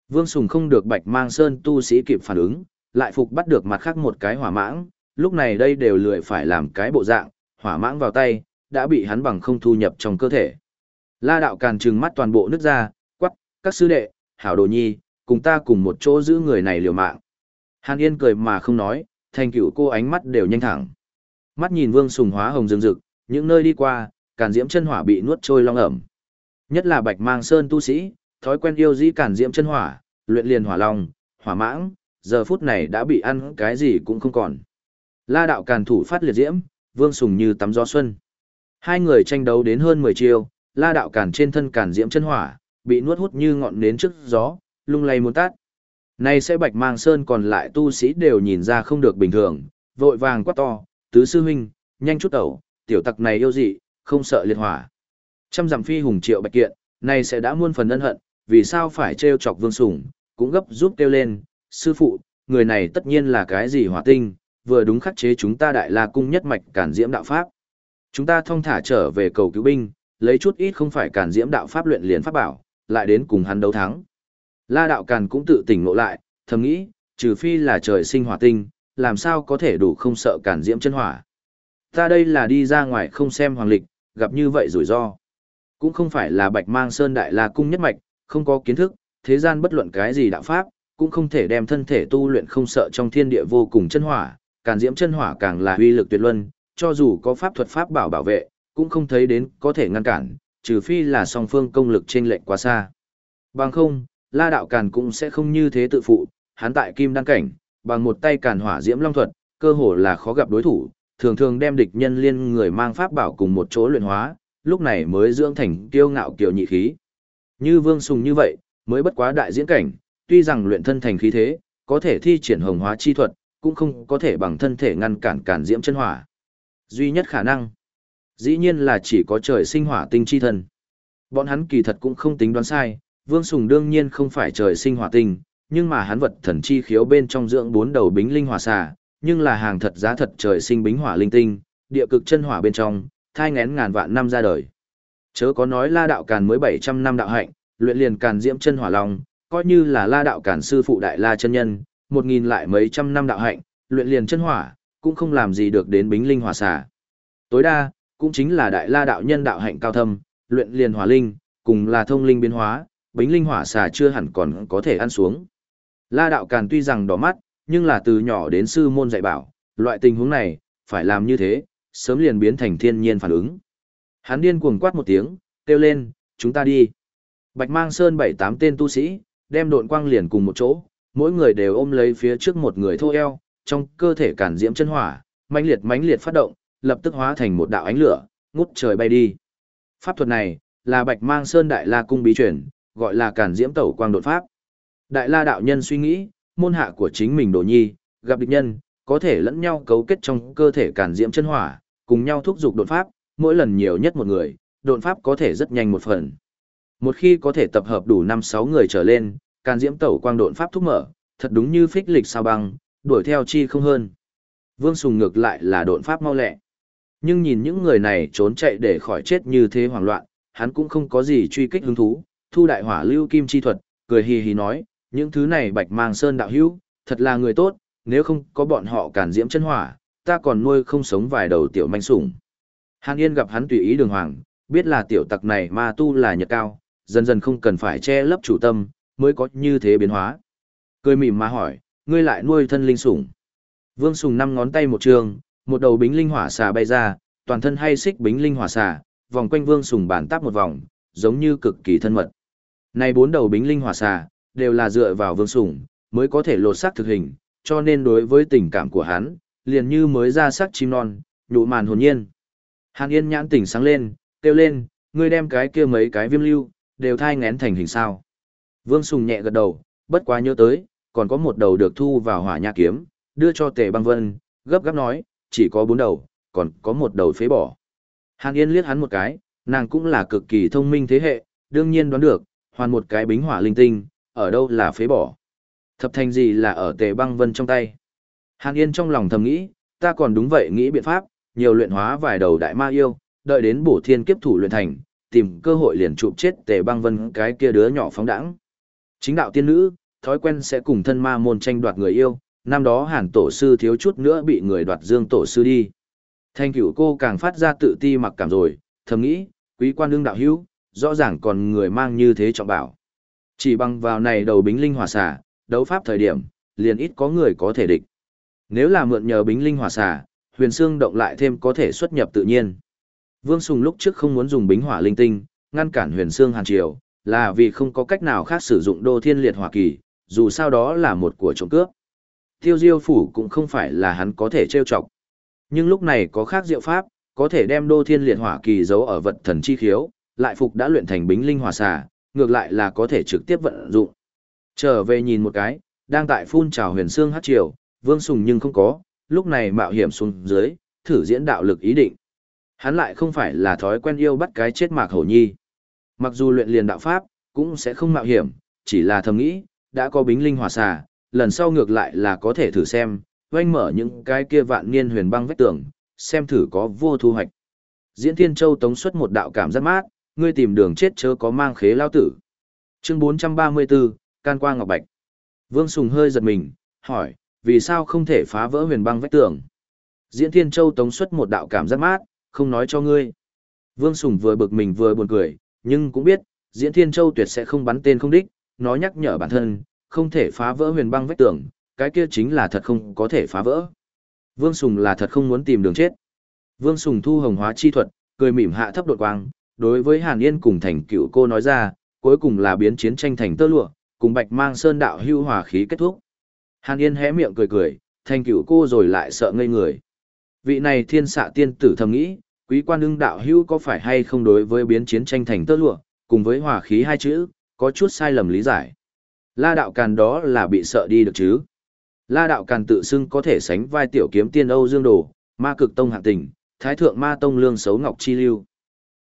Vương Sùng không được bạch mang sơn tu sĩ kịp phản ứng, lại phục bắt được mặt khác một cái hỏa mãng, lúc này đây đều lười phải làm cái bộ dạng, hỏa mãng vào tay, đã bị hắn bằng không thu nhập trong cơ thể. La đạo càn trừng mắt toàn bộ nước ra, quắc, các sư đệ, hảo đồ nhi, cùng ta cùng một chỗ giữ người này liều mạng. Hàn Yên cười mà không nói, thành cửu cô ánh mắt đều nhanh thẳng. Mắt nhìn Vương Sùng hóa hồng rừng rực, những nơi đi qua, càn diễm chân hỏa bị nuốt trôi long ẩm. Nhất là Bạch Mang Sơn tu sĩ, thói quen yêu dĩ càn diễm chân hỏa, luyện liền hỏa long, hỏa mãng, giờ phút này đã bị ăn cái gì cũng không còn. La đạo càn thủ phát liệt diễm, Vương Sùng như tắm gió xuân. Hai người tranh đấu đến hơn 10 chiều. La đạo càn trên thân càn diễm chân hỏa, bị nuốt hút như ngọn nến trước gió, lung lay muốn tát. Nay sẽ Bạch Mang Sơn còn lại tu sĩ đều nhìn ra không được bình thường, vội vàng quát to, tứ sư huynh, nhanh chút tẩu, tiểu tặc này yêu dị, không sợ liệt hỏa. Trăm dặm phi hùng triệu bạch kiện, này sẽ đã muôn phần ân hận, vì sao phải trêu chọc vương sủng, cũng gấp giúp kêu lên, sư phụ, người này tất nhiên là cái gì hỏa tinh, vừa đúng khắc chế chúng ta đại la cung nhất mạch cản diễm đạo pháp. Chúng ta thông thả trở về cầu cứu binh, lấy chút ít không phải càn diễm đạo pháp luyện liền pháp bảo, lại đến cùng hắn đấu thắng. La đạo càn cũng tự tỉnh ngộ lại, thầm nghĩ, trừ phi là trời sinh hỏa tinh, làm sao có thể đủ không sợ càn diễm chân hỏa. Ta đây là đi ra ngoài không xem hoàng lịch, gặp như vậy rủi ro. Cũng không phải là bạch mang sơn đại la cung nhất mạch, không có kiến thức, thế gian bất luận cái gì đạo pháp, cũng không thể đem thân thể tu luyện không sợ trong thiên địa vô cùng chân hỏa, càn diễm chân hỏa càng là uy lực tuyệt luân, cho dù có pháp thuật pháp bảo bảo vệ, cũng không thấy đến có thể ngăn cản, trừ phi là song phương công lực trên lệnh quá xa. Bằng không, La đạo càn cũng sẽ không như thế tự phụ, hắn tại kim đăng cảnh, bằng một tay càn hỏa diễm long thuật, cơ hồ là khó gặp đối thủ, thường thường đem địch nhân liên người mang pháp bảo cùng một chỗ luyện hóa, lúc này mới dưỡng thành kiêu ngạo kiều nhị khí. Như Vương Sùng như vậy, mới bất quá đại diễn cảnh, tuy rằng luyện thân thành khí thế, có thể thi triển hồng hóa chi thuật, cũng không có thể bằng thân thể ngăn cản cản diễm chân hỏa. Duy nhất khả năng, dĩ nhiên là chỉ có trời sinh hỏa tinh chi thần. Bọn hắn kỳ thật cũng không tính đoán sai, Vương Sùng đương nhiên không phải trời sinh hỏa tinh, nhưng mà hắn vật thần chi khiếu bên trong dưỡng bốn đầu bính linh hỏa xà, nhưng là hàng thật giá thật trời sinh bính hỏa linh tinh, địa cực chân hỏa bên trong, thai ngén ngàn vạn năm ra đời. Chớ có nói La đạo càn mới 700 năm đạo hạnh, luyện liền càn diễm chân hỏa long, coi như là La đạo càn sư phụ đại La chân nhân, một nghìn lại mấy trăm năm đạo hạnh, luyện liền chân hỏa, cũng không làm gì được đến bính linh hỏa xà. Tối đa, cũng chính là đại La đạo nhân đạo hạnh cao thâm, luyện liền hỏa linh, cùng là thông linh biến hóa, bính linh hỏa xà chưa hẳn còn có thể ăn xuống. La đạo càn tuy rằng đỏ mắt, nhưng là từ nhỏ đến sư môn dạy bảo, loại tình huống này, phải làm như thế, sớm liền biến thành thiên nhiên phản ứng. Hắn điên cuồng quát một tiếng, kêu lên, chúng ta đi. Bạch mang sơn bảy tám tên tu sĩ, đem độn quang liền cùng một chỗ, mỗi người đều ôm lấy phía trước một người thô eo, trong cơ thể cản diễm chân hỏa, mãnh liệt mãnh liệt phát động, lập tức hóa thành một đạo ánh lửa, ngút trời bay đi. Pháp thuật này là Bạch Mang Sơn Đại La cung bí truyền, gọi là cản diễm tẩu quang đột pháp. Đại La đạo nhân suy nghĩ, môn hạ của chính mình Đồ Nhi, gặp địch nhân, có thể lẫn nhau cấu kết trong cơ thể cản diễm chân hỏa, cùng nhau thúc giục đột pháp, mỗi lần nhiều nhất một người, đột pháp có thể rất nhanh một phần. Một khi có thể tập hợp đủ 5-6 người trở lên, càn diễm tẩu quang đột pháp thúc mở, thật đúng như phích lịch sao băng, đuổi theo chi không hơn. Vương Sùng ngược lại là độn pháp mau lẹ. Nhưng nhìn những người này trốn chạy để khỏi chết như thế hoảng loạn, hắn cũng không có gì truy kích hứng thú, thu đại hỏa lưu kim chi thuật, cười hì hì nói, những thứ này bạch mang sơn đạo hữu, thật là người tốt, nếu không có bọn họ cản diễm chân hỏa, ta còn nuôi không sống vài đầu tiểu manh sủng. Hàn Yên gặp hắn tùy ý đường hoàng, biết là tiểu tặc này ma tu là nhật cao, dần dần không cần phải che lấp chủ tâm, mới có như thế biến hóa. Cười mỉm mà hỏi, ngươi lại nuôi thân linh sủng. Vương Sùng năm ngón tay một trường, một đầu bính linh hỏa xà bay ra, toàn thân hay xích bính linh hỏa xà, vòng quanh Vương Sùng bản táp một vòng, giống như cực kỳ thân mật. Này bốn đầu bính linh hỏa xà, đều là dựa vào Vương Sùng, mới có thể lột xác thực hình, cho nên đối với tình cảm của hắn, liền như mới ra sắc chim non, nhụ màn hồn nhiên. Hàn Yên nhãn tỉnh sáng lên, kêu lên, ngươi đem cái kia mấy cái viêm lưu, đều thai ngén thành hình sao. Vương Sùng nhẹ gật đầu, bất quá nhớ tới, còn có một đầu được thu vào hỏa nha kiếm, đưa cho tề băng vân, gấp gáp nói, chỉ có bốn đầu, còn có một đầu phế bỏ. Hàn Yên liếc hắn một cái, nàng cũng là cực kỳ thông minh thế hệ, đương nhiên đoán được, hoàn một cái bính hỏa linh tinh, ở đâu là phế bỏ. Thập thành gì là ở tề băng vân trong tay. Hàn Yên trong lòng thầm nghĩ, ta còn đúng vậy nghĩ biện pháp, nhiều luyện hóa vài đầu đại ma yêu, đợi đến bổ thiên kiếp thủ luyện thành, tìm cơ hội liền chụp chết tề băng vân cái kia đứa nhỏ phóng đãng. Chính đạo tiên nữ, thói quen sẽ cùng thân ma môn tranh đoạt người yêu, năm đó hàn tổ sư thiếu chút nữa bị người đoạt dương tổ sư đi. Thanh cửu cô càng phát ra tự ti mặc cảm rồi, thầm nghĩ, quý quan đương đạo hữu, rõ ràng còn người mang như thế trọng bảo. Chỉ bằng vào này đầu bính linh hỏa xả, đấu pháp thời điểm, liền ít có người có thể địch. Nếu là mượn nhờ bính linh hỏa xả, huyền xương động lại thêm có thể xuất nhập tự nhiên. Vương Sùng lúc trước không muốn dùng bính hỏa linh tinh, ngăn cản huyền xương hàn triều, là vì không có cách nào khác sử dụng đô thiên liệt hỏa kỳ, dù sao đó là một của trộm cướp. Tiêu diêu phủ cũng không phải là hắn có thể trêu chọc. Nhưng lúc này có khác diệu pháp, có thể đem đô thiên liệt hỏa kỳ giấu ở vật thần chi khiếu, lại phục đã luyện thành bính linh hỏa xà, ngược lại là có thể trực tiếp vận dụng. Trở về nhìn một cái, đang tại phun trào huyền xương hát triều, vương sùng nhưng không có, lúc này mạo hiểm xuống dưới, thử diễn đạo lực ý định. Hắn lại không phải là thói quen yêu bắt cái chết mạc hổ nhi. Mặc dù luyện liền đạo pháp, cũng sẽ không mạo hiểm, chỉ là thầm nghĩ, đã có bính linh hỏa xà, lần sau ngược lại là có thể thử xem, oanh mở những cái kia vạn niên huyền băng vách tường, xem thử có vô thu hoạch. Diễn Thiên Châu tống xuất một đạo cảm giác mát, ngươi tìm đường chết chớ có mang khế lao tử. Chương 434, Can Qua Ngọc Bạch. Vương Sùng hơi giật mình, hỏi, vì sao không thể phá vỡ huyền băng vách tường? Diễn Thiên Châu tống xuất một đạo cảm giác mát, không nói cho ngươi. Vương Sùng vừa bực mình vừa buồn cười, nhưng cũng biết, Diễn Thiên Châu tuyệt sẽ không bắn tên không đích, nó nhắc nhở bản thân, không thể phá vỡ huyền băng vách tường, cái kia chính là thật không có thể phá vỡ. Vương Sùng là thật không muốn tìm đường chết. Vương Sùng thu hồng hóa chi thuật, cười mỉm hạ thấp đột quang, đối với Hàn Yên cùng thành cựu cô nói ra, cuối cùng là biến chiến tranh thành tơ lụa, cùng bạch mang sơn đạo hưu hòa khí kết thúc. Hàn Yên hé miệng cười cười, thành cựu cô rồi lại sợ ngây người. Vị này thiên xạ tiên tử thầm nghĩ, quý quan ưng đạo hưu có phải hay không đối với biến chiến tranh thành tơ lụa, cùng với hòa khí hai chữ, có chút sai lầm lý giải. La đạo càn đó là bị sợ đi được chứ. La đạo càn tự xưng có thể sánh vai tiểu kiếm tiên Âu Dương Đồ, ma cực tông hạng tình, thái thượng ma tông lương xấu ngọc chi lưu.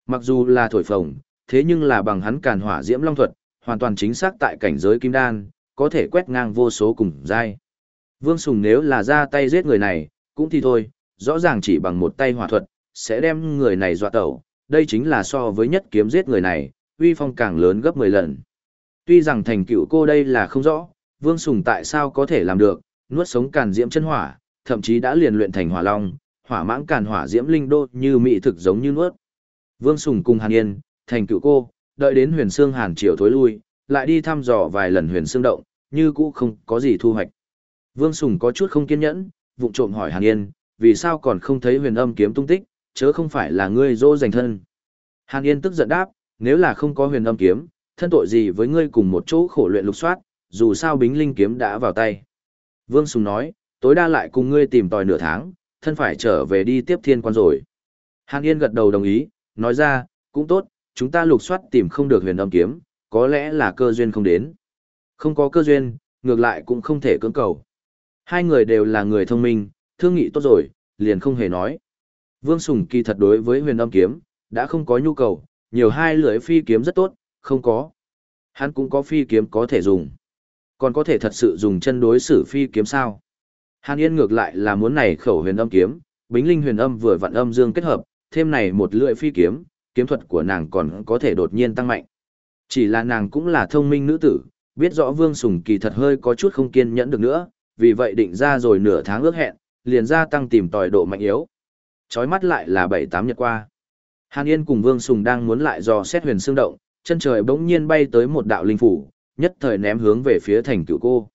Mặc dù là thổi phồng, thế nhưng là bằng hắn càn hỏa diễm long thuật, hoàn toàn chính xác tại cảnh giới kim đan, có thể quét ngang vô số cùng giai. Vương Sùng nếu là ra tay giết người này, cũng thì thôi, rõ ràng chỉ bằng một tay hỏa thuật, sẽ đem người này dọa tẩu, đây chính là so với nhất kiếm giết người này, uy phong càng lớn gấp 10 lần. Tuy rằng thành cựu cô đây là không rõ, Vương Sùng tại sao có thể làm được, nuốt sống càn diễm chân hỏa, thậm chí đã liền luyện thành hỏa long, hỏa mãng càn hỏa diễm linh đô như mỹ thực giống như nuốt. Vương Sùng cùng Hàn Yên, thành cựu cô, đợi đến huyền xương Hàn Triều thối lui, lại đi thăm dò vài lần huyền xương động, như cũ không có gì thu hoạch. Vương Sùng có chút không kiên nhẫn, vụng trộm hỏi Hàn Yên, vì sao còn không thấy huyền âm kiếm tung tích, chớ không phải là ngươi dỗ dành thân. Hàn Yên tức giận đáp, nếu là không có huyền âm kiếm, thân tội gì với ngươi cùng một chỗ khổ luyện lục soát, dù sao bính linh kiếm đã vào tay. Vương Sùng nói, tối đa lại cùng ngươi tìm tòi nửa tháng, thân phải trở về đi tiếp thiên quan rồi. Hàn Yên gật đầu đồng ý, nói ra, cũng tốt, chúng ta lục soát tìm không được huyền âm kiếm, có lẽ là cơ duyên không đến. Không có cơ duyên, ngược lại cũng không thể cưỡng cầu. Hai người đều là người thông minh, thương nghị tốt rồi, liền không hề nói. Vương Sùng kỳ thật đối với huyền âm kiếm, đã không có nhu cầu, nhiều hai lưỡi phi kiếm rất tốt, không có. Hắn cũng có phi kiếm có thể dùng. Còn có thể thật sự dùng chân đối xử phi kiếm sao? Hàn Yên ngược lại là muốn này khẩu huyền âm kiếm, bính linh huyền âm vừa vặn âm dương kết hợp, thêm này một lưỡi phi kiếm, kiếm thuật của nàng còn có thể đột nhiên tăng mạnh. Chỉ là nàng cũng là thông minh nữ tử, biết rõ Vương Sùng kỳ thật hơi có chút không kiên nhẫn được nữa, vì vậy định ra rồi nửa tháng ước hẹn, liền ra tăng tìm tòi độ mạnh yếu. Chói mắt lại là 7-8 nhật qua. Hàn Yên cùng Vương Sùng đang muốn lại dò xét huyền xương động, chân trời bỗng nhiên bay tới một đạo linh phủ, nhất thời ném hướng về phía thành cửu cô.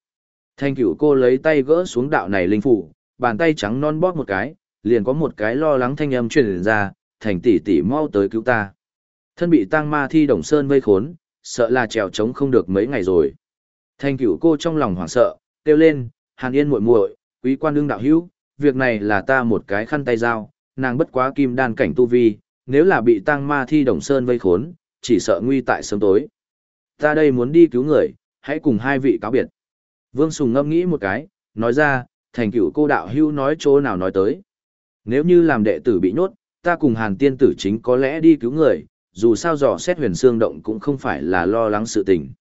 Thành cửu cô lấy tay gỡ xuống đạo này linh phủ, bàn tay trắng non bóp một cái, liền có một cái lo lắng thanh âm truyền ra, thành tỷ tỷ mau tới cứu ta. Thân bị tang ma thi đồng sơn vây khốn, sợ là trèo trống không được mấy ngày rồi. Thành cửu cô trong lòng hoảng sợ, kêu lên, hàn yên muội muội, quý quan đương đạo hữu, việc này là ta một cái khăn tay dao, nàng bất quá kim đan cảnh tu vi, nếu là bị tang ma thi đồng sơn vây khốn, chỉ sợ nguy tại sớm tối. Ta đây muốn đi cứu người, hãy cùng hai vị cáo biệt. Vương Sùng ngâm nghĩ một cái, nói ra, thành cửu cô đạo hưu nói chỗ nào nói tới. Nếu như làm đệ tử bị nhốt, ta cùng hàn tiên tử chính có lẽ đi cứu người, dù sao dò xét huyền xương động cũng không phải là lo lắng sự tình.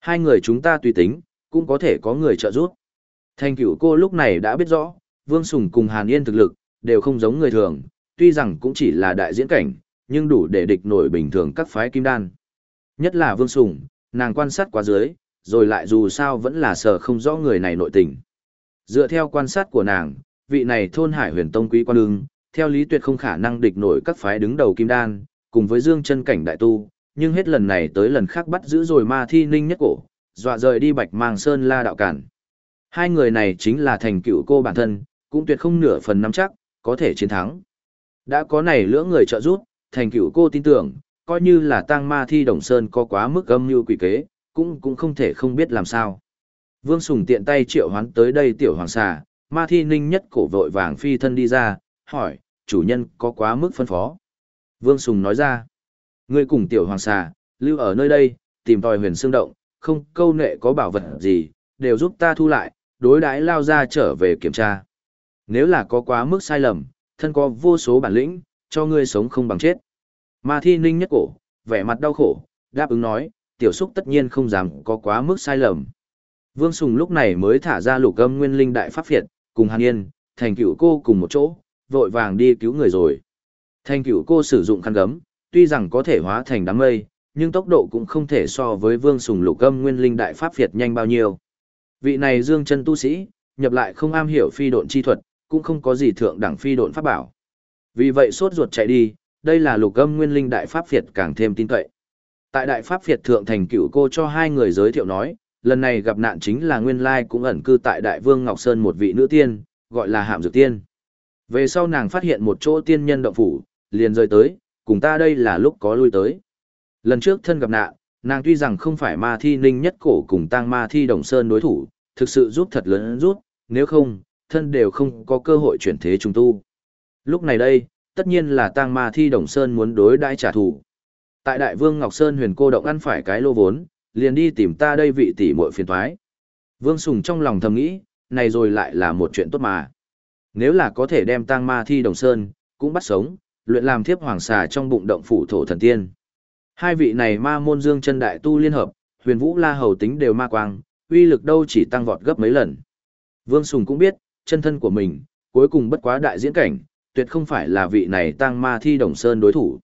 Hai người chúng ta tùy tính, cũng có thể có người trợ giúp. Thành cửu cô lúc này đã biết rõ, Vương Sùng cùng Hàn Yên thực lực, đều không giống người thường, tuy rằng cũng chỉ là đại diễn cảnh, nhưng đủ để địch nổi bình thường các phái kim đan. Nhất là Vương Sùng, nàng quan sát quá dưới, rồi lại dù sao vẫn là sở không rõ người này nội tình. Dựa theo quan sát của nàng, vị này thôn hải huyền tông quý quan ưng, theo lý tuyệt không khả năng địch nổi các phái đứng đầu kim đan, cùng với dương chân cảnh đại tu, nhưng hết lần này tới lần khác bắt giữ rồi ma thi ninh nhất cổ, dọa rời đi bạch mang sơn la đạo cản. Hai người này chính là thành cựu cô bản thân, cũng tuyệt không nửa phần nắm chắc, có thể chiến thắng. Đã có này lưỡng người trợ giúp, thành cựu cô tin tưởng, coi như là tang ma thi đồng sơn có quá mức âm như quỷ kế, cũng cũng không thể không biết làm sao. Vương Sùng tiện tay triệu hoán tới đây tiểu hoàng xà, ma thi ninh nhất cổ vội vàng phi thân đi ra, hỏi, chủ nhân có quá mức phân phó. Vương Sùng nói ra, ngươi cùng tiểu hoàng xà, lưu ở nơi đây, tìm tòi huyền xương động, không câu nệ có bảo vật gì, đều giúp ta thu lại, đối đãi lao ra trở về kiểm tra. Nếu là có quá mức sai lầm, thân có vô số bản lĩnh, cho ngươi sống không bằng chết. Ma thi ninh nhất cổ, vẻ mặt đau khổ, đáp ứng nói, tiểu xúc tất nhiên không dám có quá mức sai lầm. Vương Sùng lúc này mới thả ra lục âm nguyên linh đại pháp phiệt, cùng Hàn Yên, thành cựu cô cùng một chỗ, vội vàng đi cứu người rồi. Thành cựu cô sử dụng khăn gấm, tuy rằng có thể hóa thành đám mây, nhưng tốc độ cũng không thể so với Vương Sùng lục âm nguyên linh đại pháp phiệt nhanh bao nhiêu. Vị này dương chân tu sĩ, nhập lại không am hiểu phi độn chi thuật, cũng không có gì thượng đẳng phi độn pháp bảo. Vì vậy sốt ruột chạy đi, đây là lục âm nguyên linh đại pháp phiệt càng thêm tin cậy. Tại đại pháp phiệt thượng thành cựu cô cho hai người giới thiệu nói, lần này gặp nạn chính là nguyên lai cũng ẩn cư tại Đại Vương Ngọc Sơn một vị nữ tiên, gọi là Hạm Dược Tiên. Về sau nàng phát hiện một chỗ tiên nhân động phủ, liền rơi tới, cùng ta đây là lúc có lui tới. Lần trước thân gặp nạn, nàng tuy rằng không phải ma thi ninh nhất cổ cùng tang ma thi đồng sơn đối thủ, thực sự giúp thật lớn rút, nếu không, thân đều không có cơ hội chuyển thế trung tu. Lúc này đây, tất nhiên là tang ma thi đồng sơn muốn đối đãi trả thù. Tại đại vương Ngọc Sơn huyền cô động ăn phải cái lô vốn, liền đi tìm ta đây vị tỷ muội phiền thoái. Vương Sùng trong lòng thầm nghĩ, này rồi lại là một chuyện tốt mà. Nếu là có thể đem tang ma thi đồng sơn, cũng bắt sống, luyện làm thiếp hoàng xà trong bụng động phủ thổ thần tiên. Hai vị này ma môn dương chân đại tu liên hợp, huyền vũ la hầu tính đều ma quang, uy lực đâu chỉ tăng vọt gấp mấy lần. Vương Sùng cũng biết, chân thân của mình, cuối cùng bất quá đại diễn cảnh, tuyệt không phải là vị này Tang ma thi đồng sơn đối thủ.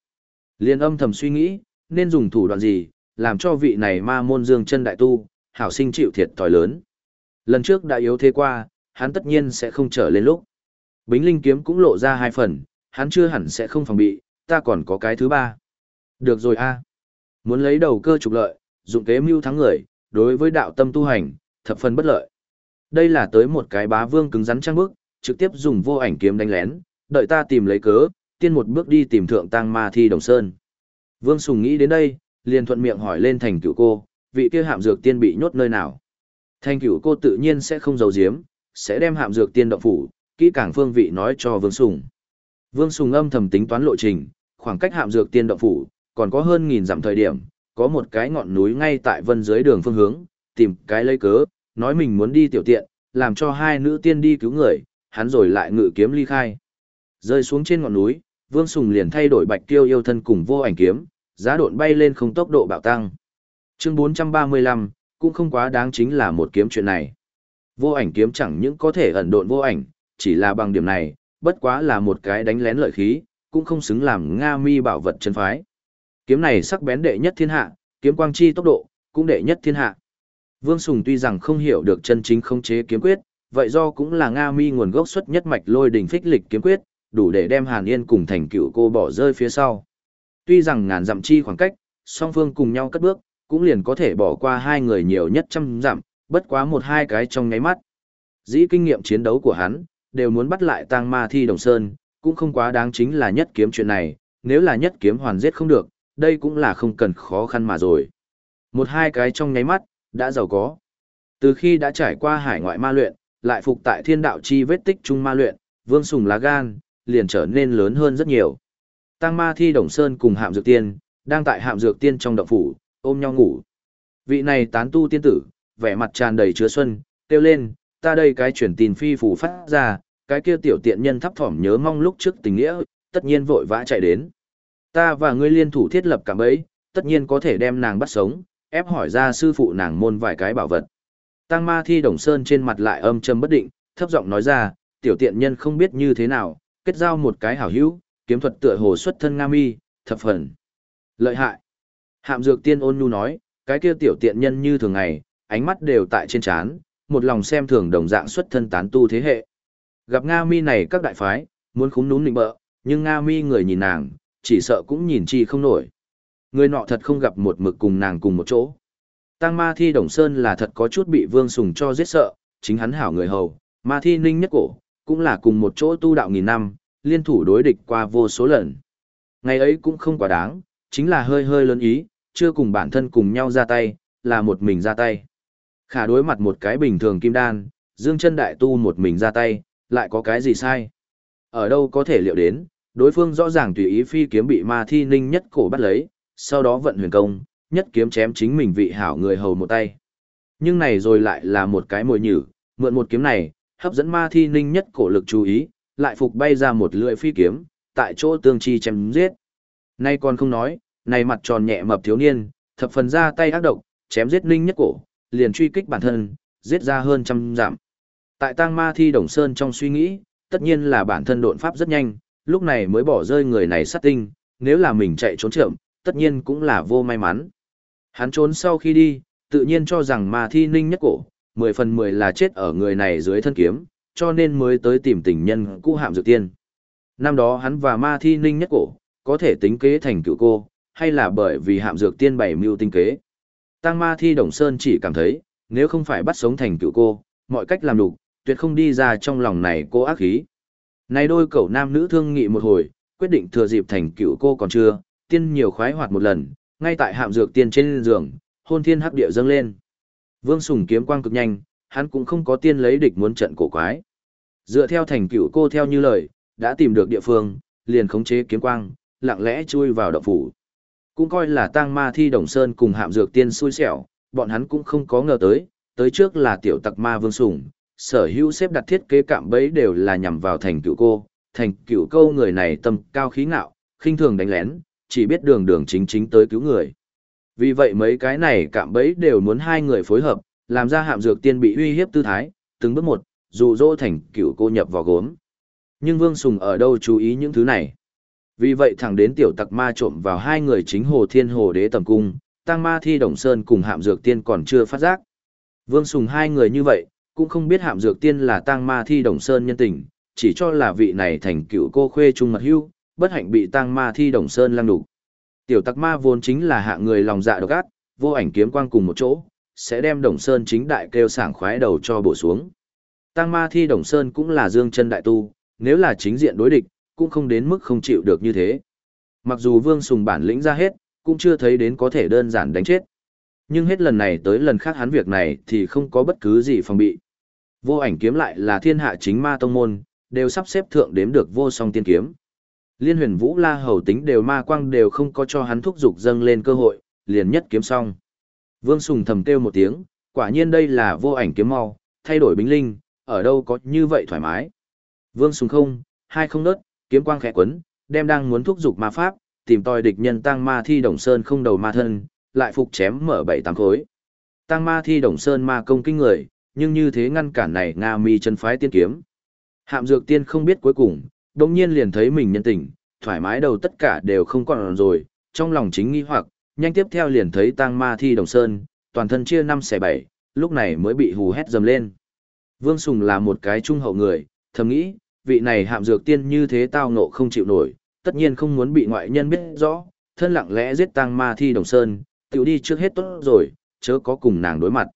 Liên âm thầm suy nghĩ, nên dùng thủ đoạn gì, làm cho vị này ma môn dương chân đại tu, hảo sinh chịu thiệt thòi lớn. Lần trước đã yếu thế qua, hắn tất nhiên sẽ không trở lên lúc. Bính linh kiếm cũng lộ ra hai phần, hắn chưa hẳn sẽ không phòng bị, ta còn có cái thứ ba. Được rồi a Muốn lấy đầu cơ trục lợi, dụng kế mưu thắng người, đối với đạo tâm tu hành, thập phần bất lợi. Đây là tới một cái bá vương cứng rắn trang bức trực tiếp dùng vô ảnh kiếm đánh lén, đợi ta tìm lấy cớ, tiên một bước đi tìm thượng tăng ma thi đồng sơn. Vương Sùng nghĩ đến đây, liền thuận miệng hỏi lên thành cửu cô, vị kia hạm dược tiên bị nhốt nơi nào. Thành cửu cô tự nhiên sẽ không giấu giếm, sẽ đem hạm dược tiên động phủ, kỹ càng phương vị nói cho Vương Sùng. Vương Sùng âm thầm tính toán lộ trình, khoảng cách hạm dược tiên động phủ, còn có hơn nghìn dặm thời điểm, có một cái ngọn núi ngay tại vân dưới đường phương hướng, tìm cái lấy cớ, nói mình muốn đi tiểu tiện, làm cho hai nữ tiên đi cứu người, hắn rồi lại ngự kiếm ly khai. Rơi xuống trên ngọn núi, Vương Sùng liền thay đổi bạch tiêu yêu thân cùng vô ảnh kiếm, giá độn bay lên không tốc độ bạo tăng. Chương 435, cũng không quá đáng chính là một kiếm chuyện này. Vô ảnh kiếm chẳng những có thể ẩn độn vô ảnh, chỉ là bằng điểm này, bất quá là một cái đánh lén lợi khí, cũng không xứng làm Nga mi bảo vật chân phái. Kiếm này sắc bén đệ nhất thiên hạ, kiếm quang chi tốc độ, cũng đệ nhất thiên hạ. Vương Sùng tuy rằng không hiểu được chân chính không chế kiếm quyết, vậy do cũng là Nga mi nguồn gốc xuất nhất mạch lôi đỉnh phích lịch kiếm quyết, đủ để đem Hàn Yên cùng thành cựu cô bỏ rơi phía sau. Tuy rằng ngàn dặm chi khoảng cách, song phương cùng nhau cất bước, cũng liền có thể bỏ qua hai người nhiều nhất trăm dặm, bất quá một hai cái trong nháy mắt. Dĩ kinh nghiệm chiến đấu của hắn, đều muốn bắt lại tang ma thi đồng sơn, cũng không quá đáng chính là nhất kiếm chuyện này, nếu là nhất kiếm hoàn giết không được, đây cũng là không cần khó khăn mà rồi. Một hai cái trong nháy mắt, đã giàu có. Từ khi đã trải qua hải ngoại ma luyện, lại phục tại thiên đạo chi vết tích trung ma luyện, vương sùng lá gan, liền trở nên lớn hơn rất nhiều. Tăng ma thi đồng sơn cùng hạm dược tiên, đang tại hạm dược tiên trong động phủ, ôm nhau ngủ. Vị này tán tu tiên tử, vẻ mặt tràn đầy chứa xuân, kêu lên, ta đây cái chuyển tin phi phủ phát ra, cái kia tiểu tiện nhân thấp thỏm nhớ mong lúc trước tình nghĩa, tất nhiên vội vã chạy đến. Ta và ngươi liên thủ thiết lập cả ấy, tất nhiên có thể đem nàng bắt sống, ép hỏi ra sư phụ nàng môn vài cái bảo vật. Tăng ma thi đồng sơn trên mặt lại âm trầm bất định, thấp giọng nói ra, tiểu tiện nhân không biết như thế nào, kết giao một cái hảo hữu, kiếm thuật tựa hồ xuất thân nga mi, thập phần. Lợi hại. Hạm dược tiên ôn nhu nói, cái kia tiểu tiện nhân như thường ngày, ánh mắt đều tại trên chán, một lòng xem thường đồng dạng xuất thân tán tu thế hệ. Gặp Nga mi này các đại phái, muốn khúng núm nịnh bợ, nhưng Nga mi người nhìn nàng, chỉ sợ cũng nhìn chi không nổi. Người nọ thật không gặp một mực cùng nàng cùng một chỗ. Tăng ma thi đồng sơn là thật có chút bị vương sùng cho giết sợ, chính hắn hảo người hầu, ma thi ninh nhất cổ, cũng là cùng một chỗ tu đạo nghìn năm, liên thủ đối địch qua vô số lần. Ngày ấy cũng không quá đáng, chính là hơi hơi lớn ý, chưa cùng bản thân cùng nhau ra tay, là một mình ra tay. Khả đối mặt một cái bình thường kim đan, dương chân đại tu một mình ra tay, lại có cái gì sai? Ở đâu có thể liệu đến, đối phương rõ ràng tùy ý phi kiếm bị ma thi ninh nhất cổ bắt lấy, sau đó vận huyền công, nhất kiếm chém chính mình vị hảo người hầu một tay. Nhưng này rồi lại là một cái mồi nhử, mượn một kiếm này, hấp dẫn ma thi ninh nhất cổ lực chú ý, lại phục bay ra một lưỡi phi kiếm, tại chỗ tương chi chém giết. Nay còn không nói, này mặt tròn nhẹ mập thiếu niên, thập phần ra tay ác độc, chém giết ninh nhất cổ, liền truy kích bản thân, giết ra hơn trăm giảm. Tại tang ma thi đồng sơn trong suy nghĩ, tất nhiên là bản thân độn pháp rất nhanh, lúc này mới bỏ rơi người này sát tinh, nếu là mình chạy trốn trưởng, tất nhiên cũng là vô may mắn. Hắn trốn sau khi đi, tự nhiên cho rằng ma thi ninh nhất cổ, 10 phần 10 là chết ở người này dưới thân kiếm, cho nên mới tới tìm tình nhân cũ hạm dược tiên. Năm đó hắn và ma thi ninh nhất cổ, có thể tính kế thành cựu cô, hay là bởi vì hạm dược tiên bảy mưu tinh kế. Tăng ma thi đồng sơn chỉ cảm thấy, Nếu không phải bắt sống thành cựu cô, mọi cách làm đủ, tuyệt không đi ra trong lòng này cô ác khí. Này đôi cậu nam nữ thương nghị một hồi, quyết định thừa dịp thành cựu cô còn chưa, tiên nhiều khoái hoạt một lần, ngay tại hạm dược tiên trên giường, hôn thiên Hắc địa dâng lên. Vương Sùng kiếm quang cực nhanh, hắn cũng không có tiên lấy địch muốn trận cổ quái. Dựa theo thành cựu cô theo như lời, đã tìm được địa phương, liền khống chế kiếm quang, lặng lẽ chui vào động phủ. Cũng coi là tang ma thi đồng sơn cùng hạm dược tiên xui xẻo, bọn hắn cũng không có ngờ tới, tới trước là tiểu tặc ma vương Sùng, sở hữu xếp đặt thiết kế cạm bẫy đều là nhằm vào thành cựu cô, thành cựu câu người này tâm cao khí ngạo, khinh thường đánh lén, chỉ biết đường đường chính chính tới cứu người. Vì vậy mấy cái này cạm bẫy đều muốn hai người phối hợp, làm ra hạm dược tiên bị uy hiếp tư thái, từng bước một, dụ dỗ thành cựu cô nhập vào gốm. Nhưng Vương Sùng ở đâu chú ý những thứ này? Vì vậy thẳng đến tiểu tặc ma trộm vào hai người chính hồ thiên hồ đế tầm cung, tăng ma thi đồng sơn cùng hạm dược tiên còn chưa phát giác. Vương Sùng hai người như vậy, cũng không biết hạm dược tiên là tăng ma thi đồng sơn nhân tình, chỉ cho là vị này thành cựu cô khuê trung mật hưu, bất hạnh bị tăng ma thi đồng sơn lăng đục. Tiểu tặc ma vốn chính là hạ người lòng dạ độc ác, vô ảnh kiếm quang cùng một chỗ, sẽ đem đồng sơn chính đại kêu sảng khoái đầu cho bổ xuống. Tăng ma thi đồng sơn cũng là dương chân đại tu, nếu là chính diện đối địch, cũng không đến mức không chịu được như thế. Mặc dù vương sùng bản lĩnh ra hết, cũng chưa thấy đến có thể đơn giản đánh chết. Nhưng hết lần này tới lần khác hắn việc này thì không có bất cứ gì phòng bị. Vô ảnh kiếm lại là thiên hạ chính ma tông môn, đều sắp xếp thượng đếm được vô song tiên kiếm. Liên huyền vũ la hầu tính đều ma quang đều không có cho hắn thúc dục dâng lên cơ hội, liền nhất kiếm xong. Vương Sùng thầm kêu một tiếng, quả nhiên đây là vô ảnh kiếm mau, thay đổi bính linh, ở đâu có như vậy thoải mái. Vương Sùng không, hai không nớt, kiếm quang khẽ quấn, đem đang muốn thúc dục ma pháp, tìm tòi địch nhân tăng ma thi đồng sơn không đầu ma thân, lại phục chém mở bảy tám khối. Tăng ma thi đồng sơn ma công kinh người, nhưng như thế ngăn cản này Nga mi chân phái tiên kiếm. Hạm dược tiên không biết cuối cùng, đồng nhiên liền thấy mình nhân tình, thoải mái đầu tất cả đều không còn rồi, trong lòng chính nghi hoặc, nhanh tiếp theo liền thấy tang ma thi đồng sơn, toàn thân chia năm xẻ bảy, lúc này mới bị hù hét dầm lên. Vương Sùng là một cái trung hậu người, thầm nghĩ, vị này hạm dược tiên như thế tao ngộ không chịu nổi, tất nhiên không muốn bị ngoại nhân biết rõ, thân lặng lẽ giết tang ma thi đồng sơn, tiểu đi trước hết tốt rồi, chớ có cùng nàng đối mặt.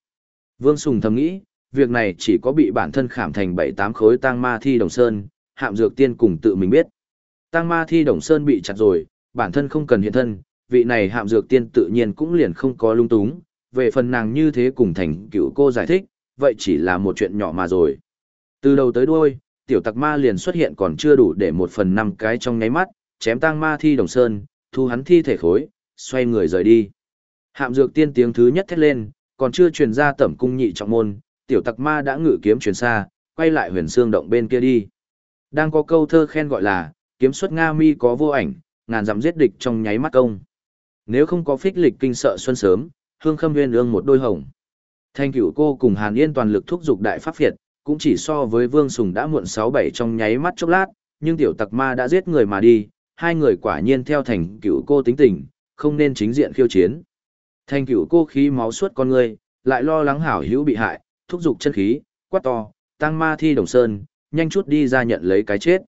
Vương Sùng thầm nghĩ, việc này chỉ có bị bản thân khảm thành bảy tám khối tang ma thi đồng sơn, hạm dược tiên cùng tự mình biết. Tăng ma thi đồng sơn bị chặt rồi, bản thân không cần hiện thân, vị này hạm dược tiên tự nhiên cũng liền không có lung túng, về phần nàng như thế cùng thành cựu cô giải thích, vậy chỉ là một chuyện nhỏ mà rồi. Từ đầu tới đuôi, tiểu tặc ma liền xuất hiện còn chưa đủ để một phần năm cái trong nháy mắt, chém tang ma thi đồng sơn, thu hắn thi thể khối, xoay người rời đi. Hạm dược tiên tiếng thứ nhất thét lên, còn chưa truyền ra tẩm cung nhị trọng môn, tiểu tặc ma đã ngự kiếm truyền xa, quay lại huyền xương động bên kia đi. Đang có câu thơ khen gọi là, kiếm xuất Nga mi có vô ảnh, ngàn dặm giết địch trong nháy mắt công. Nếu không có phích lịch kinh sợ xuân sớm, hương khâm nguyên ương một đôi hồng. Thanh cửu cô cùng Hàn Yên toàn lực thúc giục đại pháp Việt, cũng chỉ so với Vương Sùng đã muộn 6-7 trong nháy mắt chốc lát, nhưng tiểu tặc ma đã giết người mà đi, hai người quả nhiên theo thành cửu cô tính tình, không nên chính diện khiêu chiến. thanh cửu cô khí máu suốt con người, lại lo lắng hảo hữu bị hại, thúc giục chân khí, quát to, tăng ma thi đồng sơn, nhanh chút đi ra nhận lấy cái chết.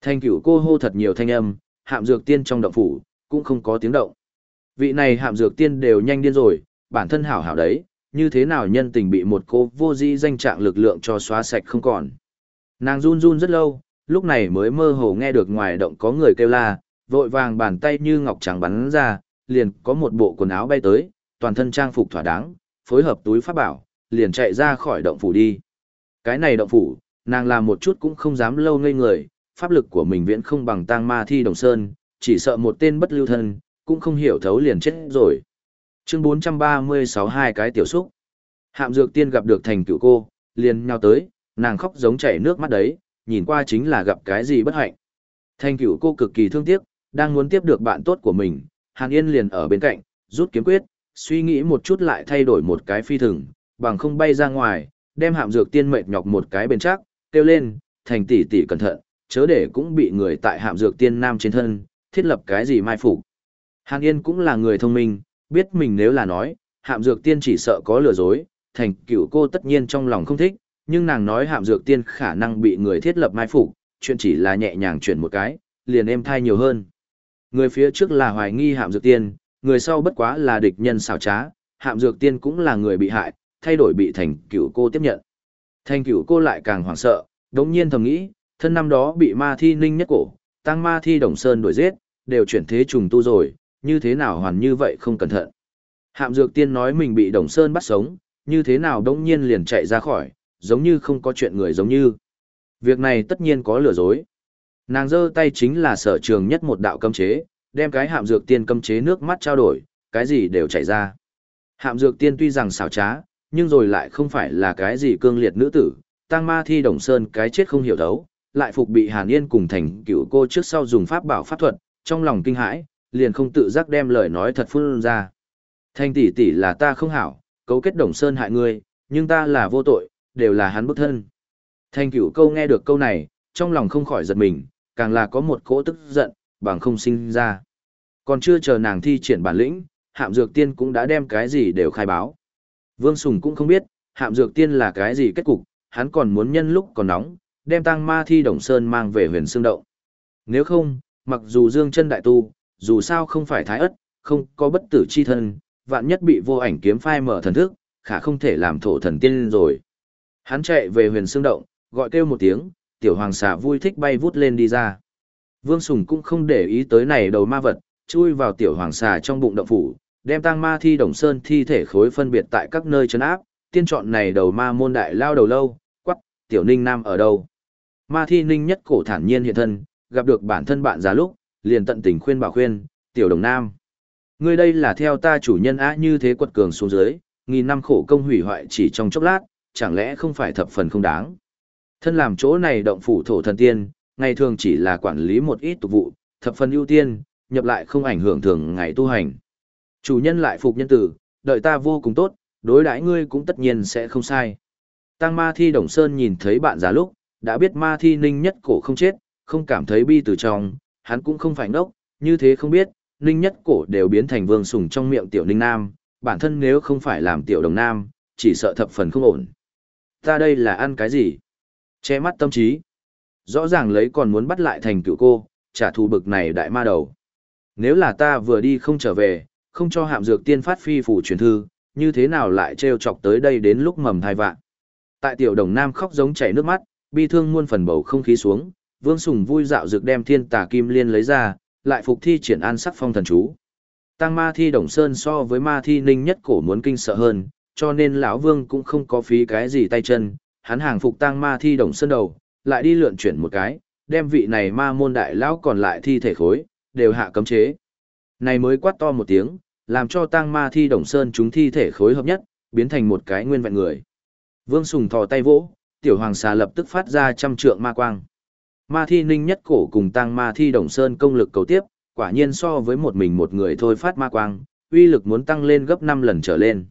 Thanh cửu cô hô thật nhiều thanh âm, hạm dược tiên trong động phủ, cũng không có tiếng động. Vị này hạm dược tiên đều nhanh điên rồi, bản thân hảo hảo đấy, như thế nào nhân tình bị một cô vô di danh trạng lực lượng cho xóa sạch không còn. Nàng run run rất lâu, lúc này mới mơ hồ nghe được ngoài động có người kêu la, vội vàng bàn tay như ngọc trắng bắn ra, liền có một bộ quần áo bay tới, toàn thân trang phục thỏa đáng, phối hợp túi pháp bảo, liền chạy ra khỏi động phủ đi. Cái này động phủ, nàng làm một chút cũng không dám lâu ngây người, pháp lực của mình viễn không bằng tang ma thi đồng sơn, chỉ sợ một tên bất lưu thân, cũng không hiểu thấu liền chết rồi. Chương 436 hai cái tiểu xúc. Hạm dược tiên gặp được thành cựu cô, liền nhau tới, nàng khóc giống chảy nước mắt đấy, nhìn qua chính là gặp cái gì bất hạnh. Thành cựu cô cực kỳ thương tiếc, đang muốn tiếp được bạn tốt của mình, Hàn Yên liền ở bên cạnh, rút kiếm quyết, suy nghĩ một chút lại thay đổi một cái phi thừng, bằng không bay ra ngoài, đem hạm dược tiên mệt nhọc một cái bên chắc, kêu lên, thành tỷ tỷ cẩn thận, chớ để cũng bị người tại hạm dược tiên nam trên thân, thiết lập cái gì mai phục. Hàn Yên cũng là người thông minh, biết mình nếu là nói, hạm dược tiên chỉ sợ có lừa dối, thành cựu cô tất nhiên trong lòng không thích, nhưng nàng nói hạm dược tiên khả năng bị người thiết lập mai phục, chuyện chỉ là nhẹ nhàng chuyển một cái, liền êm thai nhiều hơn. Người phía trước là hoài nghi hạm dược tiên, người sau bất quá là địch nhân xảo trá, hạm dược tiên cũng là người bị hại, thay đổi bị thành cửu cô tiếp nhận. Thành cửu cô lại càng hoảng sợ, đống nhiên thầm nghĩ, thân năm đó bị ma thi ninh nhất cổ, tăng ma thi đồng sơn đuổi giết, đều chuyển thế trùng tu rồi, như thế nào hoàn như vậy không cẩn thận. Hạm dược tiên nói mình bị đồng sơn bắt sống, như thế nào đống nhiên liền chạy ra khỏi, giống như không có chuyện người giống như. Việc này tất nhiên có lừa dối. Nàng giơ tay chính là sở trường nhất một đạo cấm chế, đem cái hạm dược tiên cấm chế nước mắt trao đổi, cái gì đều chảy ra. Hạm dược tiên tuy rằng xảo trá, nhưng rồi lại không phải là cái gì cương liệt nữ tử, tăng ma thi đồng sơn cái chết không hiểu đấu, lại phục bị Hàn Yên cùng thành cựu cô trước sau dùng pháp bảo pháp thuật, trong lòng kinh hãi, liền không tự giác đem lời nói thật phun ra. Thanh tỷ tỷ là ta không hảo, cấu kết đồng sơn hại ngươi, nhưng ta là vô tội, đều là hắn bức thân. Thanh cửu câu nghe được câu này, trong lòng không khỏi giật mình, càng là có một cỗ tức giận, bằng không sinh ra. Còn chưa chờ nàng thi triển bản lĩnh, hạm dược tiên cũng đã đem cái gì đều khai báo. Vương Sùng cũng không biết, hạm dược tiên là cái gì kết cục, hắn còn muốn nhân lúc còn nóng, đem tăng ma thi đồng sơn mang về huyền xương động. Nếu không, mặc dù dương chân đại tu, dù sao không phải thái ất, không có bất tử chi thân, vạn nhất bị vô ảnh kiếm phai mở thần thức, khả không thể làm thổ thần tiên rồi. Hắn chạy về huyền xương động, gọi kêu một tiếng, tiểu hoàng xà vui thích bay vút lên đi ra. Vương Sùng cũng không để ý tới này đầu ma vật, chui vào tiểu hoàng xà trong bụng động phủ, đem tang ma thi đồng sơn thi thể khối phân biệt tại các nơi chấn áp, tiên chọn này đầu ma môn đại lao đầu lâu, quắc, tiểu ninh nam ở đâu. Ma thi ninh nhất cổ thản nhiên hiện thân, gặp được bản thân bạn già lúc, liền tận tình khuyên bảo khuyên, tiểu đồng nam. Ngươi đây là theo ta chủ nhân á như thế quật cường xuống dưới, nghìn năm khổ công hủy hoại chỉ trong chốc lát, chẳng lẽ không phải thập phần không đáng. Thân làm chỗ này động phủ thổ thần tiên, ngày thường chỉ là quản lý một ít tục vụ, thập phần ưu tiên, nhập lại không ảnh hưởng thường ngày tu hành. Chủ nhân lại phục nhân tử, đợi ta vô cùng tốt, đối đãi ngươi cũng tất nhiên sẽ không sai. Tăng ma thi đồng sơn nhìn thấy bạn già lúc, đã biết ma thi ninh nhất cổ không chết, không cảm thấy bi từ trong, hắn cũng không phải ngốc, như thế không biết, ninh nhất cổ đều biến thành vương sùng trong miệng tiểu ninh nam, bản thân nếu không phải làm tiểu đồng nam, chỉ sợ thập phần không ổn. Ta đây là ăn cái gì? Che mắt tâm trí. Rõ ràng lấy còn muốn bắt lại thành cựu cô, trả thù bực này đại ma đầu. Nếu là ta vừa đi không trở về, không cho hạm dược tiên phát phi phủ truyền thư, như thế nào lại trêu chọc tới đây đến lúc mầm thai vạn. Tại tiểu đồng nam khóc giống chảy nước mắt, bi thương muôn phần bầu không khí xuống, Vương Sùng vui dạo dược đem thiên tà kim liên lấy ra, lại phục thi triển an sắc phong thần chú. Tăng ma thi đồng sơn so với ma thi ninh nhất cổ muốn kinh sợ hơn, cho nên lão Vương cũng không có phí cái gì tay chân, hắn hàng phục tăng ma thi đồng sơn đầu, lại đi lượn chuyển một cái, đem vị này ma môn đại lão còn lại thi thể khối, đều hạ cấm chế. Này mới quát to một tiếng, làm cho tang ma thi đồng sơn chúng thi thể khối hợp nhất, biến thành một cái nguyên vẹn người. Vương Sùng thò tay vỗ, tiểu hoàng xà lập tức phát ra trăm trượng ma quang. Ma thi ninh nhất cổ cùng tang ma thi đồng sơn công lực cầu tiếp, quả nhiên so với một mình một người thôi phát ma quang, uy lực muốn tăng lên gấp 5 lần trở lên.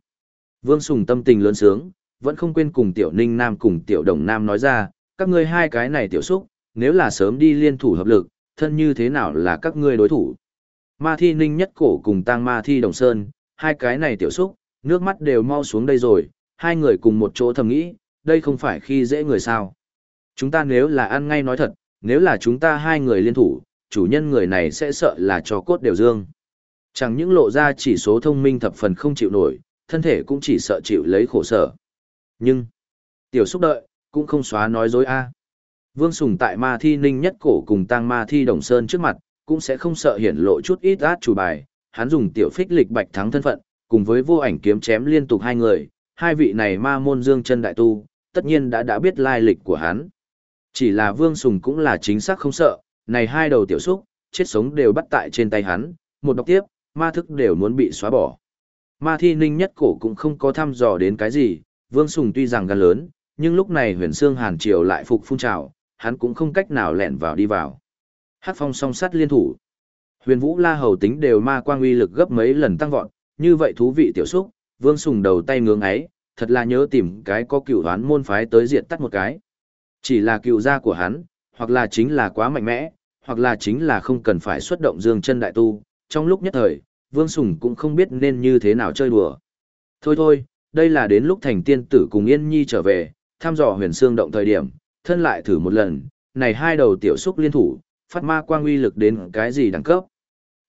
Vương Sùng tâm tình lớn sướng, vẫn không quên cùng tiểu ninh nam cùng tiểu đồng nam nói ra, các ngươi hai cái này tiểu xúc, nếu là sớm đi liên thủ hợp lực, thân như thế nào là các ngươi đối thủ. Ma thi ninh nhất cổ cùng Tang ma thi đồng sơn, hai cái này tiểu xúc, nước mắt đều mau xuống đây rồi, hai người cùng một chỗ thầm nghĩ, đây không phải khi dễ người sao. Chúng ta nếu là ăn ngay nói thật, nếu là chúng ta hai người liên thủ, chủ nhân người này sẽ sợ là cho cốt đều dương. Chẳng những lộ ra chỉ số thông minh thập phần không chịu nổi, thân thể cũng chỉ sợ chịu lấy khổ sở. Nhưng, tiểu xúc đợi, cũng không xóa nói dối a. Vương Sùng tại ma thi ninh nhất cổ cùng Tang ma thi đồng sơn trước mặt, cũng sẽ không sợ hiển lộ chút ít át chủ bài, hắn dùng tiểu phích lịch bạch thắng thân phận, cùng với vô ảnh kiếm chém liên tục hai người, hai vị này ma môn dương chân đại tu, tất nhiên đã đã biết lai lịch của hắn. Chỉ là Vương Sùng cũng là chính xác không sợ, này hai đầu tiểu xúc, chết sống đều bắt tại trên tay hắn, một đọc tiếp, ma thức đều muốn bị xóa bỏ. Ma thi ninh nhất cổ cũng không có thăm dò đến cái gì, Vương Sùng tuy rằng gan lớn, nhưng lúc này huyền xương hàn triều lại phục phun trào, hắn cũng không cách nào lẹn vào đi vào. Hát phong song sắt liên thủ. Huyền vũ la hầu tính đều ma quang uy lực gấp mấy lần tăng vọt, như vậy thú vị tiểu xúc, Vương Sùng đầu tay ngưỡng ấy, thật là nhớ tìm cái có cựu đoán môn phái tới diện tắt một cái. Chỉ là cựu gia của hắn, hoặc là chính là quá mạnh mẽ, hoặc là chính là không cần phải xuất động dương chân đại tu. Trong lúc nhất thời, Vương Sùng cũng không biết nên như thế nào chơi đùa. Thôi thôi, đây là đến lúc thành tiên tử cùng Yên Nhi trở về, thăm dò huyền xương động thời điểm, thân lại thử một lần, này hai đầu tiểu xúc liên thủ, phát ma quang uy lực đến cái gì đẳng cấp.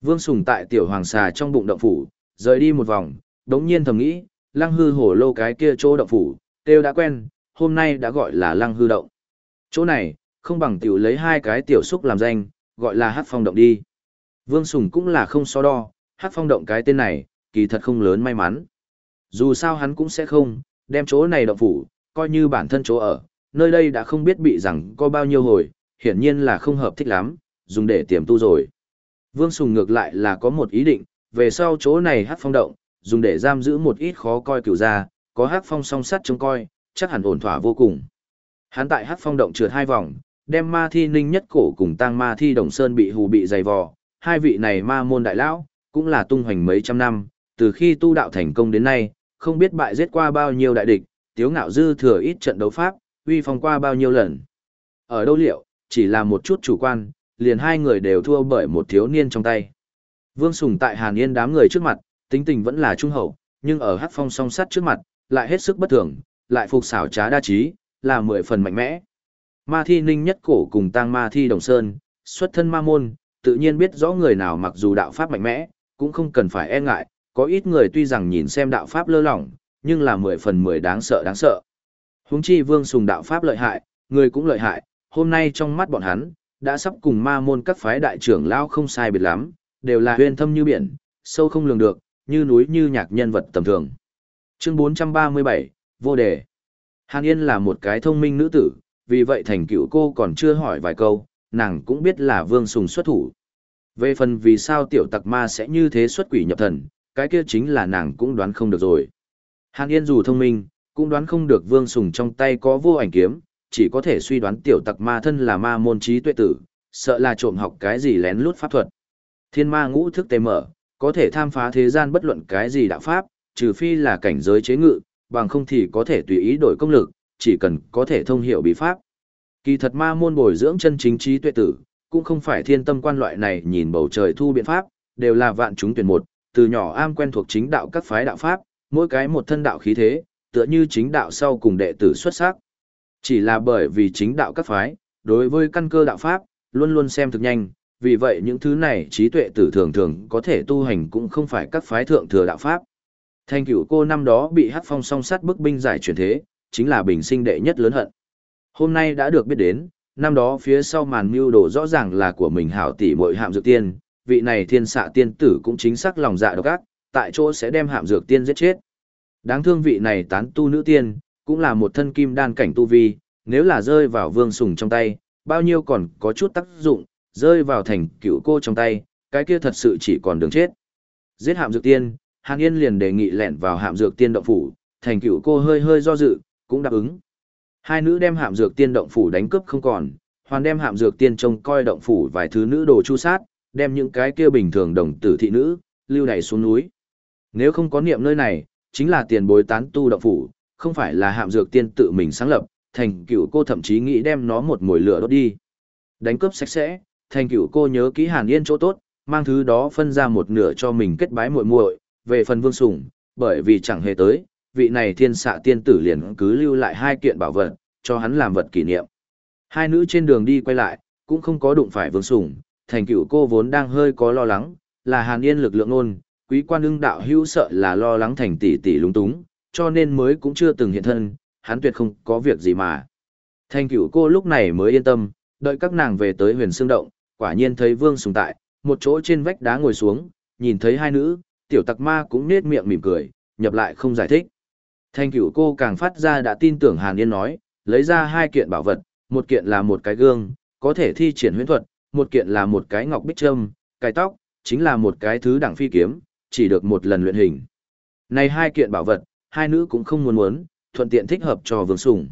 Vương Sùng tại tiểu hoàng xà trong bụng động phủ, rời đi một vòng, đống nhiên thầm nghĩ, lăng hư hổ lô cái kia chỗ động phủ, đều đã quen, hôm nay đã gọi là lăng hư động. Chỗ này, không bằng tiểu lấy hai cái tiểu xúc làm danh, gọi là hát phong động đi. Vương Sùng cũng là không so đo, hát phong động cái tên này, kỳ thật không lớn may mắn. Dù sao hắn cũng sẽ không, đem chỗ này động phủ, coi như bản thân chỗ ở, nơi đây đã không biết bị rằng có bao nhiêu hồi, hiển nhiên là không hợp thích lắm, dùng để tiềm tu rồi. Vương Sùng ngược lại là có một ý định, về sau chỗ này hát phong động, dùng để giam giữ một ít khó coi cửu ra, có hát phong song sắt trông coi, chắc hẳn ổn thỏa vô cùng. Hắn tại hát phong động trượt hai vòng, đem ma thi ninh nhất cổ cùng tăng ma thi đồng sơn bị hù bị dày vò, hai vị này ma môn đại lão, cũng là tung hoành mấy trăm năm, từ khi tu đạo thành công đến nay, không biết bại giết qua bao nhiêu đại địch, tiếu ngạo dư thừa ít trận đấu pháp, uy phong qua bao nhiêu lần. Ở đâu liệu, chỉ là một chút chủ quan, liền hai người đều thua bởi một thiếu niên trong tay. Vương Sùng tại Hàn Yên đám người trước mặt, tính tình vẫn là trung hậu, nhưng ở Hắc Phong song Sát trước mặt, lại hết sức bất thường, lại phục xảo trá đa trí, là mười phần mạnh mẽ. Ma thi ninh nhất cổ cùng tang ma thi đồng sơn, xuất thân ma môn, tự nhiên biết rõ người nào mặc dù đạo pháp mạnh mẽ, cũng không cần phải e ngại, có ít người tuy rằng nhìn xem đạo pháp lơ lỏng, nhưng là mười phần mười đáng sợ đáng sợ. Huống chi vương sùng đạo pháp lợi hại, người cũng lợi hại, hôm nay trong mắt bọn hắn, đã sắp cùng ma môn các phái đại trưởng lao không sai biệt lắm, đều là huyền thâm như biển, sâu không lường được, như núi như nhạc nhân vật tầm thường. Chương 437, vô đề. Hàn Yên là một cái thông minh nữ tử, vì vậy thành cựu cô còn chưa hỏi vài câu, nàng cũng biết là vương sùng xuất thủ. Về phần vì sao tiểu tặc ma sẽ như thế xuất quỷ nhập thần, cái kia chính là nàng cũng đoán không được rồi. Hàn Yên dù thông minh, cũng đoán không được vương sùng trong tay có vô ảnh kiếm, chỉ có thể suy đoán tiểu tặc ma thân là ma môn trí tuệ tử, sợ là trộm học cái gì lén lút pháp thuật. Thiên ma ngũ thức tề mở, có thể tham phá thế gian bất luận cái gì đạo pháp, trừ phi là cảnh giới chế ngự, bằng không thì có thể tùy ý đổi công lực, chỉ cần có thể thông hiểu bí pháp. Kỳ thật ma môn bồi dưỡng chân chính trí tuệ tử, cũng không phải thiên tâm quan loại này nhìn bầu trời thu biện pháp, đều là vạn chúng tuyển một, từ nhỏ am quen thuộc chính đạo các phái đạo pháp, mỗi cái một thân đạo khí thế, tựa như chính đạo sau cùng đệ tử xuất sắc. Chỉ là bởi vì chính đạo các phái, đối với căn cơ đạo pháp, luôn luôn xem thực nhanh, vì vậy những thứ này trí tuệ tử thường thường có thể tu hành cũng không phải các phái thượng thừa đạo pháp. Thanh cửu cô năm đó bị hắc phong song sát bức binh giải chuyển thế, chính là bình sinh đệ nhất lớn hận. Hôm nay đã được biết đến, năm đó phía sau màn mưu đồ rõ ràng là của mình hảo tỷ muội hạm dược tiên, vị này thiên xạ tiên tử cũng chính xác lòng dạ độc ác, tại chỗ sẽ đem hạm dược tiên giết chết. Đáng thương vị này tán tu nữ tiên, cũng là một thân kim đan cảnh tu vi, nếu là rơi vào vương sùng trong tay, bao nhiêu còn có chút tác dụng, rơi vào thành cựu cô trong tay, cái kia thật sự chỉ còn đường chết. Giết hạm dược tiên, Hàn Yên liền đề nghị lẻn vào hạm dược tiên động phủ, thành cựu cô hơi hơi do dự, cũng đáp ứng. Hai nữ đem hạm dược tiên động phủ đánh cướp không còn, hoàn đem hạm dược tiên trông coi động phủ vài thứ nữ đồ chu sát, đem những cái kia bình thường đồng tử thị nữ, lưu đày xuống núi. Nếu không có niệm nơi này, chính là tiền bối tán tu động phủ, không phải là hạm dược tiên tự mình sáng lập, thành cựu cô thậm chí nghĩ đem nó một mồi lửa đốt đi. Đánh cướp sạch sẽ, thành cựu cô nhớ kỹ hàn yên chỗ tốt, mang thứ đó phân ra một nửa cho mình kết bái muội muội về phần vương sủng, bởi vì chẳng hề tới, vị này thiên xạ tiên tử liền cứ lưu lại hai kiện bảo vật, cho hắn làm vật kỷ niệm. Hai nữ trên đường đi quay lại, cũng không có đụng phải vương sủng, thành cựu cô vốn đang hơi có lo lắng, là hàn yên lực lượng ôn, quý quan ưng đạo hữu sợ là lo lắng thành tỷ tỷ lúng túng, cho nên mới cũng chưa từng hiện thân, hắn tuyệt không có việc gì mà. Thanh cửu cô lúc này mới yên tâm, đợi các nàng về tới huyền xương động, quả nhiên thấy vương sùng tại, một chỗ trên vách đá ngồi xuống, nhìn thấy hai nữ, tiểu tặc ma cũng nết miệng mỉm cười, nhập lại không giải thích. Thanh cửu cô càng phát ra đã tin tưởng Hàn Yên nói, lấy ra hai kiện bảo vật, một kiện là một cái gương, có thể thi triển huyễn thuật, một kiện là một cái ngọc bích trâm, cái tóc, chính là một cái thứ đẳng phi kiếm, chỉ được một lần luyện hình. Này hai kiện bảo vật, hai nữ cũng không muốn muốn, thuận tiện thích hợp cho Vương Sùng.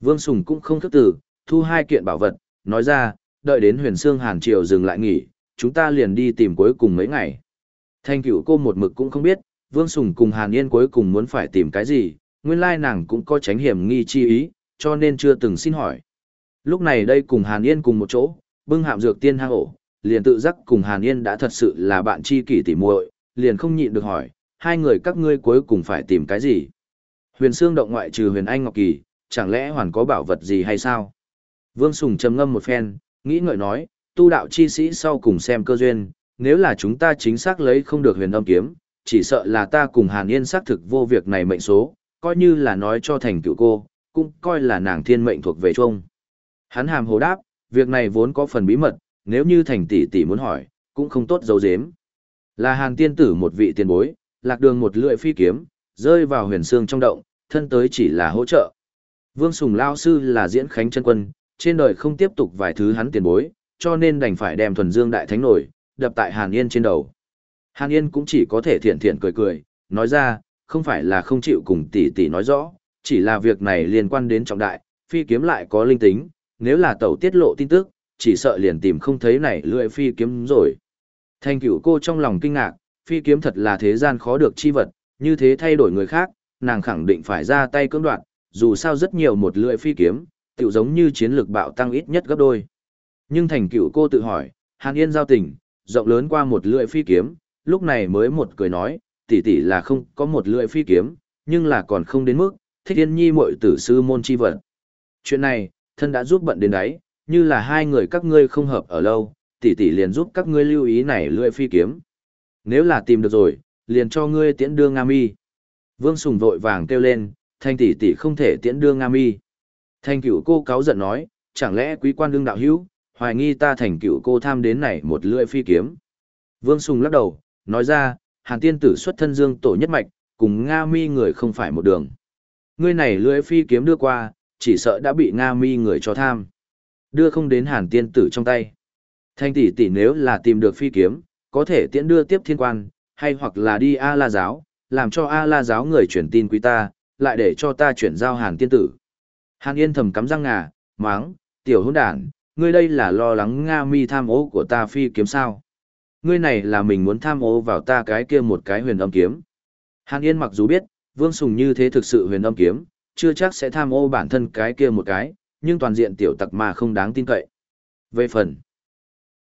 Vương Sùng cũng không thức tử, thu hai kiện bảo vật, nói ra, đợi đến huyền xương hàn triều dừng lại nghỉ, chúng ta liền đi tìm cuối cùng mấy ngày. Thanh cửu cô một mực cũng không biết, Vương Sùng cùng Hàn Yên cuối cùng muốn phải tìm cái gì, nguyên lai nàng cũng có tránh hiểm nghi chi ý, cho nên chưa từng xin hỏi. Lúc này đây cùng Hàn Yên cùng một chỗ, bưng hạm dược tiên hang ổ, liền tự giác cùng Hàn Yên đã thật sự là bạn tri kỷ tỉ muội, liền không nhịn được hỏi, hai người các ngươi cuối cùng phải tìm cái gì? Huyền Sương động ngoại trừ Huyền Anh Ngọc Kỳ, chẳng lẽ hoàn có bảo vật gì hay sao? Vương Sùng trầm ngâm một phen, nghĩ ngợi nói, tu đạo chi sĩ sau cùng xem cơ duyên, nếu là chúng ta chính xác lấy không được huyền âm kiếm, chỉ sợ là ta cùng Hàn Yên xác thực vô việc này mệnh số, coi như là nói cho thành tựu cô, cũng coi là nàng thiên mệnh thuộc về chung. Hắn hàm hồ đáp, việc này vốn có phần bí mật, nếu như thành tỷ tỷ muốn hỏi, cũng không tốt giấu giếm. Là Hàn tiên tử một vị tiền bối, lạc đường một lưỡi phi kiếm, rơi vào huyền xương trong động, thân tới chỉ là hỗ trợ. Vương Sùng Lao Sư là diễn khánh chân quân, trên đời không tiếp tục vài thứ hắn tiền bối, cho nên đành phải đem thuần dương đại thánh nổi, đập tại Hàn Yên trên đầu. Hàn Yên cũng chỉ có thể thiện thiện cười cười, nói ra, không phải là không chịu cùng tỷ tỷ nói rõ, chỉ là việc này liên quan đến trọng đại, phi kiếm lại có linh tính, nếu là tẩu tiết lộ tin tức, chỉ sợ liền tìm không thấy này lưỡi phi kiếm rồi. Thanh cửu cô trong lòng kinh ngạc, phi kiếm thật là thế gian khó được chi vật, như thế thay đổi người khác, nàng khẳng định phải ra tay cưỡng đoạt, dù sao rất nhiều một lưỡi phi kiếm, tiểu giống như chiến lược bạo tăng ít nhất gấp đôi. Nhưng thành cửu cô tự hỏi, Hàn Yên giao tình, rộng lớn qua một lưỡi phi kiếm, lúc này mới một cười nói, tỷ tỷ là không có một lưỡi phi kiếm, nhưng là còn không đến mức, thích yên nhi muội tử sư môn chi vật. Chuyện này, thân đã giúp bận đến đấy, như là hai người các ngươi không hợp ở lâu, tỷ tỷ liền giúp các ngươi lưu ý này lưỡi phi kiếm. Nếu là tìm được rồi, liền cho ngươi tiễn đưa Nga Mi. Vương Sùng vội vàng kêu lên, thanh tỷ tỷ không thể tiễn đưa Nga Mi. Thanh cửu cô cáo giận nói, chẳng lẽ quý quan đương đạo hữu, hoài nghi ta thành cửu cô tham đến này một lưỡi phi kiếm. Vương Sùng lắc đầu, nói ra, hàn tiên tử xuất thân dương tổ nhất mạch, cùng Nga Mi người không phải một đường. Ngươi này lưỡi phi kiếm đưa qua, chỉ sợ đã bị Nga Mi người cho tham. Đưa không đến hàn tiên tử trong tay. Thanh tỷ tỷ nếu là tìm được phi kiếm, có thể tiễn đưa tiếp thiên quan, hay hoặc là đi A La giáo, làm cho A La giáo người chuyển tin quý ta, lại để cho ta chuyển giao hàn tiên tử. Hàn yên thầm cắm răng ngà, máng, tiểu hôn đản, ngươi đây là lo lắng Nga mi tham ố của ta phi kiếm sao. Ngươi này là mình muốn tham ô vào ta cái kia một cái huyền âm kiếm. Hàn Yên mặc dù biết, Vương Sùng như thế thực sự huyền âm kiếm, chưa chắc sẽ tham ô bản thân cái kia một cái, nhưng toàn diện tiểu tặc mà không đáng tin cậy. Về phần,